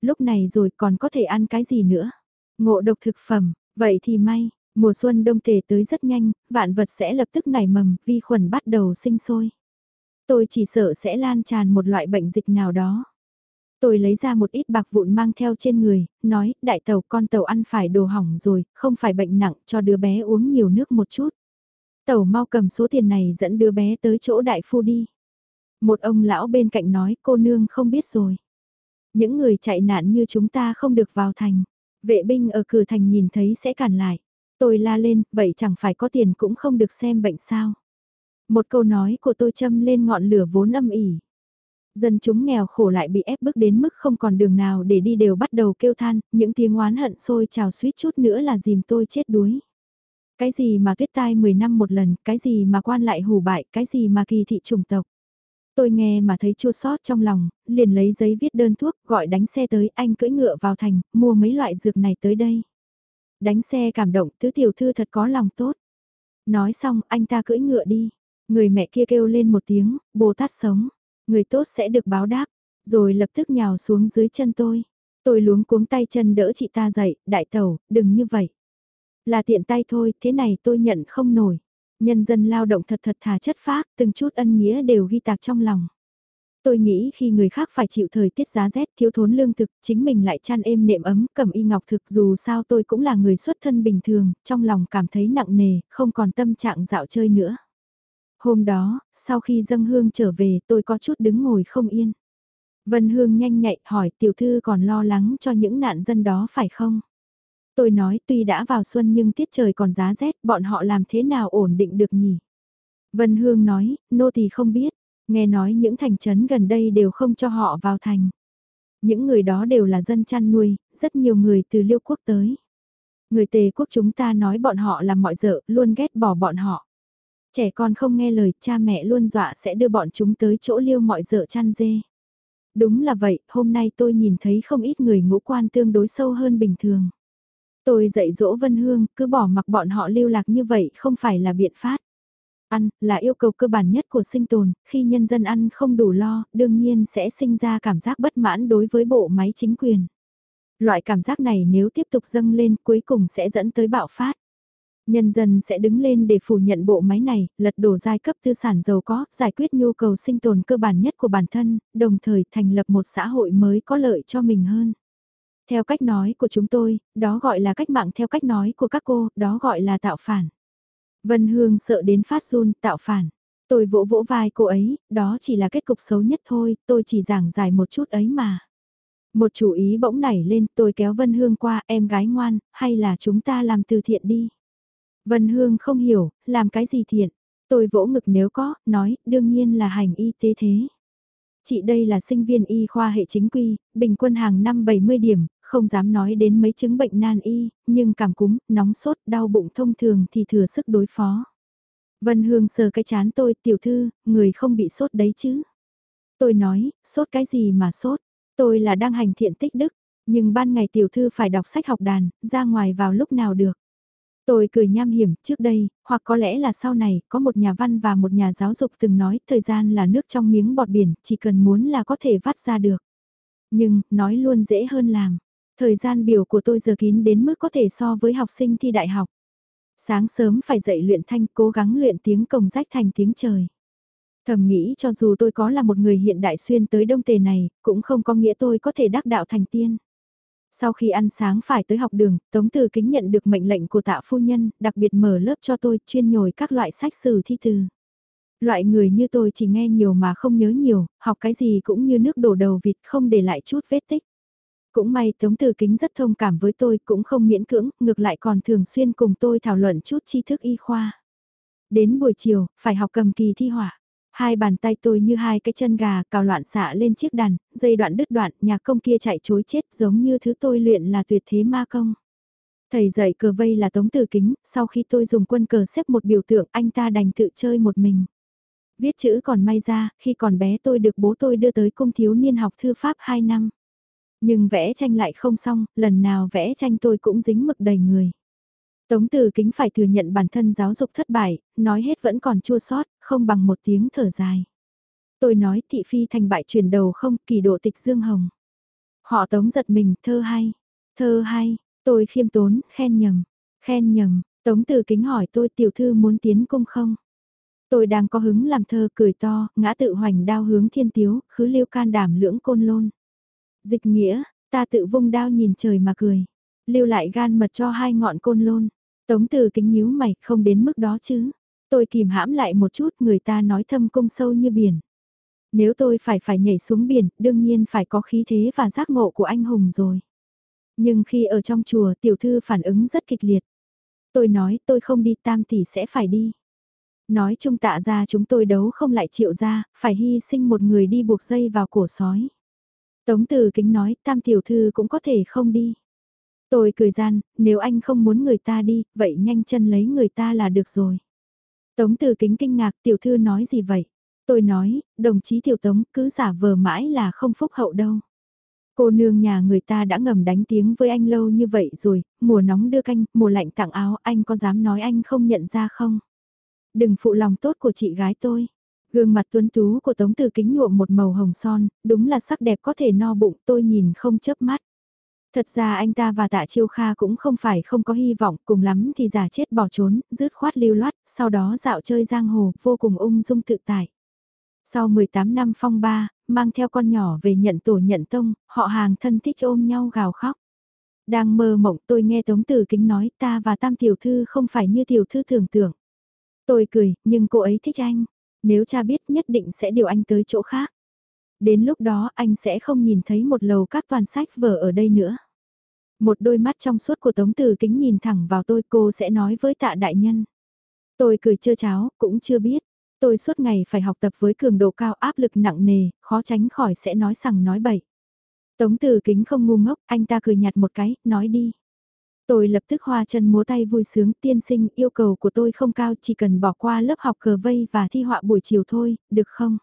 A: Lúc này rồi còn có thể ăn cái gì nữa? Ngộ độc thực phẩm, vậy thì may, mùa xuân đông tề tới rất nhanh, vạn vật sẽ lập tức nảy mầm, vi khuẩn bắt đầu sinh sôi. Tôi chỉ sợ sẽ lan tràn một loại bệnh dịch nào đó. Tôi lấy ra một ít bạc vụn mang theo trên người, nói, đại tàu con tàu ăn phải đồ hỏng rồi, không phải bệnh nặng, cho đứa bé uống nhiều nước một chút. Tàu mau cầm số tiền này dẫn đứa bé tới chỗ đại phu đi. Một ông lão bên cạnh nói, cô nương không biết rồi. Những người chạy nạn như chúng ta không được vào thành. Vệ binh ở cửa thành nhìn thấy sẽ cản lại. Tôi la lên, vậy chẳng phải có tiền cũng không được xem bệnh sao. Một câu nói của tôi châm lên ngọn lửa vốn âm ỉ. Dân chúng nghèo khổ lại bị ép bức đến mức không còn đường nào để đi đều bắt đầu kêu than, những tiếng oán hận sôi trào suýt chút nữa là dìm tôi chết đuối. Cái gì mà tuyết tai 10 năm một lần, cái gì mà quan lại hù bại, cái gì mà kỳ thị chủng tộc. Tôi nghe mà thấy chua sót trong lòng, liền lấy giấy viết đơn thuốc, gọi đánh xe tới, anh cưỡi ngựa vào thành, mua mấy loại dược này tới đây. Đánh xe cảm động, tứ tiểu thư thật có lòng tốt. Nói xong, anh ta cưỡi ngựa đi. Người mẹ kia kêu lên một tiếng, Bồ Tát sống, người tốt sẽ được báo đáp, rồi lập tức nhào xuống dưới chân tôi. Tôi luống cuống tay chân đỡ chị ta dậy, đại tẩu, đừng như vậy. Là tiện tay thôi, thế này tôi nhận không nổi. Nhân dân lao động thật thật thà chất phác, từng chút ân nghĩa đều ghi tạc trong lòng. Tôi nghĩ khi người khác phải chịu thời tiết giá rét thiếu thốn lương thực, chính mình lại chăn êm nệm ấm, cầm y ngọc thực dù sao tôi cũng là người xuất thân bình thường, trong lòng cảm thấy nặng nề, không còn tâm trạng dạo chơi nữa. Hôm đó, sau khi dâng hương trở về tôi có chút đứng ngồi không yên. Vân Hương nhanh nhạy hỏi tiểu thư còn lo lắng cho những nạn dân đó phải không? Tôi nói tuy đã vào xuân nhưng tiết trời còn giá rét bọn họ làm thế nào ổn định được nhỉ? Vân Hương nói, nô tỳ không biết, nghe nói những thành trấn gần đây đều không cho họ vào thành. Những người đó đều là dân chăn nuôi, rất nhiều người từ liêu quốc tới. Người tề quốc chúng ta nói bọn họ là mọi dợ, luôn ghét bỏ bọn họ. Trẻ con không nghe lời, cha mẹ luôn dọa sẽ đưa bọn chúng tới chỗ liêu mọi dợ chăn dê. Đúng là vậy, hôm nay tôi nhìn thấy không ít người ngũ quan tương đối sâu hơn bình thường. Tôi dạy dỗ Vân Hương, cứ bỏ mặc bọn họ lưu lạc như vậy không phải là biện pháp. Ăn, là yêu cầu cơ bản nhất của sinh tồn, khi nhân dân ăn không đủ lo, đương nhiên sẽ sinh ra cảm giác bất mãn đối với bộ máy chính quyền. Loại cảm giác này nếu tiếp tục dâng lên cuối cùng sẽ dẫn tới bạo phát. Nhân dân sẽ đứng lên để phủ nhận bộ máy này, lật đổ giai cấp tư sản giàu có, giải quyết nhu cầu sinh tồn cơ bản nhất của bản thân, đồng thời thành lập một xã hội mới có lợi cho mình hơn. Theo cách nói của chúng tôi, đó gọi là cách mạng theo cách nói của các cô, đó gọi là tạo phản. Vân Hương sợ đến phát run, tạo phản. Tôi vỗ vỗ vai cô ấy, đó chỉ là kết cục xấu nhất thôi, tôi chỉ giảng giải một chút ấy mà. Một chủ ý bỗng nảy lên, tôi kéo Vân Hương qua, em gái ngoan, hay là chúng ta làm từ thiện đi. Vân Hương không hiểu, làm cái gì thiện. Tôi vỗ ngực nếu có, nói, đương nhiên là hành y tế thế. Chị đây là sinh viên y khoa hệ chính quy, bình quân hàng năm 70 điểm, không dám nói đến mấy chứng bệnh nan y, nhưng cảm cúm, nóng sốt, đau bụng thông thường thì thừa sức đối phó. Vân Hương sờ cái chán tôi, tiểu thư, người không bị sốt đấy chứ. Tôi nói, sốt cái gì mà sốt, tôi là đang hành thiện tích đức, nhưng ban ngày tiểu thư phải đọc sách học đàn, ra ngoài vào lúc nào được. Tôi cười nham hiểm, trước đây, hoặc có lẽ là sau này, có một nhà văn và một nhà giáo dục từng nói thời gian là nước trong miếng bọt biển, chỉ cần muốn là có thể vắt ra được. Nhưng, nói luôn dễ hơn làm. Thời gian biểu của tôi giờ kín đến mức có thể so với học sinh thi đại học. Sáng sớm phải dậy luyện thanh cố gắng luyện tiếng cồng rách thành tiếng trời. Thầm nghĩ cho dù tôi có là một người hiện đại xuyên tới đông tề này, cũng không có nghĩa tôi có thể đắc đạo thành tiên. Sau khi ăn sáng phải tới học đường, Tống Từ Kính nhận được mệnh lệnh của tạ phu nhân, đặc biệt mở lớp cho tôi chuyên nhồi các loại sách sử thi từ. Loại người như tôi chỉ nghe nhiều mà không nhớ nhiều, học cái gì cũng như nước đổ đầu vịt không để lại chút vết tích. Cũng may Tống Từ Kính rất thông cảm với tôi cũng không miễn cưỡng, ngược lại còn thường xuyên cùng tôi thảo luận chút tri thức y khoa. Đến buổi chiều, phải học cầm kỳ thi họa. Hai bàn tay tôi như hai cái chân gà cào loạn xạ lên chiếc đàn, dây đoạn đứt đoạn, nhà công kia chạy chối chết giống như thứ tôi luyện là tuyệt thế ma công. Thầy dạy cờ vây là tống từ kính, sau khi tôi dùng quân cờ xếp một biểu tượng anh ta đành tự chơi một mình. Viết chữ còn may ra, khi còn bé tôi được bố tôi đưa tới cung thiếu niên học thư pháp 2 năm. Nhưng vẽ tranh lại không xong, lần nào vẽ tranh tôi cũng dính mực đầy người. Tống từ kính phải thừa nhận bản thân giáo dục thất bại, nói hết vẫn còn chua sót, không bằng một tiếng thở dài. Tôi nói thị phi thành bại chuyển đầu không kỳ độ tịch dương hồng. Họ tống giật mình thơ hay, thơ hay, tôi khiêm tốn, khen nhầm, khen nhầm, tống từ kính hỏi tôi tiểu thư muốn tiến cung không? Tôi đang có hứng làm thơ cười to, ngã tự hoành đao hướng thiên tiếu, khứ liêu can đảm lưỡng côn lôn. Dịch nghĩa, ta tự vung đao nhìn trời mà cười, lưu lại gan mật cho hai ngọn côn lôn. Tống từ kính nhíu mày, không đến mức đó chứ. Tôi kìm hãm lại một chút, người ta nói thâm cung sâu như biển. Nếu tôi phải phải nhảy xuống biển, đương nhiên phải có khí thế và giác ngộ của anh hùng rồi. Nhưng khi ở trong chùa, tiểu thư phản ứng rất kịch liệt. Tôi nói tôi không đi tam tỷ sẽ phải đi. Nói chung tạ ra chúng tôi đấu không lại chịu ra, phải hy sinh một người đi buộc dây vào cổ sói. Tống từ kính nói tam tiểu thư cũng có thể không đi. Tôi cười gian, nếu anh không muốn người ta đi, vậy nhanh chân lấy người ta là được rồi. Tống từ kính kinh ngạc tiểu thư nói gì vậy? Tôi nói, đồng chí tiểu tống cứ giả vờ mãi là không phúc hậu đâu. Cô nương nhà người ta đã ngầm đánh tiếng với anh lâu như vậy rồi, mùa nóng đưa canh, mùa lạnh tặng áo, anh có dám nói anh không nhận ra không? Đừng phụ lòng tốt của chị gái tôi. Gương mặt tuấn tú của Tống Từ Kính nhuộm một màu hồng son, đúng là sắc đẹp có thể no bụng tôi nhìn không chớp mắt. Thật ra anh ta và tạ chiêu kha cũng không phải không có hy vọng, cùng lắm thì giả chết bỏ trốn, rứt khoát lưu loát, sau đó dạo chơi giang hồ, vô cùng ung dung tự tại. Sau 18 năm phong ba, mang theo con nhỏ về nhận tổ nhận tông, họ hàng thân thích ôm nhau gào khóc. Đang mơ mộng tôi nghe Tống Tử Kính nói ta và Tam Tiểu Thư không phải như Tiểu Thư tưởng tượng. Tôi cười, nhưng cô ấy thích anh. Nếu cha biết nhất định sẽ điều anh tới chỗ khác. Đến lúc đó anh sẽ không nhìn thấy một lầu các toàn sách vở ở đây nữa. Một đôi mắt trong suốt của Tống Tử Kính nhìn thẳng vào tôi cô sẽ nói với tạ đại nhân. Tôi cười chưa cháo, cũng chưa biết. Tôi suốt ngày phải học tập với cường độ cao áp lực nặng nề, khó tránh khỏi sẽ nói sằng nói bậy. Tống Tử Kính không ngu ngốc, anh ta cười nhạt một cái, nói đi. Tôi lập tức hoa chân múa tay vui sướng tiên sinh yêu cầu của tôi không cao chỉ cần bỏ qua lớp học cờ vây và thi họa buổi chiều thôi, được không?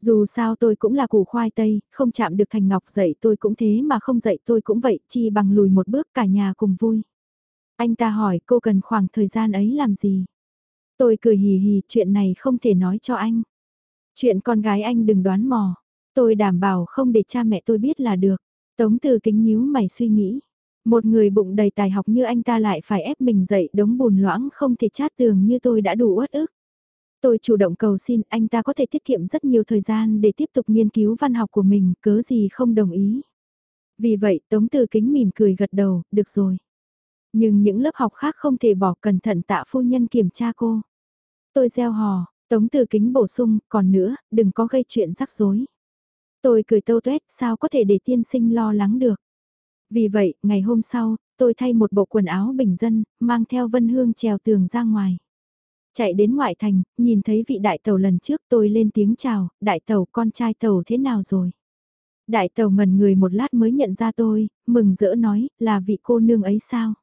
A: Dù sao tôi cũng là củ khoai tây, không chạm được thành ngọc dạy tôi cũng thế mà không dạy tôi cũng vậy, chi bằng lùi một bước cả nhà cùng vui. Anh ta hỏi cô cần khoảng thời gian ấy làm gì? Tôi cười hì hì, chuyện này không thể nói cho anh. Chuyện con gái anh đừng đoán mò. Tôi đảm bảo không để cha mẹ tôi biết là được. Tống từ kính nhíu mày suy nghĩ. Một người bụng đầy tài học như anh ta lại phải ép mình dậy đống bùn loãng không thể chát tường như tôi đã đủ uất ức. Tôi chủ động cầu xin anh ta có thể tiết kiệm rất nhiều thời gian để tiếp tục nghiên cứu văn học của mình, cớ gì không đồng ý. Vì vậy Tống Từ Kính mỉm cười gật đầu, được rồi. Nhưng những lớp học khác không thể bỏ cẩn thận tạ phu nhân kiểm tra cô. Tôi gieo hò, Tống từ kính bổ sung, còn nữa, đừng có gây chuyện rắc rối. Tôi cười tâu tuét, sao có thể để tiên sinh lo lắng được. Vì vậy, ngày hôm sau, tôi thay một bộ quần áo bình dân, mang theo Vân Hương trèo tường ra ngoài. Chạy đến ngoại thành, nhìn thấy vị đại tàu lần trước tôi lên tiếng chào, đại tàu con trai tàu thế nào rồi? Đại tàu ngần người một lát mới nhận ra tôi, mừng rỡ nói, là vị cô nương ấy sao?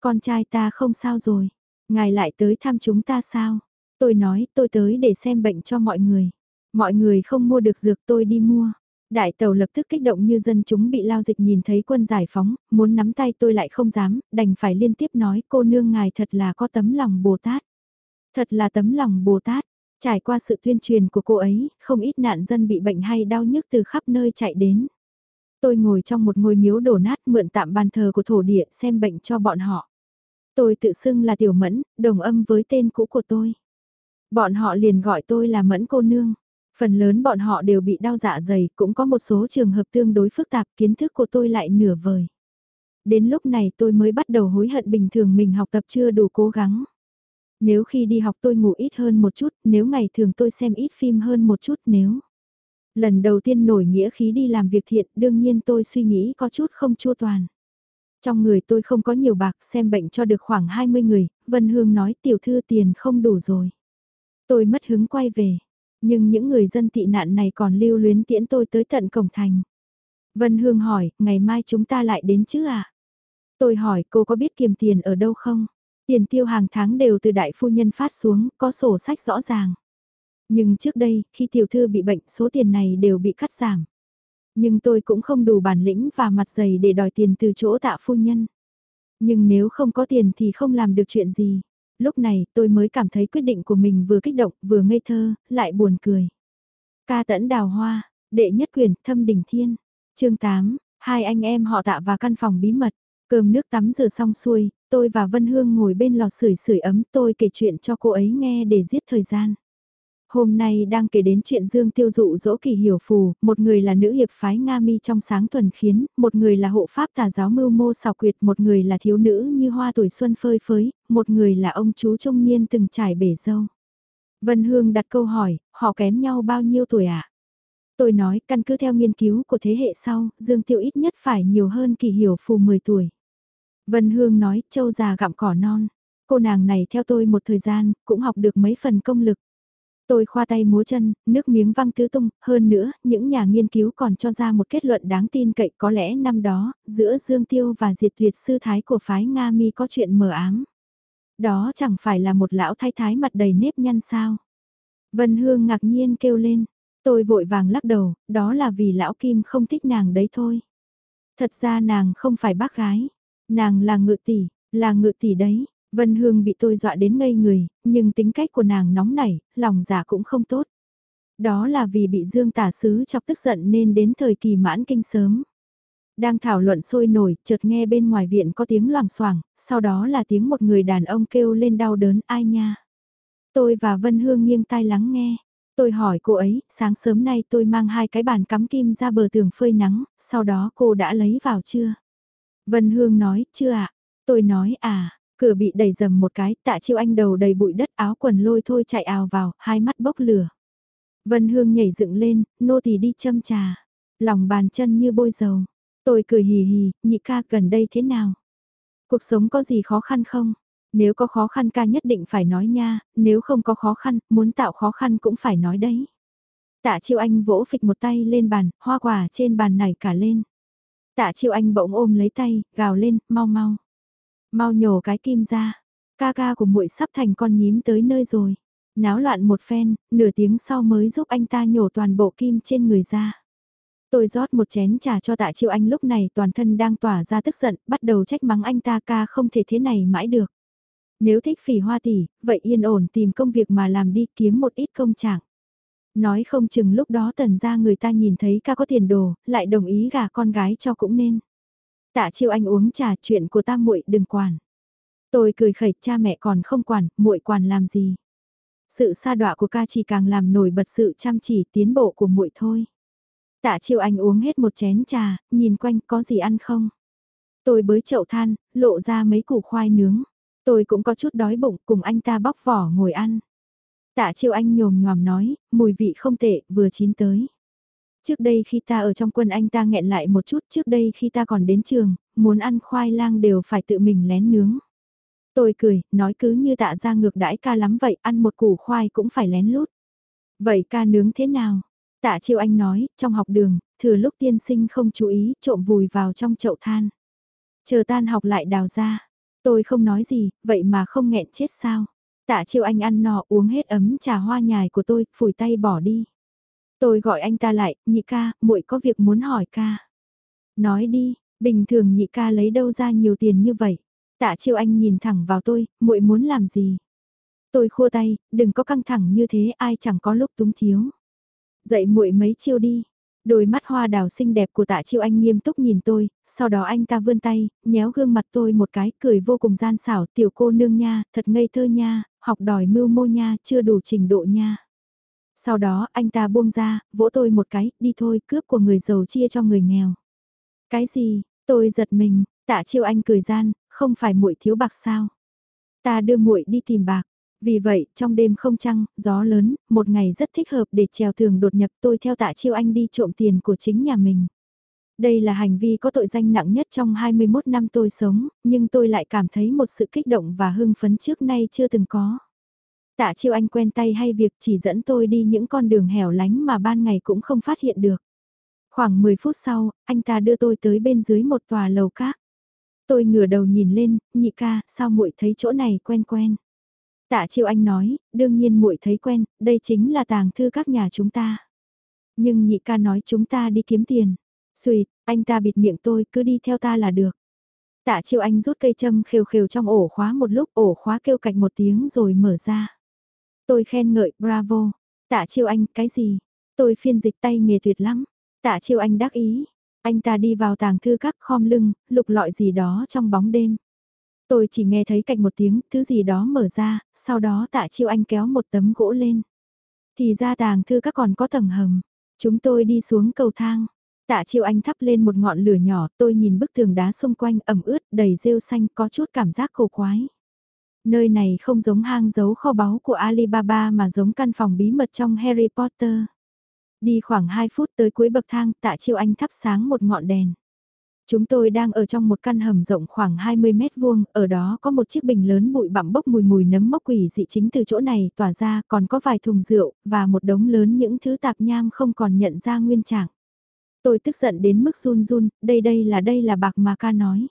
A: Con trai ta không sao rồi, ngài lại tới thăm chúng ta sao? Tôi nói, tôi tới để xem bệnh cho mọi người. Mọi người không mua được dược tôi đi mua. Đại tàu lập tức kích động như dân chúng bị lao dịch nhìn thấy quân giải phóng, muốn nắm tay tôi lại không dám, đành phải liên tiếp nói cô nương ngài thật là có tấm lòng Bồ Tát. Thật là tấm lòng Bồ Tát, trải qua sự tuyên truyền của cô ấy, không ít nạn dân bị bệnh hay đau nhức từ khắp nơi chạy đến. Tôi ngồi trong một ngôi miếu đổ nát mượn tạm bàn thờ của thổ địa xem bệnh cho bọn họ. Tôi tự xưng là Tiểu Mẫn, đồng âm với tên cũ của tôi. Bọn họ liền gọi tôi là Mẫn cô nương. Phần lớn bọn họ đều bị đau dạ dày, cũng có một số trường hợp tương đối phức tạp, kiến thức của tôi lại nửa vời. Đến lúc này tôi mới bắt đầu hối hận bình thường mình học tập chưa đủ cố gắng. Nếu khi đi học tôi ngủ ít hơn một chút, nếu ngày thường tôi xem ít phim hơn một chút nếu. Lần đầu tiên nổi nghĩa khí đi làm việc thiện, đương nhiên tôi suy nghĩ có chút không chua toàn. Trong người tôi không có nhiều bạc, xem bệnh cho được khoảng 20 người, Vân Hương nói tiểu thư tiền không đủ rồi. Tôi mất hứng quay về, nhưng những người dân tị nạn này còn lưu luyến tiễn tôi tới tận cổng thành. Vân Hương hỏi, ngày mai chúng ta lại đến chứ à? Tôi hỏi cô có biết kiềm tiền ở đâu không? Tiền tiêu hàng tháng đều từ đại phu nhân phát xuống, có sổ sách rõ ràng. Nhưng trước đây, khi tiểu thư bị bệnh, số tiền này đều bị cắt giảm. Nhưng tôi cũng không đủ bản lĩnh và mặt dày để đòi tiền từ chỗ tạ phu nhân. Nhưng nếu không có tiền thì không làm được chuyện gì. Lúc này tôi mới cảm thấy quyết định của mình vừa kích động, vừa ngây thơ, lại buồn cười. Ca tẫn đào hoa, đệ nhất quyền, thâm đỉnh thiên. chương 8, hai anh em họ tạ vào căn phòng bí mật. Cơm nước tắm rửa xong xuôi, tôi và Vân Hương ngồi bên lò sưởi sưởi ấm tôi kể chuyện cho cô ấy nghe để giết thời gian. Hôm nay đang kể đến chuyện Dương Tiêu dụ dỗ kỳ hiểu phù, một người là nữ hiệp phái Nga mi trong sáng tuần khiến, một người là hộ pháp tà giáo mưu mô xào quyệt, một người là thiếu nữ như hoa tuổi xuân phơi phới, một người là ông chú trung niên từng trải bể dâu. Vân Hương đặt câu hỏi, họ kém nhau bao nhiêu tuổi ạ? À? Tôi nói, căn cứ theo nghiên cứu của thế hệ sau, Dương Tiêu ít nhất phải nhiều hơn kỳ hiểu phù 10 tuổi. Vân Hương nói, châu già gặm cỏ non. Cô nàng này theo tôi một thời gian, cũng học được mấy phần công lực. Tôi khoa tay múa chân, nước miếng văng tứ tung, hơn nữa, những nhà nghiên cứu còn cho ra một kết luận đáng tin cậy có lẽ năm đó, giữa Dương Tiêu và Diệt Tuyệt Sư Thái của phái Nga mi có chuyện mờ ám. Đó chẳng phải là một lão thái thái mặt đầy nếp nhăn sao. Vân Hương ngạc nhiên kêu lên, tôi vội vàng lắc đầu, đó là vì lão Kim không thích nàng đấy thôi. Thật ra nàng không phải bác gái, nàng là ngự tỷ, là ngự tỷ đấy, Vân Hương bị tôi dọa đến ngây người, nhưng tính cách của nàng nóng nảy, lòng giả dạ cũng không tốt. Đó là vì bị Dương tả sứ chọc tức giận nên đến thời kỳ mãn kinh sớm. Đang thảo luận sôi nổi, chợt nghe bên ngoài viện có tiếng loảng xoảng, sau đó là tiếng một người đàn ông kêu lên đau đớn ai nha. Tôi và Vân Hương nghiêng tai lắng nghe. Tôi hỏi cô ấy, sáng sớm nay tôi mang hai cái bàn cắm kim ra bờ tường phơi nắng, sau đó cô đã lấy vào chưa? Vân Hương nói, chưa ạ. Tôi nói, à, Cửa bị đẩy dầm một cái, tạ chiêu anh đầu đầy bụi đất áo quần lôi thôi chạy ào vào, hai mắt bốc lửa. Vân Hương nhảy dựng lên, nô tỳ đi châm trà. Lòng bàn chân như bôi dầu. Tôi cười hì hì, nhị ca gần đây thế nào? Cuộc sống có gì khó khăn không? Nếu có khó khăn ca nhất định phải nói nha, nếu không có khó khăn, muốn tạo khó khăn cũng phải nói đấy. Tạ chiêu anh vỗ phịch một tay lên bàn, hoa quả trên bàn nảy cả lên. Tạ chiêu anh bỗng ôm lấy tay, gào lên, mau mau. Mau nhổ cái kim ra, ca ca của muội sắp thành con nhím tới nơi rồi. Náo loạn một phen, nửa tiếng sau mới giúp anh ta nhổ toàn bộ kim trên người ra. Tôi rót một chén trà cho tạ chiêu anh lúc này toàn thân đang tỏa ra tức giận, bắt đầu trách mắng anh ta ca không thể thế này mãi được. Nếu thích phỉ hoa tỷ, vậy yên ổn tìm công việc mà làm đi kiếm một ít công trạng. Nói không chừng lúc đó tần ra người ta nhìn thấy ca có tiền đồ, lại đồng ý gả con gái cho cũng nên. Tạ chiêu anh uống trà chuyện của ta muội đừng quản. Tôi cười khẩy cha mẹ còn không quản, muội quản làm gì. Sự xa đọa của ca chỉ càng làm nổi bật sự chăm chỉ tiến bộ của muội thôi. Tạ chiêu anh uống hết một chén trà, nhìn quanh có gì ăn không. Tôi bới chậu than, lộ ra mấy củ khoai nướng. Tôi cũng có chút đói bụng cùng anh ta bóc vỏ ngồi ăn. Tạ chiêu anh nhồm nhòm nói, mùi vị không tệ, vừa chín tới. Trước đây khi ta ở trong quân anh ta nghẹn lại một chút, trước đây khi ta còn đến trường, muốn ăn khoai lang đều phải tự mình lén nướng. Tôi cười, nói cứ như tạ ra ngược đãi ca lắm vậy, ăn một củ khoai cũng phải lén lút. Vậy ca nướng thế nào? Tạ chiêu anh nói, trong học đường, thừa lúc tiên sinh không chú ý, trộm vùi vào trong chậu than. Chờ tan học lại đào ra. Tôi không nói gì, vậy mà không nghẹn chết sao? Tạ chiêu anh ăn nọ uống hết ấm trà hoa nhài của tôi, phủi tay bỏ đi. Tôi gọi anh ta lại, nhị ca, muội có việc muốn hỏi ca. Nói đi, bình thường nhị ca lấy đâu ra nhiều tiền như vậy? Tạ chiêu anh nhìn thẳng vào tôi, muội muốn làm gì? Tôi khua tay, đừng có căng thẳng như thế, ai chẳng có lúc túng thiếu. Dậy muội mấy chiêu đi. Đôi mắt hoa đào xinh đẹp của tạ chiêu anh nghiêm túc nhìn tôi, sau đó anh ta vươn tay, nhéo gương mặt tôi một cái, cười vô cùng gian xảo, tiểu cô nương nha, thật ngây thơ nha, học đòi mưu mô nha, chưa đủ trình độ nha. Sau đó anh ta buông ra, vỗ tôi một cái, đi thôi, cướp của người giàu chia cho người nghèo. Cái gì, tôi giật mình, tạ chiêu anh cười gian, không phải muội thiếu bạc sao? Ta đưa muội đi tìm bạc. Vì vậy, trong đêm không trăng, gió lớn, một ngày rất thích hợp để trèo thường đột nhập tôi theo tạ chiêu anh đi trộm tiền của chính nhà mình. Đây là hành vi có tội danh nặng nhất trong 21 năm tôi sống, nhưng tôi lại cảm thấy một sự kích động và hưng phấn trước nay chưa từng có. Tạ chiêu anh quen tay hay việc chỉ dẫn tôi đi những con đường hẻo lánh mà ban ngày cũng không phát hiện được. Khoảng 10 phút sau, anh ta đưa tôi tới bên dưới một tòa lầu cát. Tôi ngửa đầu nhìn lên, nhị ca, sao muội thấy chỗ này quen quen. Tạ chiêu anh nói, đương nhiên muội thấy quen, đây chính là tàng thư các nhà chúng ta. Nhưng nhị ca nói chúng ta đi kiếm tiền. Xùi, anh ta bịt miệng tôi, cứ đi theo ta là được. Tạ chiêu anh rút cây châm khều khều trong ổ khóa một lúc, ổ khóa kêu cạch một tiếng rồi mở ra. Tôi khen ngợi, bravo. Tạ chiêu anh, cái gì? Tôi phiên dịch tay nghề tuyệt lắm. Tạ chiêu anh đắc ý. Anh ta đi vào tàng thư các khom lưng, lục lọi gì đó trong bóng đêm. Tôi chỉ nghe thấy cạch một tiếng, thứ gì đó mở ra, sau đó tạ chiêu anh kéo một tấm gỗ lên. Thì ra tàng thư các còn có tầng hầm. Chúng tôi đi xuống cầu thang. Tạ chiêu anh thắp lên một ngọn lửa nhỏ, tôi nhìn bức tường đá xung quanh ẩm ướt, đầy rêu xanh, có chút cảm giác cổ quái. Nơi này không giống hang giấu kho báu của Alibaba mà giống căn phòng bí mật trong Harry Potter. Đi khoảng 2 phút tới cuối bậc thang, tạ chiêu anh thắp sáng một ngọn đèn. Chúng tôi đang ở trong một căn hầm rộng khoảng 20 mét vuông, ở đó có một chiếc bình lớn bụi bặm bốc mùi mùi nấm mốc quỷ dị chính từ chỗ này tỏa ra, còn có vài thùng rượu, và một đống lớn những thứ tạp nham không còn nhận ra nguyên trạng. Tôi tức giận đến mức run run, đây đây là đây là bạc mà ca nói.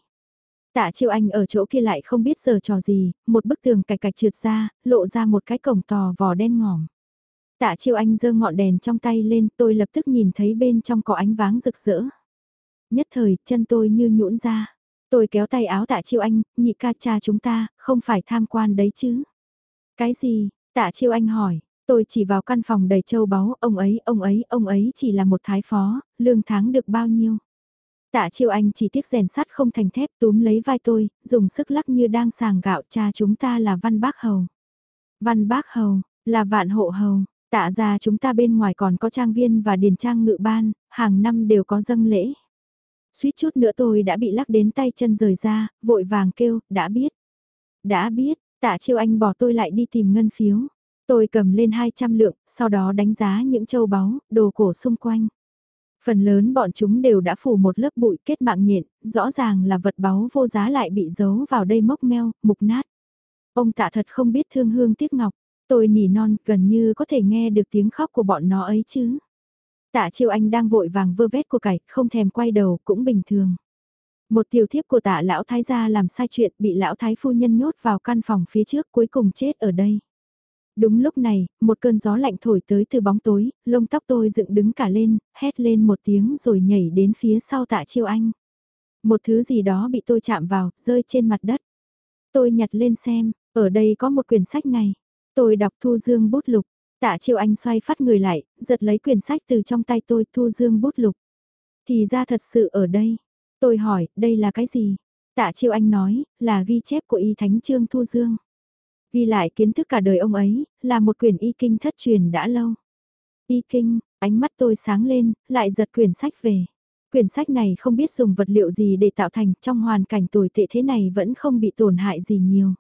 A: Tạ chiêu anh ở chỗ kia lại không biết giờ trò gì, một bức tường cạch cạch trượt ra, lộ ra một cái cổng tò vò đen ngòm. Tạ chiêu anh giơ ngọn đèn trong tay lên, tôi lập tức nhìn thấy bên trong có ánh váng rực rỡ. Nhất thời, chân tôi như nhũn ra. Tôi kéo tay áo tạ chiêu anh, nhị ca cha chúng ta, không phải tham quan đấy chứ. Cái gì, tạ chiêu anh hỏi, tôi chỉ vào căn phòng đầy châu báu, ông ấy, ông ấy, ông ấy chỉ là một thái phó, lương tháng được bao nhiêu. Tạ chiêu anh chỉ tiếc rèn sắt không thành thép túm lấy vai tôi, dùng sức lắc như đang sàng gạo cha chúng ta là Văn Bác Hầu. Văn Bác Hầu, là vạn hộ hầu, tạ ra chúng ta bên ngoài còn có trang viên và điền trang ngự ban, hàng năm đều có dâng lễ. Suýt chút nữa tôi đã bị lắc đến tay chân rời ra, vội vàng kêu, đã biết. Đã biết, tạ chiêu anh bỏ tôi lại đi tìm ngân phiếu. Tôi cầm lên 200 lượng, sau đó đánh giá những châu báu, đồ cổ xung quanh. Phần lớn bọn chúng đều đã phủ một lớp bụi kết mạng nhện, rõ ràng là vật báu vô giá lại bị giấu vào đây mốc meo, mục nát. Ông tạ thật không biết thương hương tiếc ngọc, tôi nỉ non gần như có thể nghe được tiếng khóc của bọn nó ấy chứ. Tạ Chiêu Anh đang vội vàng vơ vét của cải, không thèm quay đầu cũng bình thường. Một tiểu thiếp của tạ lão thái gia làm sai chuyện bị lão thái phu nhân nhốt vào căn phòng phía trước cuối cùng chết ở đây. Đúng lúc này, một cơn gió lạnh thổi tới từ bóng tối, lông tóc tôi dựng đứng cả lên, hét lên một tiếng rồi nhảy đến phía sau tạ chiêu anh. Một thứ gì đó bị tôi chạm vào, rơi trên mặt đất. Tôi nhặt lên xem, ở đây có một quyển sách này. Tôi đọc Thu Dương bút lục. Tạ chiêu anh xoay phát người lại, giật lấy quyển sách từ trong tay tôi Thu Dương bút lục. Thì ra thật sự ở đây. Tôi hỏi, đây là cái gì? Tạ chiêu anh nói, là ghi chép của y thánh trương Thu Dương. Ghi lại kiến thức cả đời ông ấy, là một quyển y kinh thất truyền đã lâu. Y kinh, ánh mắt tôi sáng lên, lại giật quyển sách về. Quyển sách này không biết dùng vật liệu gì để tạo thành trong hoàn cảnh tồi tệ thế này vẫn không bị tổn hại gì nhiều.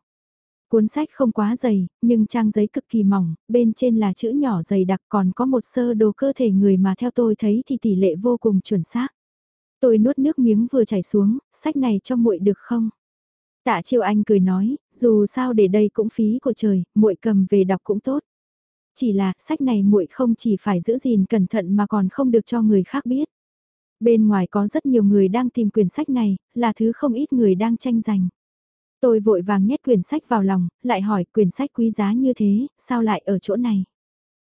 A: Cuốn sách không quá dày, nhưng trang giấy cực kỳ mỏng, bên trên là chữ nhỏ dày đặc còn có một sơ đồ cơ thể người mà theo tôi thấy thì tỷ lệ vô cùng chuẩn xác. Tôi nuốt nước miếng vừa chảy xuống, sách này cho muội được không? Tạ Chiêu Anh cười nói, dù sao để đây cũng phí của trời, muội cầm về đọc cũng tốt. Chỉ là, sách này muội không chỉ phải giữ gìn cẩn thận mà còn không được cho người khác biết. Bên ngoài có rất nhiều người đang tìm quyển sách này, là thứ không ít người đang tranh giành. Tôi vội vàng nhét quyển sách vào lòng, lại hỏi quyển sách quý giá như thế, sao lại ở chỗ này?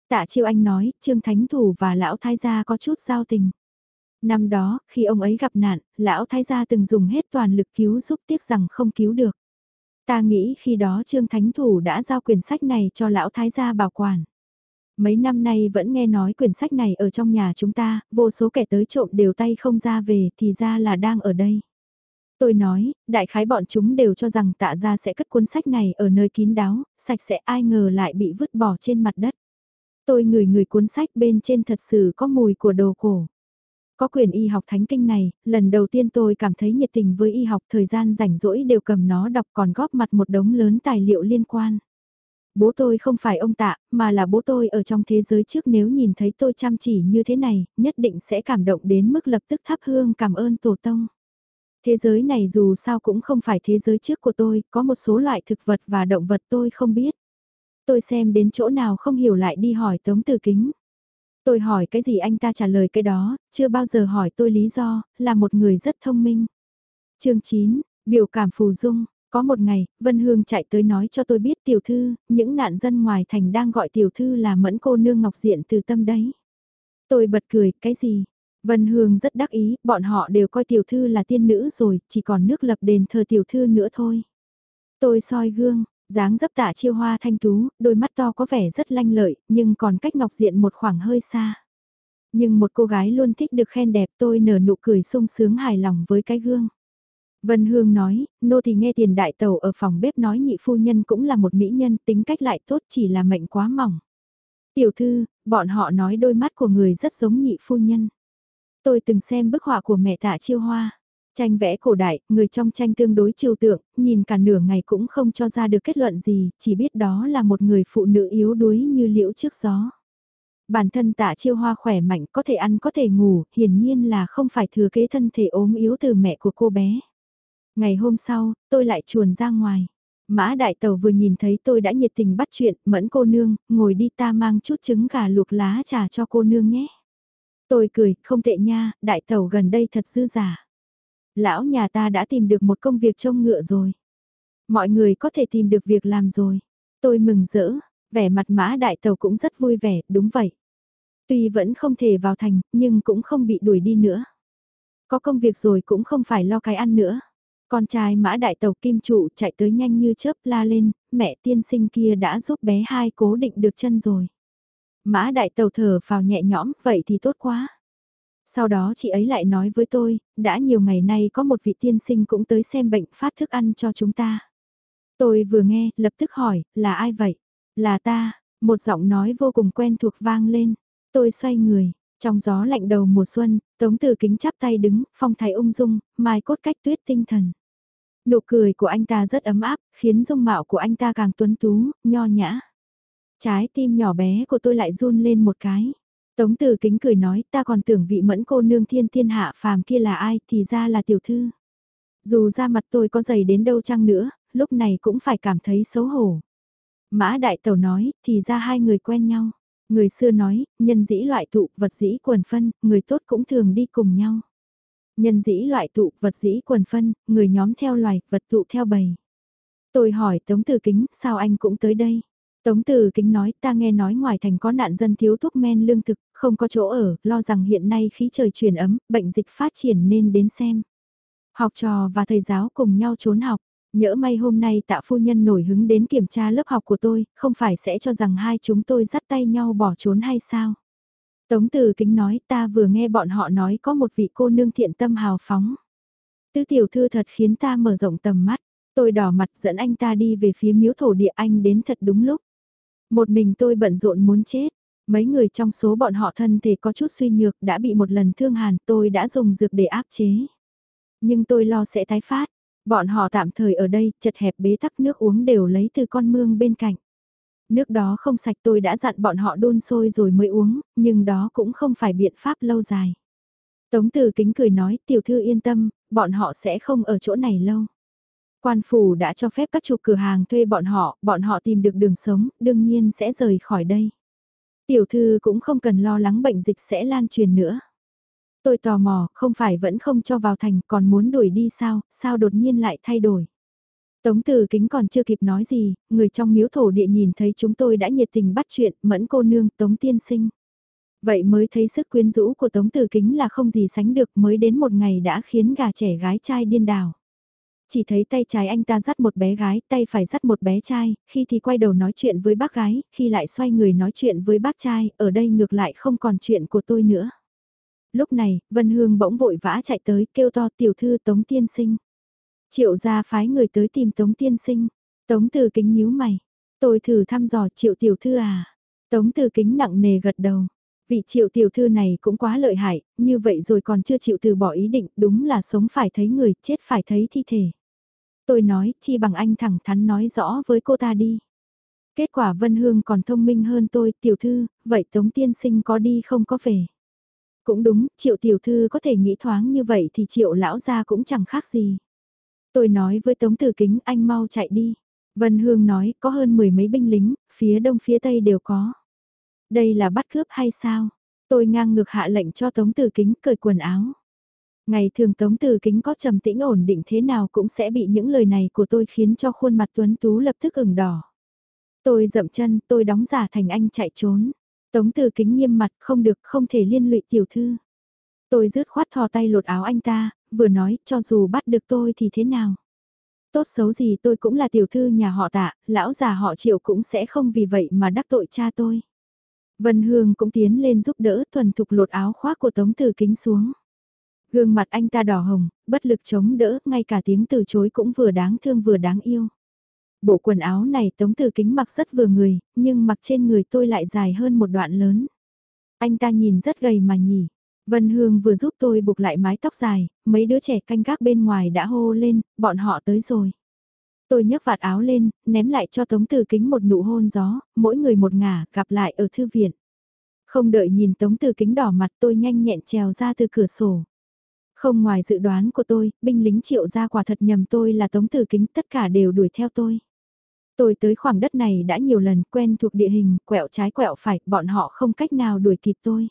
A: Tạ Chiêu Anh nói, Trương Thánh Thủ và Lão Thái Gia có chút giao tình. Năm đó, khi ông ấy gặp nạn, Lão Thái Gia từng dùng hết toàn lực cứu giúp tiếc rằng không cứu được. Ta nghĩ khi đó Trương Thánh Thủ đã giao quyển sách này cho Lão Thái Gia bảo quản. Mấy năm nay vẫn nghe nói quyển sách này ở trong nhà chúng ta, vô số kẻ tới trộm đều tay không ra về thì ra là đang ở đây. Tôi nói, đại khái bọn chúng đều cho rằng tạ ra sẽ cất cuốn sách này ở nơi kín đáo, sạch sẽ ai ngờ lại bị vứt bỏ trên mặt đất. Tôi ngửi người cuốn sách bên trên thật sự có mùi của đồ cổ. Có quyền y học thánh kinh này, lần đầu tiên tôi cảm thấy nhiệt tình với y học thời gian rảnh rỗi đều cầm nó đọc còn góp mặt một đống lớn tài liệu liên quan. Bố tôi không phải ông tạ, mà là bố tôi ở trong thế giới trước nếu nhìn thấy tôi chăm chỉ như thế này, nhất định sẽ cảm động đến mức lập tức thắp hương cảm ơn tổ tông. Thế giới này dù sao cũng không phải thế giới trước của tôi, có một số loại thực vật và động vật tôi không biết. Tôi xem đến chỗ nào không hiểu lại đi hỏi Tống Tử Kính. Tôi hỏi cái gì anh ta trả lời cái đó, chưa bao giờ hỏi tôi lý do, là một người rất thông minh. chương 9, biểu cảm phù dung, có một ngày, Vân Hương chạy tới nói cho tôi biết tiểu thư, những nạn dân ngoài thành đang gọi tiểu thư là mẫn cô nương ngọc diện từ tâm đấy. Tôi bật cười, cái gì? Vân Hương rất đắc ý, bọn họ đều coi tiểu thư là tiên nữ rồi, chỉ còn nước lập đền thờ tiểu thư nữa thôi. Tôi soi gương, dáng dấp tạ chiêu hoa thanh tú, đôi mắt to có vẻ rất lanh lợi, nhưng còn cách ngọc diện một khoảng hơi xa. Nhưng một cô gái luôn thích được khen đẹp tôi nở nụ cười sung sướng hài lòng với cái gương. Vân Hương nói, nô thì nghe tiền đại tàu ở phòng bếp nói nhị phu nhân cũng là một mỹ nhân tính cách lại tốt chỉ là mệnh quá mỏng. Tiểu thư, bọn họ nói đôi mắt của người rất giống nhị phu nhân. Tôi từng xem bức họa của mẹ tạ chiêu hoa. Tranh vẽ cổ đại, người trong tranh tương đối trừu tượng, nhìn cả nửa ngày cũng không cho ra được kết luận gì, chỉ biết đó là một người phụ nữ yếu đuối như liễu trước gió. Bản thân tạ chiêu hoa khỏe mạnh có thể ăn có thể ngủ, hiển nhiên là không phải thừa kế thân thể ốm yếu từ mẹ của cô bé. Ngày hôm sau, tôi lại chuồn ra ngoài. Mã đại tàu vừa nhìn thấy tôi đã nhiệt tình bắt chuyện, mẫn cô nương, ngồi đi ta mang chút trứng gà luộc lá trà cho cô nương nhé. Tôi cười, không tệ nha, đại tàu gần đây thật dư giả. Lão nhà ta đã tìm được một công việc trông ngựa rồi. Mọi người có thể tìm được việc làm rồi. Tôi mừng rỡ, vẻ mặt mã đại tàu cũng rất vui vẻ, đúng vậy. Tuy vẫn không thể vào thành, nhưng cũng không bị đuổi đi nữa. Có công việc rồi cũng không phải lo cái ăn nữa. Con trai mã đại tàu kim trụ chạy tới nhanh như chớp la lên, mẹ tiên sinh kia đã giúp bé hai cố định được chân rồi. Mã đại tàu thở vào nhẹ nhõm, vậy thì tốt quá. Sau đó chị ấy lại nói với tôi, đã nhiều ngày nay có một vị tiên sinh cũng tới xem bệnh phát thức ăn cho chúng ta. Tôi vừa nghe, lập tức hỏi, là ai vậy? Là ta, một giọng nói vô cùng quen thuộc vang lên. Tôi xoay người, trong gió lạnh đầu mùa xuân, Tống Từ Kính chắp tay đứng, phong thái ung dung, mai cốt cách tuyết tinh thần. Nụ cười của anh ta rất ấm áp, khiến dung mạo của anh ta càng tuấn tú, nho nhã. Trái tim nhỏ bé của tôi lại run lên một cái. Tống Từ Kính cười nói ta còn tưởng vị mẫn cô nương thiên thiên hạ phàm kia là ai thì ra là tiểu thư. Dù ra mặt tôi có dày đến đâu chăng nữa, lúc này cũng phải cảm thấy xấu hổ. Mã Đại Tẩu nói thì ra hai người quen nhau. Người xưa nói, nhân dĩ loại tụ, vật dĩ quần phân, người tốt cũng thường đi cùng nhau. Nhân dĩ loại tụ, vật dĩ quần phân, người nhóm theo loài, vật tụ theo bầy. Tôi hỏi Tống Từ Kính, sao anh cũng tới đây? Tống Từ Kính nói, ta nghe nói ngoài thành có nạn dân thiếu thuốc men lương thực, không có chỗ ở, lo rằng hiện nay khí trời chuyển ấm, bệnh dịch phát triển nên đến xem. Học trò và thầy giáo cùng nhau trốn học. Nhỡ may hôm nay tạ phu nhân nổi hứng đến kiểm tra lớp học của tôi, không phải sẽ cho rằng hai chúng tôi dắt tay nhau bỏ trốn hay sao? Tống từ kính nói ta vừa nghe bọn họ nói có một vị cô nương thiện tâm hào phóng. Tư tiểu thư thật khiến ta mở rộng tầm mắt, tôi đỏ mặt dẫn anh ta đi về phía miếu thổ địa anh đến thật đúng lúc. Một mình tôi bận rộn muốn chết, mấy người trong số bọn họ thân thể có chút suy nhược đã bị một lần thương hàn tôi đã dùng dược để áp chế. Nhưng tôi lo sẽ tái phát, Bọn họ tạm thời ở đây, chật hẹp bế tắc nước uống đều lấy từ con mương bên cạnh. Nước đó không sạch tôi đã dặn bọn họ đun sôi rồi mới uống, nhưng đó cũng không phải biện pháp lâu dài. Tống Từ Kính cười nói, tiểu thư yên tâm, bọn họ sẽ không ở chỗ này lâu. Quan phủ đã cho phép các chủ cửa hàng thuê bọn họ, bọn họ tìm được đường sống, đương nhiên sẽ rời khỏi đây. Tiểu thư cũng không cần lo lắng bệnh dịch sẽ lan truyền nữa. Tôi tò mò, không phải vẫn không cho vào thành, còn muốn đuổi đi sao, sao đột nhiên lại thay đổi. Tống Từ Kính còn chưa kịp nói gì, người trong miếu thổ địa nhìn thấy chúng tôi đã nhiệt tình bắt chuyện, mẫn cô nương, Tống Tiên Sinh. Vậy mới thấy sức quyến rũ của Tống Từ Kính là không gì sánh được mới đến một ngày đã khiến gà trẻ gái trai điên đảo. Chỉ thấy tay trái anh ta dắt một bé gái, tay phải dắt một bé trai, khi thì quay đầu nói chuyện với bác gái, khi lại xoay người nói chuyện với bác trai, ở đây ngược lại không còn chuyện của tôi nữa. Lúc này, Vân Hương bỗng vội vã chạy tới kêu to tiểu thư Tống Tiên Sinh. Triệu gia phái người tới tìm Tống Tiên Sinh. Tống Từ Kính nhíu mày. Tôi thử thăm dò Triệu tiểu thư à. Tống Từ Kính nặng nề gật đầu. Vị Triệu tiểu thư này cũng quá lợi hại, như vậy rồi còn chưa chịu từ bỏ ý định, đúng là sống phải thấy người, chết phải thấy thi thể. Tôi nói, chi bằng anh thẳng thắn nói rõ với cô ta đi. Kết quả Vân Hương còn thông minh hơn tôi, tiểu thư, vậy Tống Tiên Sinh có đi không có về. Cũng đúng, triệu tiểu thư có thể nghĩ thoáng như vậy thì triệu lão gia cũng chẳng khác gì. Tôi nói với Tống Tử Kính anh mau chạy đi. Vân Hương nói có hơn mười mấy binh lính, phía đông phía tây đều có. Đây là bắt cướp hay sao? Tôi ngang ngược hạ lệnh cho Tống Tử Kính cởi quần áo. Ngày thường Tống Tử Kính có trầm tĩnh ổn định thế nào cũng sẽ bị những lời này của tôi khiến cho khuôn mặt tuấn tú lập tức ửng đỏ. Tôi dậm chân, tôi đóng giả thành anh chạy trốn. Tống Tử Kính nghiêm mặt, không được, không thể liên lụy tiểu thư. Tôi rứt khoát thò tay lột áo anh ta, vừa nói, cho dù bắt được tôi thì thế nào. Tốt xấu gì tôi cũng là tiểu thư nhà họ tạ, lão già họ triệu cũng sẽ không vì vậy mà đắc tội cha tôi. Vân Hương cũng tiến lên giúp đỡ thuần thục lột áo khoác của Tống Tử Kính xuống. Gương mặt anh ta đỏ hồng, bất lực chống đỡ, ngay cả tiếng từ chối cũng vừa đáng thương vừa đáng yêu. Bộ quần áo này Tống Tử Kính mặc rất vừa người, nhưng mặc trên người tôi lại dài hơn một đoạn lớn. Anh ta nhìn rất gầy mà nhỉ. Vân Hương vừa giúp tôi buộc lại mái tóc dài, mấy đứa trẻ canh gác bên ngoài đã hô lên, bọn họ tới rồi. Tôi nhấc vạt áo lên, ném lại cho Tống Tử Kính một nụ hôn gió, mỗi người một ngả, gặp lại ở thư viện. Không đợi nhìn Tống Tử Kính đỏ mặt tôi nhanh nhẹn trèo ra từ cửa sổ. Không ngoài dự đoán của tôi, binh lính triệu ra quả thật nhầm tôi là Tống Tử Kính tất cả đều đuổi theo tôi. Tôi tới khoảng đất này đã nhiều lần quen thuộc địa hình, quẹo trái quẹo phải, bọn họ không cách nào đuổi kịp tôi.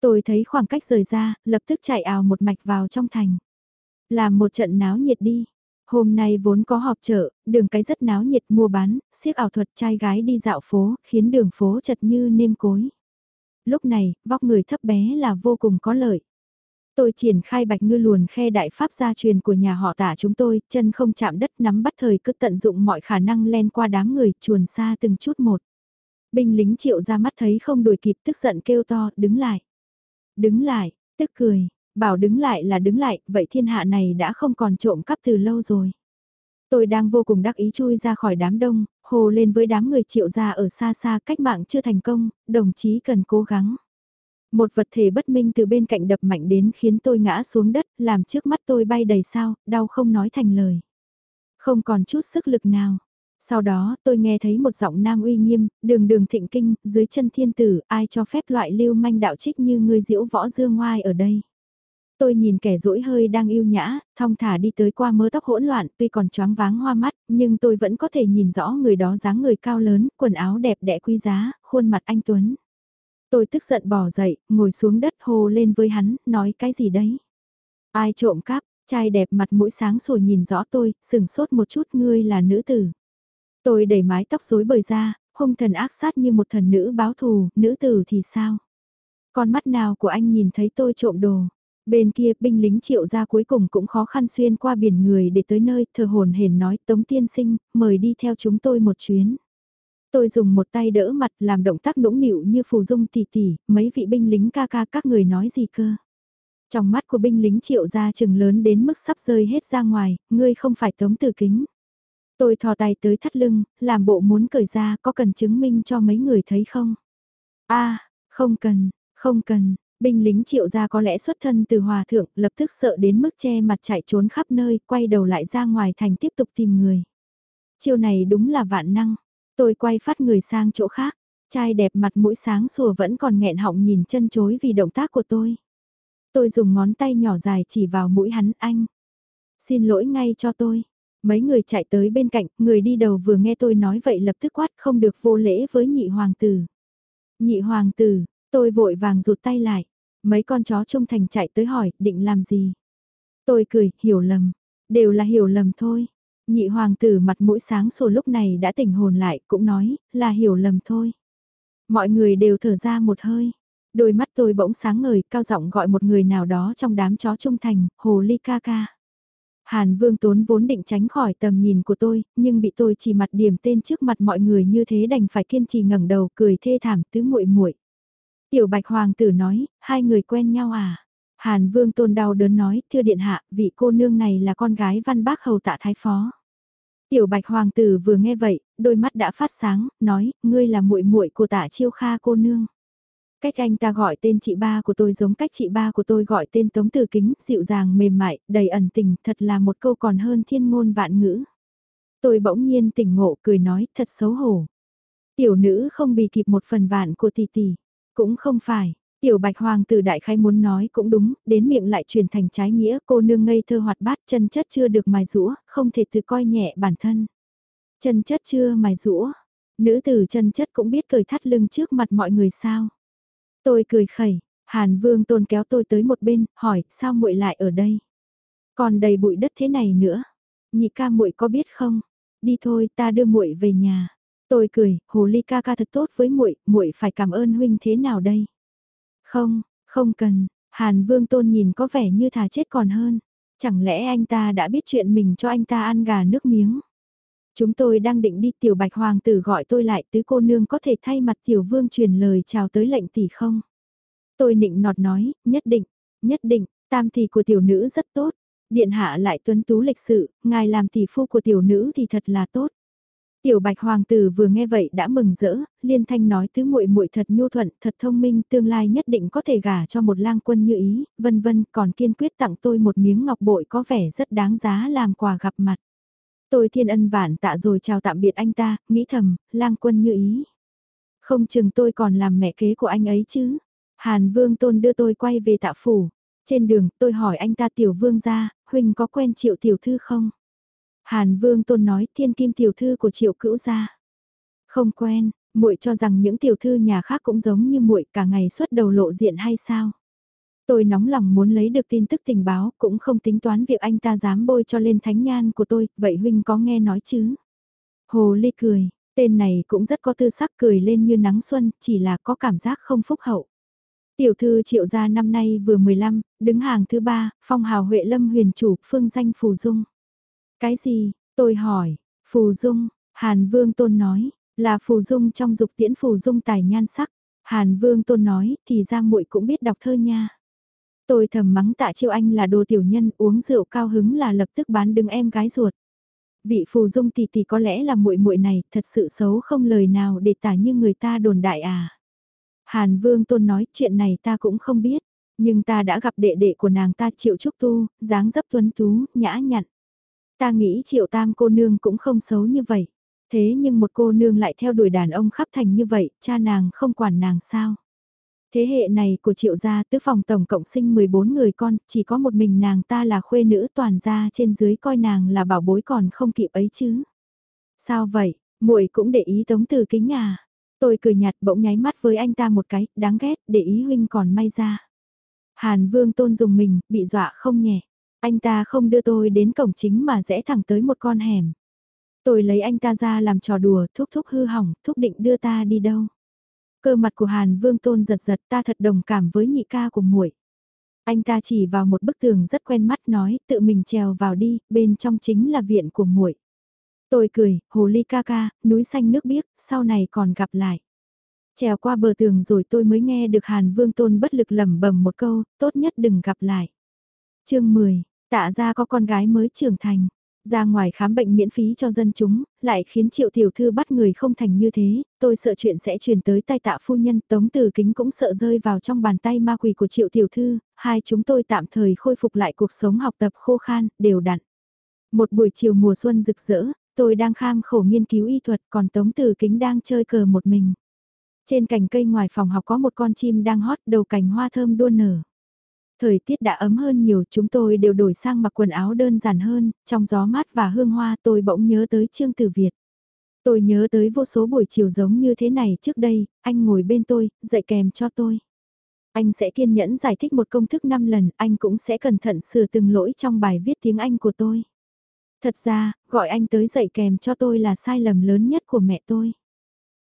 A: Tôi thấy khoảng cách rời ra, lập tức chạy ào một mạch vào trong thành. Làm một trận náo nhiệt đi. Hôm nay vốn có họp chợ, đường cái rất náo nhiệt mua bán, siếc ảo thuật trai gái đi dạo phố, khiến đường phố chật như nêm cối. Lúc này, vóc người thấp bé là vô cùng có lợi. Tôi triển khai bạch ngư luồn khe đại pháp gia truyền của nhà họ tả chúng tôi, chân không chạm đất nắm bắt thời cứ tận dụng mọi khả năng len qua đám người, chuồn xa từng chút một. Binh lính triệu ra mắt thấy không đuổi kịp tức giận kêu to, đứng lại. Đứng lại, tức cười, bảo đứng lại là đứng lại, vậy thiên hạ này đã không còn trộm cắp từ lâu rồi. Tôi đang vô cùng đắc ý chui ra khỏi đám đông, hồ lên với đám người triệu gia ở xa xa cách mạng chưa thành công, đồng chí cần cố gắng. Một vật thể bất minh từ bên cạnh đập mạnh đến khiến tôi ngã xuống đất, làm trước mắt tôi bay đầy sao, đau không nói thành lời. Không còn chút sức lực nào. Sau đó tôi nghe thấy một giọng nam uy nghiêm, đường đường thịnh kinh, dưới chân thiên tử, ai cho phép loại lưu manh đạo trích như ngươi diễu võ dương ngoai ở đây. Tôi nhìn kẻ rỗi hơi đang yêu nhã, thong thả đi tới qua mớ tóc hỗn loạn, tuy còn choáng váng hoa mắt, nhưng tôi vẫn có thể nhìn rõ người đó dáng người cao lớn, quần áo đẹp đẽ quý giá, khuôn mặt anh Tuấn. Tôi tức giận bỏ dậy, ngồi xuống đất hô lên với hắn, nói cái gì đấy? Ai trộm cắp, trai đẹp mặt mũi sáng sủa nhìn rõ tôi, sừng sốt một chút ngươi là nữ tử. Tôi đẩy mái tóc rối bời ra, hung thần ác sát như một thần nữ báo thù, nữ tử thì sao? Con mắt nào của anh nhìn thấy tôi trộm đồ? Bên kia binh lính triệu ra cuối cùng cũng khó khăn xuyên qua biển người để tới nơi thờ hồn hển nói Tống Tiên Sinh, mời đi theo chúng tôi một chuyến. Tôi dùng một tay đỡ mặt làm động tác nũng nịu như phù dung tỉ tỉ, mấy vị binh lính ca ca các người nói gì cơ. Trong mắt của binh lính triệu ra chừng lớn đến mức sắp rơi hết ra ngoài, ngươi không phải tống từ kính. Tôi thò tay tới thắt lưng, làm bộ muốn cởi ra có cần chứng minh cho mấy người thấy không? a không cần, không cần, Binh lính triệu gia có lẽ xuất thân từ hòa thượng, lập tức sợ đến mức che mặt chạy trốn khắp nơi, quay đầu lại ra ngoài thành tiếp tục tìm người. chiều này đúng là vạn năng. Tôi quay phát người sang chỗ khác, trai đẹp mặt mũi sáng sủa vẫn còn nghẹn họng nhìn chân chối vì động tác của tôi. Tôi dùng ngón tay nhỏ dài chỉ vào mũi hắn anh. Xin lỗi ngay cho tôi. Mấy người chạy tới bên cạnh, người đi đầu vừa nghe tôi nói vậy lập tức quát không được vô lễ với nhị hoàng tử. Nhị hoàng tử, tôi vội vàng rụt tay lại. Mấy con chó trung thành chạy tới hỏi, định làm gì? Tôi cười, hiểu lầm. Đều là hiểu lầm thôi. Nhị hoàng tử mặt mũi sáng sủa lúc này đã tỉnh hồn lại, cũng nói, là hiểu lầm thôi. Mọi người đều thở ra một hơi. Đôi mắt tôi bỗng sáng ngời, cao giọng gọi một người nào đó trong đám chó trung thành, hồ ly ca ca. Hàn Vương Tốn vốn định tránh khỏi tầm nhìn của tôi, nhưng bị tôi chỉ mặt điểm tên trước mặt mọi người như thế đành phải kiên trì ngẩng đầu cười thê thảm tứ muội muội. Tiểu Bạch Hoàng tử nói, hai người quen nhau à? Hàn Vương Tôn đau đớn nói, thưa điện hạ, vị cô nương này là con gái văn bác hầu tạ thái phó. Tiểu Bạch Hoàng tử vừa nghe vậy, đôi mắt đã phát sáng, nói, ngươi là muội muội của tạ chiêu kha cô nương. Cách anh ta gọi tên chị ba của tôi giống cách chị ba của tôi gọi tên Tống tử Kính, dịu dàng mềm mại, đầy ẩn tình, thật là một câu còn hơn thiên ngôn vạn ngữ. Tôi bỗng nhiên tỉnh ngộ cười nói, thật xấu hổ. Tiểu nữ không bị kịp một phần vạn của tỷ tỷ, cũng không phải. Tiểu bạch hoàng tử đại khai muốn nói cũng đúng, đến miệng lại chuyển thành trái nghĩa cô nương ngây thơ hoạt bát chân chất chưa được mài rũa, không thể tự coi nhẹ bản thân. Chân chất chưa mài rũa, nữ tử chân chất cũng biết cười thắt lưng trước mặt mọi người sao. Tôi cười khẩy, Hàn Vương Tôn kéo tôi tới một bên, hỏi, sao muội lại ở đây? Còn đầy bụi đất thế này nữa. Nhị ca muội có biết không? Đi thôi, ta đưa muội về nhà. Tôi cười, hồ ly ca ca thật tốt với muội, muội phải cảm ơn huynh thế nào đây? Không, không cần, Hàn Vương Tôn nhìn có vẻ như thà chết còn hơn. Chẳng lẽ anh ta đã biết chuyện mình cho anh ta ăn gà nước miếng? Chúng tôi đang định đi tiểu bạch hoàng tử gọi tôi lại tứ cô nương có thể thay mặt tiểu vương truyền lời chào tới lệnh tỷ không? Tôi nịnh nọt nói, nhất định, nhất định, tam tỷ của tiểu nữ rất tốt. Điện hạ lại tuấn tú lịch sự, ngài làm tỷ phu của tiểu nữ thì thật là tốt. Tiểu Bạch hoàng tử vừa nghe vậy đã mừng rỡ, liên thanh nói tứ muội muội thật nhu thuận, thật thông minh, tương lai nhất định có thể gả cho một lang quân như ý, vân vân, còn kiên quyết tặng tôi một miếng ngọc bội có vẻ rất đáng giá làm quà gặp mặt. Tôi thiên ân vạn tạ rồi chào tạm biệt anh ta, nghĩ thầm, lang quân như ý. Không chừng tôi còn làm mẹ kế của anh ấy chứ. Hàn Vương Tôn đưa tôi quay về tạ phủ. Trên đường, tôi hỏi anh ta tiểu vương gia, huynh có quen triệu tiểu thư không? Hàn Vương Tôn nói thiên kim tiểu thư của triệu cữu gia. Không quen, muội cho rằng những tiểu thư nhà khác cũng giống như muội cả ngày suốt đầu lộ diện hay sao? Tôi nóng lòng muốn lấy được tin tức tình báo, cũng không tính toán việc anh ta dám bôi cho lên thánh nhan của tôi, vậy huynh có nghe nói chứ? Hồ Ly cười, tên này cũng rất có tư sắc cười lên như nắng xuân, chỉ là có cảm giác không phúc hậu. Tiểu thư triệu gia năm nay vừa 15, đứng hàng thứ ba, phong hào Huệ Lâm huyền chủ, phương danh Phù Dung. Cái gì, tôi hỏi, Phù Dung, Hàn Vương Tôn nói, là Phù Dung trong dục tiễn Phù Dung tài nhan sắc. Hàn Vương Tôn nói, thì ra muội cũng biết đọc thơ nha. Tôi thầm mắng tạ chiêu anh là đồ tiểu nhân uống rượu cao hứng là lập tức bán đứng em gái ruột. Vị phù dung tỷ tỷ có lẽ là muội muội này thật sự xấu không lời nào để tả như người ta đồn đại à. Hàn Vương Tôn nói chuyện này ta cũng không biết, nhưng ta đã gặp đệ đệ của nàng ta triệu trúc tu, dáng dấp tuấn tú, nhã nhặn. Ta nghĩ triệu tam cô nương cũng không xấu như vậy. Thế nhưng một cô nương lại theo đuổi đàn ông khắp thành như vậy, cha nàng không quản nàng sao? Thế hệ này của triệu gia tứ phòng tổng cộng sinh 14 người con, chỉ có một mình nàng ta là khuê nữ toàn gia trên dưới coi nàng là bảo bối còn không kịp ấy chứ. Sao vậy, muội cũng để ý tống từ kính à. Tôi cười nhạt bỗng nháy mắt với anh ta một cái, đáng ghét, để ý huynh còn may ra. Hàn vương tôn dùng mình, bị dọa không nhẹ. Anh ta không đưa tôi đến cổng chính mà rẽ thẳng tới một con hẻm. Tôi lấy anh ta ra làm trò đùa, thúc thúc hư hỏng, thúc định đưa ta đi đâu. Cơ mặt của Hàn Vương Tôn giật giật ta thật đồng cảm với nhị ca của muội. Anh ta chỉ vào một bức tường rất quen mắt nói tự mình trèo vào đi, bên trong chính là viện của muội. Tôi cười, hồ ly ca ca, núi xanh nước biếc, sau này còn gặp lại. Trèo qua bờ tường rồi tôi mới nghe được Hàn Vương Tôn bất lực lẩm bẩm một câu, tốt nhất đừng gặp lại. chương 10, tạ ra có con gái mới trưởng thành. Ra ngoài khám bệnh miễn phí cho dân chúng, lại khiến triệu tiểu thư bắt người không thành như thế, tôi sợ chuyện sẽ truyền tới tay tạ phu nhân, tống từ kính cũng sợ rơi vào trong bàn tay ma quỷ của triệu tiểu thư, hai chúng tôi tạm thời khôi phục lại cuộc sống học tập khô khan, đều đặn. Một buổi chiều mùa xuân rực rỡ, tôi đang kham khổ nghiên cứu y thuật còn tống từ kính đang chơi cờ một mình. Trên cành cây ngoài phòng học có một con chim đang hót đầu cành hoa thơm đua nở. Thời tiết đã ấm hơn nhiều, chúng tôi đều đổi sang mặc quần áo đơn giản hơn, trong gió mát và hương hoa tôi bỗng nhớ tới Trương Tử Việt. Tôi nhớ tới vô số buổi chiều giống như thế này trước đây, anh ngồi bên tôi, dạy kèm cho tôi. Anh sẽ kiên nhẫn giải thích một công thức 5 lần, anh cũng sẽ cẩn thận sửa từng lỗi trong bài viết tiếng Anh của tôi. Thật ra, gọi anh tới dạy kèm cho tôi là sai lầm lớn nhất của mẹ tôi.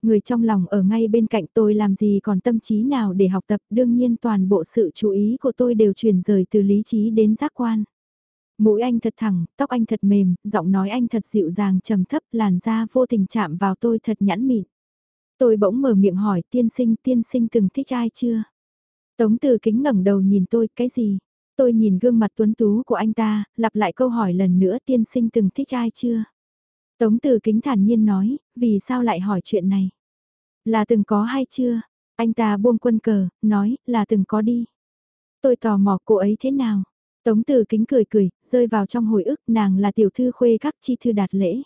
A: Người trong lòng ở ngay bên cạnh tôi làm gì còn tâm trí nào để học tập đương nhiên toàn bộ sự chú ý của tôi đều chuyển rời từ lý trí đến giác quan. Mũi anh thật thẳng, tóc anh thật mềm, giọng nói anh thật dịu dàng trầm thấp, làn da vô tình chạm vào tôi thật nhãn mịn. Tôi bỗng mở miệng hỏi tiên sinh tiên sinh từng thích ai chưa? Tống từ kính ngẩng đầu nhìn tôi, cái gì? Tôi nhìn gương mặt tuấn tú của anh ta, lặp lại câu hỏi lần nữa tiên sinh từng thích ai chưa? Tống từ kính thản nhiên nói, vì sao lại hỏi chuyện này? Là từng có hay chưa? Anh ta buông quân cờ, nói, là từng có đi. Tôi tò mò cô ấy thế nào? Tống từ kính cười cười, rơi vào trong hồi ức nàng là tiểu thư khuê các chi thư đạt lễ.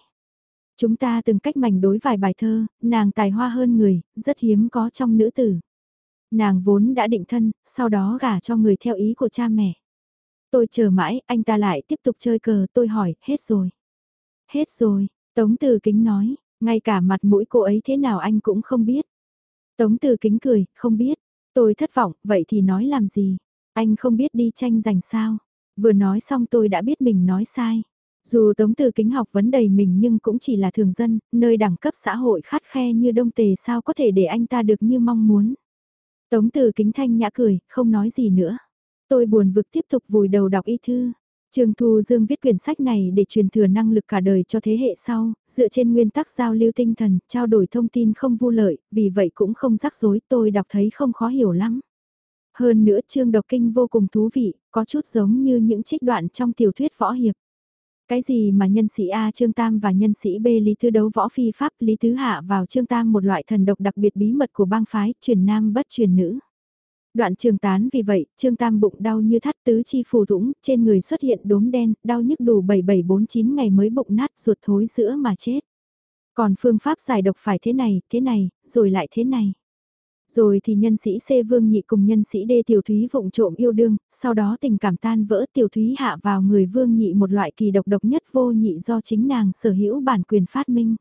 A: Chúng ta từng cách mảnh đối vài bài thơ, nàng tài hoa hơn người, rất hiếm có trong nữ tử. Nàng vốn đã định thân, sau đó gả cho người theo ý của cha mẹ. Tôi chờ mãi, anh ta lại tiếp tục chơi cờ, tôi hỏi, hết rồi. Hết rồi, Tống Từ Kính nói, ngay cả mặt mũi cô ấy thế nào anh cũng không biết. Tống Từ Kính cười, không biết. Tôi thất vọng, vậy thì nói làm gì? Anh không biết đi tranh giành sao? Vừa nói xong tôi đã biết mình nói sai. Dù Tống Từ Kính học vấn đầy mình nhưng cũng chỉ là thường dân, nơi đẳng cấp xã hội khát khe như đông tề sao có thể để anh ta được như mong muốn. Tống Từ Kính thanh nhã cười, không nói gì nữa. Tôi buồn vực tiếp tục vùi đầu đọc y thư. Trương Thu Dương viết quyển sách này để truyền thừa năng lực cả đời cho thế hệ sau, dựa trên nguyên tắc giao lưu tinh thần, trao đổi thông tin không vu lợi, vì vậy cũng không rắc rối, tôi đọc thấy không khó hiểu lắm. Hơn nữa chương đọc kinh vô cùng thú vị, có chút giống như những trích đoạn trong tiểu thuyết võ hiệp. Cái gì mà nhân sĩ A Trương Tam và nhân sĩ B Lý Thứ đấu võ phi pháp Lý Thứ Hạ vào Trương Tam một loại thần độc đặc biệt bí mật của bang phái, truyền nam bất truyền nữ. Đoạn trường tán vì vậy, Trương Tam bụng đau như thắt tứ chi phù thủng, trên người xuất hiện đốm đen, đau nhức đủ 7749 ngày mới bụng nát ruột thối giữa mà chết. Còn phương pháp giải độc phải thế này, thế này, rồi lại thế này. Rồi thì nhân sĩ C Vương Nhị cùng nhân sĩ D Tiểu Thúy vụng trộm yêu đương, sau đó tình cảm tan vỡ Tiểu Thúy hạ vào người Vương Nhị một loại kỳ độc độc nhất vô nhị do chính nàng sở hữu bản quyền phát minh.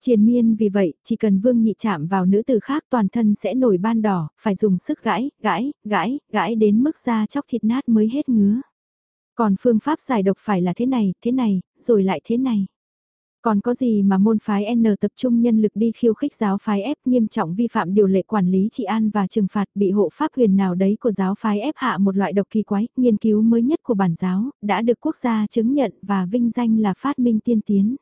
A: Triền miên vì vậy, chỉ cần vương nhị chạm vào nữ tử khác toàn thân sẽ nổi ban đỏ, phải dùng sức gãi, gãi, gãi, gãi đến mức da chóc thịt nát mới hết ngứa. Còn phương pháp giải độc phải là thế này, thế này, rồi lại thế này. Còn có gì mà môn phái N tập trung nhân lực đi khiêu khích giáo phái F nghiêm trọng vi phạm điều lệ quản lý trị an và trừng phạt bị hộ pháp huyền nào đấy của giáo phái F hạ một loại độc kỳ quái, nghiên cứu mới nhất của bản giáo, đã được quốc gia chứng nhận và vinh danh là phát minh tiên tiến.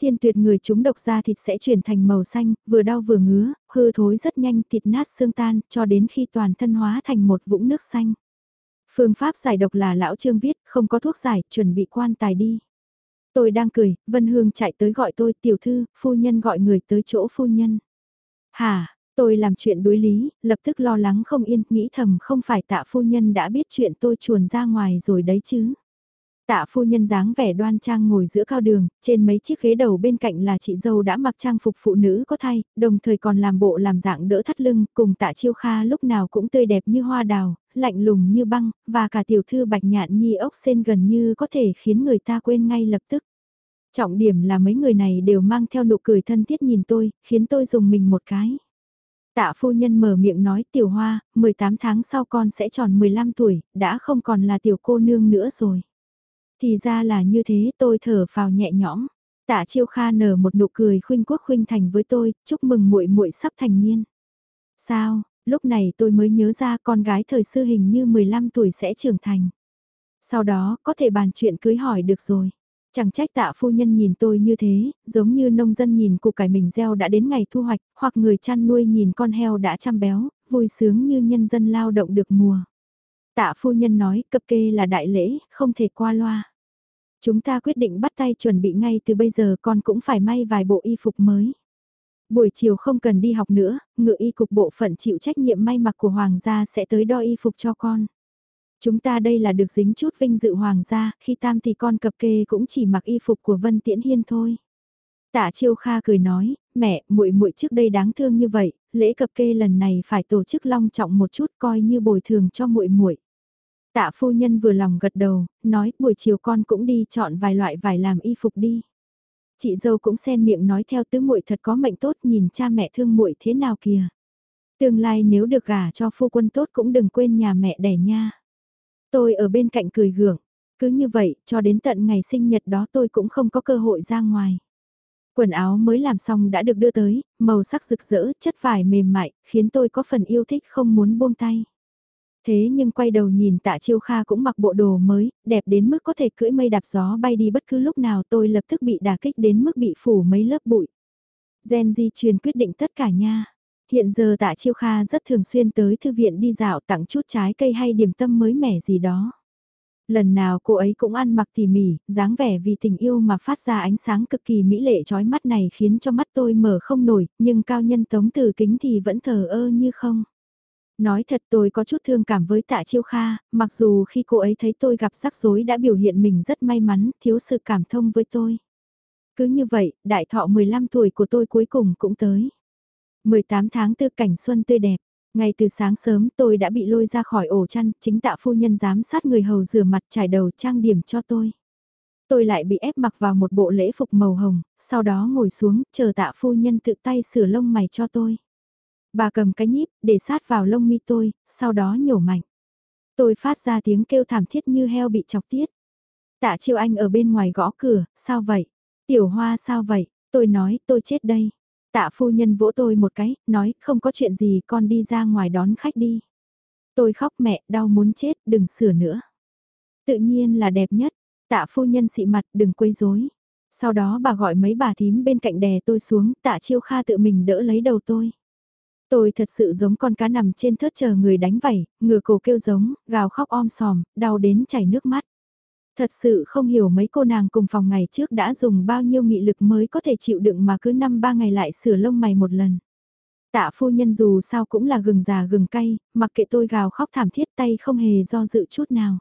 A: Thiên tuyệt người chúng độc ra thịt sẽ chuyển thành màu xanh, vừa đau vừa ngứa, hư thối rất nhanh thịt nát xương tan, cho đến khi toàn thân hóa thành một vũng nước xanh. Phương pháp giải độc là lão trương viết, không có thuốc giải, chuẩn bị quan tài đi. Tôi đang cười, Vân Hương chạy tới gọi tôi, tiểu thư, phu nhân gọi người tới chỗ phu nhân. Hà, tôi làm chuyện đối lý, lập tức lo lắng không yên, nghĩ thầm không phải tạ phu nhân đã biết chuyện tôi chuồn ra ngoài rồi đấy chứ. Tạ phu nhân dáng vẻ đoan trang ngồi giữa cao đường, trên mấy chiếc ghế đầu bên cạnh là chị dâu đã mặc trang phục phụ nữ có thai, đồng thời còn làm bộ làm dạng đỡ thắt lưng, cùng tạ chiêu kha lúc nào cũng tươi đẹp như hoa đào, lạnh lùng như băng, và cả tiểu thư bạch nhạn nhi ốc sen gần như có thể khiến người ta quên ngay lập tức. Trọng điểm là mấy người này đều mang theo nụ cười thân thiết nhìn tôi, khiến tôi dùng mình một cái. Tạ phu nhân mở miệng nói tiểu hoa, 18 tháng sau con sẽ tròn 15 tuổi, đã không còn là tiểu cô nương nữa rồi. Thì ra là như thế tôi thở phào nhẹ nhõm. Tạ chiêu kha nở một nụ cười khuynh quốc khuynh thành với tôi, chúc mừng muội muội sắp thành niên. Sao, lúc này tôi mới nhớ ra con gái thời sư hình như 15 tuổi sẽ trưởng thành. Sau đó có thể bàn chuyện cưới hỏi được rồi. Chẳng trách tạ phu nhân nhìn tôi như thế, giống như nông dân nhìn củ cải mình gieo đã đến ngày thu hoạch, hoặc người chăn nuôi nhìn con heo đã chăm béo, vui sướng như nhân dân lao động được mùa. Tạ phu nhân nói cập kê là đại lễ, không thể qua loa. Chúng ta quyết định bắt tay chuẩn bị ngay từ bây giờ con cũng phải may vài bộ y phục mới. Buổi chiều không cần đi học nữa, ngự y cục bộ phận chịu trách nhiệm may mặc của hoàng gia sẽ tới đo y phục cho con. Chúng ta đây là được dính chút vinh dự hoàng gia, khi tam thì con cập kê cũng chỉ mặc y phục của Vân Tiễn Hiên thôi. Tạ Chiêu Kha cười nói, mẹ, muội muội trước đây đáng thương như vậy, lễ cập kê lần này phải tổ chức long trọng một chút coi như bồi thường cho muội muội. Tạ phu nhân vừa lòng gật đầu, nói buổi chiều con cũng đi chọn vài loại vải làm y phục đi. Chị dâu cũng xen miệng nói theo tứ muội thật có mệnh tốt nhìn cha mẹ thương muội thế nào kìa. Tương lai nếu được gả cho phu quân tốt cũng đừng quên nhà mẹ đẻ nha. Tôi ở bên cạnh cười gượng, cứ như vậy cho đến tận ngày sinh nhật đó tôi cũng không có cơ hội ra ngoài. Quần áo mới làm xong đã được đưa tới, màu sắc rực rỡ, chất vải mềm mại, khiến tôi có phần yêu thích không muốn buông tay. Thế nhưng quay đầu nhìn tạ chiêu kha cũng mặc bộ đồ mới, đẹp đến mức có thể cưỡi mây đạp gió bay đi bất cứ lúc nào tôi lập tức bị đả kích đến mức bị phủ mấy lớp bụi. Gen di truyền quyết định tất cả nha. Hiện giờ tạ chiêu kha rất thường xuyên tới thư viện đi dạo tặng chút trái cây hay điểm tâm mới mẻ gì đó. Lần nào cô ấy cũng ăn mặc tỉ mỉ, dáng vẻ vì tình yêu mà phát ra ánh sáng cực kỳ mỹ lệ trói mắt này khiến cho mắt tôi mở không nổi, nhưng cao nhân tống từ kính thì vẫn thờ ơ như không. Nói thật tôi có chút thương cảm với tạ chiêu kha, mặc dù khi cô ấy thấy tôi gặp rắc rối đã biểu hiện mình rất may mắn, thiếu sự cảm thông với tôi. Cứ như vậy, đại thọ 15 tuổi của tôi cuối cùng cũng tới. 18 tháng tư cảnh xuân tươi đẹp. Ngay từ sáng sớm tôi đã bị lôi ra khỏi ổ chăn, chính tạ phu nhân giám sát người hầu rửa mặt trải đầu trang điểm cho tôi. Tôi lại bị ép mặc vào một bộ lễ phục màu hồng, sau đó ngồi xuống, chờ tạ phu nhân tự tay sửa lông mày cho tôi. Bà cầm cái nhíp, để sát vào lông mi tôi, sau đó nhổ mạnh. Tôi phát ra tiếng kêu thảm thiết như heo bị chọc tiết. Tạ chiêu anh ở bên ngoài gõ cửa, sao vậy? Tiểu hoa sao vậy? Tôi nói, tôi chết đây. Tạ phu nhân vỗ tôi một cái, nói, không có chuyện gì, con đi ra ngoài đón khách đi. Tôi khóc mẹ, đau muốn chết, đừng sửa nữa. Tự nhiên là đẹp nhất, tạ phu nhân xị mặt, đừng quấy rối. Sau đó bà gọi mấy bà thím bên cạnh đè tôi xuống, tạ chiêu kha tự mình đỡ lấy đầu tôi. Tôi thật sự giống con cá nằm trên thớt chờ người đánh vảy, ngửa cổ kêu giống, gào khóc om sòm, đau đến chảy nước mắt. Thật sự không hiểu mấy cô nàng cùng phòng ngày trước đã dùng bao nhiêu nghị lực mới có thể chịu đựng mà cứ năm ba ngày lại sửa lông mày một lần. Tạ phu nhân dù sao cũng là gừng già gừng cay, mặc kệ tôi gào khóc thảm thiết tay không hề do dự chút nào.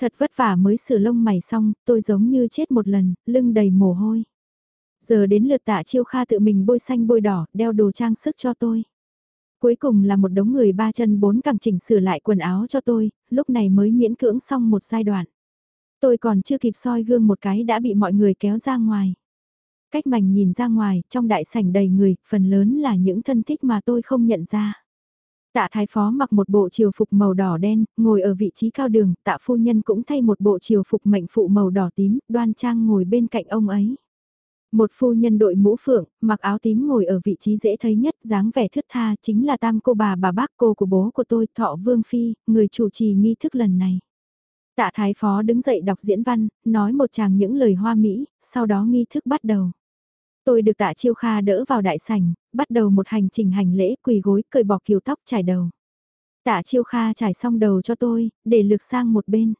A: Thật vất vả mới sửa lông mày xong, tôi giống như chết một lần, lưng đầy mồ hôi. Giờ đến lượt tạ chiêu kha tự mình bôi xanh bôi đỏ, đeo đồ trang sức cho tôi. Cuối cùng là một đống người ba chân bốn cẳng chỉnh sửa lại quần áo cho tôi, lúc này mới miễn cưỡng xong một giai đoạn. Tôi còn chưa kịp soi gương một cái đã bị mọi người kéo ra ngoài. Cách mảnh nhìn ra ngoài, trong đại sảnh đầy người, phần lớn là những thân thích mà tôi không nhận ra. Tạ thái phó mặc một bộ triều phục màu đỏ đen, ngồi ở vị trí cao đường, tạ phu nhân cũng thay một bộ triều phục mệnh phụ màu đỏ tím, đoan trang ngồi bên cạnh ông ấy. Một phu nhân đội mũ phượng, mặc áo tím ngồi ở vị trí dễ thấy nhất, dáng vẻ thướt tha, chính là tam cô bà bà bác cô của bố của tôi, Thọ Vương Phi, người chủ trì nghi thức lần này. Tạ Thái Phó đứng dậy đọc diễn văn, nói một chàng những lời hoa mỹ, sau đó nghi thức bắt đầu. Tôi được tạ chiêu kha đỡ vào đại sảnh, bắt đầu một hành trình hành lễ quỳ gối cởi bỏ kiều tóc trải đầu. Tạ chiêu kha trải xong đầu cho tôi, để lược sang một bên.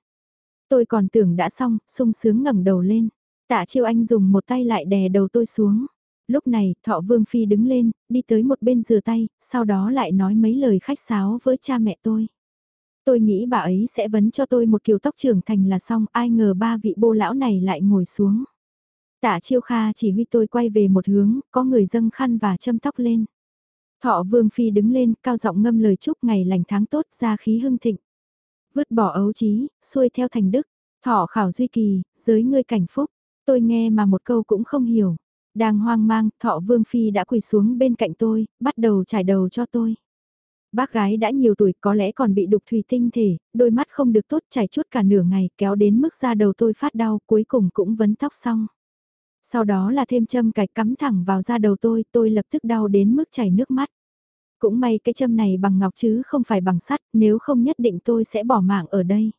A: Tôi còn tưởng đã xong, sung sướng ngẩng đầu lên. Tạ chiêu anh dùng một tay lại đè đầu tôi xuống. Lúc này, thọ vương phi đứng lên, đi tới một bên rửa tay, sau đó lại nói mấy lời khách sáo với cha mẹ tôi. Tôi nghĩ bà ấy sẽ vấn cho tôi một kiểu tóc trưởng thành là xong, ai ngờ ba vị bô lão này lại ngồi xuống. Tạ chiêu kha chỉ huy tôi quay về một hướng, có người dâng khăn và châm tóc lên. Thọ vương phi đứng lên, cao giọng ngâm lời chúc ngày lành tháng tốt ra khí hưng thịnh. Vứt bỏ ấu trí, xuôi theo thành đức. Thọ khảo duy kỳ, giới ngươi cảnh phúc. Tôi nghe mà một câu cũng không hiểu. Đang hoang mang, thọ vương phi đã quỳ xuống bên cạnh tôi, bắt đầu trải đầu cho tôi. Bác gái đã nhiều tuổi có lẽ còn bị đục thủy tinh thể, đôi mắt không được tốt chảy chút cả nửa ngày kéo đến mức da đầu tôi phát đau cuối cùng cũng vấn tóc xong. Sau đó là thêm châm cạch cắm thẳng vào da đầu tôi, tôi lập tức đau đến mức chảy nước mắt. Cũng may cái châm này bằng ngọc chứ không phải bằng sắt, nếu không nhất định tôi sẽ bỏ mạng ở đây.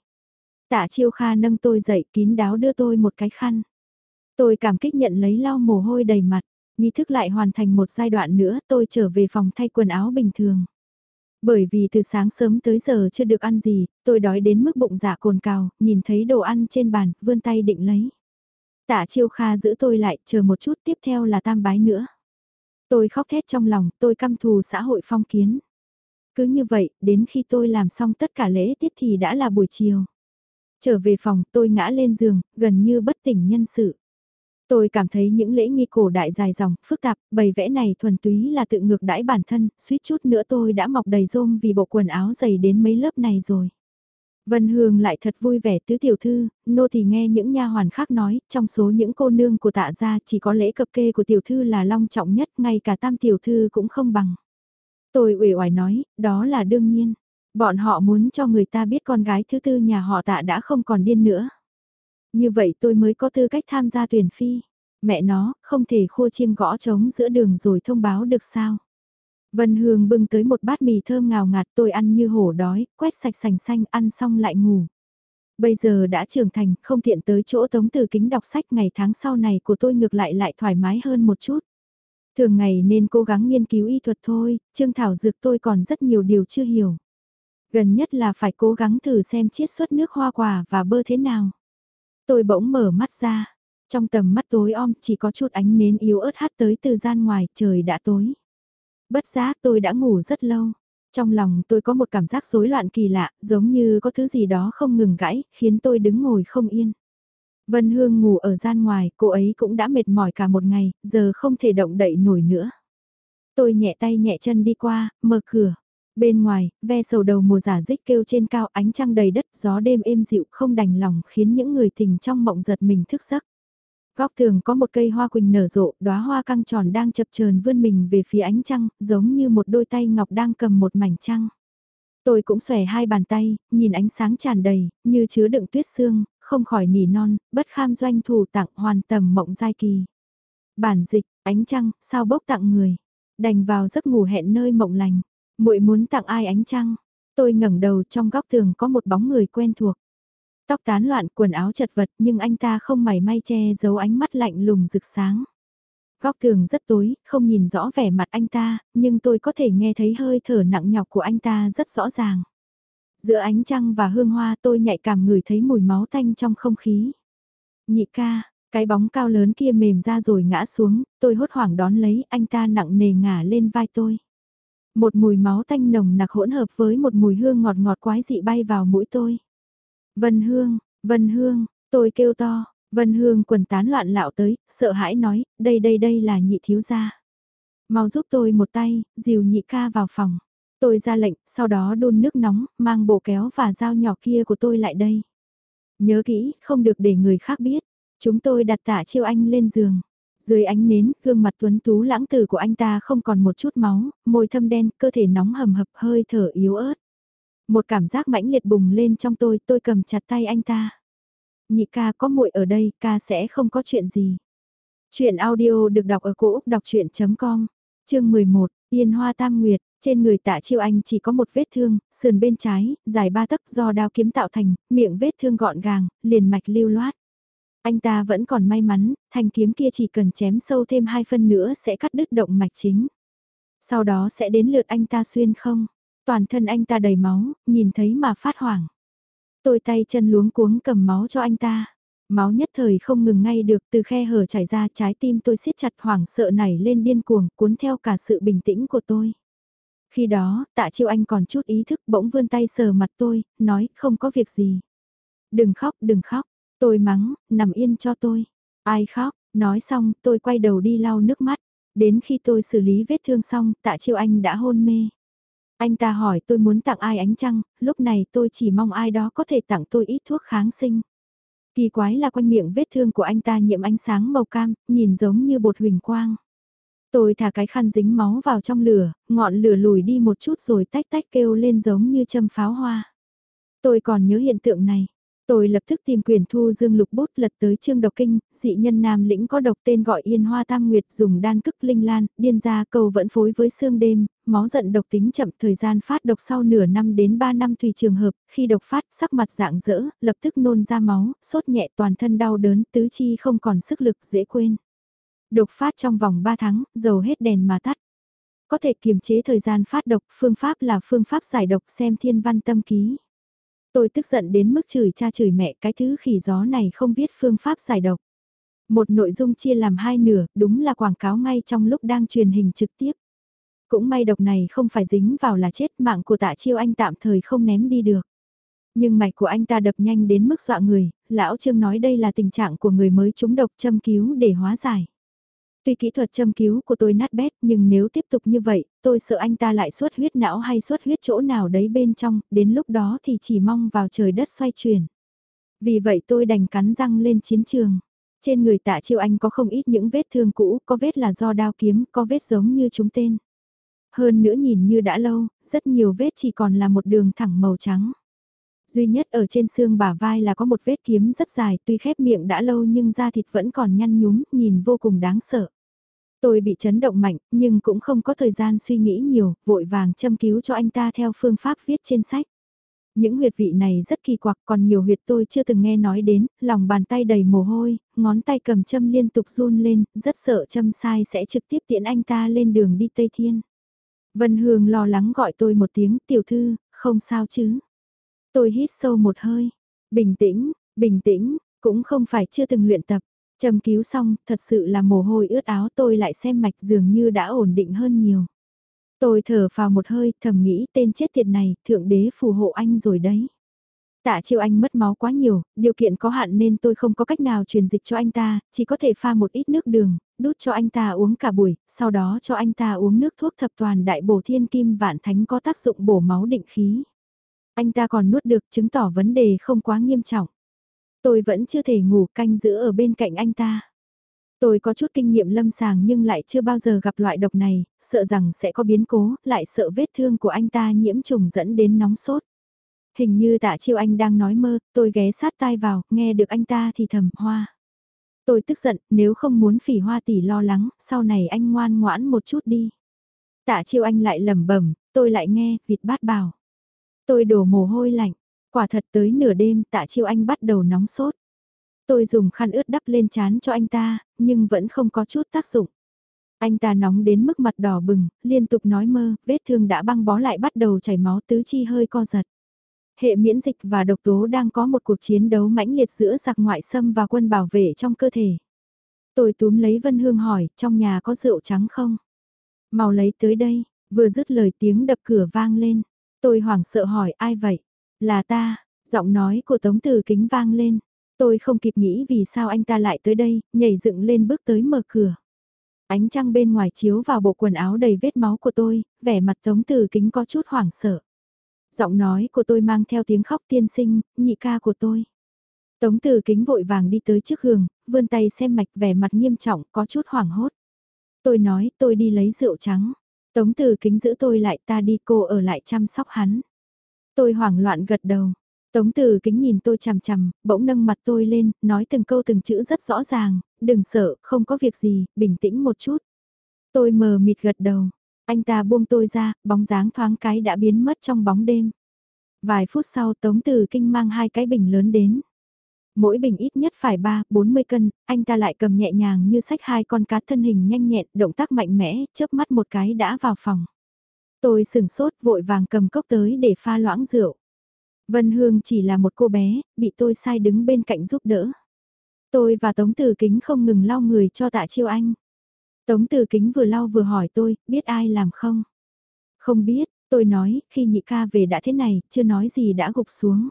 A: Tạ chiêu kha nâng tôi dậy kín đáo đưa tôi một cái khăn. Tôi cảm kích nhận lấy lau mồ hôi đầy mặt, nghi thức lại hoàn thành một giai đoạn nữa tôi trở về phòng thay quần áo bình thường. Bởi vì từ sáng sớm tới giờ chưa được ăn gì, tôi đói đến mức bụng dạ cồn cào, nhìn thấy đồ ăn trên bàn, vươn tay định lấy. Tạ chiêu kha giữ tôi lại, chờ một chút tiếp theo là tam bái nữa. Tôi khóc thét trong lòng, tôi căm thù xã hội phong kiến. Cứ như vậy, đến khi tôi làm xong tất cả lễ tiết thì đã là buổi chiều. Trở về phòng, tôi ngã lên giường, gần như bất tỉnh nhân sự. Tôi cảm thấy những lễ nghi cổ đại dài dòng, phức tạp, bày vẽ này thuần túy là tự ngược đãi bản thân, suýt chút nữa tôi đã mọc đầy rôm vì bộ quần áo dày đến mấy lớp này rồi. Vân Hương lại thật vui vẻ tứ tiểu thư, nô thì nghe những nha hoàn khác nói, trong số những cô nương của tạ gia chỉ có lễ cập kê của tiểu thư là long trọng nhất, ngay cả tam tiểu thư cũng không bằng. Tôi uể oải nói, đó là đương nhiên. Bọn họ muốn cho người ta biết con gái thứ tư nhà họ tạ đã không còn điên nữa. Như vậy tôi mới có tư cách tham gia tuyển phi. Mẹ nó, không thể khua chiêng gõ trống giữa đường rồi thông báo được sao. Vân Hương bưng tới một bát mì thơm ngào ngạt tôi ăn như hổ đói, quét sạch sành xanh ăn xong lại ngủ. Bây giờ đã trưởng thành, không tiện tới chỗ tống từ kính đọc sách ngày tháng sau này của tôi ngược lại lại thoải mái hơn một chút. Thường ngày nên cố gắng nghiên cứu y thuật thôi, Trương Thảo Dược tôi còn rất nhiều điều chưa hiểu. Gần nhất là phải cố gắng thử xem chiết xuất nước hoa quả và bơ thế nào. Tôi bỗng mở mắt ra, trong tầm mắt tối om chỉ có chút ánh nến yếu ớt hát tới từ gian ngoài, trời đã tối. Bất giác tôi đã ngủ rất lâu. Trong lòng tôi có một cảm giác rối loạn kỳ lạ, giống như có thứ gì đó không ngừng gãy, khiến tôi đứng ngồi không yên. Vân Hương ngủ ở gian ngoài, cô ấy cũng đã mệt mỏi cả một ngày, giờ không thể động đậy nổi nữa. Tôi nhẹ tay nhẹ chân đi qua, mở cửa. Bên ngoài, ve sầu đầu mùa giả dích kêu trên cao ánh trăng đầy đất, gió đêm êm dịu không đành lòng khiến những người tình trong mộng giật mình thức giấc. Góc tường có một cây hoa quỳnh nở rộ, đóa hoa căng tròn đang chập chờn vươn mình về phía ánh trăng, giống như một đôi tay ngọc đang cầm một mảnh trăng. Tôi cũng xòe hai bàn tay, nhìn ánh sáng tràn đầy, như chứa đựng tuyết sương, không khỏi nỉ non, bất kham doanh thủ tặng hoàn tầm mộng giai kỳ. Bản dịch, ánh trăng, sao bốc tặng người. Đành vào giấc ngủ hẹn nơi mộng lành muội muốn tặng ai ánh trăng? Tôi ngẩng đầu trong góc tường có một bóng người quen thuộc. Tóc tán loạn quần áo chật vật nhưng anh ta không mảy may che giấu ánh mắt lạnh lùng rực sáng. Góc tường rất tối, không nhìn rõ vẻ mặt anh ta, nhưng tôi có thể nghe thấy hơi thở nặng nhọc của anh ta rất rõ ràng. Giữa ánh trăng và hương hoa tôi nhạy cảm ngửi thấy mùi máu tanh trong không khí. Nhị ca, cái bóng cao lớn kia mềm ra rồi ngã xuống, tôi hốt hoảng đón lấy anh ta nặng nề ngả lên vai tôi. Một mùi máu tanh nồng nặc hỗn hợp với một mùi hương ngọt ngọt quái dị bay vào mũi tôi. Vân Hương, Vân Hương, tôi kêu to, Vân Hương quần tán loạn lạo tới, sợ hãi nói, đây đây đây là nhị thiếu gia. Mau giúp tôi một tay, dìu nhị ca vào phòng. Tôi ra lệnh, sau đó đun nước nóng, mang bộ kéo và dao nhỏ kia của tôi lại đây. Nhớ kỹ, không được để người khác biết. Chúng tôi đặt tạ chiêu anh lên giường. Dưới ánh nến, gương mặt tuấn tú lãng tử của anh ta không còn một chút máu, môi thâm đen, cơ thể nóng hầm hập hơi thở yếu ớt. Một cảm giác mãnh liệt bùng lên trong tôi, tôi cầm chặt tay anh ta. Nhị ca có muội ở đây, ca sẽ không có chuyện gì. Chuyện audio được đọc ở cổ Úc đọc chuyện.com, chương 11, Yên Hoa Tam Nguyệt, trên người tạ chiêu anh chỉ có một vết thương, sườn bên trái, dài ba tấc do đao kiếm tạo thành, miệng vết thương gọn gàng, liền mạch lưu loát. Anh ta vẫn còn may mắn, thanh kiếm kia chỉ cần chém sâu thêm hai phân nữa sẽ cắt đứt động mạch chính. Sau đó sẽ đến lượt anh ta xuyên không. Toàn thân anh ta đầy máu, nhìn thấy mà phát hoảng. Tôi tay chân luống cuống cầm máu cho anh ta. Máu nhất thời không ngừng ngay được từ khe hở chảy ra trái tim tôi siết chặt hoảng sợ nảy lên điên cuồng cuốn theo cả sự bình tĩnh của tôi. Khi đó, tạ chiêu anh còn chút ý thức bỗng vươn tay sờ mặt tôi, nói không có việc gì. Đừng khóc, đừng khóc, tôi mắng, nằm yên cho tôi. Ai khóc, nói xong tôi quay đầu đi lau nước mắt. Đến khi tôi xử lý vết thương xong, tạ chiêu anh đã hôn mê. Anh ta hỏi tôi muốn tặng ai ánh trăng, lúc này tôi chỉ mong ai đó có thể tặng tôi ít thuốc kháng sinh. Kỳ quái là quanh miệng vết thương của anh ta nhiễm ánh sáng màu cam, nhìn giống như bột huỳnh quang. Tôi thả cái khăn dính máu vào trong lửa, ngọn lửa lùi đi một chút rồi tách tách kêu lên giống như châm pháo hoa. Tôi còn nhớ hiện tượng này. Tôi lập tức tìm quyền thu dương lục bút lật tới chương độc kinh, dị nhân nam lĩnh có độc tên gọi yên hoa tam nguyệt dùng đan cức linh lan, điên ra cầu vẫn phối với xương đêm, máu giận độc tính chậm thời gian phát độc sau nửa năm đến 3 năm tùy trường hợp, khi độc phát sắc mặt dạng dỡ, lập tức nôn ra máu, sốt nhẹ toàn thân đau đớn, tứ chi không còn sức lực dễ quên. Độc phát trong vòng 3 tháng, dầu hết đèn mà tắt. Có thể kiềm chế thời gian phát độc, phương pháp là phương pháp giải độc xem thiên văn tâm ký. Tôi tức giận đến mức chửi cha chửi mẹ cái thứ khỉ gió này không biết phương pháp giải độc. Một nội dung chia làm hai nửa, đúng là quảng cáo ngay trong lúc đang truyền hình trực tiếp. Cũng may độc này không phải dính vào là chết mạng của tạ chiêu anh tạm thời không ném đi được. Nhưng mạch của anh ta đập nhanh đến mức dọa người, lão Trương nói đây là tình trạng của người mới trúng độc châm cứu để hóa giải. Tuy kỹ thuật châm cứu của tôi nát bét nhưng nếu tiếp tục như vậy, tôi sợ anh ta lại suốt huyết não hay suốt huyết chỗ nào đấy bên trong, đến lúc đó thì chỉ mong vào trời đất xoay chuyển. Vì vậy tôi đành cắn răng lên chiến trường. Trên người tạ chiêu anh có không ít những vết thương cũ, có vết là do đao kiếm, có vết giống như chúng tên. Hơn nữa nhìn như đã lâu, rất nhiều vết chỉ còn là một đường thẳng màu trắng. Duy nhất ở trên xương bả vai là có một vết kiếm rất dài, tuy khép miệng đã lâu nhưng da thịt vẫn còn nhăn nhúm, nhìn vô cùng đáng sợ. Tôi bị chấn động mạnh, nhưng cũng không có thời gian suy nghĩ nhiều, vội vàng châm cứu cho anh ta theo phương pháp viết trên sách. Những huyệt vị này rất kỳ quặc còn nhiều huyệt tôi chưa từng nghe nói đến, lòng bàn tay đầy mồ hôi, ngón tay cầm châm liên tục run lên, rất sợ châm sai sẽ trực tiếp tiễn anh ta lên đường đi Tây Thiên. Vân Hương lo lắng gọi tôi một tiếng tiểu thư, không sao chứ. Tôi hít sâu một hơi, bình tĩnh, bình tĩnh, cũng không phải chưa từng luyện tập. Châm cứu xong, thật sự là mồ hôi ướt áo tôi lại xem mạch dường như đã ổn định hơn nhiều. Tôi thở vào một hơi, thầm nghĩ tên chết tiệt này, thượng đế phù hộ anh rồi đấy. Tạ chiêu anh mất máu quá nhiều, điều kiện có hạn nên tôi không có cách nào truyền dịch cho anh ta, chỉ có thể pha một ít nước đường, đút cho anh ta uống cả buổi, sau đó cho anh ta uống nước thuốc thập toàn đại bổ thiên kim vạn thánh có tác dụng bổ máu định khí. Anh ta còn nuốt được chứng tỏ vấn đề không quá nghiêm trọng. Tôi vẫn chưa thể ngủ canh giữ ở bên cạnh anh ta. Tôi có chút kinh nghiệm lâm sàng nhưng lại chưa bao giờ gặp loại độc này, sợ rằng sẽ có biến cố, lại sợ vết thương của anh ta nhiễm trùng dẫn đến nóng sốt. Hình như tạ chiêu anh đang nói mơ, tôi ghé sát tai vào, nghe được anh ta thì thầm hoa. Tôi tức giận, nếu không muốn phỉ hoa tỷ lo lắng, sau này anh ngoan ngoãn một chút đi. Tạ chiêu anh lại lẩm bẩm, tôi lại nghe, vịt bát bảo. Tôi đổ mồ hôi lạnh, quả thật tới nửa đêm tạ chiêu anh bắt đầu nóng sốt. Tôi dùng khăn ướt đắp lên chán cho anh ta, nhưng vẫn không có chút tác dụng. Anh ta nóng đến mức mặt đỏ bừng, liên tục nói mơ, vết thương đã băng bó lại bắt đầu chảy máu tứ chi hơi co giật. Hệ miễn dịch và độc tố đang có một cuộc chiến đấu mãnh liệt giữa giặc ngoại xâm và quân bảo vệ trong cơ thể. Tôi túm lấy Vân Hương hỏi, trong nhà có rượu trắng không? Mau lấy tới đây, vừa dứt lời tiếng đập cửa vang lên. Tôi hoảng sợ hỏi ai vậy? Là ta, giọng nói của Tống Từ Kính vang lên. Tôi không kịp nghĩ vì sao anh ta lại tới đây, nhảy dựng lên bước tới mở cửa. Ánh trăng bên ngoài chiếu vào bộ quần áo đầy vết máu của tôi, vẻ mặt Tống Từ Kính có chút hoảng sợ. Giọng nói của tôi mang theo tiếng khóc tiên sinh, nhị ca của tôi. Tống Từ Kính vội vàng đi tới trước giường, vươn tay xem mạch vẻ mặt nghiêm trọng, có chút hoảng hốt. Tôi nói tôi đi lấy rượu trắng. Tống Từ Kính giữ tôi lại ta đi cô ở lại chăm sóc hắn. Tôi hoảng loạn gật đầu. Tống từ kính nhìn tôi chằm chằm, bỗng nâng mặt tôi lên, nói từng câu từng chữ rất rõ ràng, đừng sợ, không có việc gì, bình tĩnh một chút. Tôi mờ mịt gật đầu, anh ta buông tôi ra, bóng dáng thoáng cái đã biến mất trong bóng đêm. Vài phút sau Tống Từ Kinh mang hai cái bình lớn đến. Mỗi bình ít nhất phải 3-40 cân, anh ta lại cầm nhẹ nhàng như sách hai con cá thân hình nhanh nhẹn, động tác mạnh mẽ, chớp mắt một cái đã vào phòng. Tôi sừng sốt vội vàng cầm cốc tới để pha loãng rượu. Vân Hương chỉ là một cô bé, bị tôi sai đứng bên cạnh giúp đỡ. Tôi và Tống Tử Kính không ngừng lau người cho tạ chiêu anh. Tống Tử Kính vừa lau vừa hỏi tôi, biết ai làm không? Không biết, tôi nói, khi nhị ca về đã thế này, chưa nói gì đã gục xuống.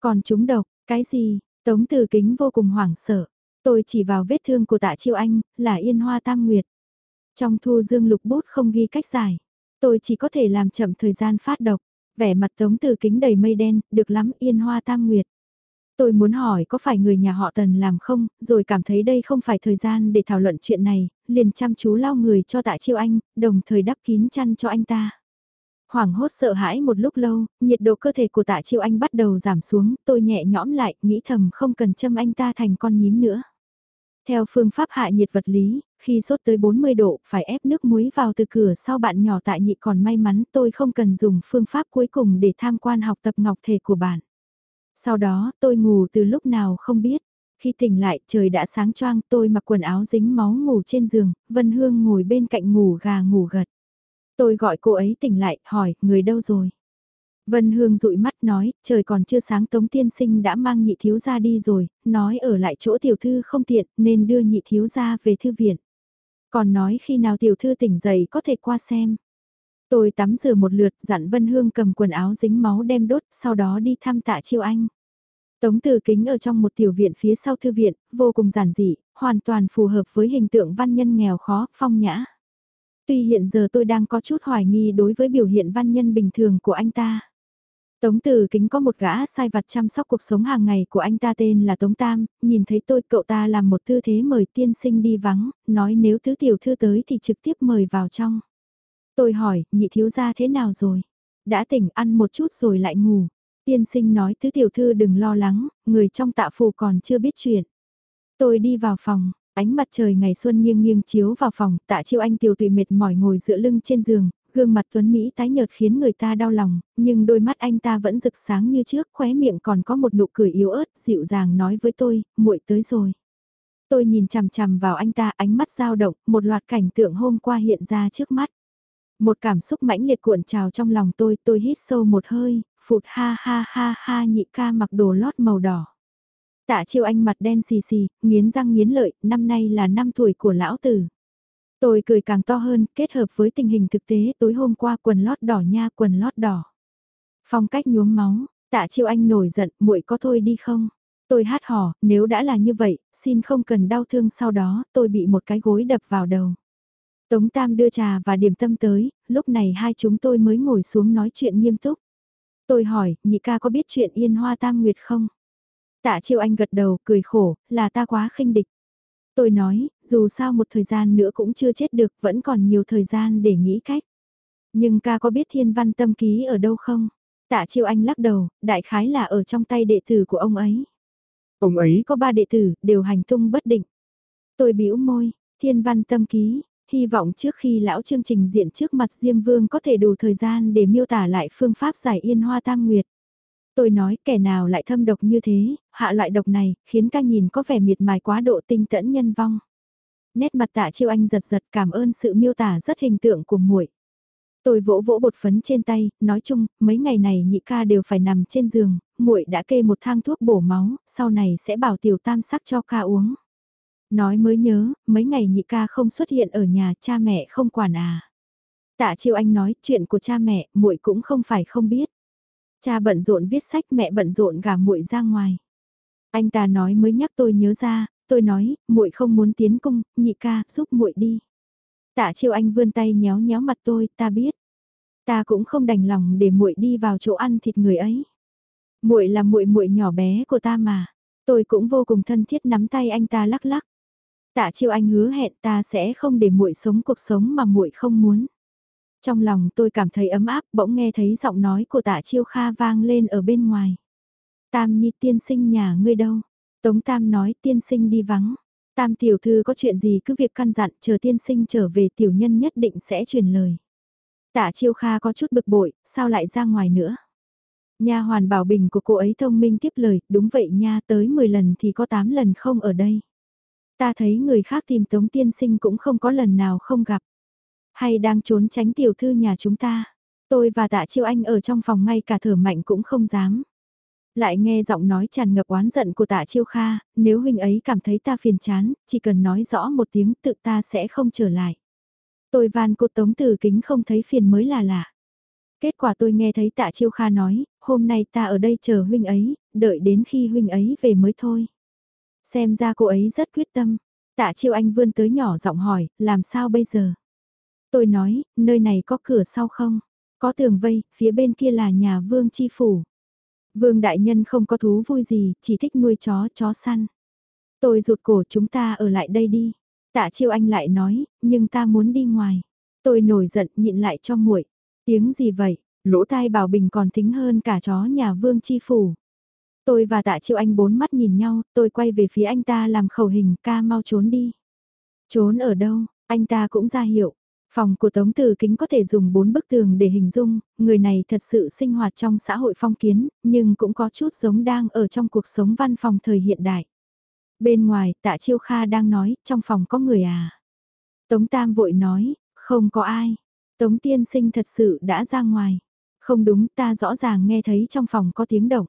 A: Còn chúng độc, cái gì? Tống Từ Kính vô cùng hoảng sợ. Tôi chỉ vào vết thương của tạ chiêu anh, là yên hoa tam nguyệt. Trong thu dương lục bút không ghi cách giải. Tôi chỉ có thể làm chậm thời gian phát độc vẻ mặt tống từ kính đầy mây đen, được lắm yên hoa tam nguyệt. Tôi muốn hỏi có phải người nhà họ Tần làm không, rồi cảm thấy đây không phải thời gian để thảo luận chuyện này, liền chăm chú lau người cho tạ chiêu anh, đồng thời đắp kín chăn cho anh ta. Hoảng hốt sợ hãi một lúc lâu, nhiệt độ cơ thể của tạ chiêu anh bắt đầu giảm xuống, tôi nhẹ nhõm lại, nghĩ thầm không cần châm anh ta thành con nhím nữa. Theo phương pháp hạ nhiệt vật lý, khi sốt tới 40 độ, phải ép nước muối vào từ cửa sau bạn nhỏ tại nhị còn may mắn tôi không cần dùng phương pháp cuối cùng để tham quan học tập ngọc thể của bạn. Sau đó, tôi ngủ từ lúc nào không biết. Khi tỉnh lại, trời đã sáng choang, tôi mặc quần áo dính máu ngủ trên giường, Vân Hương ngồi bên cạnh ngủ gà ngủ gật. Tôi gọi cô ấy tỉnh lại, hỏi, người đâu rồi? Vân Hương dụi mắt nói, trời còn chưa sáng Tống Tiên Sinh đã mang nhị thiếu gia đi rồi, nói ở lại chỗ tiểu thư không tiện nên đưa nhị thiếu gia về thư viện. Còn nói khi nào tiểu thư tỉnh dậy có thể qua xem. Tôi tắm rửa một lượt dặn Vân Hương cầm quần áo dính máu đem đốt, sau đó đi thăm tạ chiêu anh. Tống Từ Kính ở trong một tiểu viện phía sau thư viện, vô cùng giản dị, hoàn toàn phù hợp với hình tượng văn nhân nghèo khó, phong nhã. Tuy hiện giờ tôi đang có chút hoài nghi đối với biểu hiện văn nhân bình thường của anh ta. Tống Từ Kính có một gã sai vặt chăm sóc cuộc sống hàng ngày của anh ta tên là Tống Tam, nhìn thấy tôi cậu ta làm một tư thế mời tiên sinh đi vắng, nói nếu tứ tiểu thư tới thì trực tiếp mời vào trong. Tôi hỏi, nhị thiếu gia thế nào rồi? Đã tỉnh ăn một chút rồi lại ngủ. Tiên sinh nói tứ tiểu thư đừng lo lắng, người trong tạ phù còn chưa biết chuyện. Tôi đi vào phòng, ánh mặt trời ngày xuân nghiêng nghiêng chiếu vào phòng, tạ chiêu anh tiểu tùy mệt mỏi ngồi dựa lưng trên giường, gương mặt tuấn Mỹ tái nhợt khiến người ta đau lòng, nhưng đôi mắt anh ta vẫn rực sáng như trước, khóe miệng còn có một nụ cười yếu ớt, dịu dàng nói với tôi, muội tới rồi. Tôi nhìn chằm chằm vào anh ta, ánh mắt dao động, một loạt cảnh tượng hôm qua hiện ra trước mắt. Một cảm xúc mãnh liệt cuộn trào trong lòng tôi, tôi hít sâu một hơi, phụt ha ha ha ha nhị ca mặc đồ lót màu đỏ. Tạ chiêu anh mặt đen xì xì, nghiến răng nghiến lợi, năm nay là năm tuổi của lão tử. Tôi cười càng to hơn, kết hợp với tình hình thực tế tối hôm qua quần lót đỏ nha quần lót đỏ. Phong cách nhuốm máu, tạ chiêu anh nổi giận, muội có thôi đi không? Tôi hát hò, nếu đã là như vậy, xin không cần đau thương sau đó, tôi bị một cái gối đập vào đầu. Tống Tam đưa trà và điểm tâm tới, lúc này hai chúng tôi mới ngồi xuống nói chuyện nghiêm túc. Tôi hỏi, nhị ca có biết chuyện yên hoa tam nguyệt không? Tạ chiêu anh gật đầu, cười khổ, là ta quá khinh địch. Tôi nói, dù sao một thời gian nữa cũng chưa chết được, vẫn còn nhiều thời gian để nghĩ cách. Nhưng ca có biết thiên văn tâm ký ở đâu không? Tạ chiêu anh lắc đầu, đại khái là ở trong tay đệ tử của ông ấy. Ông ấy có ba đệ tử, đều hành tung bất định. Tôi bĩu môi, thiên văn tâm ký, hy vọng trước khi lão chương trình diện trước mặt Diêm Vương có thể đủ thời gian để miêu tả lại phương pháp giải yên hoa tam nguyệt. Tôi nói kẻ nào lại thâm độc như thế, hạ loại độc này, khiến ca nhìn có vẻ miệt mài quá độ tinh tẫn nhân vong. Nét mặt tạ chiêu anh giật giật cảm ơn sự miêu tả rất hình tượng của muội. Tôi vỗ vỗ bột phấn trên tay, nói chung, mấy ngày này nhị ca đều phải nằm trên giường, muội đã kê một thang thuốc bổ máu, sau này sẽ bảo tiểu tam sắc cho ca uống. Nói mới nhớ, mấy ngày nhị ca không xuất hiện ở nhà, cha mẹ không quản à. Tạ chiêu anh nói, chuyện của cha mẹ, muội cũng không phải không biết. Cha bận rộn viết sách mẹ bận rộn gả muội ra ngoài. Anh ta nói mới nhắc tôi nhớ ra, tôi nói, muội không muốn tiến cung, nhị ca, giúp muội đi. Tạ Chiêu Anh vươn tay nhéo nhéo mặt tôi, ta biết. Ta cũng không đành lòng để muội đi vào chỗ ăn thịt người ấy. Muội là muội muội nhỏ bé của ta mà. Tôi cũng vô cùng thân thiết nắm tay anh ta lắc lắc. Tạ Chiêu Anh hứa hẹn ta sẽ không để muội sống cuộc sống mà muội không muốn. Trong lòng tôi cảm thấy ấm áp bỗng nghe thấy giọng nói của tạ chiêu kha vang lên ở bên ngoài. Tam nhi tiên sinh nhà ngươi đâu? Tống Tam nói tiên sinh đi vắng. Tam tiểu thư có chuyện gì cứ việc căn dặn chờ tiên sinh trở về tiểu nhân nhất định sẽ truyền lời. Tạ chiêu kha có chút bực bội, sao lại ra ngoài nữa? Nha hoàn bảo bình của cô ấy thông minh tiếp lời, đúng vậy nha tới 10 lần thì có 8 lần không ở đây. Ta thấy người khác tìm tống tiên sinh cũng không có lần nào không gặp. Hay đang trốn tránh tiểu thư nhà chúng ta. Tôi và tạ chiêu anh ở trong phòng ngay cả thở mạnh cũng không dám. Lại nghe giọng nói tràn ngập oán giận của tạ chiêu kha, nếu huynh ấy cảm thấy ta phiền chán, chỉ cần nói rõ một tiếng tự ta sẽ không trở lại. Tôi van cô tống từ kính không thấy phiền mới là lạ. Kết quả tôi nghe thấy tạ chiêu kha nói, hôm nay ta ở đây chờ huynh ấy, đợi đến khi huynh ấy về mới thôi. Xem ra cô ấy rất quyết tâm. Tạ chiêu anh vươn tới nhỏ giọng hỏi, làm sao bây giờ? Tôi nói, nơi này có cửa sau không? Có tường vây, phía bên kia là nhà vương chi phủ. Vương đại nhân không có thú vui gì, chỉ thích nuôi chó, chó săn. Tôi rụt cổ chúng ta ở lại đây đi. Tạ chiêu anh lại nói, nhưng ta muốn đi ngoài. Tôi nổi giận nhịn lại cho muội. Tiếng gì vậy? Lỗ tai bảo bình còn thính hơn cả chó nhà vương chi phủ. Tôi và tạ chiêu anh bốn mắt nhìn nhau, tôi quay về phía anh ta làm khẩu hình ca mau trốn đi. Trốn ở đâu, anh ta cũng ra hiệu, Phòng của Tống Từ Kính có thể dùng bốn bức tường để hình dung, người này thật sự sinh hoạt trong xã hội phong kiến, nhưng cũng có chút giống đang ở trong cuộc sống văn phòng thời hiện đại. Bên ngoài, tạ Chiêu Kha đang nói, trong phòng có người à? Tống Tam vội nói, không có ai. Tống tiên sinh thật sự đã ra ngoài. Không đúng ta rõ ràng nghe thấy trong phòng có tiếng động.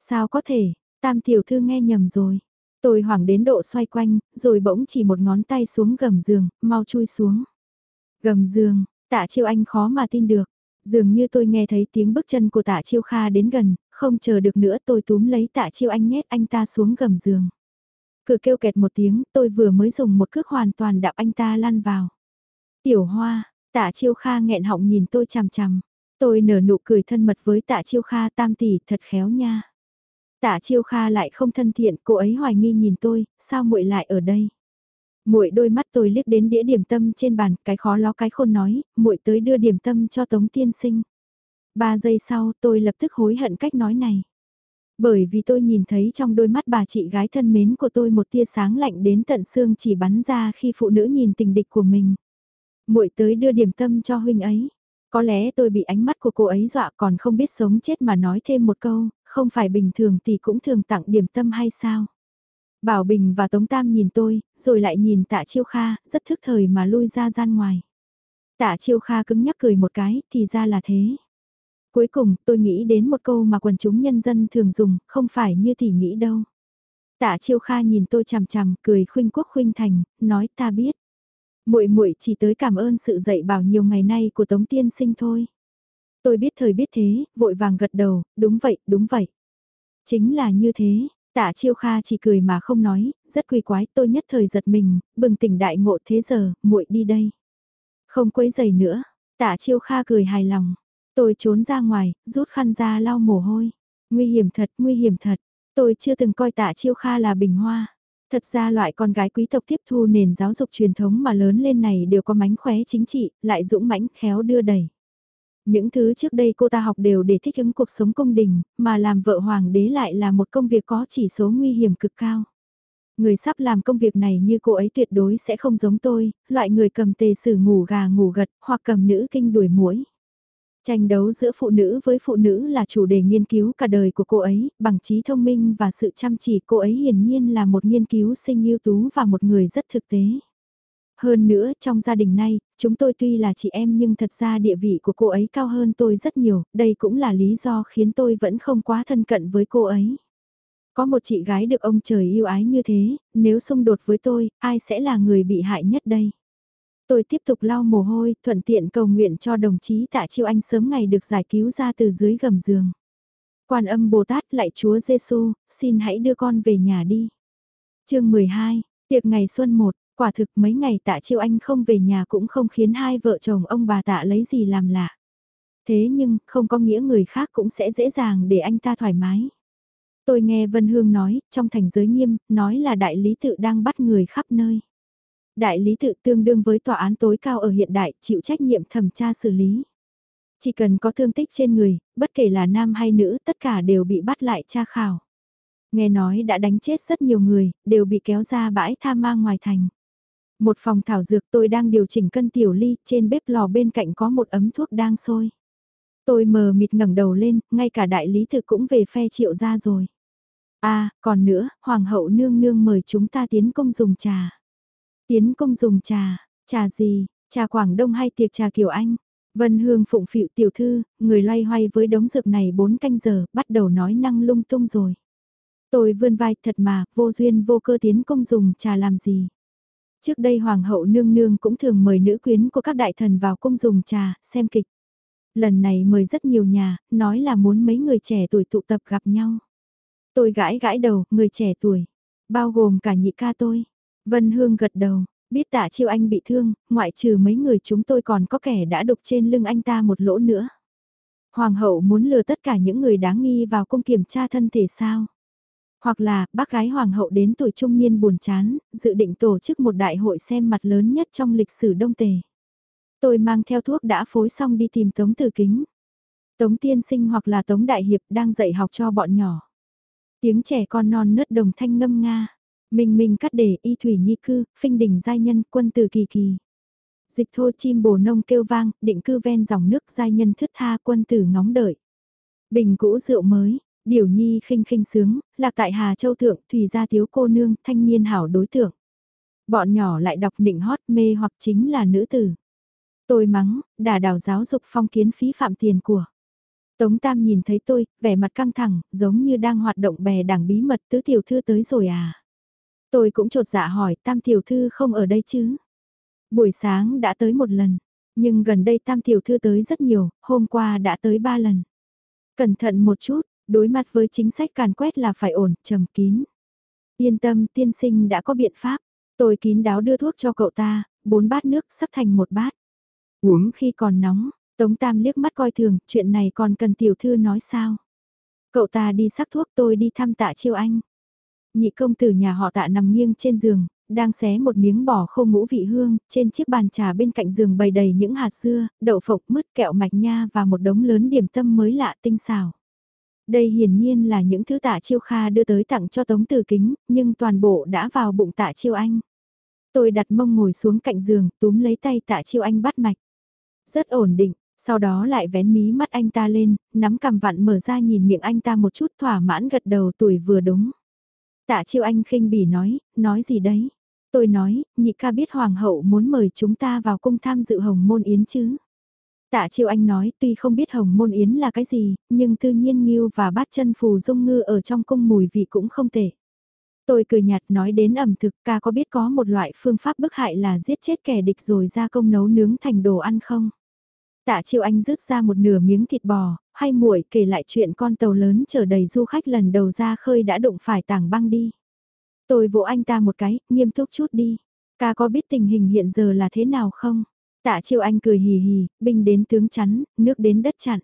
A: Sao có thể, tam tiểu thư nghe nhầm rồi. Tôi hoảng đến độ xoay quanh, rồi bỗng chỉ một ngón tay xuống gầm giường, mau chui xuống. Gầm giường, tạ chiêu anh khó mà tin được. Dường như tôi nghe thấy tiếng bước chân của tạ chiêu kha đến gần, không chờ được nữa tôi túm lấy tạ chiêu anh nhét anh ta xuống gầm giường. Cửa kêu kẹt một tiếng, tôi vừa mới dùng một cước hoàn toàn đạp anh ta lăn vào. Tiểu hoa, tạ chiêu kha nghẹn họng nhìn tôi chằm chằm. Tôi nở nụ cười thân mật với tạ chiêu kha tam tỷ thật khéo nha. Tạ chiêu kha lại không thân thiện, cô ấy hoài nghi nhìn tôi, sao muội lại ở đây? Muội đôi mắt tôi liếc đến đĩa điểm tâm trên bàn, cái khó ló cái khôn nói, muội tới đưa điểm tâm cho Tống Tiên Sinh. Ba giây sau tôi lập tức hối hận cách nói này. Bởi vì tôi nhìn thấy trong đôi mắt bà chị gái thân mến của tôi một tia sáng lạnh đến tận xương chỉ bắn ra khi phụ nữ nhìn tình địch của mình. muội tới đưa điểm tâm cho huynh ấy. Có lẽ tôi bị ánh mắt của cô ấy dọa còn không biết sống chết mà nói thêm một câu, không phải bình thường thì cũng thường tặng điểm tâm hay sao. Bảo Bình và Tống Tam nhìn tôi, rồi lại nhìn tạ chiêu kha, rất thức thời mà lui ra gian ngoài. Tạ chiêu kha cứng nhắc cười một cái, thì ra là thế. Cuối cùng, tôi nghĩ đến một câu mà quần chúng nhân dân thường dùng, không phải như thì nghĩ đâu. Tạ chiêu kha nhìn tôi chằm chằm, cười khuynh quốc khuynh thành, nói ta biết. muội muội chỉ tới cảm ơn sự dạy bảo nhiều ngày nay của Tống Tiên Sinh thôi. Tôi biết thời biết thế, vội vàng gật đầu, đúng vậy, đúng vậy. Chính là như thế, Tạ chiêu kha chỉ cười mà không nói, rất quỳ quái tôi nhất thời giật mình, bừng tỉnh đại ngộ thế giờ, muội đi đây. Không quấy giày nữa, tạ chiêu kha cười hài lòng. Tôi trốn ra ngoài, rút khăn ra lau mồ hôi. Nguy hiểm thật, nguy hiểm thật. Tôi chưa từng coi tạ chiêu kha là bình hoa. Thật ra loại con gái quý tộc tiếp thu nền giáo dục truyền thống mà lớn lên này đều có mánh khóe chính trị, lại dũng mãnh khéo đưa đẩy. Những thứ trước đây cô ta học đều để thích ứng cuộc sống công đình, mà làm vợ hoàng đế lại là một công việc có chỉ số nguy hiểm cực cao. Người sắp làm công việc này như cô ấy tuyệt đối sẽ không giống tôi, loại người cầm tề sử ngủ gà ngủ gật, hoặc cầm nữ kinh đuổi muỗi. Tranh đấu giữa phụ nữ với phụ nữ là chủ đề nghiên cứu cả đời của cô ấy, bằng trí thông minh và sự chăm chỉ cô ấy hiển nhiên là một nghiên cứu sinh ưu tú và một người rất thực tế. Hơn nữa, trong gia đình này, chúng tôi tuy là chị em nhưng thật ra địa vị của cô ấy cao hơn tôi rất nhiều, đây cũng là lý do khiến tôi vẫn không quá thân cận với cô ấy. Có một chị gái được ông trời yêu ái như thế, nếu xung đột với tôi, ai sẽ là người bị hại nhất đây? Tôi tiếp tục lau mồ hôi, thuận tiện cầu nguyện cho đồng chí tạ chiêu anh sớm ngày được giải cứu ra từ dưới gầm giường. Quan âm Bồ Tát lại Chúa Giêsu, xin hãy đưa con về nhà đi. chương 12, tiệc ngày xuân 1, Quả thực mấy ngày tạ chiêu anh không về nhà cũng không khiến hai vợ chồng ông bà tạ lấy gì làm lạ. Thế nhưng, không có nghĩa người khác cũng sẽ dễ dàng để anh ta thoải mái. Tôi nghe Vân Hương nói, trong thành giới nghiêm, nói là đại lý tự đang bắt người khắp nơi. Đại lý tự tương đương với tòa án tối cao ở hiện đại, chịu trách nhiệm thẩm tra xử lý. Chỉ cần có thương tích trên người, bất kể là nam hay nữ, tất cả đều bị bắt lại tra khảo. Nghe nói đã đánh chết rất nhiều người, đều bị kéo ra bãi tha ma ngoài thành. Một phòng thảo dược tôi đang điều chỉnh cân tiểu ly, trên bếp lò bên cạnh có một ấm thuốc đang sôi. Tôi mờ mịt ngẩng đầu lên, ngay cả đại lý thực cũng về phe triệu ra rồi. À, còn nữa, hoàng hậu nương nương mời chúng ta tiến công dùng trà. Tiến công dùng trà, trà gì, trà Quảng Đông hay tiệc trà Kiều Anh? Vân Hương phụng phịu tiểu thư, người loay hoay với đống dược này 4 canh giờ, bắt đầu nói năng lung tung rồi. Tôi vươn vai thật mà, vô duyên vô cơ tiến công dùng trà làm gì. Trước đây Hoàng hậu nương nương cũng thường mời nữ quyến của các đại thần vào cung dùng trà, xem kịch. Lần này mời rất nhiều nhà, nói là muốn mấy người trẻ tuổi tụ tập gặp nhau. Tôi gãi gãi đầu, người trẻ tuổi, bao gồm cả nhị ca tôi. Vân Hương gật đầu, biết tạ chiêu anh bị thương, ngoại trừ mấy người chúng tôi còn có kẻ đã đục trên lưng anh ta một lỗ nữa. Hoàng hậu muốn lừa tất cả những người đáng nghi vào cung kiểm tra thân thể sao? Hoặc là, bác gái hoàng hậu đến tuổi trung niên buồn chán, dự định tổ chức một đại hội xem mặt lớn nhất trong lịch sử Đông Tề. Tôi mang theo thuốc đã phối xong đi tìm Tống Tử Kính. Tống Tiên Sinh hoặc là Tống Đại Hiệp đang dạy học cho bọn nhỏ. Tiếng trẻ con non nớt đồng thanh ngâm nga. mình mình cắt để y thủy nhi cư, phinh đỉnh giai nhân quân tử kỳ kỳ. Dịch thô chim bồ nông kêu vang, định cư ven dòng nước giai nhân thứt tha quân tử ngóng đợi. Bình cũ rượu mới, Điểu nhi khinh khinh sướng, lạc tại Hà Châu Thượng, Thùy gia thiếu cô nương, thanh niên hảo đối tượng. Bọn nhỏ lại đọc nịnh hót mê hoặc chính là nữ tử. Tôi mắng, đà đào giáo dục phong kiến phí phạm tiền của. Tống Tam nhìn thấy tôi, vẻ mặt căng thẳng, giống như đang hoạt động bè đảng bí mật tứ tiểu thư tới rồi à. Tôi cũng trột dạ hỏi Tam tiểu thư không ở đây chứ. Buổi sáng đã tới một lần, nhưng gần đây Tam tiểu thư tới rất nhiều, hôm qua đã tới ba lần. Cẩn thận một chút, đối mặt với chính sách càn quét là phải ổn, trầm kín. Yên tâm, tiên sinh đã có biện pháp. Tôi kín đáo đưa thuốc cho cậu ta, bốn bát nước sắp thành một bát. Uống khi còn nóng, Tống Tam liếc mắt coi thường, chuyện này còn cần tiểu thư nói sao. Cậu ta đi sắc thuốc tôi đi thăm tạ chiêu anh. Nhị công tử nhà họ tạ nằm nghiêng trên giường, đang xé một miếng bò khô ngũ vị hương, trên chiếc bàn trà bên cạnh giường bày đầy những hạt dưa, đậu phộng mứt kẹo mạch nha và một đống lớn điểm tâm mới lạ tinh xào. Đây hiển nhiên là những thứ tạ chiêu kha đưa tới tặng cho Tống Tử Kính, nhưng toàn bộ đã vào bụng tạ chiêu anh. Tôi đặt mông ngồi xuống cạnh giường, túm lấy tay tạ chiêu anh bắt mạch. Rất ổn định, sau đó lại vén mí mắt anh ta lên, nắm cầm vặn mở ra nhìn miệng anh ta một chút thỏa mãn gật đầu tuổi vừa đúng. Tạ chiêu anh khinh bỉ nói, nói gì đấy? Tôi nói, nhị ca biết hoàng hậu muốn mời chúng ta vào cung tham dự hồng môn yến chứ? Tạ chiêu anh nói tuy không biết hồng môn yến là cái gì, nhưng tự nhiên nghiêu và bát chân phù dung ngư ở trong cung mùi vị cũng không tệ. Tôi cười nhạt nói đến ẩm thực ca có biết có một loại phương pháp bức hại là giết chết kẻ địch rồi ra công nấu nướng thành đồ ăn không? Tạ chiêu anh rứt ra một nửa miếng thịt bò, hay muội kể lại chuyện con tàu lớn chở đầy du khách lần đầu ra khơi đã đụng phải tảng băng đi. Tôi vỗ anh ta một cái, nghiêm túc chút đi. Ca có biết tình hình hiện giờ là thế nào không? Tạ chiêu anh cười hì hì, binh đến tướng chắn, nước đến đất chặn.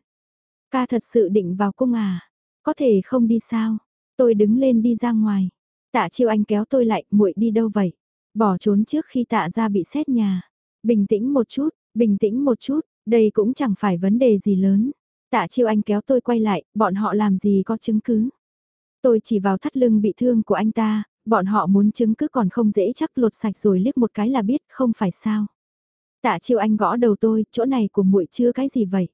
A: Ca thật sự định vào cung à? Có thể không đi sao? Tôi đứng lên đi ra ngoài. Tạ chiêu anh kéo tôi lại, muội đi đâu vậy? Bỏ trốn trước khi tạ ra bị xét nhà. Bình tĩnh một chút, bình tĩnh một chút, đây cũng chẳng phải vấn đề gì lớn. Tạ chiêu anh kéo tôi quay lại, bọn họ làm gì có chứng cứ. Tôi chỉ vào thắt lưng bị thương của anh ta, bọn họ muốn chứng cứ còn không dễ chắc lột sạch rồi liếc một cái là biết không phải sao. Tạ chiêu anh gõ đầu tôi, chỗ này của muội chưa cái gì vậy.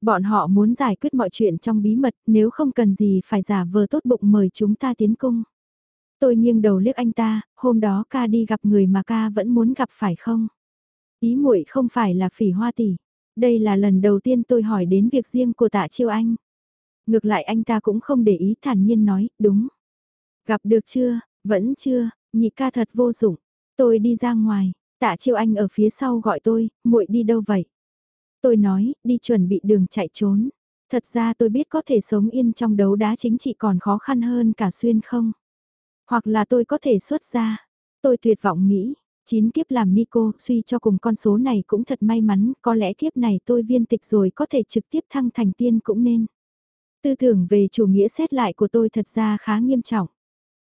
A: Bọn họ muốn giải quyết mọi chuyện trong bí mật, nếu không cần gì phải giả vờ tốt bụng mời chúng ta tiến cung. Tôi nghiêng đầu liếc anh ta, hôm đó ca đi gặp người mà ca vẫn muốn gặp phải không? Ý muội không phải là phỉ hoa tỷ. Đây là lần đầu tiên tôi hỏi đến việc riêng của tạ chiêu anh. Ngược lại anh ta cũng không để ý thản nhiên nói, đúng. Gặp được chưa, vẫn chưa, nhị ca thật vô dụng. Tôi đi ra ngoài, tạ chiêu anh ở phía sau gọi tôi, muội đi đâu vậy? Tôi nói, đi chuẩn bị đường chạy trốn. Thật ra tôi biết có thể sống yên trong đấu đá chính trị còn khó khăn hơn cả xuyên không? Hoặc là tôi có thể xuất ra. Tôi tuyệt vọng nghĩ, chín kiếp làm Nico, suy cho cùng con số này cũng thật may mắn, có lẽ kiếp này tôi viên tịch rồi có thể trực tiếp thăng thành tiên cũng nên. Tư tưởng về chủ nghĩa xét lại của tôi thật ra khá nghiêm trọng.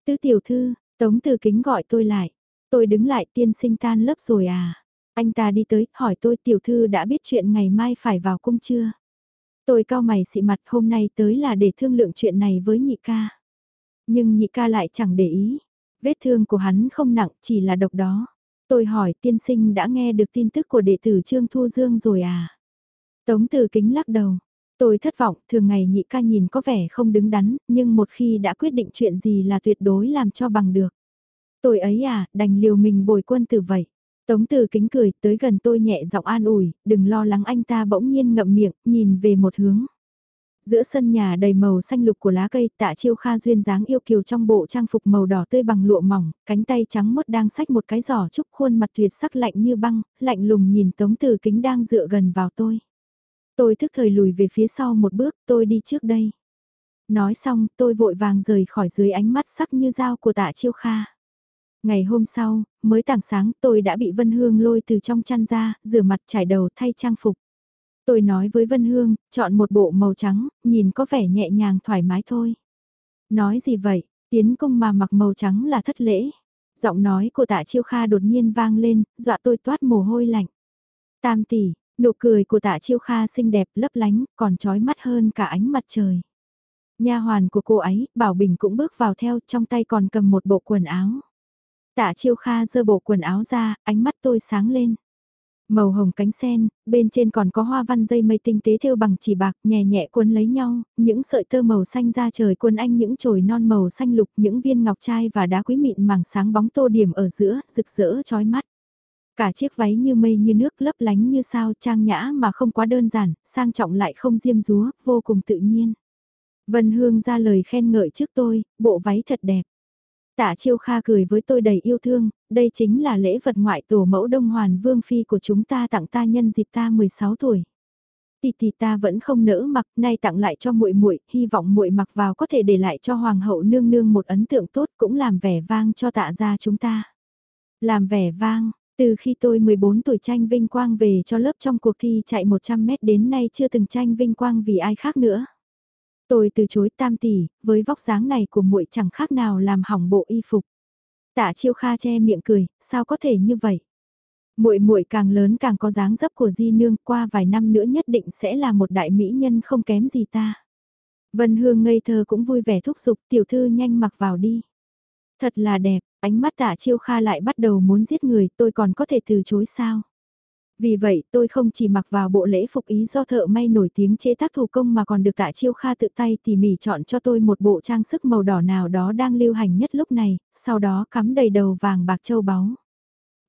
A: Tư tiểu thư, Tống Từ Kính gọi tôi lại. Tôi đứng lại tiên sinh tan lớp rồi à? Anh ta đi tới, hỏi tôi tiểu thư đã biết chuyện ngày mai phải vào cung chưa? Tôi cao mày xị mặt hôm nay tới là để thương lượng chuyện này với nhị ca. Nhưng nhị ca lại chẳng để ý. Vết thương của hắn không nặng, chỉ là độc đó. Tôi hỏi tiên sinh đã nghe được tin tức của đệ tử Trương Thu Dương rồi à? Tống từ kính lắc đầu. Tôi thất vọng, thường ngày nhị ca nhìn có vẻ không đứng đắn, nhưng một khi đã quyết định chuyện gì là tuyệt đối làm cho bằng được. Tôi ấy à, đành liều mình bồi quân tử vậy. Tống từ kính cười, tới gần tôi nhẹ giọng an ủi, đừng lo lắng anh ta bỗng nhiên ngậm miệng, nhìn về một hướng. Giữa sân nhà đầy màu xanh lục của lá cây, tạ chiêu kha duyên dáng yêu kiều trong bộ trang phục màu đỏ tươi bằng lụa mỏng, cánh tay trắng mốt đang xách một cái giỏ trúc khuôn mặt tuyệt sắc lạnh như băng, lạnh lùng nhìn tống từ kính đang dựa gần vào tôi. Tôi thức thời lùi về phía sau một bước, tôi đi trước đây. Nói xong, tôi vội vàng rời khỏi dưới ánh mắt sắc như dao của tạ chiêu kha. Ngày hôm sau, mới tảng sáng tôi đã bị Vân Hương lôi từ trong chăn ra, rửa mặt trải đầu thay trang phục. Tôi nói với Vân Hương, chọn một bộ màu trắng, nhìn có vẻ nhẹ nhàng thoải mái thôi. Nói gì vậy, tiến công mà mặc màu trắng là thất lễ. Giọng nói của tạ chiêu kha đột nhiên vang lên, dọa tôi toát mồ hôi lạnh. Tam tỷ, nụ cười của tạ chiêu kha xinh đẹp lấp lánh, còn trói mắt hơn cả ánh mặt trời. Nha hoàn của cô ấy, Bảo Bình cũng bước vào theo, trong tay còn cầm một bộ quần áo. Tạ chiêu kha dơ bộ quần áo ra, ánh mắt tôi sáng lên. Màu hồng cánh sen, bên trên còn có hoa văn dây mây tinh tế thêu bằng chỉ bạc nhẹ nhẹ cuốn lấy nhau, những sợi tơ màu xanh ra trời cuốn anh những chồi non màu xanh lục, những viên ngọc trai và đá quý mịn màng sáng bóng tô điểm ở giữa, rực rỡ chói mắt. Cả chiếc váy như mây như nước lấp lánh như sao trang nhã mà không quá đơn giản, sang trọng lại không diêm rúa, vô cùng tự nhiên. Vân Hương ra lời khen ngợi trước tôi, bộ váy thật đẹp. Tạ Chiêu Kha cười với tôi đầy yêu thương, đây chính là lễ vật ngoại tổ mẫu Đông Hoàn Vương Phi của chúng ta tặng ta nhân dịp ta 16 tuổi. Tì tì ta vẫn không nỡ mặc, nay tặng lại cho muội muội, hy vọng muội mặc vào có thể để lại cho hoàng hậu nương nương một ấn tượng tốt cũng làm vẻ vang cho tạ gia chúng ta. Làm vẻ vang, từ khi tôi 14 tuổi tranh vinh quang về cho lớp trong cuộc thi chạy 100 mét đến nay chưa từng tranh vinh quang vì ai khác nữa. Tôi từ chối tam tỷ, với vóc dáng này của muội chẳng khác nào làm hỏng bộ y phục. Tạ Chiêu Kha che miệng cười, sao có thể như vậy? Muội muội càng lớn càng có dáng dấp của Di nương, qua vài năm nữa nhất định sẽ là một đại mỹ nhân không kém gì ta. Vân Hương ngây thơ cũng vui vẻ thúc giục, tiểu thư nhanh mặc vào đi. Thật là đẹp, ánh mắt Tạ Chiêu Kha lại bắt đầu muốn giết người, tôi còn có thể từ chối sao? Vì vậy tôi không chỉ mặc vào bộ lễ phục ý do thợ may nổi tiếng chế tác thủ công mà còn được tạ chiêu kha tự tay tỉ mỉ chọn cho tôi một bộ trang sức màu đỏ nào đó đang lưu hành nhất lúc này, sau đó cắm đầy đầu vàng bạc châu báu.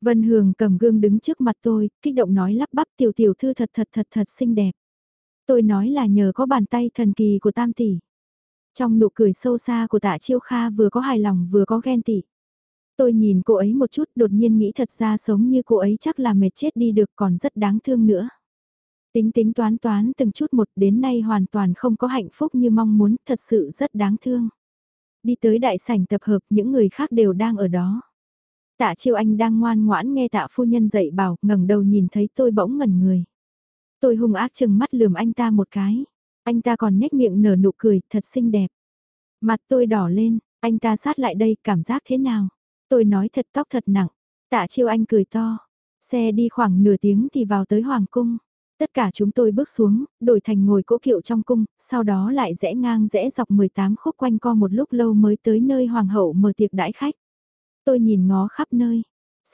A: Vân Hương cầm gương đứng trước mặt tôi, kích động nói lắp bắp tiểu tiểu thư thật thật thật thật xinh đẹp. Tôi nói là nhờ có bàn tay thần kỳ của tam tỷ. Trong nụ cười sâu xa của tạ chiêu kha vừa có hài lòng vừa có ghen tị. Tôi nhìn cô ấy một chút đột nhiên nghĩ thật ra sống như cô ấy chắc là mệt chết đi được còn rất đáng thương nữa. Tính tính toán toán từng chút một đến nay hoàn toàn không có hạnh phúc như mong muốn, thật sự rất đáng thương. Đi tới đại sảnh tập hợp những người khác đều đang ở đó. Tạ chiêu anh đang ngoan ngoãn nghe tạ phu nhân dạy bảo, ngẩng đầu nhìn thấy tôi bỗng ngẩn người. Tôi hung ác chừng mắt lườm anh ta một cái. Anh ta còn nhếch miệng nở nụ cười, thật xinh đẹp. Mặt tôi đỏ lên, anh ta sát lại đây, cảm giác thế nào? Tôi nói thật tóc thật nặng. Tạ chiêu anh cười to. Xe đi khoảng nửa tiếng thì vào tới Hoàng Cung. Tất cả chúng tôi bước xuống, đổi thành ngồi cỗ kiệu trong cung, sau đó lại rẽ ngang rẽ dọc 18 khúc quanh co một lúc lâu mới tới nơi Hoàng hậu mở tiệc đãi khách. Tôi nhìn ngó khắp nơi.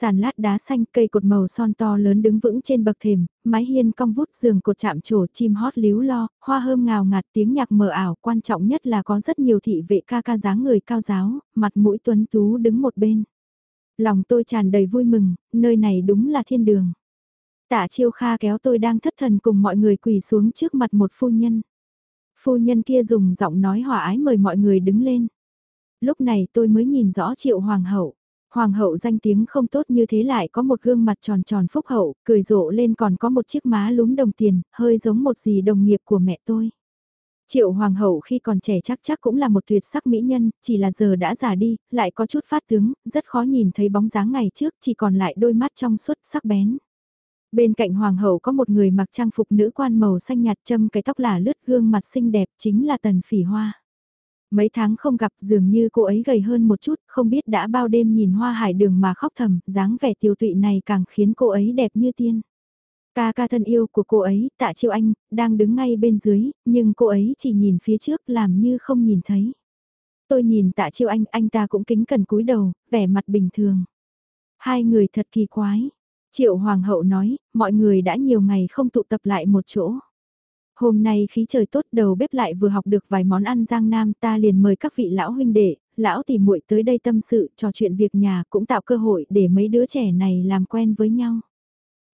A: Sàn lát đá xanh cây cột màu son to lớn đứng vững trên bậc thềm, mái hiên cong vút giường cột chạm trổ chim hót líu lo, hoa hơm ngào ngạt tiếng nhạc mờ ảo, quan trọng nhất là có rất nhiều thị vệ ca ca dáng người cao giáo, mặt mũi tuấn tú đứng một bên. Lòng tôi tràn đầy vui mừng, nơi này đúng là thiên đường. Tạ chiêu kha kéo tôi đang thất thần cùng mọi người quỳ xuống trước mặt một phu nhân. Phu nhân kia dùng giọng nói hòa ái mời mọi người đứng lên. Lúc này tôi mới nhìn rõ triệu hoàng hậu. Hoàng hậu danh tiếng không tốt như thế lại có một gương mặt tròn tròn phúc hậu, cười rộ lên còn có một chiếc má lúm đồng tiền, hơi giống một gì đồng nghiệp của mẹ tôi. Triệu hoàng hậu khi còn trẻ chắc chắc cũng là một tuyệt sắc mỹ nhân, chỉ là giờ đã già đi, lại có chút phát tướng, rất khó nhìn thấy bóng dáng ngày trước, chỉ còn lại đôi mắt trong suốt sắc bén. Bên cạnh hoàng hậu có một người mặc trang phục nữ quan màu xanh nhạt châm cái tóc là lướt gương mặt xinh đẹp chính là tần phỉ hoa. Mấy tháng không gặp dường như cô ấy gầy hơn một chút, không biết đã bao đêm nhìn hoa hải đường mà khóc thầm, dáng vẻ tiêu tụy này càng khiến cô ấy đẹp như tiên. Ca ca thân yêu của cô ấy, tạ chiêu anh, đang đứng ngay bên dưới, nhưng cô ấy chỉ nhìn phía trước làm như không nhìn thấy. Tôi nhìn tạ chiêu anh, anh ta cũng kính cần cúi đầu, vẻ mặt bình thường. Hai người thật kỳ quái. Triệu Hoàng hậu nói, mọi người đã nhiều ngày không tụ tập lại một chỗ. Hôm nay khí trời tốt đầu bếp lại vừa học được vài món ăn giang nam ta liền mời các vị lão huynh đệ, lão tỷ muội tới đây tâm sự trò chuyện việc nhà cũng tạo cơ hội để mấy đứa trẻ này làm quen với nhau.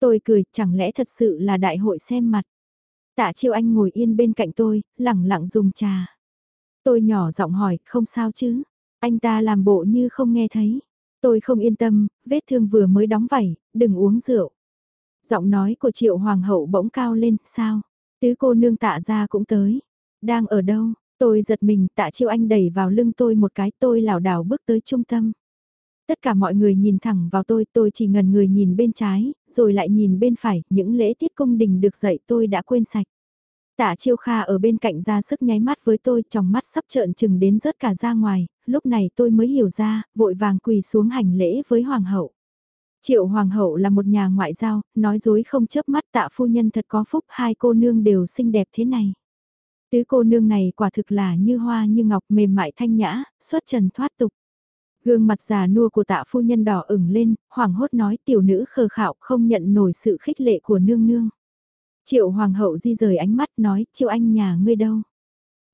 A: Tôi cười, chẳng lẽ thật sự là đại hội xem mặt. Tạ chiêu anh ngồi yên bên cạnh tôi, lẳng lặng dùng trà. Tôi nhỏ giọng hỏi, không sao chứ? Anh ta làm bộ như không nghe thấy. Tôi không yên tâm, vết thương vừa mới đóng vảy, đừng uống rượu. Giọng nói của triệu hoàng hậu bỗng cao lên, sao? Tứ cô nương tạ ra cũng tới. Đang ở đâu? Tôi giật mình tạ chiêu anh đẩy vào lưng tôi một cái tôi lảo đảo bước tới trung tâm. Tất cả mọi người nhìn thẳng vào tôi, tôi chỉ ngần người nhìn bên trái, rồi lại nhìn bên phải, những lễ tiết cung đình được dạy tôi đã quên sạch. Tạ chiêu kha ở bên cạnh ra sức nháy mắt với tôi, trong mắt sắp trợn chừng đến rớt cả ra ngoài, lúc này tôi mới hiểu ra, vội vàng quỳ xuống hành lễ với hoàng hậu. Triệu hoàng hậu là một nhà ngoại giao, nói dối không chớp mắt tạ phu nhân thật có phúc, hai cô nương đều xinh đẹp thế này. Tứ cô nương này quả thực là như hoa như ngọc mềm mại thanh nhã, xuất trần thoát tục. Gương mặt già nua của tạ phu nhân đỏ ửng lên, hoàng hốt nói tiểu nữ khờ khạo không nhận nổi sự khích lệ của nương nương. Triệu hoàng hậu di rời ánh mắt nói, triệu anh nhà ngươi đâu?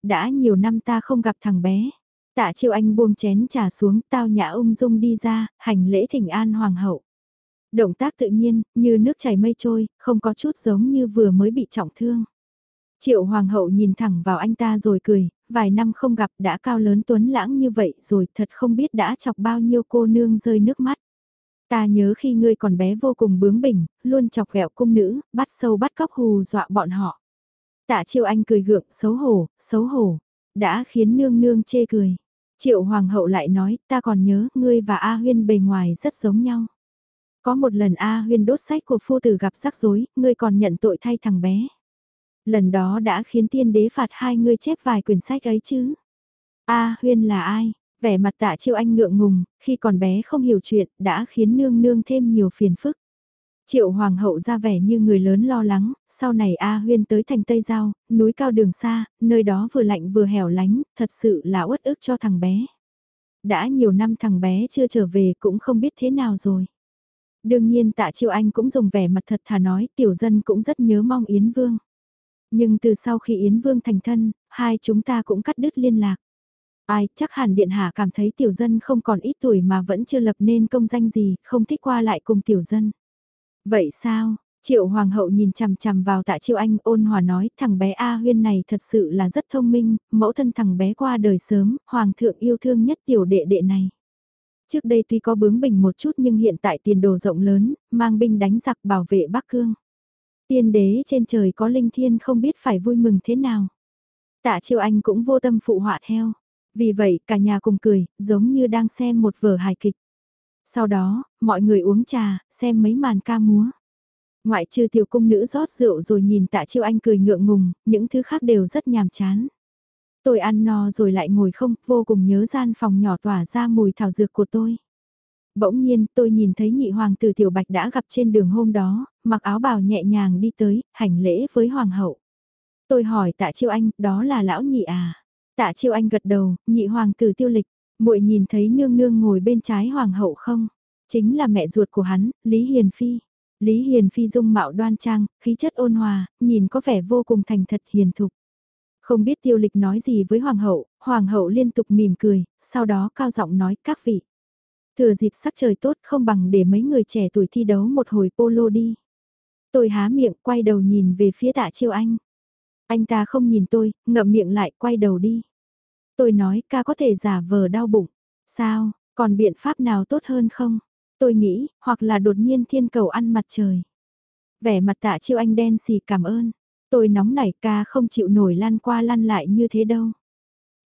A: Đã nhiều năm ta không gặp thằng bé. Tạ triệu anh buông chén trà xuống, tao nhã ung dung đi ra, hành lễ thỉnh an hoàng hậu. Động tác tự nhiên, như nước chảy mây trôi, không có chút giống như vừa mới bị trọng thương. Triệu Hoàng hậu nhìn thẳng vào anh ta rồi cười, vài năm không gặp đã cao lớn tuấn lãng như vậy rồi thật không biết đã chọc bao nhiêu cô nương rơi nước mắt. Ta nhớ khi ngươi còn bé vô cùng bướng bỉnh, luôn chọc ghẹo cung nữ, bắt sâu bắt cóc hù dọa bọn họ. Tạ Chiêu Anh cười gượng, xấu hổ, xấu hổ, đã khiến nương nương chê cười. Triệu Hoàng hậu lại nói, ta còn nhớ, ngươi và A Huyên bề ngoài rất giống nhau. Có một lần A Huyên đốt sách của phu tử gặp rắc rối, ngươi còn nhận tội thay thằng bé. Lần đó đã khiến tiên đế phạt hai ngươi chép vài quyển sách ấy chứ. A Huyên là ai? Vẻ mặt tạ chiêu anh ngượng ngùng, khi còn bé không hiểu chuyện, đã khiến nương nương thêm nhiều phiền phức. Triệu hoàng hậu ra vẻ như người lớn lo lắng, sau này A Huyên tới thành Tây Giao, núi cao đường xa, nơi đó vừa lạnh vừa hẻo lánh, thật sự là uất ức cho thằng bé. Đã nhiều năm thằng bé chưa trở về cũng không biết thế nào rồi. Đương nhiên tạ chiêu anh cũng dùng vẻ mặt thật thà nói tiểu dân cũng rất nhớ mong Yến Vương. Nhưng từ sau khi Yến Vương thành thân, hai chúng ta cũng cắt đứt liên lạc. Ai, chắc hẳn Điện Hạ cảm thấy tiểu dân không còn ít tuổi mà vẫn chưa lập nên công danh gì, không thích qua lại cùng tiểu dân. Vậy sao? Triệu Hoàng hậu nhìn chằm chằm vào tạ Chiêu Anh ôn hòa nói thằng bé A Huyên này thật sự là rất thông minh, mẫu thân thằng bé qua đời sớm, Hoàng thượng yêu thương nhất tiểu đệ đệ này. Trước đây tuy có bướng bỉnh một chút nhưng hiện tại tiền đồ rộng lớn, mang binh đánh giặc bảo vệ Bắc Cương. Tiên đế trên trời có linh thiên không biết phải vui mừng thế nào. Tạ Chiêu Anh cũng vô tâm phụ họa theo. Vì vậy cả nhà cùng cười, giống như đang xem một vở hài kịch. Sau đó, mọi người uống trà, xem mấy màn ca múa. Ngoại trừ tiểu cung nữ rót rượu rồi nhìn tạ chiêu anh cười ngượng ngùng, những thứ khác đều rất nhàm chán. Tôi ăn no rồi lại ngồi không, vô cùng nhớ gian phòng nhỏ tỏa ra mùi thảo dược của tôi. Bỗng nhiên tôi nhìn thấy nhị hoàng tử tiểu bạch đã gặp trên đường hôm đó, mặc áo bào nhẹ nhàng đi tới, hành lễ với hoàng hậu. Tôi hỏi tạ chiêu anh, đó là lão nhị à? Tạ chiêu anh gật đầu, nhị hoàng tử tiêu lịch, muội nhìn thấy nương nương ngồi bên trái hoàng hậu không? Chính là mẹ ruột của hắn, Lý Hiền Phi. Lý Hiền Phi dung mạo đoan trang, khí chất ôn hòa, nhìn có vẻ vô cùng thành thật hiền thục. Không biết tiêu lịch nói gì với hoàng hậu, hoàng hậu liên tục mỉm cười, sau đó cao giọng nói các vị. Thừa dịp sắc trời tốt không bằng để mấy người trẻ tuổi thi đấu một hồi polo đi. Tôi há miệng quay đầu nhìn về phía tạ chiêu anh. Anh ta không nhìn tôi, ngậm miệng lại quay đầu đi. Tôi nói ca có thể giả vờ đau bụng. Sao, còn biện pháp nào tốt hơn không? Tôi nghĩ, hoặc là đột nhiên thiên cầu ăn mặt trời. Vẻ mặt tạ chiêu anh đen xì cảm ơn. Tôi nóng nảy ca không chịu nổi lăn qua lăn lại như thế đâu.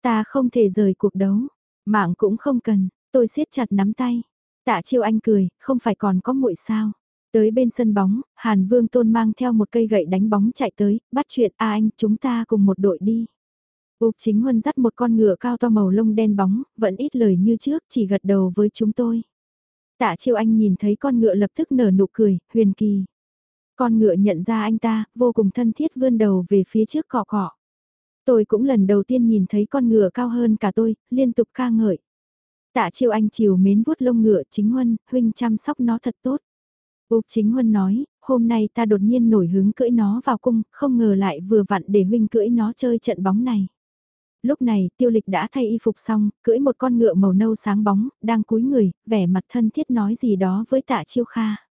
A: Ta không thể rời cuộc đấu. Mạng cũng không cần, tôi siết chặt nắm tay. Tạ chiêu anh cười, không phải còn có muội sao. Tới bên sân bóng, Hàn Vương Tôn mang theo một cây gậy đánh bóng chạy tới, bắt chuyện a anh chúng ta cùng một đội đi. Úc chính huân dắt một con ngựa cao to màu lông đen bóng, vẫn ít lời như trước, chỉ gật đầu với chúng tôi. Tạ chiêu anh nhìn thấy con ngựa lập tức nở nụ cười, huyền kỳ. Con ngựa nhận ra anh ta, vô cùng thân thiết vươn đầu về phía trước cọ cọ. Tôi cũng lần đầu tiên nhìn thấy con ngựa cao hơn cả tôi, liên tục ca ngợi. Tạ chiêu anh chiều mến vuốt lông ngựa chính huân, huynh chăm sóc nó thật tốt. Úc chính huân nói, hôm nay ta đột nhiên nổi hứng cưỡi nó vào cung, không ngờ lại vừa vặn để huynh cưỡi nó chơi trận bóng này. Lúc này, tiêu lịch đã thay y phục xong, cưỡi một con ngựa màu nâu sáng bóng, đang cúi người, vẻ mặt thân thiết nói gì đó với tạ chiêu kha.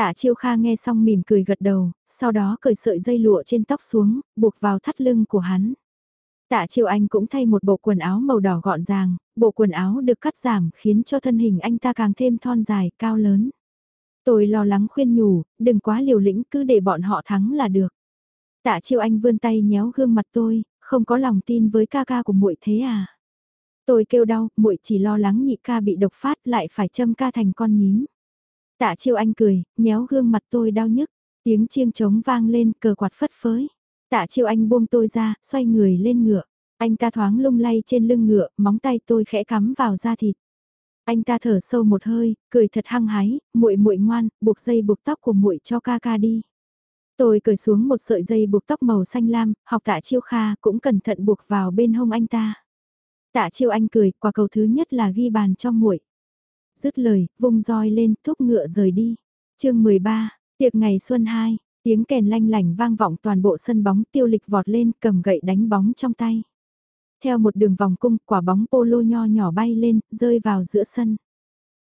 A: Tạ chiêu kha nghe xong mỉm cười gật đầu, sau đó cởi sợi dây lụa trên tóc xuống, buộc vào thắt lưng của hắn. Tạ chiêu anh cũng thay một bộ quần áo màu đỏ gọn ràng, bộ quần áo được cắt giảm khiến cho thân hình anh ta càng thêm thon dài, cao lớn. Tôi lo lắng khuyên nhủ, đừng quá liều lĩnh cứ để bọn họ thắng là được. Tạ chiêu anh vươn tay nhéo gương mặt tôi, không có lòng tin với ca ca của muội thế à? Tôi kêu đau, muội chỉ lo lắng nhị ca bị độc phát lại phải châm ca thành con nhím. Tạ chiêu anh cười, nhéo gương mặt tôi đau nhức, tiếng chiêng trống vang lên cờ quạt phất phới. Tạ chiêu anh buông tôi ra, xoay người lên ngựa. Anh ta thoáng lung lay trên lưng ngựa, móng tay tôi khẽ cắm vào da thịt. Anh ta thở sâu một hơi, cười thật hăng hái, muội muội ngoan, buộc dây buộc tóc của muội cho ca ca đi. Tôi cởi xuống một sợi dây buộc tóc màu xanh lam, học tạ chiêu kha cũng cẩn thận buộc vào bên hông anh ta. Tạ chiêu anh cười, quả cầu thứ nhất là ghi bàn cho muội. Dứt lời, vung roi lên, thúc ngựa rời đi. chương 13, tiệc ngày xuân 2, tiếng kèn lanh lảnh vang vọng toàn bộ sân bóng tiêu lịch vọt lên cầm gậy đánh bóng trong tay. Theo một đường vòng cung, quả bóng polo nho nhỏ bay lên, rơi vào giữa sân.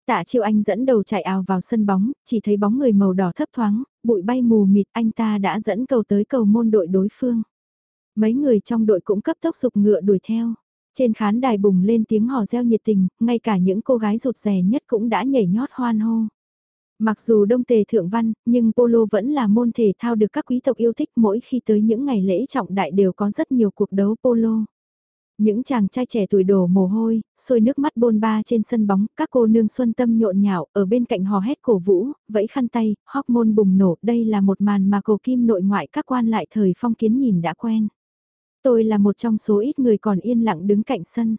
A: Tạ Chiêu Anh dẫn đầu chạy ào vào sân bóng, chỉ thấy bóng người màu đỏ thấp thoáng, bụi bay mù mịt anh ta đã dẫn cầu tới cầu môn đội đối phương. Mấy người trong đội cũng cấp tốc dục ngựa đuổi theo. Trên khán đài bùng lên tiếng hò reo nhiệt tình, ngay cả những cô gái rụt rè nhất cũng đã nhảy nhót hoan hô. Mặc dù đông tề thượng văn, nhưng polo vẫn là môn thể thao được các quý tộc yêu thích mỗi khi tới những ngày lễ trọng đại đều có rất nhiều cuộc đấu polo. Những chàng trai trẻ tuổi đổ mồ hôi, sôi nước mắt bôn ba trên sân bóng, các cô nương xuân tâm nhộn nhạo, ở bên cạnh hò hét cổ vũ, vẫy khăn tay, hormone bùng nổ, đây là một màn mà cổ kim nội ngoại các quan lại thời phong kiến nhìn đã quen. Tôi là một trong số ít người còn yên lặng đứng cạnh sân.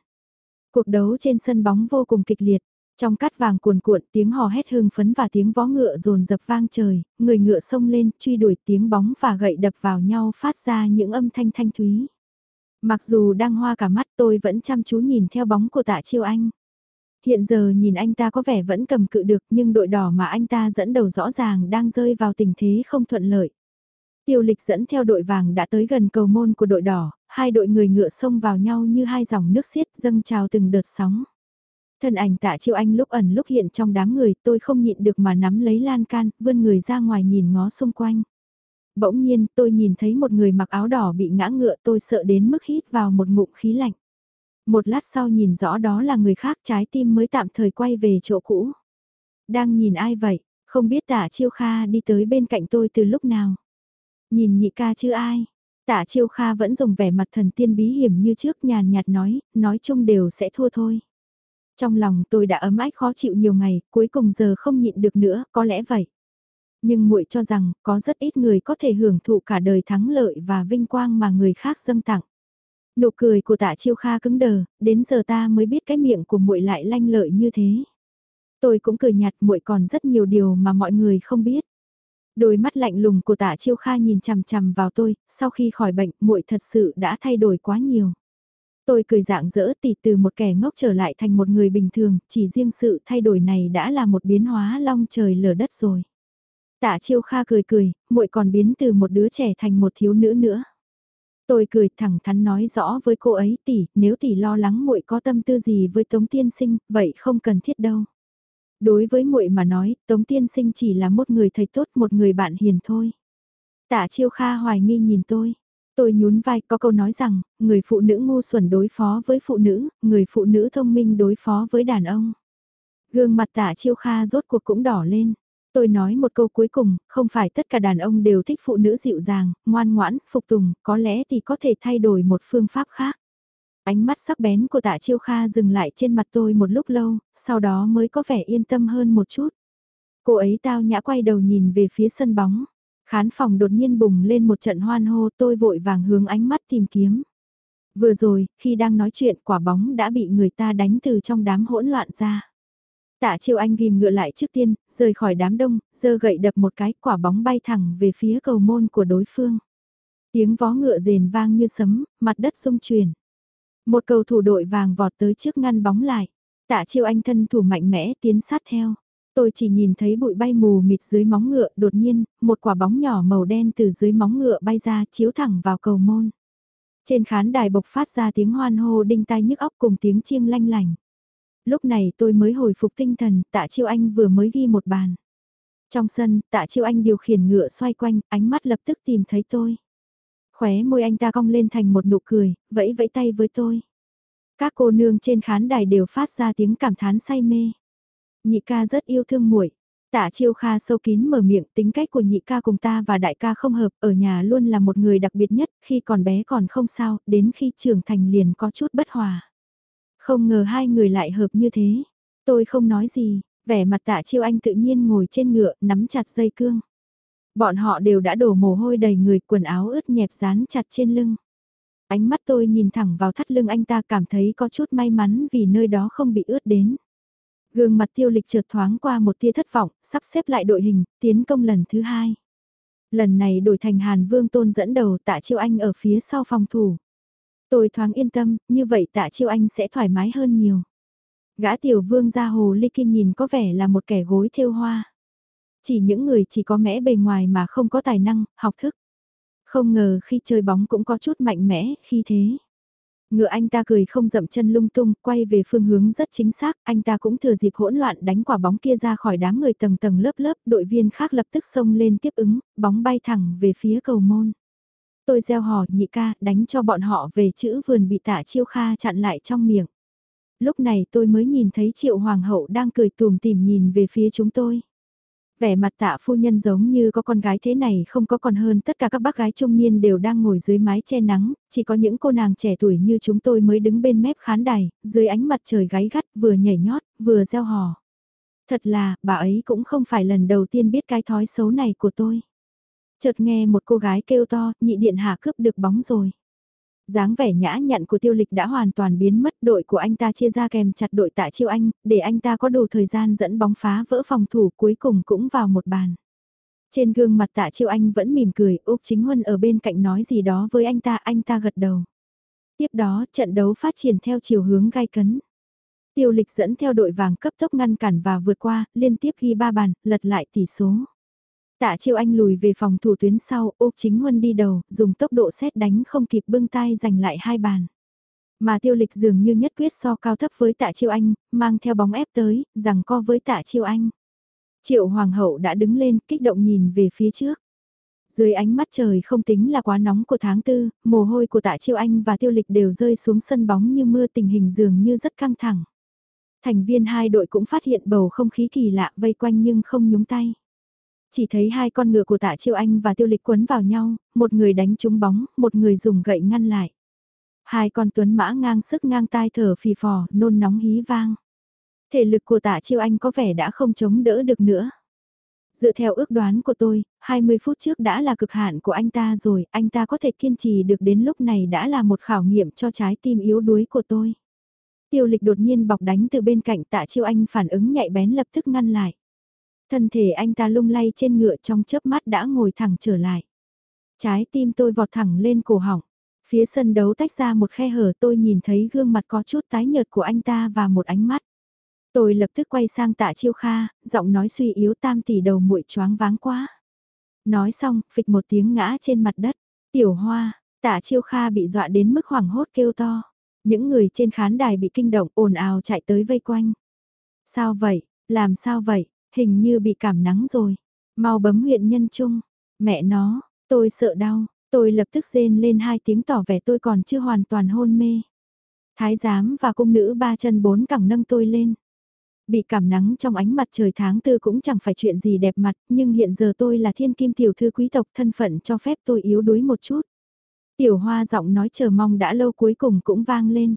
A: Cuộc đấu trên sân bóng vô cùng kịch liệt, trong cát vàng cuồn cuộn tiếng hò hét hưng phấn và tiếng vó ngựa rồn dập vang trời, người ngựa xông lên truy đuổi tiếng bóng và gậy đập vào nhau phát ra những âm thanh thanh thúy. Mặc dù đang hoa cả mắt tôi vẫn chăm chú nhìn theo bóng của tạ chiêu anh. Hiện giờ nhìn anh ta có vẻ vẫn cầm cự được nhưng đội đỏ mà anh ta dẫn đầu rõ ràng đang rơi vào tình thế không thuận lợi. Tiêu lịch dẫn theo đội vàng đã tới gần cầu môn của đội đỏ, hai đội người ngựa xông vào nhau như hai dòng nước xiết dâng trào từng đợt sóng. Thân ảnh tạ chiêu anh lúc ẩn lúc hiện trong đám người tôi không nhịn được mà nắm lấy lan can, vươn người ra ngoài nhìn ngó xung quanh. Bỗng nhiên tôi nhìn thấy một người mặc áo đỏ bị ngã ngựa tôi sợ đến mức hít vào một ngụm khí lạnh. Một lát sau nhìn rõ đó là người khác trái tim mới tạm thời quay về chỗ cũ. Đang nhìn ai vậy, không biết tạ chiêu kha đi tới bên cạnh tôi từ lúc nào. Nhìn nhị ca chứ ai, tạ chiêu kha vẫn dùng vẻ mặt thần tiên bí hiểm như trước nhàn nhạt nói, nói chung đều sẽ thua thôi. Trong lòng tôi đã ấm ách khó chịu nhiều ngày, cuối cùng giờ không nhịn được nữa, có lẽ vậy. Nhưng muội cho rằng, có rất ít người có thể hưởng thụ cả đời thắng lợi và vinh quang mà người khác dâng tặng. Nụ cười của tạ chiêu kha cứng đờ, đến giờ ta mới biết cái miệng của muội lại lanh lợi như thế. Tôi cũng cười nhạt muội còn rất nhiều điều mà mọi người không biết. Đôi mắt lạnh lùng của tạ chiêu kha nhìn chằm chằm vào tôi, sau khi khỏi bệnh muội thật sự đã thay đổi quá nhiều. Tôi cười dạng dỡ tỉ từ một kẻ ngốc trở lại thành một người bình thường, chỉ riêng sự thay đổi này đã là một biến hóa long trời lở đất rồi. Tạ chiêu kha cười cười, muội còn biến từ một đứa trẻ thành một thiếu nữ nữa. Tôi cười thẳng thắn nói rõ với cô ấy tỷ, nếu tỷ lo lắng muội có tâm tư gì với Tống Tiên Sinh, vậy không cần thiết đâu. Đối với muội mà nói, Tống Tiên Sinh chỉ là một người thầy tốt, một người bạn hiền thôi. Tạ Chiêu Kha hoài nghi nhìn tôi. Tôi nhún vai có câu nói rằng, người phụ nữ ngu xuẩn đối phó với phụ nữ, người phụ nữ thông minh đối phó với đàn ông. Gương mặt Tạ Chiêu Kha rốt cuộc cũng đỏ lên. Tôi nói một câu cuối cùng, không phải tất cả đàn ông đều thích phụ nữ dịu dàng, ngoan ngoãn, phục tùng, có lẽ thì có thể thay đổi một phương pháp khác. Ánh mắt sắc bén của tạ chiêu kha dừng lại trên mặt tôi một lúc lâu, sau đó mới có vẻ yên tâm hơn một chút. Cô ấy tao nhã quay đầu nhìn về phía sân bóng. Khán phòng đột nhiên bùng lên một trận hoan hô tôi vội vàng hướng ánh mắt tìm kiếm. Vừa rồi, khi đang nói chuyện quả bóng đã bị người ta đánh từ trong đám hỗn loạn ra. Tạ chiêu anh ghim ngựa lại trước tiên, rời khỏi đám đông, giơ gậy đập một cái quả bóng bay thẳng về phía cầu môn của đối phương. Tiếng vó ngựa rền vang như sấm, mặt đất rung chuyển. Một cầu thủ đội vàng vọt tới trước ngăn bóng lại. Tạ chiêu anh thân thủ mạnh mẽ tiến sát theo. Tôi chỉ nhìn thấy bụi bay mù mịt dưới móng ngựa, đột nhiên, một quả bóng nhỏ màu đen từ dưới móng ngựa bay ra chiếu thẳng vào cầu môn. Trên khán đài bộc phát ra tiếng hoan hô đinh tai nhức óc cùng tiếng chiêng lanh lành. Lúc này tôi mới hồi phục tinh thần, tạ chiêu anh vừa mới ghi một bàn. Trong sân, tạ chiêu anh điều khiển ngựa xoay quanh, ánh mắt lập tức tìm thấy tôi. Khóe môi anh ta cong lên thành một nụ cười, vẫy vẫy tay với tôi. Các cô nương trên khán đài đều phát ra tiếng cảm thán say mê. Nhị ca rất yêu thương muội. Tạ chiêu kha sâu kín mở miệng tính cách của nhị ca cùng ta và đại ca không hợp ở nhà luôn là một người đặc biệt nhất khi còn bé còn không sao đến khi trưởng thành liền có chút bất hòa. Không ngờ hai người lại hợp như thế. Tôi không nói gì, vẻ mặt tạ chiêu anh tự nhiên ngồi trên ngựa nắm chặt dây cương. Bọn họ đều đã đổ mồ hôi đầy người quần áo ướt nhẹp dán chặt trên lưng. Ánh mắt tôi nhìn thẳng vào thắt lưng anh ta cảm thấy có chút may mắn vì nơi đó không bị ướt đến. Gương mặt tiêu lịch chợt thoáng qua một tia thất vọng, sắp xếp lại đội hình, tiến công lần thứ hai. Lần này đổi thành Hàn Vương Tôn dẫn đầu tạ chiêu anh ở phía sau phòng thủ. Tôi thoáng yên tâm, như vậy tạ chiêu anh sẽ thoải mái hơn nhiều. Gã tiểu vương ra hồ ly kia nhìn có vẻ là một kẻ gối thêu hoa. Chỉ những người chỉ có mẽ bề ngoài mà không có tài năng, học thức. Không ngờ khi chơi bóng cũng có chút mạnh mẽ, khi thế. Ngựa anh ta cười không dậm chân lung tung, quay về phương hướng rất chính xác, anh ta cũng thừa dịp hỗn loạn đánh quả bóng kia ra khỏi đám người tầng tầng lớp lớp, đội viên khác lập tức xông lên tiếp ứng, bóng bay thẳng về phía cầu môn. Tôi gieo hò nhị ca, đánh cho bọn họ về chữ vườn bị tạ chiêu kha chặn lại trong miệng. Lúc này tôi mới nhìn thấy triệu hoàng hậu đang cười tùm tìm nhìn về phía chúng tôi vẻ mặt tạ phu nhân giống như có con gái thế này không có còn hơn tất cả các bác gái trung niên đều đang ngồi dưới mái che nắng, chỉ có những cô nàng trẻ tuổi như chúng tôi mới đứng bên mép khán đài, dưới ánh mặt trời gáy gắt vừa nhảy nhót, vừa gieo hò. Thật là, bà ấy cũng không phải lần đầu tiên biết cái thói xấu này của tôi. Chợt nghe một cô gái kêu to, nhị điện hạ cướp được bóng rồi dáng vẻ nhã nhặn của tiêu lịch đã hoàn toàn biến mất đội của anh ta chia ra kèm chặt đội tạ chiêu anh, để anh ta có đủ thời gian dẫn bóng phá vỡ phòng thủ cuối cùng cũng vào một bàn. Trên gương mặt tạ chiêu anh vẫn mỉm cười, Úc Chính Huân ở bên cạnh nói gì đó với anh ta, anh ta gật đầu. Tiếp đó, trận đấu phát triển theo chiều hướng gai cấn. Tiêu lịch dẫn theo đội vàng cấp tốc ngăn cản và vượt qua, liên tiếp ghi ba bàn, lật lại tỷ số. Tạ Chiêu Anh lùi về phòng thủ tuyến sau, Úc Chính Huân đi đầu, dùng tốc độ xét đánh không kịp bưng tay giành lại hai bàn. Mà tiêu lịch dường như nhất quyết so cao thấp với tạ Chiêu Anh, mang theo bóng ép tới, rằng co với tạ Chiêu Anh. Triệu Hoàng hậu đã đứng lên, kích động nhìn về phía trước. Dưới ánh mắt trời không tính là quá nóng của tháng tư, mồ hôi của tạ Chiêu Anh và tiêu lịch đều rơi xuống sân bóng như mưa tình hình dường như rất căng thẳng. Thành viên hai đội cũng phát hiện bầu không khí kỳ lạ vây quanh nhưng không nhúng tay. Chỉ thấy hai con ngựa của tạ chiêu anh và tiêu lịch quấn vào nhau, một người đánh trúng bóng, một người dùng gậy ngăn lại. Hai con tuấn mã ngang sức ngang tai thở phì phò, nôn nóng hí vang. Thể lực của tạ chiêu anh có vẻ đã không chống đỡ được nữa. Dựa theo ước đoán của tôi, 20 phút trước đã là cực hạn của anh ta rồi, anh ta có thể kiên trì được đến lúc này đã là một khảo nghiệm cho trái tim yếu đuối của tôi. Tiêu lịch đột nhiên bọc đánh từ bên cạnh tạ chiêu anh phản ứng nhạy bén lập tức ngăn lại. Thân thể anh ta lung lay trên ngựa trong chớp mắt đã ngồi thẳng trở lại. Trái tim tôi vọt thẳng lên cổ họng. Phía sân đấu tách ra một khe hở tôi nhìn thấy gương mặt có chút tái nhợt của anh ta và một ánh mắt. Tôi lập tức quay sang tạ chiêu kha, giọng nói suy yếu tam tỷ đầu muội choáng váng quá. Nói xong, phịch một tiếng ngã trên mặt đất. Tiểu hoa, tạ chiêu kha bị dọa đến mức hoảng hốt kêu to. Những người trên khán đài bị kinh động ồn ào chạy tới vây quanh. Sao vậy, làm sao vậy, Hình như bị cảm nắng rồi. Mau bấm huyện nhân trung. Mẹ nó, tôi sợ đau. Tôi lập tức rên lên hai tiếng tỏ vẻ tôi còn chưa hoàn toàn hôn mê. Thái giám và cung nữ ba chân bốn cẳng nâng tôi lên. Bị cảm nắng trong ánh mặt trời tháng tư cũng chẳng phải chuyện gì đẹp mặt, nhưng hiện giờ tôi là thiên kim tiểu thư quý tộc thân phận cho phép tôi yếu đuối một chút. Tiểu hoa giọng nói chờ mong đã lâu cuối cùng cũng vang lên.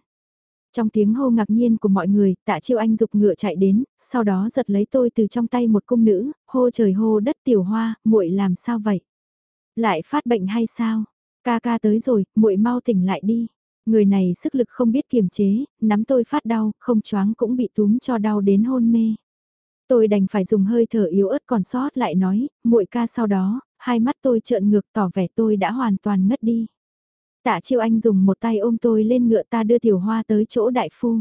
A: Trong tiếng hô ngạc nhiên của mọi người, tạ chiêu anh dục ngựa chạy đến, sau đó giật lấy tôi từ trong tay một cung nữ, hô trời hô đất tiểu hoa, muội làm sao vậy? Lại phát bệnh hay sao? Ca ca tới rồi, muội mau tỉnh lại đi. Người này sức lực không biết kiềm chế, nắm tôi phát đau, không choáng cũng bị túm cho đau đến hôn mê. Tôi đành phải dùng hơi thở yếu ớt còn sót lại nói, muội ca sau đó, hai mắt tôi trợn ngược tỏ vẻ tôi đã hoàn toàn ngất đi. Tạ Chiêu Anh dùng một tay ôm tôi lên ngựa ta đưa tiểu hoa tới chỗ đại phu.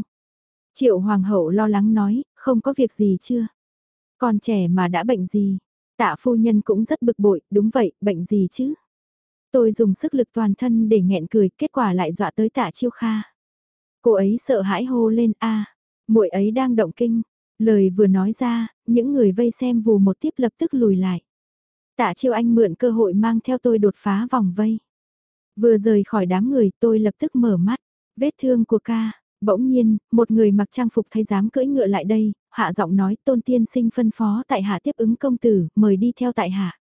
A: Triệu Hoàng hậu lo lắng nói, không có việc gì chưa? Còn trẻ mà đã bệnh gì? Tạ phu nhân cũng rất bực bội, đúng vậy, bệnh gì chứ? Tôi dùng sức lực toàn thân để nghẹn cười, kết quả lại dọa tới tạ chiêu kha. Cô ấy sợ hãi hô lên a muội ấy đang động kinh. Lời vừa nói ra, những người vây xem vù một tiếp lập tức lùi lại. Tạ chiêu anh mượn cơ hội mang theo tôi đột phá vòng vây. Vừa rời khỏi đám người tôi lập tức mở mắt, vết thương của ca, bỗng nhiên, một người mặc trang phục thay dám cưỡi ngựa lại đây, hạ giọng nói tôn tiên sinh phân phó tại hạ tiếp ứng công tử, mời đi theo tại hạ.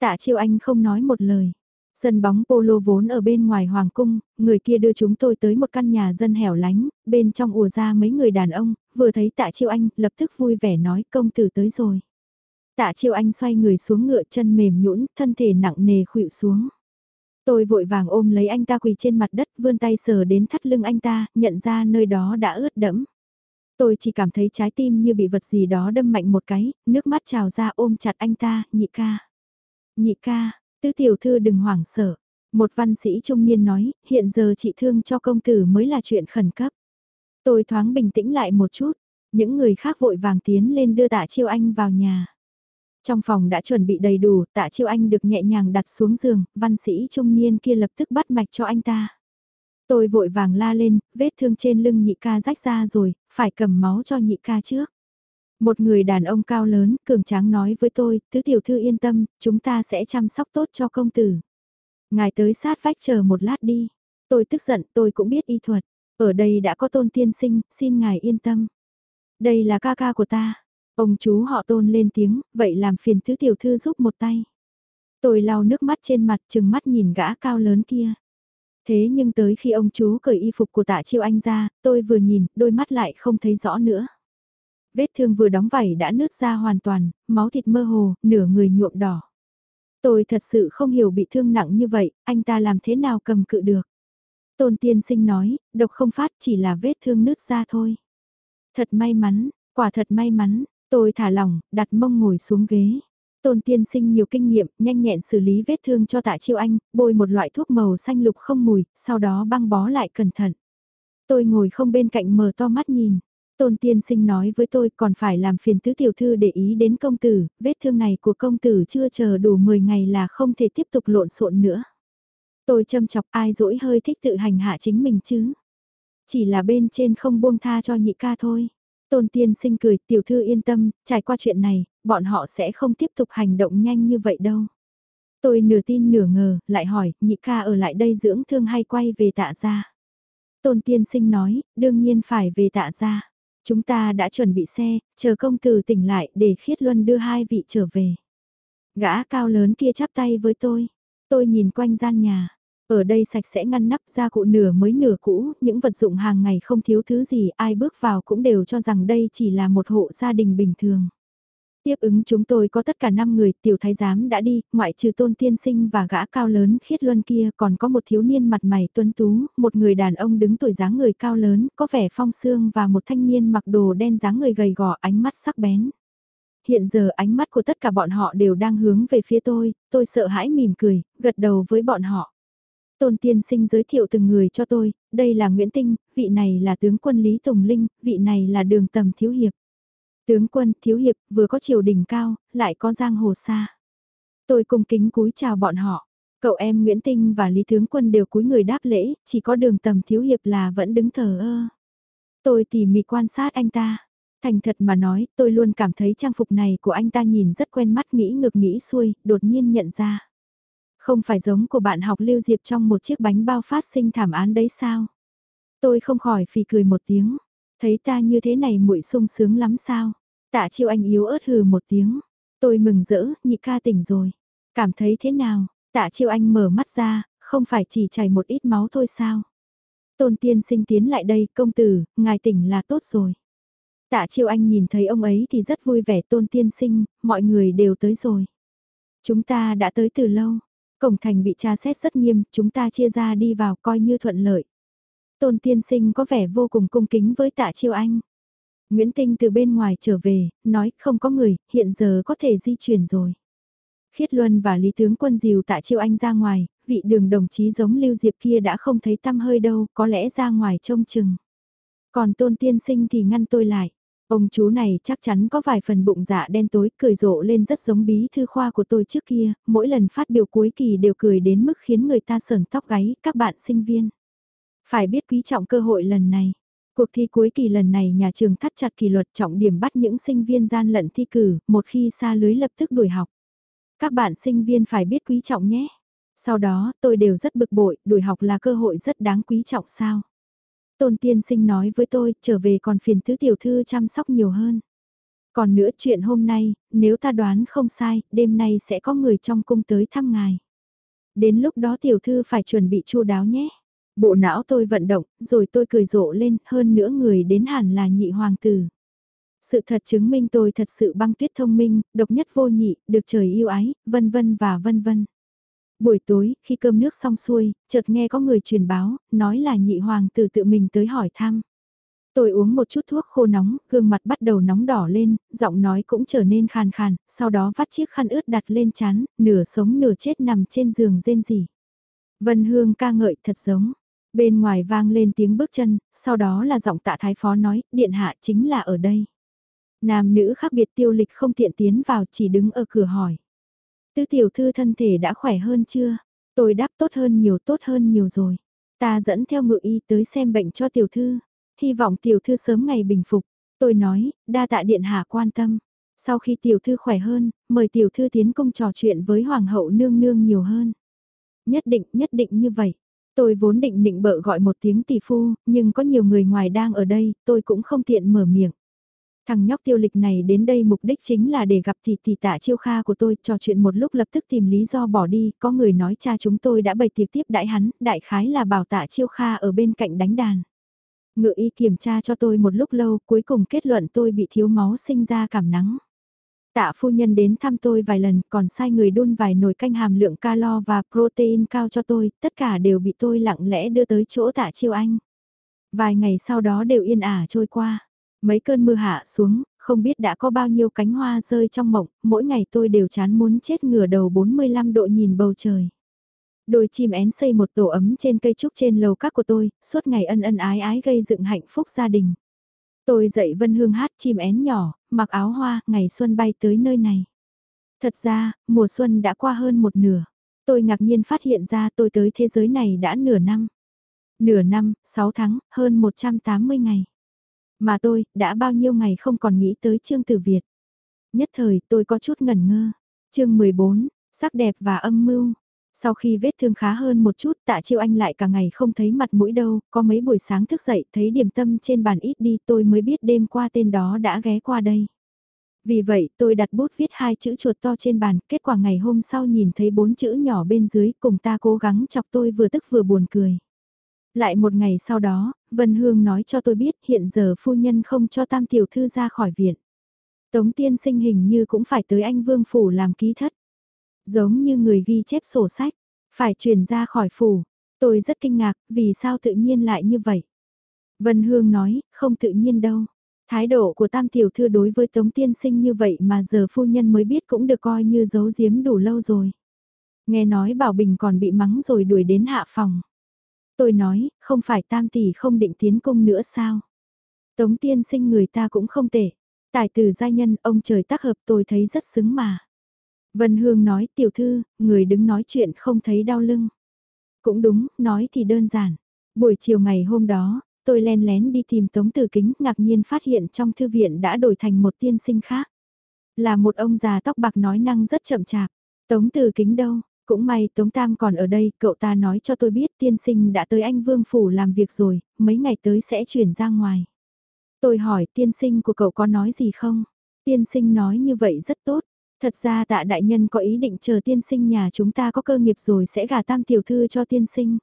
A: Tạ chiêu anh không nói một lời. Sân bóng polo vốn ở bên ngoài hoàng cung, người kia đưa chúng tôi tới một căn nhà dân hẻo lánh, bên trong ùa ra mấy người đàn ông, vừa thấy tạ chiêu anh, lập tức vui vẻ nói công tử tới rồi. Tạ chiêu anh xoay người xuống ngựa chân mềm nhũn thân thể nặng nề khuỵu xuống. Tôi vội vàng ôm lấy anh ta quỳ trên mặt đất vươn tay sờ đến thắt lưng anh ta, nhận ra nơi đó đã ướt đẫm. Tôi chỉ cảm thấy trái tim như bị vật gì đó đâm mạnh một cái, nước mắt trào ra ôm chặt anh ta, nhị ca. Nhị ca, tứ tiểu thư đừng hoảng sợ. Một văn sĩ trung niên nói, hiện giờ chị thương cho công tử mới là chuyện khẩn cấp. Tôi thoáng bình tĩnh lại một chút, những người khác vội vàng tiến lên đưa tạ chiêu anh vào nhà. Trong phòng đã chuẩn bị đầy đủ, tạ chiêu anh được nhẹ nhàng đặt xuống giường, văn sĩ trung niên kia lập tức bắt mạch cho anh ta. Tôi vội vàng la lên, vết thương trên lưng nhị ca rách ra rồi, phải cầm máu cho nhị ca trước. Một người đàn ông cao lớn, cường tráng nói với tôi, tứ tiểu thư yên tâm, chúng ta sẽ chăm sóc tốt cho công tử. Ngài tới sát vách chờ một lát đi. Tôi tức giận, tôi cũng biết y thuật. Ở đây đã có tôn tiên sinh, xin ngài yên tâm. Đây là ca ca của ta. Ông chú họ tôn lên tiếng, vậy làm phiền tứ tiểu thư giúp một tay. Tôi lau nước mắt trên mặt chừng mắt nhìn gã cao lớn kia. Thế nhưng tới khi ông chú cởi y phục của tạ chiêu anh ra, tôi vừa nhìn, đôi mắt lại không thấy rõ nữa. Vết thương vừa đóng vảy đã nứt ra hoàn toàn, máu thịt mơ hồ, nửa người nhuộm đỏ. Tôi thật sự không hiểu bị thương nặng như vậy, anh ta làm thế nào cầm cự được. Tôn tiên sinh nói, độc không phát chỉ là vết thương nứt ra thôi. Thật may mắn, quả thật may mắn, tôi thả lỏng, đặt mông ngồi xuống ghế. Tôn tiên sinh nhiều kinh nghiệm, nhanh nhẹn xử lý vết thương cho tạ chiêu anh, bôi một loại thuốc màu xanh lục không mùi, sau đó băng bó lại cẩn thận. Tôi ngồi không bên cạnh mở to mắt nhìn. Tôn tiên sinh nói với tôi còn phải làm phiền tứ tiểu thư để ý đến công tử, vết thương này của công tử chưa chờ đủ 10 ngày là không thể tiếp tục lộn xộn nữa. Tôi châm chọc ai dỗi hơi thích tự hành hạ chính mình chứ. Chỉ là bên trên không buông tha cho nhị ca thôi. Tôn tiên sinh cười, tiểu thư yên tâm, trải qua chuyện này, bọn họ sẽ không tiếp tục hành động nhanh như vậy đâu. Tôi nửa tin nửa ngờ, lại hỏi, nhị ca ở lại đây dưỡng thương hay quay về tạ ra. Tôn tiên sinh nói, đương nhiên phải về tạ ra. Chúng ta đã chuẩn bị xe, chờ công tử tỉnh lại để khiết luân đưa hai vị trở về. Gã cao lớn kia chắp tay với tôi. Tôi nhìn quanh gian nhà. Ở đây sạch sẽ ngăn nắp ra cụ nửa mới nửa cũ, những vật dụng hàng ngày không thiếu thứ gì, ai bước vào cũng đều cho rằng đây chỉ là một hộ gia đình bình thường. Tiếp ứng chúng tôi có tất cả 5 người, tiểu thái giám đã đi, ngoại trừ tôn tiên sinh và gã cao lớn khiết luân kia còn có một thiếu niên mặt mày tuấn tú, một người đàn ông đứng tuổi dáng người cao lớn, có vẻ phong sương và một thanh niên mặc đồ đen dáng người gầy gò ánh mắt sắc bén. Hiện giờ ánh mắt của tất cả bọn họ đều đang hướng về phía tôi, tôi sợ hãi mỉm cười, gật đầu với bọn họ. Tôn tiên sinh giới thiệu từng người cho tôi, đây là Nguyễn Tinh, vị này là tướng quân Lý Tùng Linh, vị này là đường tầm thiếu hiệp. Tướng quân, thiếu hiệp, vừa có triều đình cao, lại có giang hồ xa. Tôi cung kính cúi chào bọn họ. Cậu em Nguyễn Tinh và Lý Tướng Quân đều cúi người đáp lễ, chỉ có đường tầm thiếu hiệp là vẫn đứng thờ ơ. Tôi tỉ mỉ quan sát anh ta. Thành thật mà nói, tôi luôn cảm thấy trang phục này của anh ta nhìn rất quen mắt nghĩ ngược nghĩ xuôi, đột nhiên nhận ra. Không phải giống của bạn học Lưu Diệp trong một chiếc bánh bao phát sinh thảm án đấy sao? Tôi không khỏi phì cười một tiếng. Thấy ta như thế này muội sung sướng lắm sao? Tạ chiêu anh yếu ớt hừ một tiếng. Tôi mừng rỡ, nhị ca tỉnh rồi. Cảm thấy thế nào? Tạ chiêu anh mở mắt ra, không phải chỉ chảy một ít máu thôi sao? Tôn tiên sinh tiến lại đây, công tử, ngài tỉnh là tốt rồi. Tạ chiêu anh nhìn thấy ông ấy thì rất vui vẻ tôn tiên sinh, mọi người đều tới rồi. Chúng ta đã tới từ lâu, cổng thành bị tra xét rất nghiêm, chúng ta chia ra đi vào coi như thuận lợi. Tôn tiên sinh có vẻ vô cùng cung kính với tạ chiêu anh. Nguyễn Tinh từ bên ngoài trở về, nói không có người, hiện giờ có thể di chuyển rồi. Khiết Luân và Lý Tướng Quân dìu tạ chiêu anh ra ngoài, vị đường đồng chí giống Lưu Diệp kia đã không thấy tăm hơi đâu, có lẽ ra ngoài trông chừng. Còn tôn tiên sinh thì ngăn tôi lại. Ông chú này chắc chắn có vài phần bụng dạ đen tối cười rộ lên rất giống bí thư khoa của tôi trước kia, mỗi lần phát biểu cuối kỳ đều cười đến mức khiến người ta sờn tóc gáy, các bạn sinh viên. Phải biết quý trọng cơ hội lần này. Cuộc thi cuối kỳ lần này nhà trường thắt chặt kỷ luật trọng điểm bắt những sinh viên gian lận thi cử, một khi xa lưới lập tức đuổi học. Các bạn sinh viên phải biết quý trọng nhé. Sau đó, tôi đều rất bực bội, đuổi học là cơ hội rất đáng quý trọng sao. Tôn tiên sinh nói với tôi, trở về còn phiền tứ tiểu thư chăm sóc nhiều hơn. Còn nữa chuyện hôm nay, nếu ta đoán không sai, đêm nay sẽ có người trong cung tới thăm ngài. Đến lúc đó tiểu thư phải chuẩn bị chu đáo nhé. Bộ não tôi vận động, rồi tôi cười rộ lên, hơn nữa người đến hẳn là nhị hoàng tử. Sự thật chứng minh tôi thật sự băng tuyết thông minh, độc nhất vô nhị, được trời yêu ái, vân vân và vân vân. Buổi tối, khi cơm nước xong xuôi, chợt nghe có người truyền báo, nói là nhị hoàng tử tự mình tới hỏi thăm. Tôi uống một chút thuốc khô nóng, gương mặt bắt đầu nóng đỏ lên, giọng nói cũng trở nên khàn khàn, sau đó vắt chiếc khăn ướt đặt lên chán, nửa sống nửa chết nằm trên giường rên rỉ. Vân Hương ca ngợi thật giống. Bên ngoài vang lên tiếng bước chân, sau đó là giọng tạ thái phó nói, điện hạ chính là ở đây. Nam nữ khác biệt tiêu lịch không tiện tiến vào chỉ đứng ở cửa hỏi. Tư tiểu thư thân thể đã khỏe hơn chưa? Tôi đáp tốt hơn nhiều tốt hơn nhiều rồi. Ta dẫn theo ngự y tới xem bệnh cho tiểu thư, hy vọng tiểu thư sớm ngày bình phục. Tôi nói, đa tạ điện hạ quan tâm. Sau khi tiểu thư khỏe hơn, mời tiểu thư tiến công trò chuyện với hoàng hậu nương nương nhiều hơn. Nhất định, nhất định như vậy. Tôi vốn định định bợ gọi một tiếng tỷ phu, nhưng có nhiều người ngoài đang ở đây, tôi cũng không tiện mở miệng. Thằng nhóc tiêu lịch này đến đây mục đích chính là để gặp thị thị tạ chiêu kha của tôi, trò chuyện một lúc lập tức tìm lý do bỏ đi, có người nói cha chúng tôi đã bày tiệc tiếp đại hắn, đại khái là bảo tạ chiêu kha ở bên cạnh đánh đàn. Ngự y kiểm tra cho tôi một lúc lâu, cuối cùng kết luận tôi bị thiếu máu sinh ra cảm nắng. Tạ phu nhân đến thăm tôi vài lần, còn sai người đun vài nồi canh hàm lượng calo và protein cao cho tôi, tất cả đều bị tôi lặng lẽ đưa tới chỗ tạ chiêu anh. Vài ngày sau đó đều yên ả trôi qua. Mấy cơn mưa hạ xuống, không biết đã có bao nhiêu cánh hoa rơi trong mộng, mỗi ngày tôi đều chán muốn chết ngửa đầu 45 độ nhìn bầu trời. Đôi chim én xây một tổ ấm trên cây trúc trên lầu các của tôi, suốt ngày ân ân ái ái gây dựng hạnh phúc gia đình. Tôi dậy Vân Hương hát chim én nhỏ, mặc áo hoa, ngày xuân bay tới nơi này. Thật ra, mùa xuân đã qua hơn một nửa. Tôi ngạc nhiên phát hiện ra tôi tới thế giới này đã nửa năm. Nửa năm, 6 tháng, hơn 180 ngày. Mà tôi, đã bao nhiêu ngày không còn nghĩ tới Trương Tử Việt. Nhất thời tôi có chút ngẩn ngơ. chương 14, sắc đẹp và âm mưu. Sau khi vết thương khá hơn một chút tạ chiêu anh lại cả ngày không thấy mặt mũi đâu, có mấy buổi sáng thức dậy thấy điểm tâm trên bàn ít đi tôi mới biết đêm qua tên đó đã ghé qua đây. Vì vậy tôi đặt bút viết hai chữ chuột to trên bàn, kết quả ngày hôm sau nhìn thấy bốn chữ nhỏ bên dưới cùng ta cố gắng chọc tôi vừa tức vừa buồn cười. Lại một ngày sau đó, Vân Hương nói cho tôi biết hiện giờ phu nhân không cho tam tiểu thư ra khỏi viện. Tống tiên sinh hình như cũng phải tới anh Vương Phủ làm ký thất. Giống như người ghi chép sổ sách, phải chuyển ra khỏi phủ. Tôi rất kinh ngạc, vì sao tự nhiên lại như vậy? Vân Hương nói, không tự nhiên đâu. Thái độ của tam tiểu thư đối với Tống tiên sinh như vậy mà giờ phu nhân mới biết cũng được coi như giấu giếm đủ lâu rồi. Nghe nói Bảo Bình còn bị mắng rồi đuổi đến hạ phòng. Tôi nói, không phải tam tỷ không định tiến cung nữa sao? Tống tiên sinh người ta cũng không tệ. Tài từ giai nhân, ông trời tác hợp tôi thấy rất xứng mà. Vân Hương nói tiểu thư, người đứng nói chuyện không thấy đau lưng. Cũng đúng, nói thì đơn giản. Buổi chiều ngày hôm đó, tôi len lén đi tìm Tống Tử Kính ngạc nhiên phát hiện trong thư viện đã đổi thành một tiên sinh khác. Là một ông già tóc bạc nói năng rất chậm chạp. Tống Tử Kính đâu, cũng may Tống Tam còn ở đây, cậu ta nói cho tôi biết tiên sinh đã tới anh Vương Phủ làm việc rồi, mấy ngày tới sẽ chuyển ra ngoài. Tôi hỏi tiên sinh của cậu có nói gì không? Tiên sinh nói như vậy rất tốt. Thật ra tạ đại nhân có ý định chờ tiên sinh nhà chúng ta có cơ nghiệp rồi sẽ gả tam tiểu thư cho tiên sinh.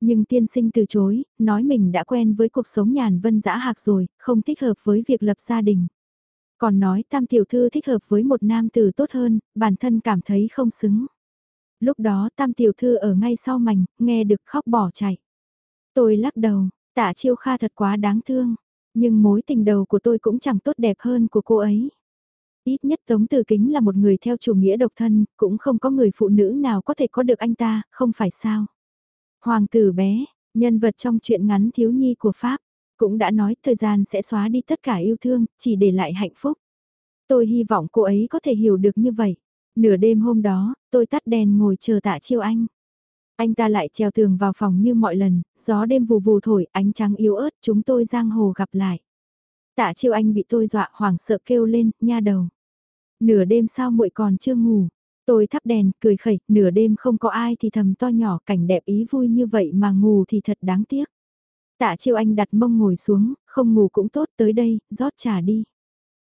A: Nhưng tiên sinh từ chối, nói mình đã quen với cuộc sống nhàn vân dã hạc rồi, không thích hợp với việc lập gia đình. Còn nói tam tiểu thư thích hợp với một nam tử tốt hơn, bản thân cảm thấy không xứng. Lúc đó tam tiểu thư ở ngay sau mảnh, nghe được khóc bỏ chạy. Tôi lắc đầu, tạ chiêu kha thật quá đáng thương, nhưng mối tình đầu của tôi cũng chẳng tốt đẹp hơn của cô ấy. Ít nhất Tống Từ Kính là một người theo chủ nghĩa độc thân, cũng không có người phụ nữ nào có thể có được anh ta, không phải sao. Hoàng tử bé, nhân vật trong truyện ngắn thiếu nhi của Pháp, cũng đã nói thời gian sẽ xóa đi tất cả yêu thương, chỉ để lại hạnh phúc. Tôi hy vọng cô ấy có thể hiểu được như vậy. Nửa đêm hôm đó, tôi tắt đèn ngồi chờ tạ chiêu anh. Anh ta lại treo tường vào phòng như mọi lần, gió đêm vù vù thổi, ánh trắng yếu ớt, chúng tôi giang hồ gặp lại. Tạ chiêu anh bị tôi dọa hoảng sợ kêu lên, nha đầu. Nửa đêm sao muội còn chưa ngủ. Tôi thắp đèn, cười khẩy, nửa đêm không có ai thì thầm to nhỏ cảnh đẹp ý vui như vậy mà ngủ thì thật đáng tiếc. Tạ chiêu anh đặt mông ngồi xuống, không ngủ cũng tốt tới đây, rót trà đi.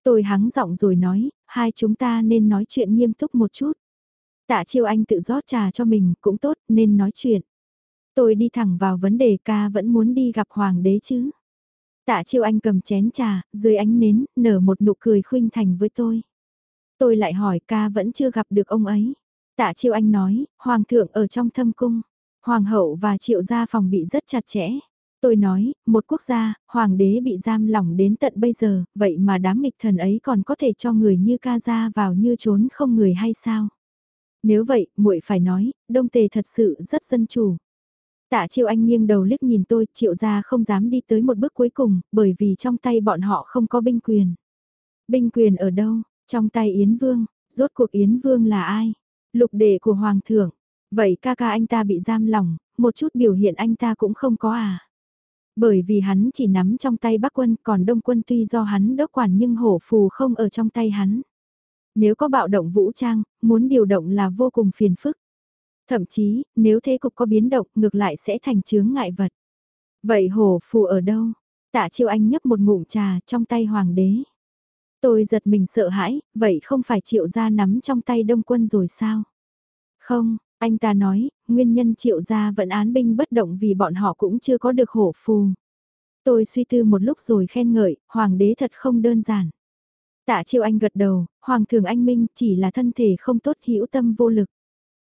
A: Tôi hắng giọng rồi nói, hai chúng ta nên nói chuyện nghiêm túc một chút. Tạ chiêu anh tự rót trà cho mình, cũng tốt, nên nói chuyện. Tôi đi thẳng vào vấn đề ca vẫn muốn đi gặp hoàng đế chứ. Tạ chiêu anh cầm chén trà, dưới ánh nến, nở một nụ cười khuynh thành với tôi. Tôi lại hỏi ca vẫn chưa gặp được ông ấy. Tạ chiêu anh nói, hoàng thượng ở trong thâm cung. Hoàng hậu và triệu gia phòng bị rất chặt chẽ. Tôi nói, một quốc gia, hoàng đế bị giam lỏng đến tận bây giờ, vậy mà đám nghịch thần ấy còn có thể cho người như ca ra vào như trốn không người hay sao? Nếu vậy, muội phải nói, đông tề thật sự rất dân chủ. Tạ Chiêu Anh nghiêng đầu liếc nhìn tôi, Triệu gia không dám đi tới một bước cuối cùng, bởi vì trong tay bọn họ không có binh quyền. Binh quyền ở đâu? Trong tay Yến Vương, rốt cuộc Yến Vương là ai? Lục đệ của Hoàng thượng. Vậy ca ca anh ta bị giam lỏng, một chút biểu hiện anh ta cũng không có à. Bởi vì hắn chỉ nắm trong tay Bắc quân còn Đông quân tuy do hắn đốc quản nhưng hổ phù không ở trong tay hắn. Nếu có bạo động vũ trang, muốn điều động là vô cùng phiền phức. Thậm chí, nếu thế cục có biến động ngược lại sẽ thành chướng ngại vật. Vậy hổ phù ở đâu? Tạ chiêu anh nhấp một ngụm trà trong tay hoàng đế. Tôi giật mình sợ hãi, vậy không phải triệu gia nắm trong tay đông quân rồi sao? Không, anh ta nói, nguyên nhân triệu gia vẫn án binh bất động vì bọn họ cũng chưa có được hổ phù. Tôi suy tư một lúc rồi khen ngợi, hoàng đế thật không đơn giản. Tạ triệu anh gật đầu, hoàng thường anh minh chỉ là thân thể không tốt hữu tâm vô lực.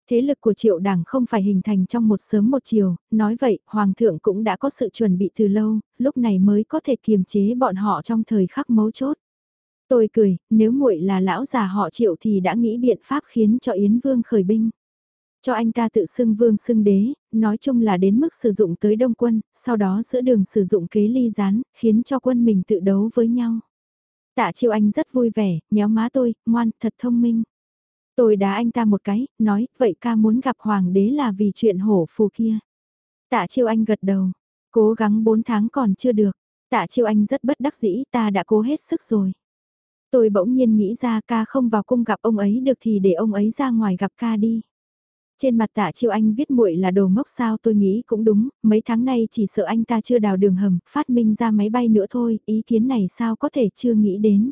A: Thế lực của triệu đảng không phải hình thành trong một sớm một chiều, nói vậy, hoàng thượng cũng đã có sự chuẩn bị từ lâu, lúc này mới có thể kiềm chế bọn họ trong thời khắc mấu chốt. Tôi cười, nếu muội là lão già họ triệu thì đã nghĩ biện pháp khiến cho Yến Vương khởi binh. Cho anh ta tự xưng vương xưng đế, nói chung là đến mức sử dụng tới đông quân, sau đó giữa đường sử dụng kế ly gián, khiến cho quân mình tự đấu với nhau. Tạ chiêu anh rất vui vẻ, nhéo má tôi, ngoan, thật thông minh. Tôi đá anh ta một cái, nói, vậy ca muốn gặp hoàng đế là vì chuyện hổ phù kia. Tạ chiêu anh gật đầu, cố gắng 4 tháng còn chưa được. Tạ chiêu anh rất bất đắc dĩ, ta đã cố hết sức rồi. Tôi bỗng nhiên nghĩ ra ca không vào cung gặp ông ấy được thì để ông ấy ra ngoài gặp ca đi. Trên mặt tạ chiêu anh viết muội là đồ ngốc sao tôi nghĩ cũng đúng, mấy tháng nay chỉ sợ anh ta chưa đào đường hầm, phát minh ra máy bay nữa thôi, ý kiến này sao có thể chưa nghĩ đến.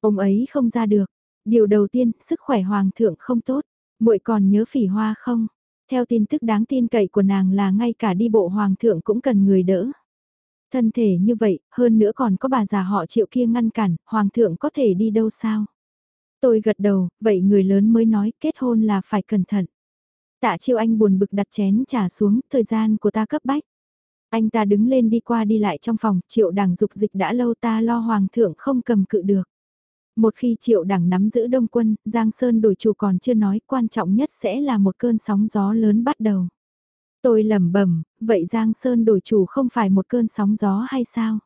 A: Ông ấy không ra được, điều đầu tiên, sức khỏe hoàng thượng không tốt, muội còn nhớ phỉ hoa không? Theo tin tức đáng tin cậy của nàng là ngay cả đi bộ hoàng thượng cũng cần người đỡ. Thân thể như vậy, hơn nữa còn có bà già họ triệu kia ngăn cản, hoàng thượng có thể đi đâu sao? Tôi gật đầu, vậy người lớn mới nói kết hôn là phải cẩn thận. Tạ chiêu anh buồn bực đặt chén trà xuống, thời gian của ta cấp bách. Anh ta đứng lên đi qua đi lại trong phòng, triệu đảng dục dịch đã lâu ta lo hoàng thượng không cầm cự được. Một khi triệu đảng nắm giữ đông quân, Giang Sơn đổi chủ còn chưa nói, quan trọng nhất sẽ là một cơn sóng gió lớn bắt đầu. Tôi lẩm bẩm, vậy Giang Sơn đổi chủ không phải một cơn sóng gió hay sao?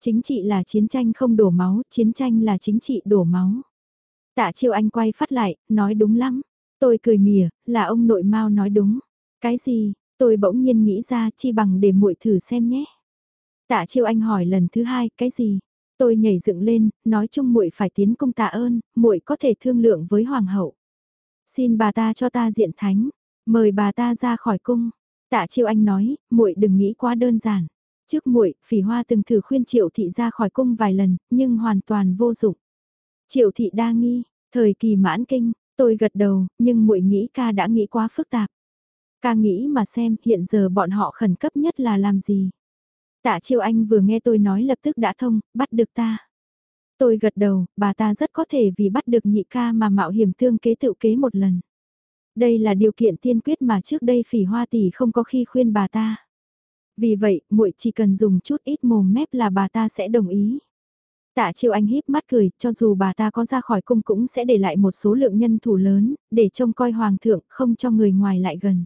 A: Chính trị là chiến tranh không đổ máu, chiến tranh là chính trị đổ máu. Tạ chiêu anh quay phát lại, nói đúng lắm. Tôi cười mỉa, là ông nội mau nói đúng. Cái gì, tôi bỗng nhiên nghĩ ra chi bằng để muội thử xem nhé. Tạ chiêu anh hỏi lần thứ hai, cái gì? Tôi nhảy dựng lên, nói chung muội phải tiến công tạ ơn, muội có thể thương lượng với hoàng hậu. Xin bà ta cho ta diện thánh, mời bà ta ra khỏi cung. Tạ Chiêu Anh nói, muội đừng nghĩ quá đơn giản. Trước muội, Phỉ Hoa từng thử khuyên Triệu thị ra khỏi cung vài lần, nhưng hoàn toàn vô dụng. Triệu thị đa nghi, thời kỳ mãn kinh, tôi gật đầu, nhưng muội nghĩ ca đã nghĩ quá phức tạp. Ca nghĩ mà xem hiện giờ bọn họ khẩn cấp nhất là làm gì. Tạ Chiêu Anh vừa nghe tôi nói lập tức đã thông, bắt được ta. Tôi gật đầu, bà ta rất có thể vì bắt được nhị ca mà mạo hiểm thương kế tự kế một lần. Đây là điều kiện tiên quyết mà trước đây phỉ hoa tỷ không có khi khuyên bà ta. Vì vậy, muội chỉ cần dùng chút ít mồm mép là bà ta sẽ đồng ý. Tạ Chiêu Anh híp mắt cười, cho dù bà ta có ra khỏi cung cũng sẽ để lại một số lượng nhân thủ lớn, để trông coi hoàng thượng, không cho người ngoài lại gần.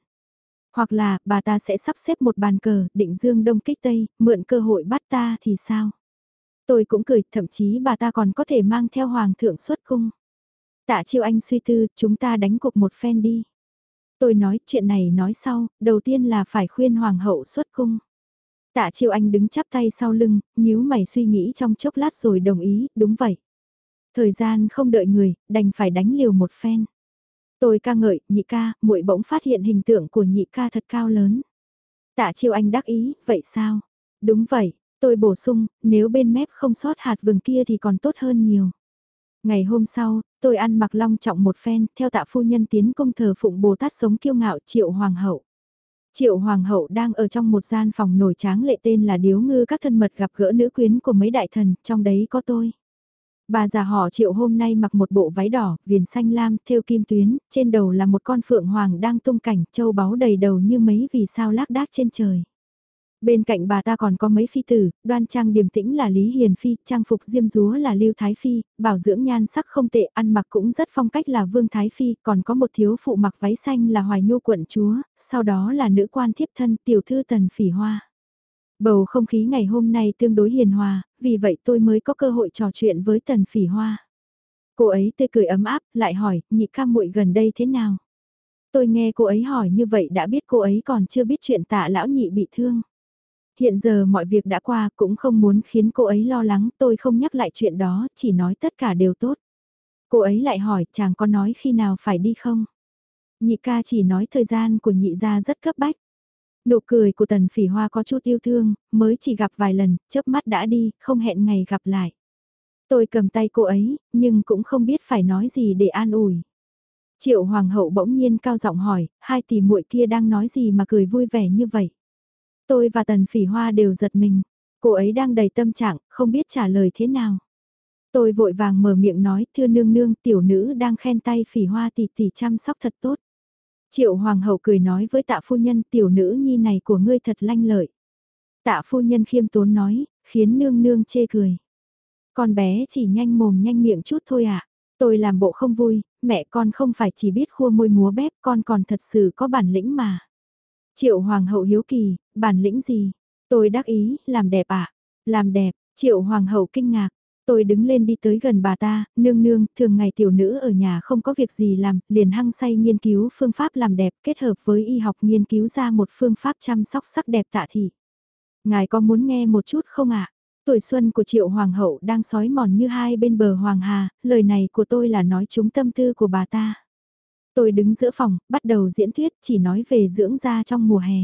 A: Hoặc là, bà ta sẽ sắp xếp một bàn cờ, định dương đông kích tây, mượn cơ hội bắt ta thì sao? Tôi cũng cười, thậm chí bà ta còn có thể mang theo hoàng thượng xuất cung. Tạ chiêu anh suy tư, chúng ta đánh cuộc một phen đi. Tôi nói chuyện này nói sau, đầu tiên là phải khuyên hoàng hậu xuất cung. Tạ chiêu anh đứng chắp tay sau lưng, nhíu mày suy nghĩ trong chốc lát rồi đồng ý, đúng vậy. Thời gian không đợi người, đành phải đánh liều một phen. Tôi ca ngợi, nhị ca, muội bỗng phát hiện hình tượng của nhị ca thật cao lớn. Tạ chiêu anh đắc ý, vậy sao? Đúng vậy, tôi bổ sung, nếu bên mép không sót hạt vừng kia thì còn tốt hơn nhiều. Ngày hôm sau, tôi ăn mặc long trọng một phen, theo tạ phu nhân tiến công thờ phụng Bồ Tát sống kiêu ngạo triệu hoàng hậu. Triệu Hoàng hậu đang ở trong một gian phòng nổi tráng lệ tên là Điếu Ngư các thân mật gặp gỡ nữ quyến của mấy đại thần, trong đấy có tôi. Bà già họ triệu hôm nay mặc một bộ váy đỏ, viền xanh lam, thêu kim tuyến, trên đầu là một con phượng hoàng đang tung cảnh, châu báu đầy đầu như mấy vì sao lác đác trên trời. Bên cạnh bà ta còn có mấy phi tử, đoan trang điềm tĩnh là Lý Hiền Phi, trang phục diêm dúa là Lưu Thái Phi, bảo dưỡng nhan sắc không tệ, ăn mặc cũng rất phong cách là Vương Thái Phi, còn có một thiếu phụ mặc váy xanh là Hoài Nhu quận chúa, sau đó là nữ quan thiếp thân tiểu thư Tần Phỉ Hoa. Bầu không khí ngày hôm nay tương đối hiền hòa, vì vậy tôi mới có cơ hội trò chuyện với Tần Phỉ Hoa. Cô ấy tươi cười ấm áp, lại hỏi, nhị ca muội gần đây thế nào? Tôi nghe cô ấy hỏi như vậy đã biết cô ấy còn chưa biết chuyện tạ lão nhị bị thương. Hiện giờ mọi việc đã qua cũng không muốn khiến cô ấy lo lắng, tôi không nhắc lại chuyện đó, chỉ nói tất cả đều tốt. Cô ấy lại hỏi chàng có nói khi nào phải đi không? Nhị ca chỉ nói thời gian của nhị gia rất cấp bách. Nụ cười của tần phỉ hoa có chút yêu thương, mới chỉ gặp vài lần, chớp mắt đã đi, không hẹn ngày gặp lại. Tôi cầm tay cô ấy, nhưng cũng không biết phải nói gì để an ủi. Triệu hoàng hậu bỗng nhiên cao giọng hỏi, hai tỷ muội kia đang nói gì mà cười vui vẻ như vậy. Tôi và tần phỉ hoa đều giật mình, cô ấy đang đầy tâm trạng, không biết trả lời thế nào. Tôi vội vàng mở miệng nói, thưa nương nương, tiểu nữ đang khen tay phỉ hoa tỷ tỷ chăm sóc thật tốt. Triệu hoàng hậu cười nói với tạ phu nhân tiểu nữ nhi này của ngươi thật lanh lợi. Tạ phu nhân khiêm tốn nói, khiến nương nương chê cười. Con bé chỉ nhanh mồm nhanh miệng chút thôi ạ. À. Tôi làm bộ không vui, mẹ con không phải chỉ biết khua môi múa bếp, con còn thật sự có bản lĩnh mà. Triệu hoàng hậu hiếu kỳ, bản lĩnh gì? Tôi đắc ý, làm đẹp ạ. À? Làm đẹp, triệu hoàng hậu kinh ngạc, Tôi đứng lên đi tới gần bà ta, nương nương, thường ngày tiểu nữ ở nhà không có việc gì làm, liền hăng say nghiên cứu phương pháp làm đẹp kết hợp với y học nghiên cứu ra một phương pháp chăm sóc sắc đẹp tạ thị. Ngài có muốn nghe một chút không ạ? Tuổi xuân của triệu hoàng hậu đang sói mòn như hai bên bờ hoàng hà, lời này của tôi là nói trúng tâm tư của bà ta. Tôi đứng giữa phòng, bắt đầu diễn thuyết chỉ nói về dưỡng da trong mùa hè.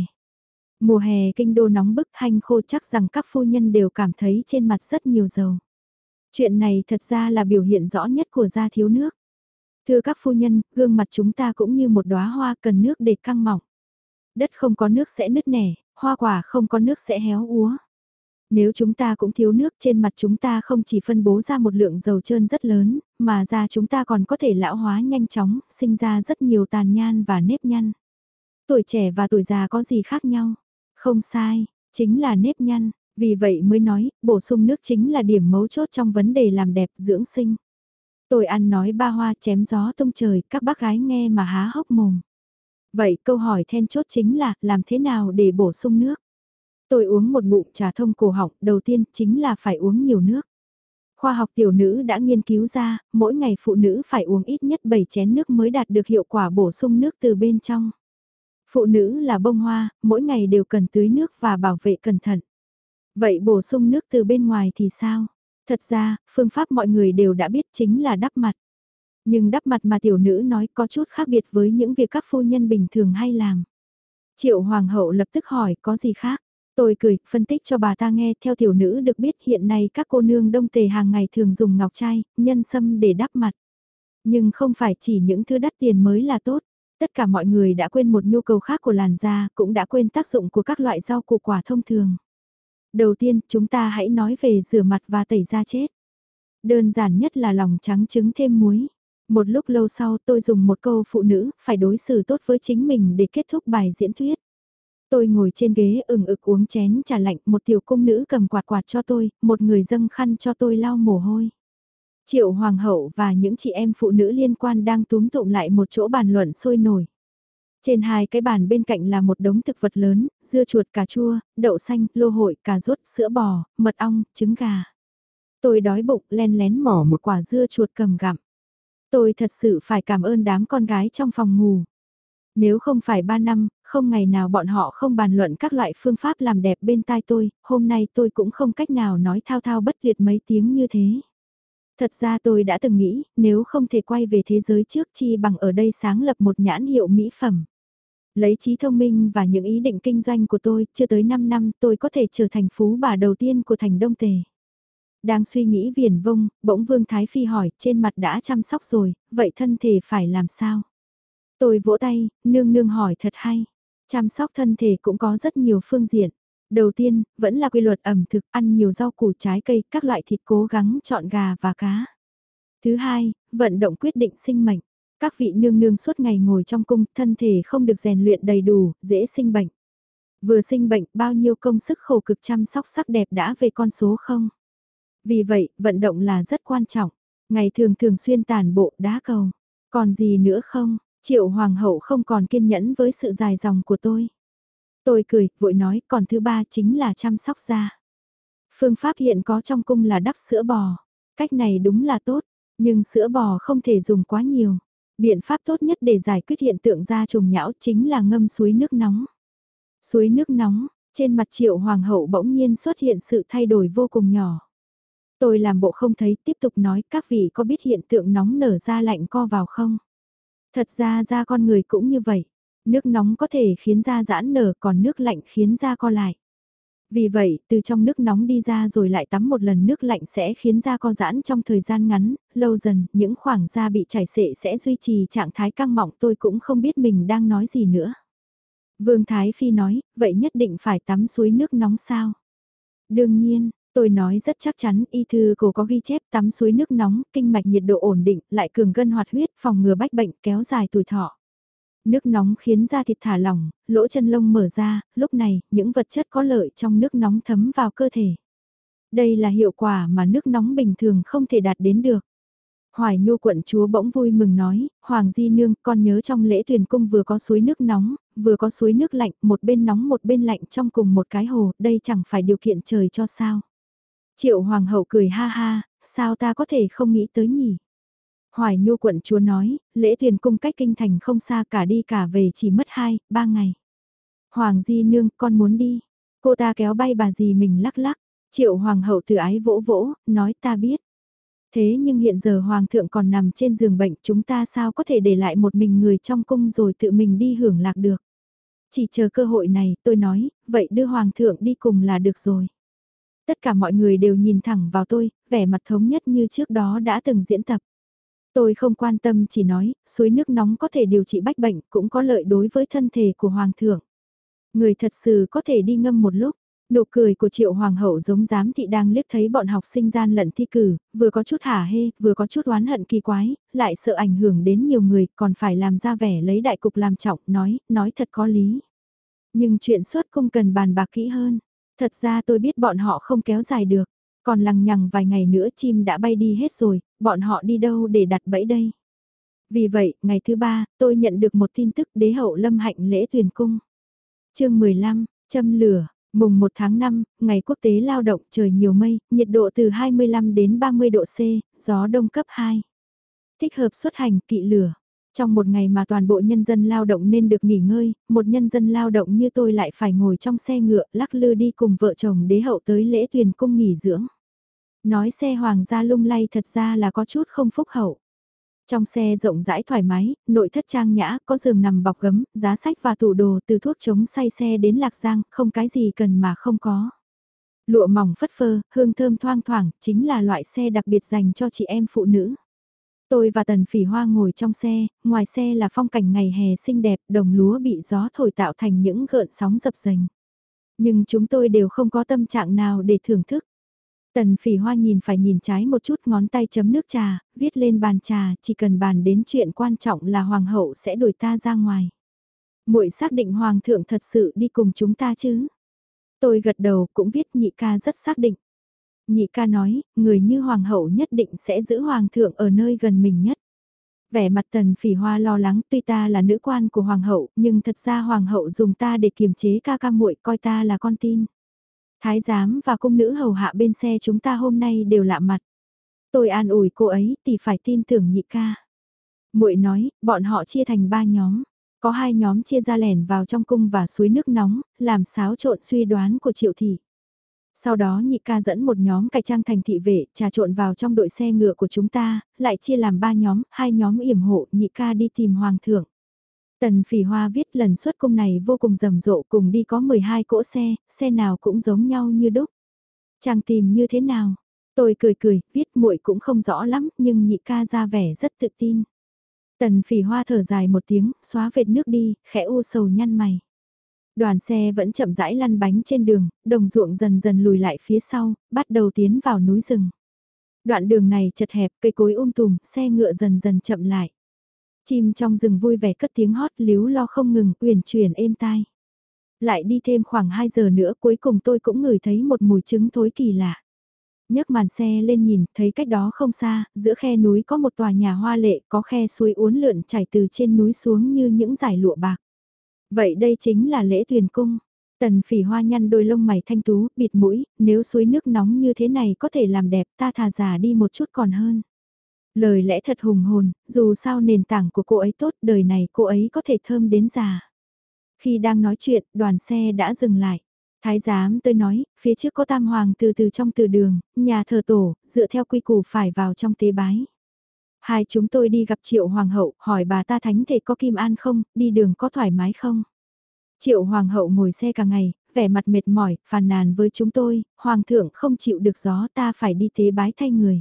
A: Mùa hè kinh đô nóng bức hanh khô chắc rằng các phu nhân đều cảm thấy trên mặt rất nhiều dầu. Chuyện này thật ra là biểu hiện rõ nhất của da thiếu nước. Thưa các phu nhân, gương mặt chúng ta cũng như một đóa hoa cần nước để căng mỏng. Đất không có nước sẽ nứt nẻ, hoa quả không có nước sẽ héo úa. Nếu chúng ta cũng thiếu nước trên mặt chúng ta không chỉ phân bố ra một lượng dầu trơn rất lớn, mà da chúng ta còn có thể lão hóa nhanh chóng, sinh ra rất nhiều tàn nhan và nếp nhăn. Tuổi trẻ và tuổi già có gì khác nhau? Không sai, chính là nếp nhăn. Vì vậy mới nói, bổ sung nước chính là điểm mấu chốt trong vấn đề làm đẹp dưỡng sinh. Tôi ăn nói ba hoa chém gió tung trời, các bác gái nghe mà há hốc mồm. Vậy câu hỏi then chốt chính là, làm thế nào để bổ sung nước? Tôi uống một ngụm trà thông cổ họng, đầu tiên chính là phải uống nhiều nước. Khoa học tiểu nữ đã nghiên cứu ra, mỗi ngày phụ nữ phải uống ít nhất 7 chén nước mới đạt được hiệu quả bổ sung nước từ bên trong. Phụ nữ là bông hoa, mỗi ngày đều cần tưới nước và bảo vệ cẩn thận. Vậy bổ sung nước từ bên ngoài thì sao? Thật ra, phương pháp mọi người đều đã biết chính là đắp mặt. Nhưng đắp mặt mà tiểu nữ nói có chút khác biệt với những việc các phu nhân bình thường hay làm. Triệu Hoàng hậu lập tức hỏi có gì khác? Tôi cười, phân tích cho bà ta nghe theo tiểu nữ được biết hiện nay các cô nương đông tề hàng ngày thường dùng ngọc trai, nhân sâm để đắp mặt. Nhưng không phải chỉ những thứ đắt tiền mới là tốt. Tất cả mọi người đã quên một nhu cầu khác của làn da, cũng đã quên tác dụng của các loại rau củ quả thông thường. Đầu tiên, chúng ta hãy nói về rửa mặt và tẩy da chết. Đơn giản nhất là lòng trắng trứng thêm muối. Một lúc lâu sau tôi dùng một câu phụ nữ phải đối xử tốt với chính mình để kết thúc bài diễn thuyết. Tôi ngồi trên ghế ừng ực uống chén trà lạnh, một tiểu cung nữ cầm quạt quạt cho tôi, một người dâng khăn cho tôi lau mồ hôi. Triệu Hoàng hậu và những chị em phụ nữ liên quan đang túm tụm lại một chỗ bàn luận sôi nổi. Trên hai cái bàn bên cạnh là một đống thực vật lớn, dưa chuột cà chua, đậu xanh, lô hội, cà rốt, sữa bò, mật ong, trứng gà. Tôi đói bụng len lén mỏ một quả dưa chuột cầm gặm. Tôi thật sự phải cảm ơn đám con gái trong phòng ngủ. Nếu không phải ba năm, không ngày nào bọn họ không bàn luận các loại phương pháp làm đẹp bên tai tôi, hôm nay tôi cũng không cách nào nói thao thao bất liệt mấy tiếng như thế. Thật ra tôi đã từng nghĩ, nếu không thể quay về thế giới trước chi bằng ở đây sáng lập một nhãn hiệu mỹ phẩm. Lấy trí thông minh và những ý định kinh doanh của tôi, chưa tới 5 năm tôi có thể trở thành phú bà đầu tiên của thành Đông Tề. Đang suy nghĩ viền vông, bỗng Vương Thái Phi hỏi, trên mặt đã chăm sóc rồi, vậy thân thể phải làm sao? Tôi vỗ tay, nương nương hỏi thật hay. Chăm sóc thân thể cũng có rất nhiều phương diện. Đầu tiên, vẫn là quy luật ẩm thực, ăn nhiều rau củ trái cây, các loại thịt cố gắng chọn gà và cá. Thứ hai, vận động quyết định sinh mệnh. Các vị nương nương suốt ngày ngồi trong cung, thân thể không được rèn luyện đầy đủ, dễ sinh bệnh. Vừa sinh bệnh, bao nhiêu công sức khổ cực chăm sóc sắc đẹp đã về con số không? Vì vậy, vận động là rất quan trọng. Ngày thường thường xuyên tàn bộ đá cầu. Còn gì nữa không? Triệu Hoàng hậu không còn kiên nhẫn với sự dài dòng của tôi. Tôi cười, vội nói, còn thứ ba chính là chăm sóc da. Phương pháp hiện có trong cung là đắp sữa bò. Cách này đúng là tốt, nhưng sữa bò không thể dùng quá nhiều. Biện pháp tốt nhất để giải quyết hiện tượng da trùng nhão chính là ngâm suối nước nóng. Suối nước nóng, trên mặt triệu hoàng hậu bỗng nhiên xuất hiện sự thay đổi vô cùng nhỏ. Tôi làm bộ không thấy, tiếp tục nói các vị có biết hiện tượng nóng nở ra lạnh co vào không? Thật ra da con người cũng như vậy. Nước nóng có thể khiến da giãn nở còn nước lạnh khiến da co lại. Vì vậy, từ trong nước nóng đi ra rồi lại tắm một lần nước lạnh sẽ khiến da co giãn trong thời gian ngắn, lâu dần, những khoảng da bị chảy xệ sẽ duy trì trạng thái căng mọng tôi cũng không biết mình đang nói gì nữa. Vương Thái Phi nói, vậy nhất định phải tắm suối nước nóng sao? Đương nhiên, tôi nói rất chắc chắn y thư cổ có ghi chép tắm suối nước nóng, kinh mạch nhiệt độ ổn định, lại cường gân hoạt huyết, phòng ngừa bách bệnh, kéo dài tuổi thọ. Nước nóng khiến da thịt thả lỏng, lỗ chân lông mở ra, lúc này, những vật chất có lợi trong nước nóng thấm vào cơ thể. Đây là hiệu quả mà nước nóng bình thường không thể đạt đến được. Hoài Nhu quận chúa bỗng vui mừng nói, Hoàng Di Nương, con nhớ trong lễ tuyển cung vừa có suối nước nóng, vừa có suối nước lạnh, một bên nóng một bên lạnh trong cùng một cái hồ, đây chẳng phải điều kiện trời cho sao. Triệu Hoàng hậu cười ha ha, sao ta có thể không nghĩ tới nhỉ? Hoài Nhu quận chúa nói, lễ tuyển cung cách kinh thành không xa cả đi cả về chỉ mất 2, 3 ngày. Hoàng Di Nương, con muốn đi. Cô ta kéo bay bà dì mình lắc lắc. Triệu Hoàng hậu từ ái vỗ vỗ, nói ta biết. Thế nhưng hiện giờ Hoàng thượng còn nằm trên giường bệnh chúng ta sao có thể để lại một mình người trong cung rồi tự mình đi hưởng lạc được. Chỉ chờ cơ hội này, tôi nói, vậy đưa Hoàng thượng đi cùng là được rồi. Tất cả mọi người đều nhìn thẳng vào tôi, vẻ mặt thống nhất như trước đó đã từng diễn tập. Tôi không quan tâm chỉ nói, suối nước nóng có thể điều trị bách bệnh cũng có lợi đối với thân thể của Hoàng thượng. Người thật sự có thể đi ngâm một lúc. Nụ cười của triệu hoàng hậu giống giám thị đang liếc thấy bọn học sinh gian lận thi cử, vừa có chút hả hê, vừa có chút oán hận kỳ quái, lại sợ ảnh hưởng đến nhiều người, còn phải làm ra vẻ lấy đại cục làm trọng, nói, nói thật có lý. Nhưng chuyện suốt không cần bàn bạc kỹ hơn. Thật ra tôi biết bọn họ không kéo dài được. Còn lằng nhằng vài ngày nữa chim đã bay đi hết rồi, bọn họ đi đâu để đặt bẫy đây? Vì vậy, ngày thứ ba, tôi nhận được một tin tức đế hậu lâm hạnh lễ tuyển cung. chương 15, châm lửa, mùng 1 tháng 5, ngày quốc tế lao động trời nhiều mây, nhiệt độ từ 25 đến 30 độ C, gió đông cấp 2. Thích hợp xuất hành kỵ lửa. Trong một ngày mà toàn bộ nhân dân lao động nên được nghỉ ngơi, một nhân dân lao động như tôi lại phải ngồi trong xe ngựa lắc lư đi cùng vợ chồng đế hậu tới lễ tuyển cung nghỉ dưỡng. Nói xe hoàng gia lung lay thật ra là có chút không phúc hậu. Trong xe rộng rãi thoải mái, nội thất trang nhã, có giường nằm bọc gấm, giá sách và tủ đồ từ thuốc chống say xe đến lạc giang, không cái gì cần mà không có. Lụa mỏng phất phơ, hương thơm thoang thoảng, chính là loại xe đặc biệt dành cho chị em phụ nữ. Tôi và Tần Phỉ Hoa ngồi trong xe, ngoài xe là phong cảnh ngày hè xinh đẹp, đồng lúa bị gió thổi tạo thành những gợn sóng dập dềnh. Nhưng chúng tôi đều không có tâm trạng nào để thưởng thức. Tần phỉ hoa nhìn phải nhìn trái một chút ngón tay chấm nước trà, viết lên bàn trà, chỉ cần bàn đến chuyện quan trọng là hoàng hậu sẽ đuổi ta ra ngoài. muội xác định hoàng thượng thật sự đi cùng chúng ta chứ? Tôi gật đầu cũng viết nhị ca rất xác định. Nhị ca nói, người như hoàng hậu nhất định sẽ giữ hoàng thượng ở nơi gần mình nhất. Vẻ mặt tần phỉ hoa lo lắng tuy ta là nữ quan của hoàng hậu, nhưng thật ra hoàng hậu dùng ta để kiềm chế ca ca muội coi ta là con tin. Thái giám và cung nữ hầu hạ bên xe chúng ta hôm nay đều lạ mặt. Tôi an ủi cô ấy thì phải tin tưởng nhị ca. muội nói, bọn họ chia thành ba nhóm. Có hai nhóm chia ra lẻn vào trong cung và suối nước nóng, làm xáo trộn suy đoán của triệu thị. Sau đó nhị ca dẫn một nhóm cải trang thành thị vệ trà trộn vào trong đội xe ngựa của chúng ta, lại chia làm ba nhóm, hai nhóm yểm hộ nhị ca đi tìm hoàng thượng. Tần phỉ hoa viết lần xuất cung này vô cùng rầm rộ cùng đi có 12 cỗ xe, xe nào cũng giống nhau như đúc. Chàng tìm như thế nào? Tôi cười cười, viết muội cũng không rõ lắm nhưng nhị ca ra vẻ rất tự tin. Tần phỉ hoa thở dài một tiếng, xóa vệt nước đi, khẽ u sầu nhăn mày. Đoàn xe vẫn chậm rãi lăn bánh trên đường, đồng ruộng dần dần lùi lại phía sau, bắt đầu tiến vào núi rừng. Đoạn đường này chật hẹp, cây cối um tùm, xe ngựa dần dần chậm lại. Chim trong rừng vui vẻ cất tiếng hót líu lo không ngừng, uyển chuyển êm tai. Lại đi thêm khoảng 2 giờ nữa cuối cùng tôi cũng ngửi thấy một mùi trứng thối kỳ lạ. nhấc màn xe lên nhìn, thấy cách đó không xa, giữa khe núi có một tòa nhà hoa lệ, có khe suối uốn lượn chảy từ trên núi xuống như những dải lụa bạc. Vậy đây chính là lễ tuyển cung. Tần phỉ hoa nhăn đôi lông mày thanh tú, bịt mũi, nếu suối nước nóng như thế này có thể làm đẹp ta thà già đi một chút còn hơn. Lời lẽ thật hùng hồn, dù sao nền tảng của cô ấy tốt, đời này cô ấy có thể thơm đến già. Khi đang nói chuyện, đoàn xe đã dừng lại. Thái giám tôi nói, phía trước có tam hoàng từ từ trong từ đường, nhà thờ tổ, dựa theo quy củ phải vào trong tế bái. Hai chúng tôi đi gặp triệu hoàng hậu, hỏi bà ta thánh thể có kim an không, đi đường có thoải mái không. Triệu hoàng hậu ngồi xe cả ngày, vẻ mặt mệt mỏi, phàn nàn với chúng tôi, hoàng thượng không chịu được gió ta phải đi tế bái thay người.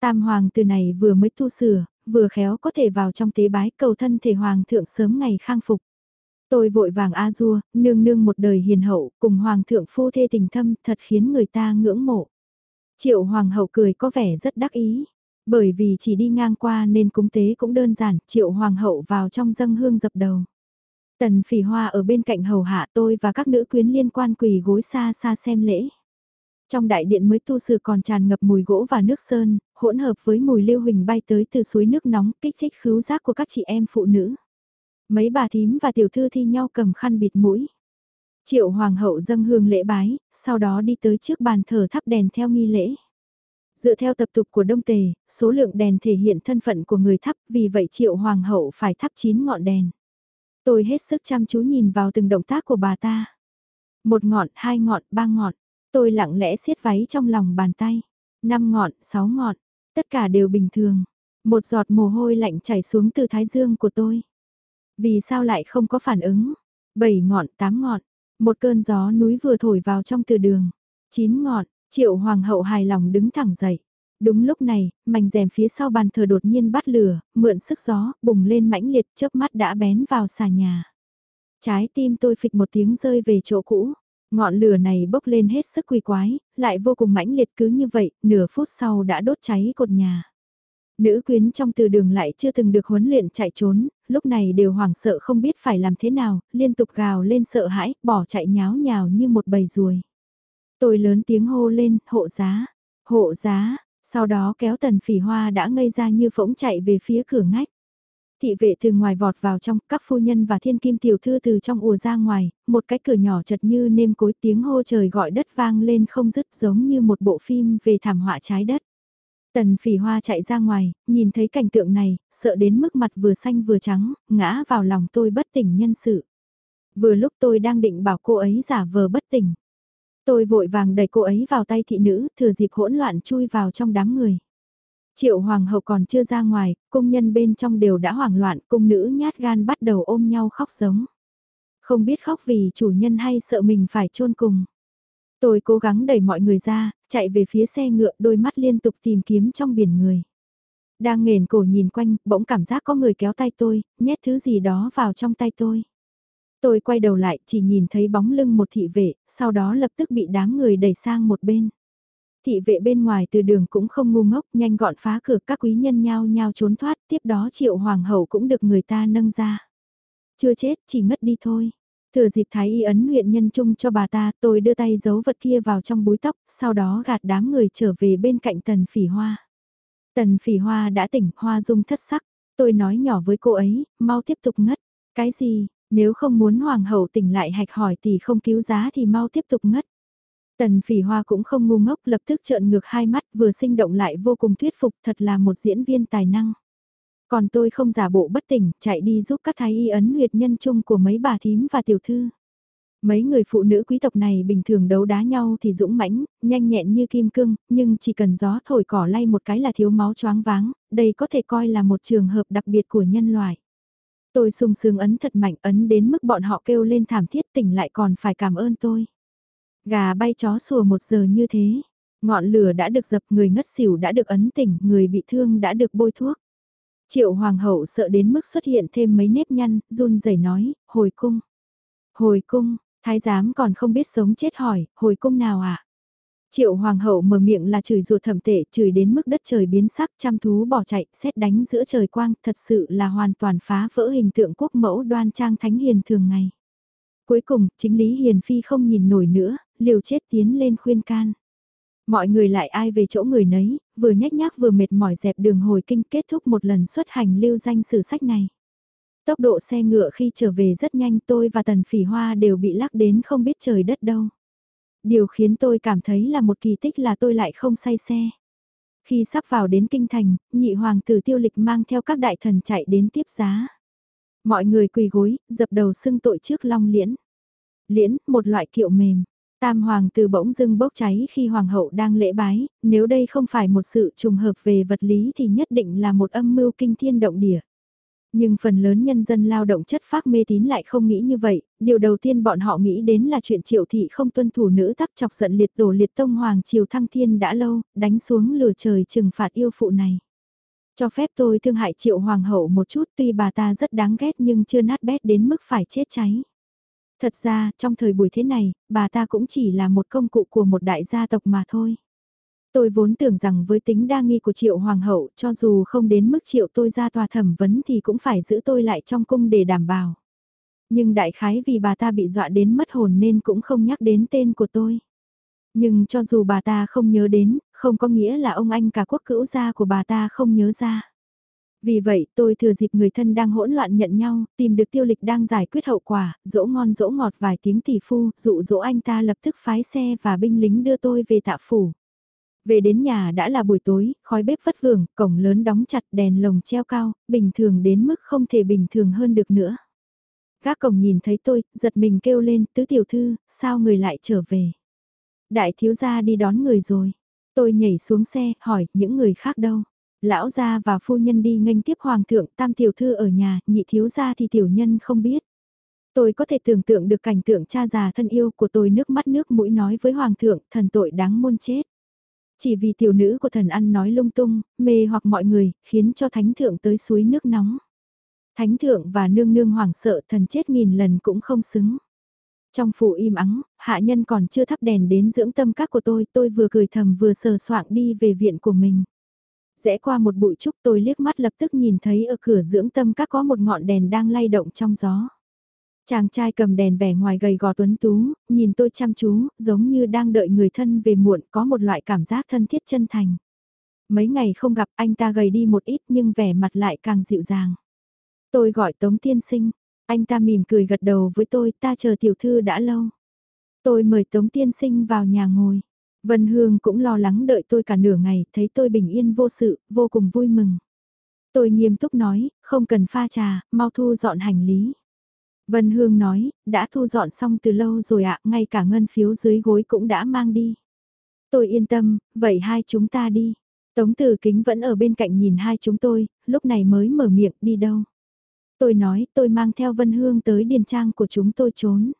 A: Tam hoàng từ này vừa mới tu sửa, vừa khéo có thể vào trong tế bái cầu thân thể hoàng thượng sớm ngày khang phục. Tôi vội vàng a dua, nương nương một đời hiền hậu, cùng hoàng thượng phu thê tình thâm, thật khiến người ta ngưỡng mộ. Triệu hoàng hậu cười có vẻ rất đắc ý. Bởi vì chỉ đi ngang qua nên cúng tế cũng đơn giản, triệu hoàng hậu vào trong dâng hương dập đầu. Tần phỉ hoa ở bên cạnh hầu hạ tôi và các nữ quyến liên quan quỳ gối xa xa xem lễ. Trong đại điện mới tu sửa còn tràn ngập mùi gỗ và nước sơn, hỗn hợp với mùi lưu huỳnh bay tới từ suối nước nóng kích thích khứu giác của các chị em phụ nữ. Mấy bà thím và tiểu thư thi nhau cầm khăn bịt mũi. Triệu hoàng hậu dâng hương lễ bái, sau đó đi tới trước bàn thờ thắp đèn theo nghi lễ. Dựa theo tập tục của Đông Tề, số lượng đèn thể hiện thân phận của người thắp, vì vậy triệu hoàng hậu phải thắp 9 ngọn đèn. Tôi hết sức chăm chú nhìn vào từng động tác của bà ta. Một ngọn, hai ngọn, ba ngọn. Tôi lặng lẽ siết váy trong lòng bàn tay. Năm ngọn, sáu ngọn. Tất cả đều bình thường. Một giọt mồ hôi lạnh chảy xuống từ thái dương của tôi. Vì sao lại không có phản ứng? Bảy ngọn, tám ngọn. Một cơn gió núi vừa thổi vào trong từ đường. Chín ngọn, triệu hoàng hậu hài lòng đứng thẳng dậy. Đúng lúc này, mảnh rèm phía sau bàn thờ đột nhiên bắt lửa, mượn sức gió, bùng lên mãnh liệt chớp mắt đã bén vào xà nhà. Trái tim tôi phịch một tiếng rơi về chỗ cũ. Ngọn lửa này bốc lên hết sức quỳ quái, lại vô cùng mãnh liệt cứ như vậy, nửa phút sau đã đốt cháy cột nhà. Nữ quyến trong từ đường lại chưa từng được huấn luyện chạy trốn, lúc này đều hoảng sợ không biết phải làm thế nào, liên tục gào lên sợ hãi, bỏ chạy nháo nhào như một bầy ruồi. Tôi lớn tiếng hô lên, hộ giá, hộ giá, sau đó kéo tần phỉ hoa đã ngây ra như phỗng chạy về phía cửa ngách. Thị vệ từ ngoài vọt vào trong, các phu nhân và thiên kim tiểu thư từ trong ùa ra ngoài, một cái cửa nhỏ chật như nêm cối tiếng hô trời gọi đất vang lên không dứt giống như một bộ phim về thảm họa trái đất. Tần phỉ hoa chạy ra ngoài, nhìn thấy cảnh tượng này, sợ đến mức mặt vừa xanh vừa trắng, ngã vào lòng tôi bất tỉnh nhân sự. Vừa lúc tôi đang định bảo cô ấy giả vờ bất tỉnh. Tôi vội vàng đẩy cô ấy vào tay thị nữ, thừa dịp hỗn loạn chui vào trong đám người. Triệu hoàng hậu còn chưa ra ngoài, công nhân bên trong đều đã hoảng loạn, cung nữ nhát gan bắt đầu ôm nhau khóc giống. Không biết khóc vì chủ nhân hay sợ mình phải chôn cùng. Tôi cố gắng đẩy mọi người ra, chạy về phía xe ngựa đôi mắt liên tục tìm kiếm trong biển người. Đang nghền cổ nhìn quanh, bỗng cảm giác có người kéo tay tôi, nhét thứ gì đó vào trong tay tôi. Tôi quay đầu lại chỉ nhìn thấy bóng lưng một thị vệ, sau đó lập tức bị đám người đẩy sang một bên. Thị vệ bên ngoài từ đường cũng không ngu ngốc, nhanh gọn phá cửa các quý nhân nhao nhao trốn thoát, tiếp đó triệu hoàng hậu cũng được người ta nâng ra. Chưa chết, chỉ ngất đi thôi. Thừa dịp thái y ấn huyện nhân trung cho bà ta, tôi đưa tay giấu vật kia vào trong búi tóc, sau đó gạt đám người trở về bên cạnh tần phỉ hoa. Tần phỉ hoa đã tỉnh, hoa dung thất sắc. Tôi nói nhỏ với cô ấy, mau tiếp tục ngất. Cái gì, nếu không muốn hoàng hậu tỉnh lại hạch hỏi thì không cứu giá thì mau tiếp tục ngất. Tần phỉ hoa cũng không ngu ngốc lập tức trợn ngược hai mắt vừa sinh động lại vô cùng thuyết phục thật là một diễn viên tài năng. Còn tôi không giả bộ bất tỉnh, chạy đi giúp các thái y ấn huyệt nhân chung của mấy bà thím và tiểu thư. Mấy người phụ nữ quý tộc này bình thường đấu đá nhau thì dũng mãnh, nhanh nhẹn như kim cương, nhưng chỉ cần gió thổi cỏ lay một cái là thiếu máu choáng váng, đây có thể coi là một trường hợp đặc biệt của nhân loại. Tôi sung sướng ấn thật mạnh ấn đến mức bọn họ kêu lên thảm thiết tỉnh lại còn phải cảm ơn tôi. Gà bay chó sủa một giờ như thế, ngọn lửa đã được dập người ngất xỉu đã được ấn tỉnh, người bị thương đã được bôi thuốc. Triệu hoàng hậu sợ đến mức xuất hiện thêm mấy nếp nhăn, run rẩy nói, hồi cung. Hồi cung, thái giám còn không biết sống chết hỏi, hồi cung nào ạ? À? Triệu hoàng hậu mở miệng là chửi ruột thẩm tệ, chửi đến mức đất trời biến sắc, chăm thú bỏ chạy, xét đánh giữa trời quang, thật sự là hoàn toàn phá vỡ hình tượng quốc mẫu đoan trang thánh hiền thường ngày. Cuối cùng, chính lý hiền phi không nhìn nổi nữa, liều chết tiến lên khuyên can. Mọi người lại ai về chỗ người nấy, vừa nhách nhác vừa mệt mỏi dẹp đường hồi kinh kết thúc một lần xuất hành lưu danh sử sách này. Tốc độ xe ngựa khi trở về rất nhanh tôi và tần phỉ hoa đều bị lắc đến không biết trời đất đâu. Điều khiến tôi cảm thấy là một kỳ tích là tôi lại không say xe. Khi sắp vào đến kinh thành, nhị hoàng tử tiêu lịch mang theo các đại thần chạy đến tiếp giá. Mọi người quỳ gối, dập đầu xưng tội trước long liễn. Liễn, một loại kiệu mềm. Tam hoàng tử bỗng dưng bốc cháy khi hoàng hậu đang lễ bái, nếu đây không phải một sự trùng hợp về vật lý thì nhất định là một âm mưu kinh thiên động địa. Nhưng phần lớn nhân dân lao động chất phác mê tín lại không nghĩ như vậy, điều đầu tiên bọn họ nghĩ đến là chuyện triệu thị không tuân thủ nữ tắc chọc giận liệt tổ liệt tông hoàng triều thăng thiên đã lâu, đánh xuống lửa trời trừng phạt yêu phụ này. Cho phép tôi thương hại triệu hoàng hậu một chút tuy bà ta rất đáng ghét nhưng chưa nát bét đến mức phải chết cháy. Thật ra, trong thời buổi thế này, bà ta cũng chỉ là một công cụ của một đại gia tộc mà thôi. Tôi vốn tưởng rằng với tính đa nghi của triệu hoàng hậu, cho dù không đến mức triệu tôi ra tòa thẩm vấn thì cũng phải giữ tôi lại trong cung để đảm bảo. Nhưng đại khái vì bà ta bị dọa đến mất hồn nên cũng không nhắc đến tên của tôi. Nhưng cho dù bà ta không nhớ đến, không có nghĩa là ông anh cả quốc cữu gia của bà ta không nhớ ra. Vì vậy tôi thừa dịp người thân đang hỗn loạn nhận nhau, tìm được tiêu lịch đang giải quyết hậu quả, dỗ ngon dỗ ngọt vài tiếng tỷ phu, dụ dỗ anh ta lập tức phái xe và binh lính đưa tôi về tạ phủ. Về đến nhà đã là buổi tối, khói bếp vất vưởng, cổng lớn đóng chặt đèn lồng treo cao, bình thường đến mức không thể bình thường hơn được nữa. Các cổng nhìn thấy tôi, giật mình kêu lên, tứ tiểu thư, sao người lại trở về? Đại thiếu gia đi đón người rồi. Tôi nhảy xuống xe, hỏi, những người khác đâu? Lão gia và phu nhân đi nghênh tiếp hoàng thượng, tam tiểu thư ở nhà, nhị thiếu gia thì tiểu nhân không biết. Tôi có thể tưởng tượng được cảnh tượng cha già thân yêu của tôi nước mắt nước mũi nói với hoàng thượng, thần tội đáng muôn chết. Chỉ vì tiểu nữ của thần ăn nói lung tung, mê hoặc mọi người, khiến cho thánh thượng tới suối nước nóng. Thánh thượng và nương nương hoảng sợ thần chết nghìn lần cũng không xứng. Trong phủ im ắng, hạ nhân còn chưa thắp đèn đến dưỡng tâm các của tôi, tôi vừa cười thầm vừa sờ soạng đi về viện của mình. Rẽ qua một bụi trúc tôi liếc mắt lập tức nhìn thấy ở cửa dưỡng tâm các có một ngọn đèn đang lay động trong gió. Chàng trai cầm đèn vẻ ngoài gầy gò tuấn tú, nhìn tôi chăm chú, giống như đang đợi người thân về muộn, có một loại cảm giác thân thiết chân thành. Mấy ngày không gặp anh ta gầy đi một ít nhưng vẻ mặt lại càng dịu dàng. Tôi gọi Tống Tiên Sinh, anh ta mỉm cười gật đầu với tôi, ta chờ tiểu thư đã lâu. Tôi mời Tống Tiên Sinh vào nhà ngồi. Vân Hương cũng lo lắng đợi tôi cả nửa ngày, thấy tôi bình yên vô sự, vô cùng vui mừng. Tôi nghiêm túc nói, không cần pha trà, mau thu dọn hành lý. Vân Hương nói, đã thu dọn xong từ lâu rồi ạ, ngay cả ngân phiếu dưới gối cũng đã mang đi. Tôi yên tâm, vậy hai chúng ta đi. Tống Tử Kính vẫn ở bên cạnh nhìn hai chúng tôi, lúc này mới mở miệng đi đâu. Tôi nói tôi mang theo Vân Hương tới điền trang của chúng tôi trốn.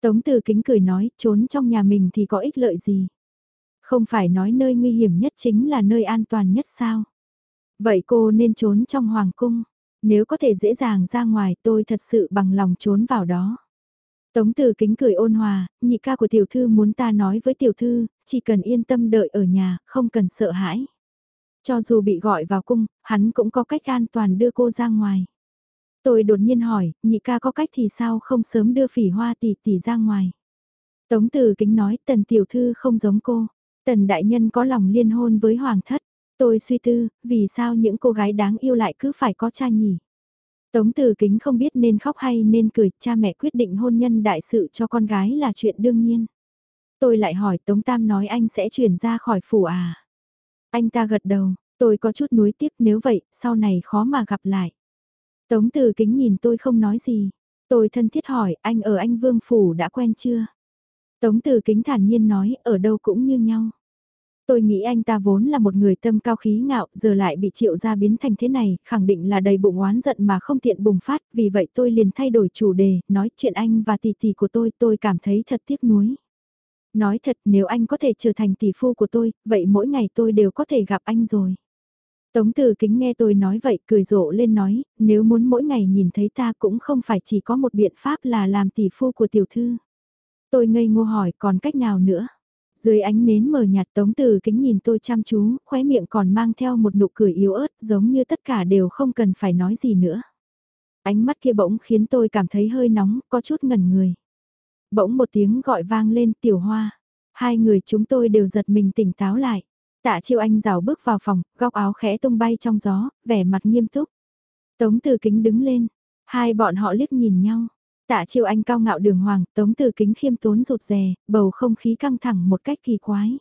A: Tống Tử Kính cười nói trốn trong nhà mình thì có ích lợi gì. Không phải nói nơi nguy hiểm nhất chính là nơi an toàn nhất sao. Vậy cô nên trốn trong hoàng cung. Nếu có thể dễ dàng ra ngoài tôi thật sự bằng lòng trốn vào đó. Tống từ kính cười ôn hòa, nhị ca của tiểu thư muốn ta nói với tiểu thư, chỉ cần yên tâm đợi ở nhà, không cần sợ hãi. Cho dù bị gọi vào cung, hắn cũng có cách an toàn đưa cô ra ngoài. Tôi đột nhiên hỏi, nhị ca có cách thì sao không sớm đưa phỉ hoa tỷ tỷ ra ngoài. Tống từ kính nói, tần tiểu thư không giống cô. Tần đại nhân có lòng liên hôn với hoàng thất. Tôi suy tư, vì sao những cô gái đáng yêu lại cứ phải có cha nhỉ? Tống Từ Kính không biết nên khóc hay nên cười, cha mẹ quyết định hôn nhân đại sự cho con gái là chuyện đương nhiên. Tôi lại hỏi Tống Tam nói anh sẽ chuyển ra khỏi phủ à? Anh ta gật đầu, tôi có chút nuối tiếc nếu vậy, sau này khó mà gặp lại. Tống Từ Kính nhìn tôi không nói gì. Tôi thân thiết hỏi anh ở anh Vương Phủ đã quen chưa? Tống Từ Kính thản nhiên nói ở đâu cũng như nhau. Tôi nghĩ anh ta vốn là một người tâm cao khí ngạo, giờ lại bị triệu gia biến thành thế này, khẳng định là đầy bụng oán giận mà không tiện bùng phát, vì vậy tôi liền thay đổi chủ đề, nói chuyện anh và tỷ tỷ của tôi, tôi cảm thấy thật tiếc nuối. Nói thật nếu anh có thể trở thành tỷ phu của tôi, vậy mỗi ngày tôi đều có thể gặp anh rồi. Tống từ kính nghe tôi nói vậy cười rộ lên nói, nếu muốn mỗi ngày nhìn thấy ta cũng không phải chỉ có một biện pháp là làm tỷ phu của tiểu thư. Tôi ngây ngô hỏi còn cách nào nữa? Dưới ánh nến mờ nhạt tống từ kính nhìn tôi chăm chú, khóe miệng còn mang theo một nụ cười yếu ớt giống như tất cả đều không cần phải nói gì nữa. Ánh mắt kia bỗng khiến tôi cảm thấy hơi nóng, có chút ngẩn người. Bỗng một tiếng gọi vang lên tiểu hoa. Hai người chúng tôi đều giật mình tỉnh táo lại. Tạ chiêu anh rào bước vào phòng, góc áo khẽ tung bay trong gió, vẻ mặt nghiêm túc. Tống từ kính đứng lên. Hai bọn họ liếc nhìn nhau. Tạ chiêu anh cao ngạo đường hoàng, tống từ kính khiêm tốn rụt rè, bầu không khí căng thẳng một cách kỳ quái.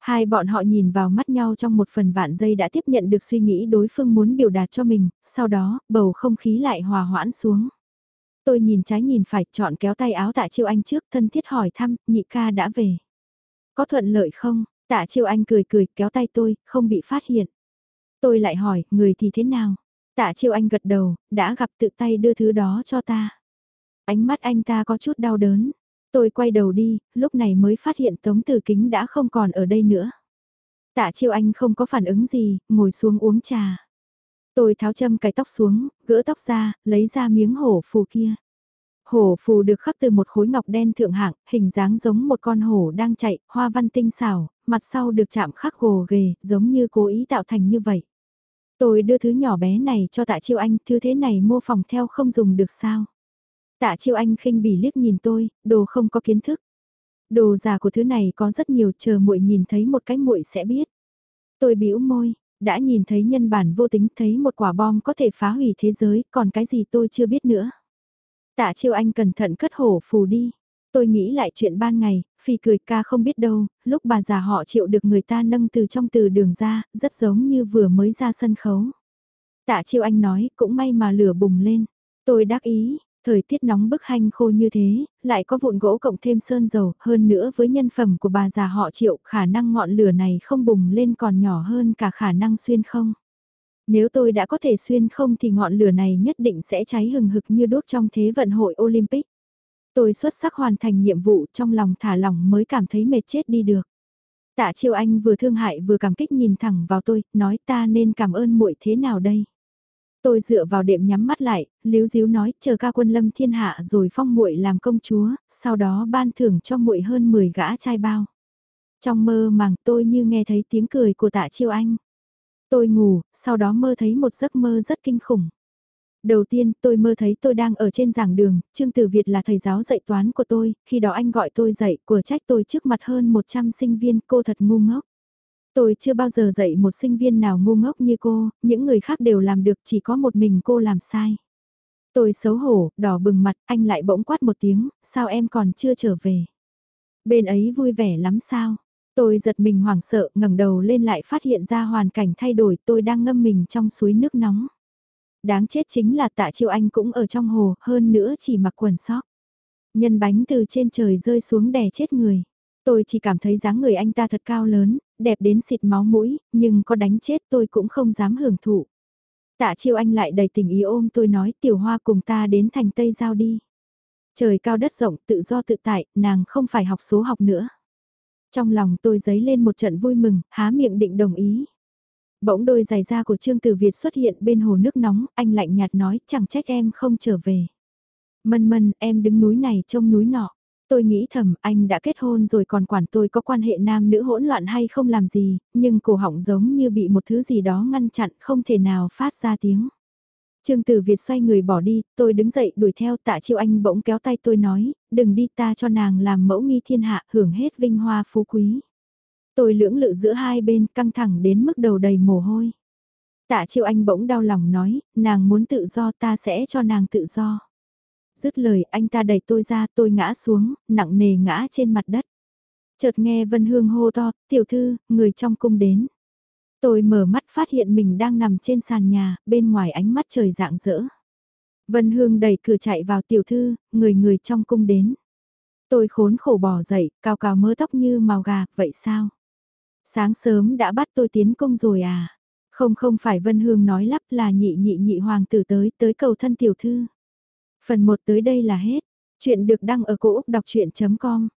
A: Hai bọn họ nhìn vào mắt nhau trong một phần vạn giây đã tiếp nhận được suy nghĩ đối phương muốn biểu đạt cho mình, sau đó, bầu không khí lại hòa hoãn xuống. Tôi nhìn trái nhìn phải, chọn kéo tay áo tạ chiêu anh trước, thân thiết hỏi thăm, nhị ca đã về. Có thuận lợi không? Tạ chiêu anh cười cười, kéo tay tôi, không bị phát hiện. Tôi lại hỏi, người thì thế nào? Tạ chiêu anh gật đầu, đã gặp tự tay đưa thứ đó cho ta. Ánh mắt anh ta có chút đau đớn. Tôi quay đầu đi, lúc này mới phát hiện Tống Tử Kính đã không còn ở đây nữa. Tạ chiêu anh không có phản ứng gì, ngồi xuống uống trà. Tôi tháo châm cái tóc xuống, gỡ tóc ra, lấy ra miếng hổ phù kia. Hổ phù được khắc từ một khối ngọc đen thượng hạng, hình dáng giống một con hổ đang chạy, hoa văn tinh xảo, mặt sau được chạm khắc gồ ghề, giống như cố ý tạo thành như vậy. Tôi đưa thứ nhỏ bé này cho tạ chiêu anh, thứ thế này mô phỏng theo không dùng được sao. Tạ chiêu anh khinh bỉ liếc nhìn tôi, đồ không có kiến thức. Đồ giả của thứ này có rất nhiều chờ muội nhìn thấy một cái muội sẽ biết. Tôi bĩu môi, đã nhìn thấy nhân bản vô tính thấy một quả bom có thể phá hủy thế giới, còn cái gì tôi chưa biết nữa. Tạ chiêu anh cẩn thận cất hổ phù đi. Tôi nghĩ lại chuyện ban ngày, phi cười ca không biết đâu, lúc bà già họ chịu được người ta nâng từ trong từ đường ra, rất giống như vừa mới ra sân khấu. Tạ chiêu anh nói, cũng may mà lửa bùng lên. Tôi đắc ý, thời tiết nóng bức hanh khô như thế, lại có vụn gỗ cộng thêm sơn dầu, hơn nữa với nhân phẩm của bà già họ triệu, khả năng ngọn lửa này không bùng lên còn nhỏ hơn cả khả năng xuyên không. Nếu tôi đã có thể xuyên không thì ngọn lửa này nhất định sẽ cháy hừng hực như đốt trong thế vận hội Olympic. Tôi xuất sắc hoàn thành nhiệm vụ trong lòng thả lỏng mới cảm thấy mệt chết đi được. Tạ Chiêu Anh vừa thương hại vừa cảm kích nhìn thẳng vào tôi, nói ta nên cảm ơn muội thế nào đây? Tôi dựa vào đệm nhắm mắt lại, líu díu nói chờ ca quân lâm thiên hạ rồi phong muội làm công chúa, sau đó ban thưởng cho muội hơn 10 gã trai bao. Trong mơ màng tôi như nghe thấy tiếng cười của tạ chiêu anh. Tôi ngủ, sau đó mơ thấy một giấc mơ rất kinh khủng. Đầu tiên, tôi mơ thấy tôi đang ở trên giảng đường, Trương Tử Việt là thầy giáo dạy toán của tôi, khi đó anh gọi tôi dạy, của trách tôi trước mặt hơn 100 sinh viên, cô thật ngu ngốc. Tôi chưa bao giờ dạy một sinh viên nào ngu ngốc như cô, những người khác đều làm được, chỉ có một mình cô làm sai. Tôi xấu hổ, đỏ bừng mặt, anh lại bỗng quát một tiếng, sao em còn chưa trở về. Bên ấy vui vẻ lắm sao, Tôi giật mình hoảng sợ, ngẩng đầu lên lại phát hiện ra hoàn cảnh thay đổi, tôi đang ngâm mình trong suối nước nóng. Đáng chết chính là tạ chiêu anh cũng ở trong hồ, hơn nữa chỉ mặc quần sóc. Nhân bánh từ trên trời rơi xuống đè chết người. Tôi chỉ cảm thấy dáng người anh ta thật cao lớn, đẹp đến xịt máu mũi, nhưng có đánh chết tôi cũng không dám hưởng thụ. Tạ chiêu anh lại đầy tình ý ôm tôi nói tiểu hoa cùng ta đến thành Tây Giao đi. Trời cao đất rộng tự do tự tại, nàng không phải học số học nữa. Trong lòng tôi dấy lên một trận vui mừng, há miệng định đồng ý. Bỗng đôi giày da của Trương Tử Việt xuất hiện bên hồ nước nóng, anh lạnh nhạt nói chẳng trách em không trở về. Mân mân, em đứng núi này trông núi nọ. Tôi nghĩ thầm anh đã kết hôn rồi còn quản tôi có quan hệ nam nữ hỗn loạn hay không làm gì, nhưng cổ họng giống như bị một thứ gì đó ngăn chặn không thể nào phát ra tiếng. Trương Tử Việt xoay người bỏ đi, tôi đứng dậy đuổi theo tạ chiêu anh bỗng kéo tay tôi nói, đừng đi ta cho nàng làm mẫu nghi thiên hạ hưởng hết vinh hoa phú quý. Tôi lưỡng lự giữa hai bên căng thẳng đến mức đầu đầy mồ hôi. Tạ chiêu anh bỗng đau lòng nói, nàng muốn tự do ta sẽ cho nàng tự do. Dứt lời anh ta đẩy tôi ra tôi ngã xuống, nặng nề ngã trên mặt đất. Chợt nghe Vân Hương hô to, tiểu thư, người trong cung đến. Tôi mở mắt phát hiện mình đang nằm trên sàn nhà, bên ngoài ánh mắt trời dạng dỡ. Vân Hương đẩy cửa chạy vào tiểu thư, người người trong cung đến. Tôi khốn khổ bò dậy, cao cao mớ tóc như màu gà, vậy sao? Sáng sớm đã bắt tôi tiến cung rồi à? Không không phải Vân Hương nói lắp là nhị nhị nhị hoàng tử tới, tới cầu thân tiểu thư. Phần 1 tới đây là hết. Chuyện được đăng ở cổ Úc đọc chuyện.com